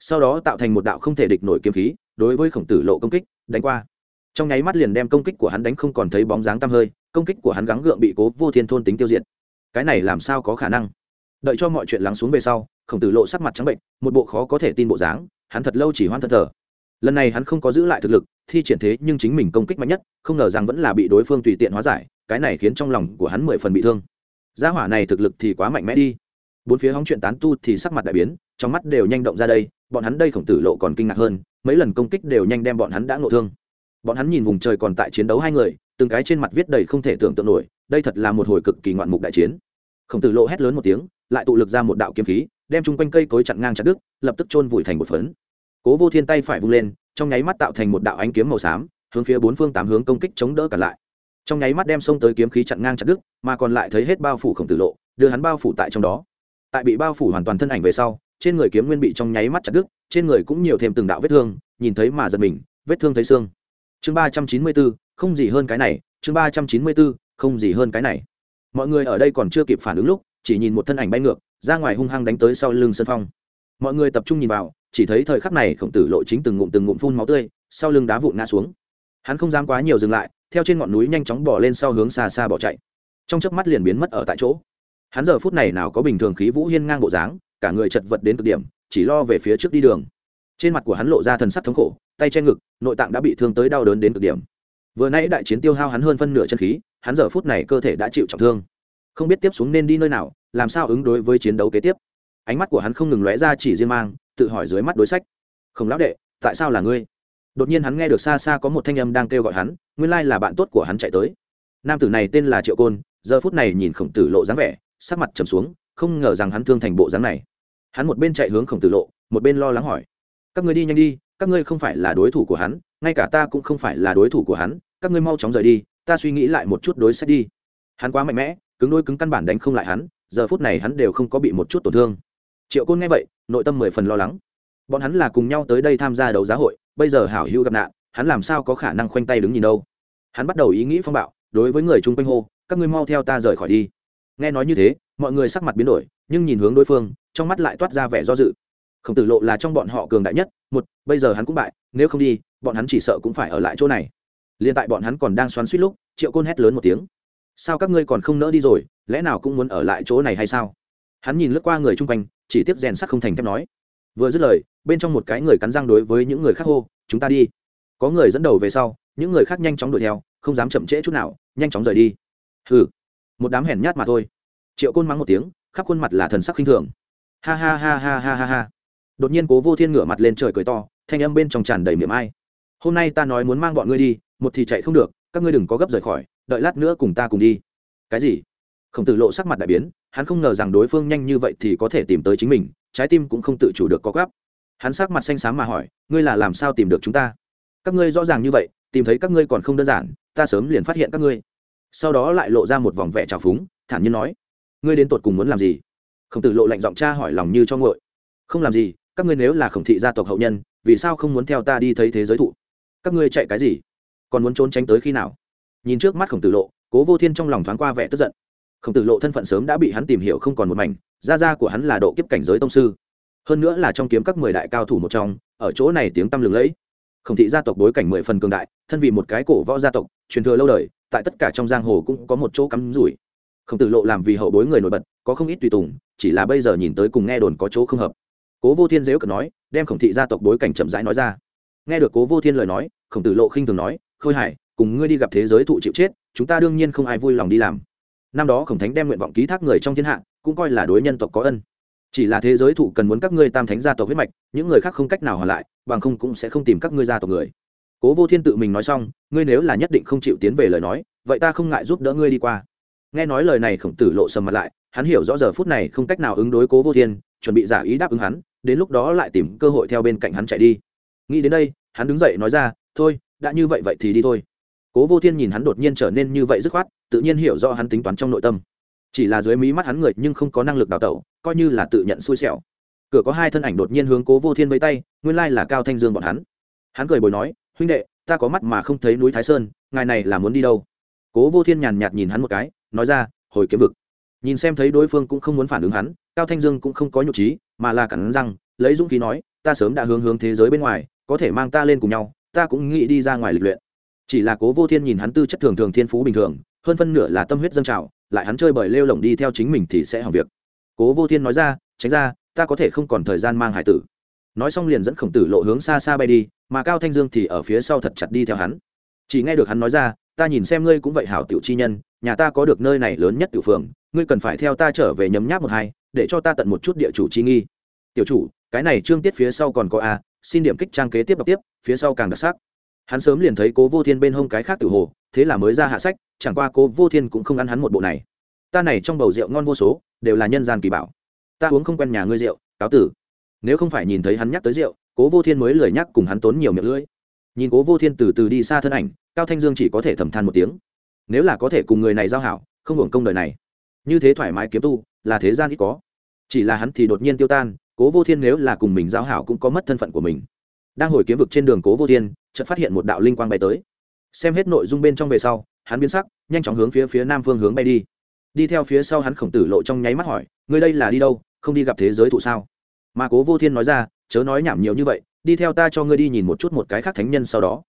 Sau đó tạo thành một đạo không thể địch nổi kiếm khí, đối với khổng tử lộ công kích, đánh qua. Trong nháy mắt liền đem công kích của hắn đánh không còn thấy bóng dáng tăm hơi, công kích của hắn gắng gượng bị cố vô thiên thôn tính tiêu diệt. Cái này làm sao có khả năng? Đợi cho mọi chuyện lắng xuống về sau, khổng tử lộ sắc mặt trắng bệnh, một bộ khó có thể tin bộ dáng, hắn thật lâu chỉ hoan thân thờ lần này hắn không có giữ lại thực lực, thi triển thế nhưng chính mình công kích mạnh nhất, không ngờ rằng vẫn là bị đối phương tùy tiện hóa giải, cái này khiến trong lòng của hắn mười phần bị thương. Gia hỏa này thực lực thì quá mạnh mẽ đi. Bốn phía hóng chuyện tán tu thì sắc mặt đại biến, trong mắt đều nhanh động ra đây, bọn hắn đây khổng tử lộ còn kinh ngạc hơn, mấy lần công kích đều nhanh đem bọn hắn đã ngộ thương. Bọn hắn nhìn vùng trời còn tại chiến đấu hai người, từng cái trên mặt viết đầy không thể tưởng tượng nổi, đây thật là một hồi cực kỳ ngoạn mục đại chiến. Khổng tử lộ hét lớn một tiếng, lại tụ lực ra một đạo kiếm khí, đem chung quanh cây cối chặn ngang chặt đứt, lập tức chôn vùi thành một phấn cố vô thiên tay phải vung lên, trong nháy mắt tạo thành một đạo ánh kiếm màu xám, hướng phía bốn phương tám hướng công kích chống đỡ cả lại. Trong nháy mắt đem xông tới kiếm khí chặn ngang chặt đứt, mà còn lại thấy hết bao phủ khổng tử lộ, đưa hắn bao phủ tại trong đó. Tại bị bao phủ hoàn toàn thân ảnh về sau, trên người kiếm nguyên bị trong nháy mắt chặt đứt, trên người cũng nhiều thêm từng đạo vết thương, nhìn thấy mà giật mình, vết thương thấy xương. Chương ba trăm chín mươi bốn, không gì hơn cái này, chương ba trăm chín mươi bốn, không gì hơn cái này. Mọi người ở đây còn chưa kịp phản ứng lúc, chỉ nhìn một thân ảnh bay ngược, ra ngoài hung hăng đánh tới sau lưng sân phong. Mọi người tập trung nhìn vào chỉ thấy thời khắc này khổng tử lộ chính từng ngụm từng ngụm phun máu tươi, sau lưng đá vụn ngã xuống. Hắn không dám quá nhiều dừng lại, theo trên ngọn núi nhanh chóng bỏ lên sau hướng xa xa bỏ chạy. Trong chớp mắt liền biến mất ở tại chỗ. Hắn giờ phút này nào có bình thường khí vũ hiên ngang bộ dáng, cả người chật vật đến cực điểm, chỉ lo về phía trước đi đường. Trên mặt của hắn lộ ra thần sắc thống khổ, tay che ngực, nội tạng đã bị thương tới đau đớn đến cực điểm. Vừa nãy đại chiến tiêu hao hắn hơn phân nửa chân khí, hắn giờ phút này cơ thể đã chịu trọng thương. Không biết tiếp xuống nên đi nơi nào, làm sao ứng đối với chiến đấu kế tiếp. Ánh mắt của hắn không ngừng lóe ra chỉ riêng mang tự hỏi dưới mắt đối sách. Không lão đệ, tại sao là ngươi? Đột nhiên hắn nghe được xa xa có một thanh âm đang kêu gọi hắn, nguyên lai là bạn tốt của hắn chạy tới. Nam tử này tên là triệu côn, giờ phút này nhìn khổng tử lộ dáng vẻ, sắc mặt trầm xuống, không ngờ rằng hắn thương thành bộ dáng này. Hắn một bên chạy hướng khổng tử lộ, một bên lo lắng hỏi, các ngươi đi nhanh đi, các ngươi không phải là đối thủ của hắn, ngay cả ta cũng không phải là đối thủ của hắn, các ngươi mau chóng rời đi, ta suy nghĩ lại một chút đối sách đi. Hắn quá mạnh mẽ, cứng đôi cứng căn bản đánh không lại hắn, giờ phút này hắn đều không có bị một chút tổn thương. Triệu côn nghe vậy nội tâm mười phần lo lắng. Bọn hắn là cùng nhau tới đây tham gia đấu giá hội, bây giờ hảo hữu gặp nạn, hắn làm sao có khả năng khoanh tay đứng nhìn đâu? Hắn bắt đầu ý nghĩ phong bạo, đối với người chung quanh hô, các ngươi mau theo ta rời khỏi đi. Nghe nói như thế, mọi người sắc mặt biến đổi, nhưng nhìn hướng đối phương, trong mắt lại toát ra vẻ do dự. Khổng tử lộ là trong bọn họ cường đại nhất, một, bây giờ hắn cũng bại, nếu không đi, bọn hắn chỉ sợ cũng phải ở lại chỗ này. Liên tại bọn hắn còn đang xoắn suýt lúc, triệu côn hét lớn một tiếng. Sao các ngươi còn không nỡ đi rồi, lẽ nào cũng muốn ở lại chỗ này hay sao? Hắn nhìn lướt qua người chung quanh, chỉ tiếp rèn sắc không thành thép nói. Vừa dứt lời, bên trong một cái người cắn răng đối với những người khác hô, chúng ta đi. Có người dẫn đầu về sau, những người khác nhanh chóng đuổi theo, không dám chậm trễ chút nào, nhanh chóng rời đi. Hừ. Một đám hèn nhát mà thôi. Triệu côn mắng một tiếng, khắp khuôn mặt là thần sắc khinh thường. Ha ha ha ha ha ha ha. Đột nhiên cố vô thiên ngửa mặt lên trời cười to, thanh âm bên trong tràn đầy miệng ai. Hôm nay ta nói muốn mang bọn ngươi đi, một thì chạy không được, các ngươi đừng có gấp rời khỏi, đợi lát nữa cùng ta cùng đi. Cái gì? Khổng tử lộ sắc mặt đại biến hắn không ngờ rằng đối phương nhanh như vậy thì có thể tìm tới chính mình, trái tim cũng không tự chủ được có gấp. Hắn sắc mặt xanh xám mà hỏi, ngươi là làm sao tìm được chúng ta? Các ngươi rõ ràng như vậy, tìm thấy các ngươi còn không đơn giản, ta sớm liền phát hiện các ngươi. Sau đó lại lộ ra một vòng vẻ trào phúng, thản nhiên nói, ngươi đến tột cùng muốn làm gì? Khổng tử lộ lạnh giọng cha hỏi lòng như cho ngội không làm gì, các ngươi nếu là khổng thị gia tộc hậu nhân, vì sao không muốn theo ta đi thấy thế giới thụ? Các ngươi chạy cái gì? Còn muốn trốn tránh tới khi nào? Nhìn trước mắt khổng tử lộ, cố vô thiên trong lòng thoáng qua vẻ tức giận khổng tử lộ thân phận sớm đã bị hắn tìm hiểu không còn một mảnh, gia gia của hắn là độ kiếp cảnh giới tông sư. Hơn nữa là trong kiếm các mười đại cao thủ một trong, ở chỗ này tiếng tăm lừng lẫy. Khổng thị gia tộc bối cảnh mười phần cường đại, thân vì một cái cổ võ gia tộc, truyền thừa lâu đời, tại tất cả trong giang hồ cũng có một chỗ cắm rủi. Khổng tử lộ làm vì hậu bối người nổi bật, có không ít tùy tùng, chỉ là bây giờ nhìn tới cùng nghe đồn có chỗ không hợp. Cố vô thiên dếu cờ nói, đem khổng thị gia tộc bối cảnh chậm rãi nói ra. Nghe được cố vô thiên lời nói, khổng tử lộ khinh thường nói, khôi hải cùng ngươi đi gặp thế giới thụ chịu chết, chúng ta đương nhiên không ai vui lòng đi làm năm đó khổng thánh đem nguyện vọng ký thác người trong thiên hạ, cũng coi là đối nhân tộc có ân. Chỉ là thế giới thụ cần muốn các ngươi tam thánh gia tộc huyết mạch, những người khác không cách nào hoàn lại, bằng không cũng sẽ không tìm các ngươi gia tộc người. Cố vô thiên tự mình nói xong, ngươi nếu là nhất định không chịu tiến về lời nói, vậy ta không ngại giúp đỡ ngươi đi qua. Nghe nói lời này khổng tử lộ sầm mặt lại, hắn hiểu rõ giờ phút này không cách nào ứng đối cố vô thiên, chuẩn bị giả ý đáp ứng hắn, đến lúc đó lại tìm cơ hội theo bên cạnh hắn chạy đi. Nghĩ đến đây, hắn đứng dậy nói ra, thôi, đã như vậy vậy thì đi thôi cố vô thiên nhìn hắn đột nhiên trở nên như vậy dứt khoát, tự nhiên hiểu rõ hắn tính toán trong nội tâm. Chỉ là dưới mí mắt hắn người nhưng không có năng lực đào tẩu, coi như là tự nhận xui xẻo. Cửa có hai thân ảnh đột nhiên hướng cố vô thiên vây tay, nguyên lai là cao thanh dương bọn hắn. Hắn cười bồi nói, huynh đệ, ta có mắt mà không thấy núi thái sơn, ngài này là muốn đi đâu? Cố vô thiên nhàn nhạt nhìn hắn một cái, nói ra, hồi kiếm vực. Nhìn xem thấy đối phương cũng không muốn phản ứng hắn, cao thanh dương cũng không có nhục trí, mà là cản răng, lấy dũng khí nói, ta sớm đã hướng hướng thế giới bên ngoài, có thể mang ta lên cùng nhau, ta cũng nghĩ đi ra ngoài lịch luyện chỉ là cố vô thiên nhìn hắn tư chất thường thường thiên phú bình thường, hơn phân nửa là tâm huyết dân trào, lại hắn chơi bời lêu lỏng đi theo chính mình thì sẽ hỏng việc. Cố vô thiên nói ra, tránh ra, ta có thể không còn thời gian mang hải tử. Nói xong liền dẫn khổng tử lộ hướng xa xa bay đi, mà cao thanh dương thì ở phía sau thật chặt đi theo hắn. Chỉ nghe được hắn nói ra, ta nhìn xem ngươi cũng vậy hảo tiểu chi nhân, nhà ta có được nơi này lớn nhất tiểu phường, ngươi cần phải theo ta trở về nhấm nháp một hai, để cho ta tận một chút địa chủ chi nghi. Tiểu chủ, cái này trương tiết phía sau còn có a, xin điểm kích trang kế tiếp đọc tiếp, phía sau càng đặc sắc hắn sớm liền thấy cố vô thiên bên hông cái khác tử hồ, thế là mới ra hạ sách, chẳng qua cố vô thiên cũng không ăn hắn một bộ này. Ta này trong bầu rượu ngon vô số, đều là nhân gian kỳ bảo. Ta uống không quen nhà ngươi rượu, cáo tử. Nếu không phải nhìn thấy hắn nhắc tới rượu, cố vô thiên mới lười nhắc cùng hắn tốn nhiều miệng lưỡi. Nhìn cố vô thiên từ từ đi xa thân ảnh, cao thanh dương chỉ có thể thầm than một tiếng. Nếu là có thể cùng người này giao hảo, không hưởng công đời này. Như thế thoải mái kiếm tu, là thế gian ít có. Chỉ là hắn thì đột nhiên tiêu tan, cố vô thiên nếu là cùng mình giao hảo cũng có mất thân phận của mình đang hồi kiếm vực trên đường cố vô thiên, chợt phát hiện một đạo linh quang bay tới. Xem hết nội dung bên trong về sau, hắn biến sắc, nhanh chóng hướng phía phía nam phương hướng bay đi. Đi theo phía sau hắn khổng tử lộ trong nháy mắt hỏi người đây là đi đâu, không đi gặp thế giới thụ sao? Mà cố vô thiên nói ra, chớ nói nhảm nhiều như vậy, đi theo ta cho ngươi đi nhìn một chút một cái khác thánh nhân sau đó.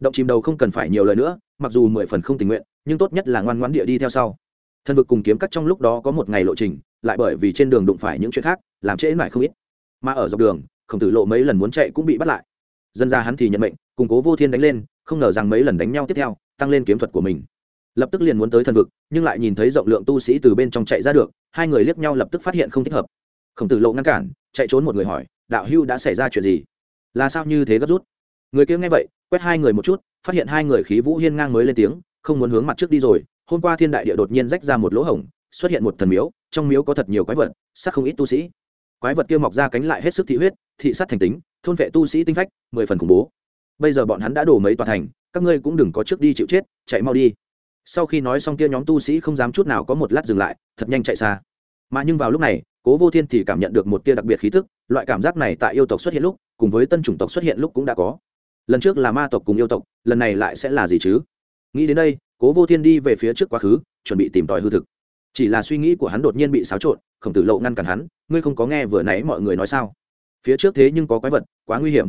Động chìm đầu không cần phải nhiều lời nữa, mặc dù mười phần không tình nguyện, nhưng tốt nhất là ngoan ngoãn địa đi theo sau. Thân vực cùng kiếm cắt trong lúc đó có một ngày lộ trình, lại bởi vì trên đường đụng phải những chuyện khác, làm trễ mãi không ít. Mà ở dọc đường, khổng tử lộ mấy lần muốn chạy cũng bị bắt lại dân ra hắn thì nhận mệnh củng cố vô thiên đánh lên, không ngờ rằng mấy lần đánh nhau tiếp theo, tăng lên kiếm thuật của mình. Lập tức liền muốn tới thần vực, nhưng lại nhìn thấy rộng lượng tu sĩ từ bên trong chạy ra được, hai người liếc nhau lập tức phát hiện không thích hợp. Khổng tử lộ ngăn cản, chạy trốn một người hỏi, đạo hưu đã xảy ra chuyện gì? Là sao như thế gấp rút? Người kia nghe vậy, quét hai người một chút, phát hiện hai người khí vũ hiên ngang mới lên tiếng, không muốn hướng mặt trước đi rồi. Hôm qua thiên đại địa đột nhiên rách ra một lỗ hổng, xuất hiện một thần miếu, trong miếu có thật nhiều quái vật sắc không ít tu sĩ. Quái vật kia mọc ra cánh lại hết sức thị huyết, thị sát thành tính thôn vệ tu sĩ tinh phách, mười phần khủng bố. Bây giờ bọn hắn đã đổ mấy tòa thành, các ngươi cũng đừng có trước đi chịu chết, chạy mau đi. Sau khi nói xong kia nhóm tu sĩ không dám chút nào có một lát dừng lại, thật nhanh chạy xa. Mà nhưng vào lúc này, cố vô thiên thì cảm nhận được một tia đặc biệt khí tức, loại cảm giác này tại yêu tộc xuất hiện lúc, cùng với tân chủng tộc xuất hiện lúc cũng đã có. Lần trước là ma tộc cùng yêu tộc, lần này lại sẽ là gì chứ? Nghĩ đến đây, cố vô thiên đi về phía trước quá khứ, chuẩn bị tìm tòi hư thực. Chỉ là suy nghĩ của hắn đột nhiên bị xáo trộn, khổng tử lộ ngăn cản hắn, ngươi không có nghe vừa nãy mọi người nói sao? Phía trước thế nhưng có quái vật, quá nguy hiểm.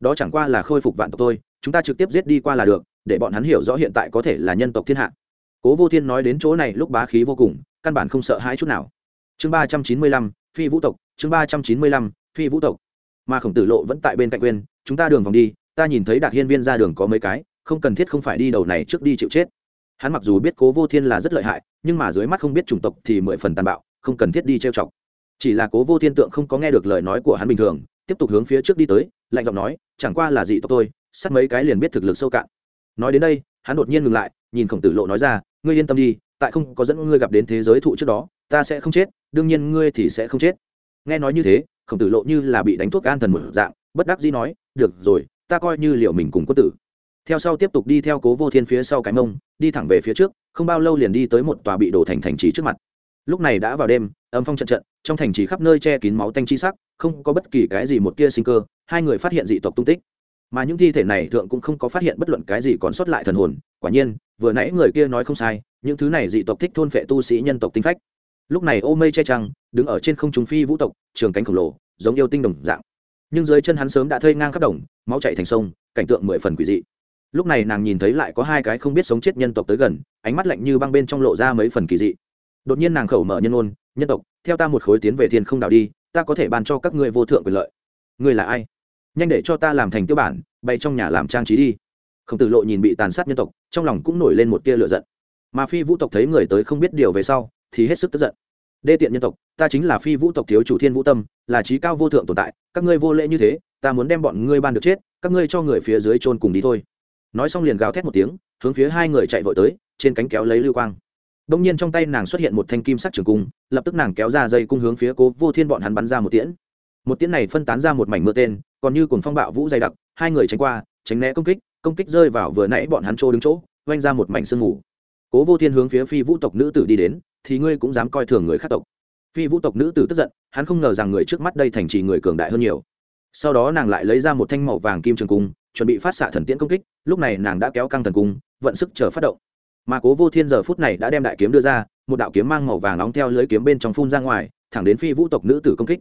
Đó chẳng qua là khôi phục vạn tộc tôi chúng ta trực tiếp giết đi qua là được, để bọn hắn hiểu rõ hiện tại có thể là nhân tộc thiên hạ. Cố vô thiên nói đến chỗ này lúc bá khí vô cùng, căn bản không sợ hãi chút nào. Chương ba trăm chín mươi lăm, phi vũ tộc, chương ba trăm chín mươi lăm, phi vũ tộc. Mà khổng tử lộ vẫn tại bên cạnh quên, chúng ta đường vòng đi, ta nhìn thấy đạt hiên viên ra đường có mấy cái, không cần thiết không phải đi đầu này trước đi chịu chết. Hắn mặc dù biết cố vô thiên là rất lợi hại, nhưng mà dưới mắt không biết chủng tộc thì mười phần tàn bạo, không cần thiết đi trêu chọc chỉ là cố vô thiên tượng không có nghe được lời nói của hắn bình thường, tiếp tục hướng phía trước đi tới, lạnh giọng nói, chẳng qua là dị tộc tôi sắt mấy cái liền biết thực lực sâu cạn. Nói đến đây, hắn đột nhiên ngừng lại, nhìn khổng tử lộ nói ra, ngươi yên tâm đi, tại không có dẫn ngươi gặp đến thế giới thụ trước đó, ta sẽ không chết, đương nhiên ngươi thì sẽ không chết. Nghe nói như thế, khổng tử lộ như là bị đánh thuốc an thần một dạng, bất đắc dĩ nói, được rồi, ta coi như liệu mình cùng quân tử. Theo sau tiếp tục đi theo cố vô thiên phía sau cái mông, đi thẳng về phía trước, không bao lâu liền đi tới một tòa bị đổ thành thành trì trước mặt. Lúc này đã vào đêm, âm phong trận trận trong thành trì khắp nơi che kín máu tanh chi sắc, không có bất kỳ cái gì một tia sinh cơ, hai người phát hiện dị tộc tung tích. Mà những thi thể này thượng cũng không có phát hiện bất luận cái gì còn sót lại thần hồn, quả nhiên, vừa nãy người kia nói không sai, những thứ này dị tộc thích thôn phệ tu sĩ nhân tộc tinh phách. Lúc này ô mây che trăng, đứng ở trên không trung phi vũ tộc, trường cánh khổng lồ, giống yêu tinh đồng dạng. Nhưng dưới chân hắn sớm đã thây ngang khắp đồng, máu chạy thành sông, cảnh tượng mười phần quỷ dị. Lúc này nàng nhìn thấy lại có hai cái không biết sống chết nhân tộc tới gần, ánh mắt lạnh như băng bên trong lộ ra mấy phần kỳ dị. Đột nhiên nàng khẩu mở nhân ôn nhân tộc, theo ta một khối tiến về thiên không đảo đi, ta có thể bàn cho các ngươi vô thượng quyền lợi. Ngươi là ai? Nhanh để cho ta làm thành tiêu bản bay trong nhà làm trang trí đi. Khổng tử lộ nhìn bị tàn sát nhân tộc, trong lòng cũng nổi lên một tia lửa giận. Mà phi vũ tộc thấy người tới không biết điều về sau, thì hết sức tức giận. Đê tiện nhân tộc, ta chính là phi vũ tộc thiếu chủ thiên vũ tâm, là trí cao vô thượng tồn tại, các ngươi vô lễ như thế, ta muốn đem bọn ngươi ban được chết, các ngươi cho người phía dưới chôn cùng đi thôi. Nói xong liền gào thét một tiếng, hướng phía hai người chạy vội tới, trên cánh kéo lấy lưu quang đông nhiên trong tay nàng xuất hiện một thanh kim sắc trường cung, lập tức nàng kéo ra dây cung hướng phía cố vô thiên bọn hắn bắn ra một tiễn. Một tiễn này phân tán ra một mảnh mưa tên, còn như cùng phong bạo vũ dày đặc, hai người tránh qua, tránh né công kích công kích rơi vào vừa nãy bọn hắn trô đứng chỗ oanh ra một mảnh sương mù. Cố vô thiên hướng phía phi vũ tộc nữ tử đi đến, thì ngươi cũng dám coi thường người khác tộc. Phi vũ tộc nữ tử tức giận, hắn không ngờ rằng người trước mắt đây thành trì người cường đại hơn nhiều. Sau đó nàng lại lấy ra một thanh màu vàng kim trường cung, chuẩn bị phát xạ thần tiễn công kích, lúc này nàng đã kéo căng thần cung, vận sức chờ phát động mà cố vô thiên giờ phút này đã đem đại kiếm đưa ra, một đạo kiếm mang màu vàng nóng theo lưới kiếm bên trong phun ra ngoài, thẳng đến phi vũ tộc nữ tử công kích.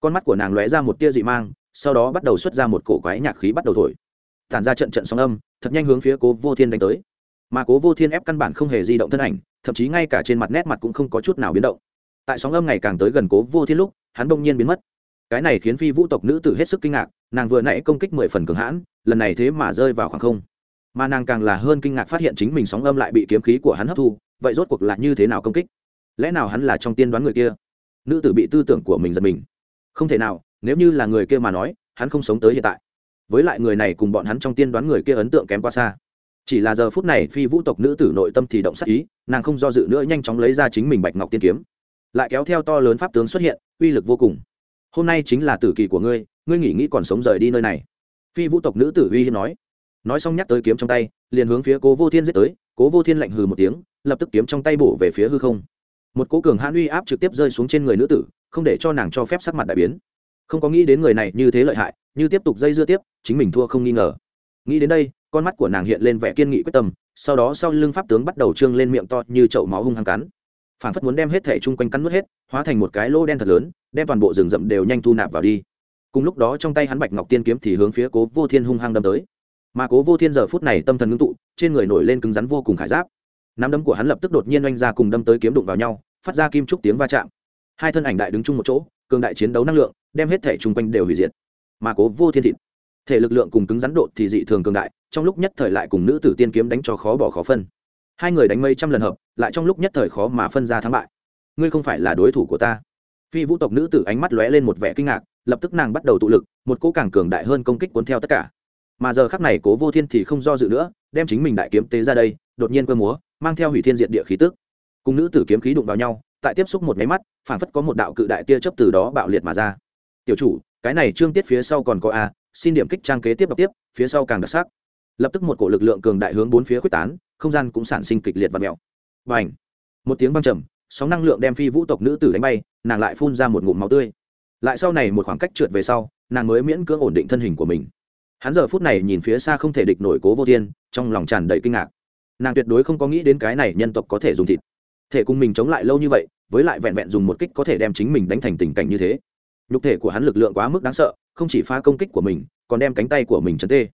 Con mắt của nàng lóe ra một tia dị mang, sau đó bắt đầu xuất ra một cổ quái nhạc khí bắt đầu thổi. Tản ra trận trận sóng âm, thật nhanh hướng phía cố vô thiên đánh tới. Mà cố vô thiên ép căn bản không hề di động thân ảnh, thậm chí ngay cả trên mặt nét mặt cũng không có chút nào biến động. Tại sóng âm ngày càng tới gần cố vô thiên lúc, hắn bỗng nhiên biến mất. Cái này khiến phi vũ tộc nữ tử hết sức kinh ngạc, nàng vừa nãy công kích mười phần cường hãn, lần này thế mà rơi vào khoảng không mà nàng càng là hơn kinh ngạc phát hiện chính mình sóng âm lại bị kiếm khí của hắn hấp thu, vậy rốt cuộc là như thế nào công kích? Lẽ nào hắn là trong tiên đoán người kia? Nữ tử bị tư tưởng của mình giật mình. Không thể nào, nếu như là người kia mà nói, hắn không sống tới hiện tại. Với lại người này cùng bọn hắn trong tiên đoán người kia ấn tượng kém quá xa. Chỉ là giờ phút này phi vũ tộc nữ tử nội tâm thì động sắc ý, nàng không do dự nữa nhanh chóng lấy ra chính mình bạch ngọc tiên kiếm. Lại kéo theo to lớn pháp tướng xuất hiện, uy lực vô cùng. Hôm nay chính là tử kỳ của ngươi ngươi nghỉ nghĩ còn sống rời đi nơi này. Phi vũ tộc nữ tử uy hiên nói nói xong nhắc tới kiếm trong tay, liền hướng phía cố vô thiên giết tới, cố vô thiên lạnh hừ một tiếng, lập tức kiếm trong tay bổ về phía hư không. Một cố cường hãn uy áp trực tiếp rơi xuống trên người nữ tử, không để cho nàng cho phép sắc mặt đại biến. Không có nghĩ đến người này như thế lợi hại, như tiếp tục dây dưa tiếp, chính mình thua không nghi ngờ. Nghĩ đến đây, con mắt của nàng hiện lên vẻ kiên nghị quyết tâm, sau đó sau lưng pháp tướng bắt đầu trương lên miệng to như chậu máu hung hăng cắn. Phản phất muốn đem hết thể chung quanh cắn nuốt hết, hóa thành một cái lô đen thật lớn, đem toàn bộ rừng rậm đều nhanh thu nạp vào đi. Cùng lúc đó trong tay hắn bạch ngọc tiên kiếm thì hướng phía cố vô thiên hung hăng đâm tới mà cố vô thiên giờ phút này tâm thần ngưng tụ, trên người nổi lên cứng rắn vô cùng khải giáp. Nắm đấm của hắn lập tức đột nhiên oanh ra cùng đâm tới kiếm đụng vào nhau, phát ra kim trúc tiếng va chạm. Hai thân ảnh đại đứng chung một chỗ, cường đại chiến đấu năng lượng, đem hết thể chung quanh đều hủy diệt. Mà cố vô thiên thịt, thể lực lượng cùng cứng rắn độ thì dị thường cường đại, trong lúc nhất thời lại cùng nữ tử tiên kiếm đánh cho khó bỏ khó phân. Hai người đánh mấy trăm lần hợp, lại trong lúc nhất thời khó mà phân ra thắng bại. Ngươi không phải là đối thủ của ta. Phi vũ tộc nữ tử ánh mắt lóe lên một vẻ kinh ngạc, lập tức nàng bắt đầu tụ lực, một cỗ càng cường đại hơn công kích cuốn theo tất cả mà giờ khắc này cố vô thiên thì không do dự nữa, đem chính mình đại kiếm tế ra đây, đột nhiên cơ múa, mang theo hủy thiên diện địa khí tức. Cùng nữ tử kiếm khí đụng vào nhau, tại tiếp xúc một máy mắt phản phất có một đạo cự đại tia chớp từ đó bạo liệt mà ra. Tiểu chủ, cái này trương tiết phía sau còn có a, xin điểm kích trang kế tiếp đọc tiếp, phía sau càng đặc sắc. Lập tức một cổ lực lượng cường đại hướng bốn phía quyết tán, không gian cũng sản sinh kịch liệt và mèo. Và ảnh một tiếng văng trầm, sóng năng lượng đem phi vũ tộc nữ tử đánh bay, nàng lại phun ra một ngụm máu tươi. Lại sau này một khoảng cách trượt về sau, nàng mới miễn cưỡng ổn định thân hình của mình hắn giờ phút này nhìn phía xa không thể địch nổi cố vô thiên, trong lòng tràn đầy kinh ngạc. Nàng tuyệt đối không có nghĩ đến cái này nhân tộc có thể dùng thịt. Thể cùng mình chống lại lâu như vậy, với lại vẹn vẹn dùng một kích có thể đem chính mình đánh thành tình cảnh như thế. Nhục thể của hắn lực lượng quá mức đáng sợ, không chỉ phá công kích của mình, còn đem cánh tay của mình chấn tê.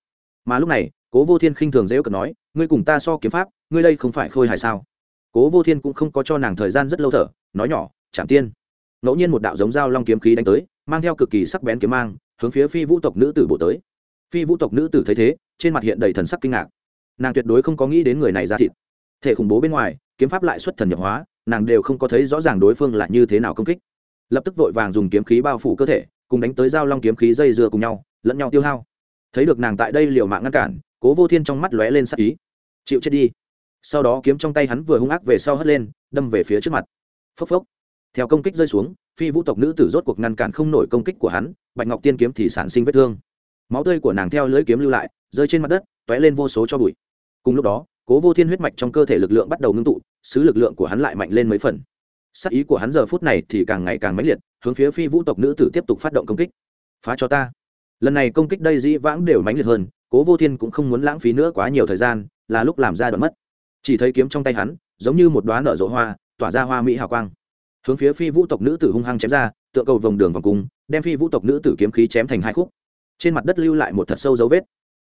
Mà lúc này, cố vô thiên khinh thường dễ cợt nói, ngươi cùng ta so kiếm pháp, ngươi đây không phải khôi hài sao? Cố vô thiên cũng không có cho nàng thời gian rất lâu thở, nói nhỏ, chạm tiên. Ngẫu nhiên một đạo giống dao long kiếm khí đánh tới, mang theo cực kỳ sắc bén kiếm mang, hướng phía phi vũ tộc nữ tử bộ tới phi vũ tộc nữ tử thấy thế, trên mặt hiện đầy thần sắc kinh ngạc. Nàng tuyệt đối không có nghĩ đến người này ra thịt. Thể khủng bố bên ngoài, kiếm pháp lại xuất thần nhập hóa, nàng đều không có thấy rõ ràng đối phương là như thế nào công kích. Lập tức vội vàng dùng kiếm khí bao phủ cơ thể, cùng đánh tới Giao long kiếm khí dây dưa cùng nhau, lẫn nhau tiêu hao. Thấy được nàng tại đây liều mạng ngăn cản, cố vô thiên trong mắt lóe lên sắc ý. Chịu chết đi. Sau đó kiếm trong tay hắn vừa hung ác về sau hất lên, đâm về phía trước mặt. Phốc phốc. Theo công kích rơi xuống, phi vũ tộc nữ tử rốt cuộc ngăn cản không nổi công kích của hắn, bạch ngọc tiên kiếm thì sản sinh vết thương máu tươi của nàng theo lưỡi kiếm lưu lại, rơi trên mặt đất t ó é lên vô số cho bụi. Cùng lúc đó, cố vô thiên huyết mạch trong cơ thể lực lượng bắt đầu ngưng tụ xứ lực lượng của hắn lại mạnh lên mấy phần. Sắc ý của hắn giờ phút này thì càng ngày càng mãnh liệt, hướng phía phi vũ tộc nữ tử tiếp tục phát động công kích. Phá cho ta. Lần này công kích đây dĩ vãng đều mãnh liệt hơn, cố vô thiên cũng không muốn lãng phí nữa quá nhiều thời gian, là lúc làm ra đoạn mất. Chỉ thấy kiếm trong tay hắn, giống như một đoá nở rộ hoa, tỏa ra hoa mỹ hào quang. Hướng phía phi vũ tộc nữ tử hung hăng chém ra, tựa cầu vòng đường vòng cung, đem phi vũ tộc nữ tử kiếm khí chém thành hai khúc trên mặt đất lưu lại một thật sâu dấu vết.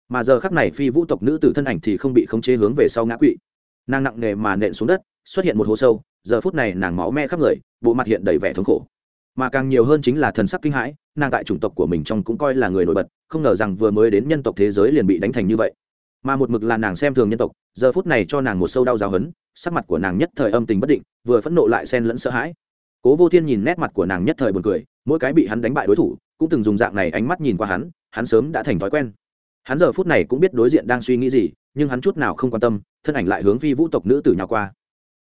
Mà giờ khắc này phi vũ tộc nữ tử thân ảnh thì không bị khống chế hướng về sau ngã quỵ. Nàng nặng nề mà nện xuống đất, xuất hiện một hố sâu, giờ phút này nàng máu me khắp người, bộ mặt hiện đầy vẻ thống khổ. Mà càng nhiều hơn chính là thần sắc kinh hãi, nàng tại chủng tộc của mình trong cũng coi là người nổi bật, không ngờ rằng vừa mới đến nhân tộc thế giới liền bị đánh thành như vậy. Mà một mực là nàng xem thường nhân tộc, giờ phút này cho nàng một sâu đau giáo hấn, sắc mặt của nàng nhất thời âm tình bất định, vừa phẫn nộ lại xen lẫn sợ hãi. Cố vô thiên nhìn nét mặt của nàng nhất thời buồn cười, mỗi cái bị hắn đánh bại đối thủ, cũng từng dùng dạng này ánh mắt nhìn qua hắn hắn sớm đã thành thói quen. Hắn giờ phút này cũng biết đối diện đang suy nghĩ gì, nhưng hắn chút nào không quan tâm, thân ảnh lại hướng phi vũ tộc nữ tử nhà qua.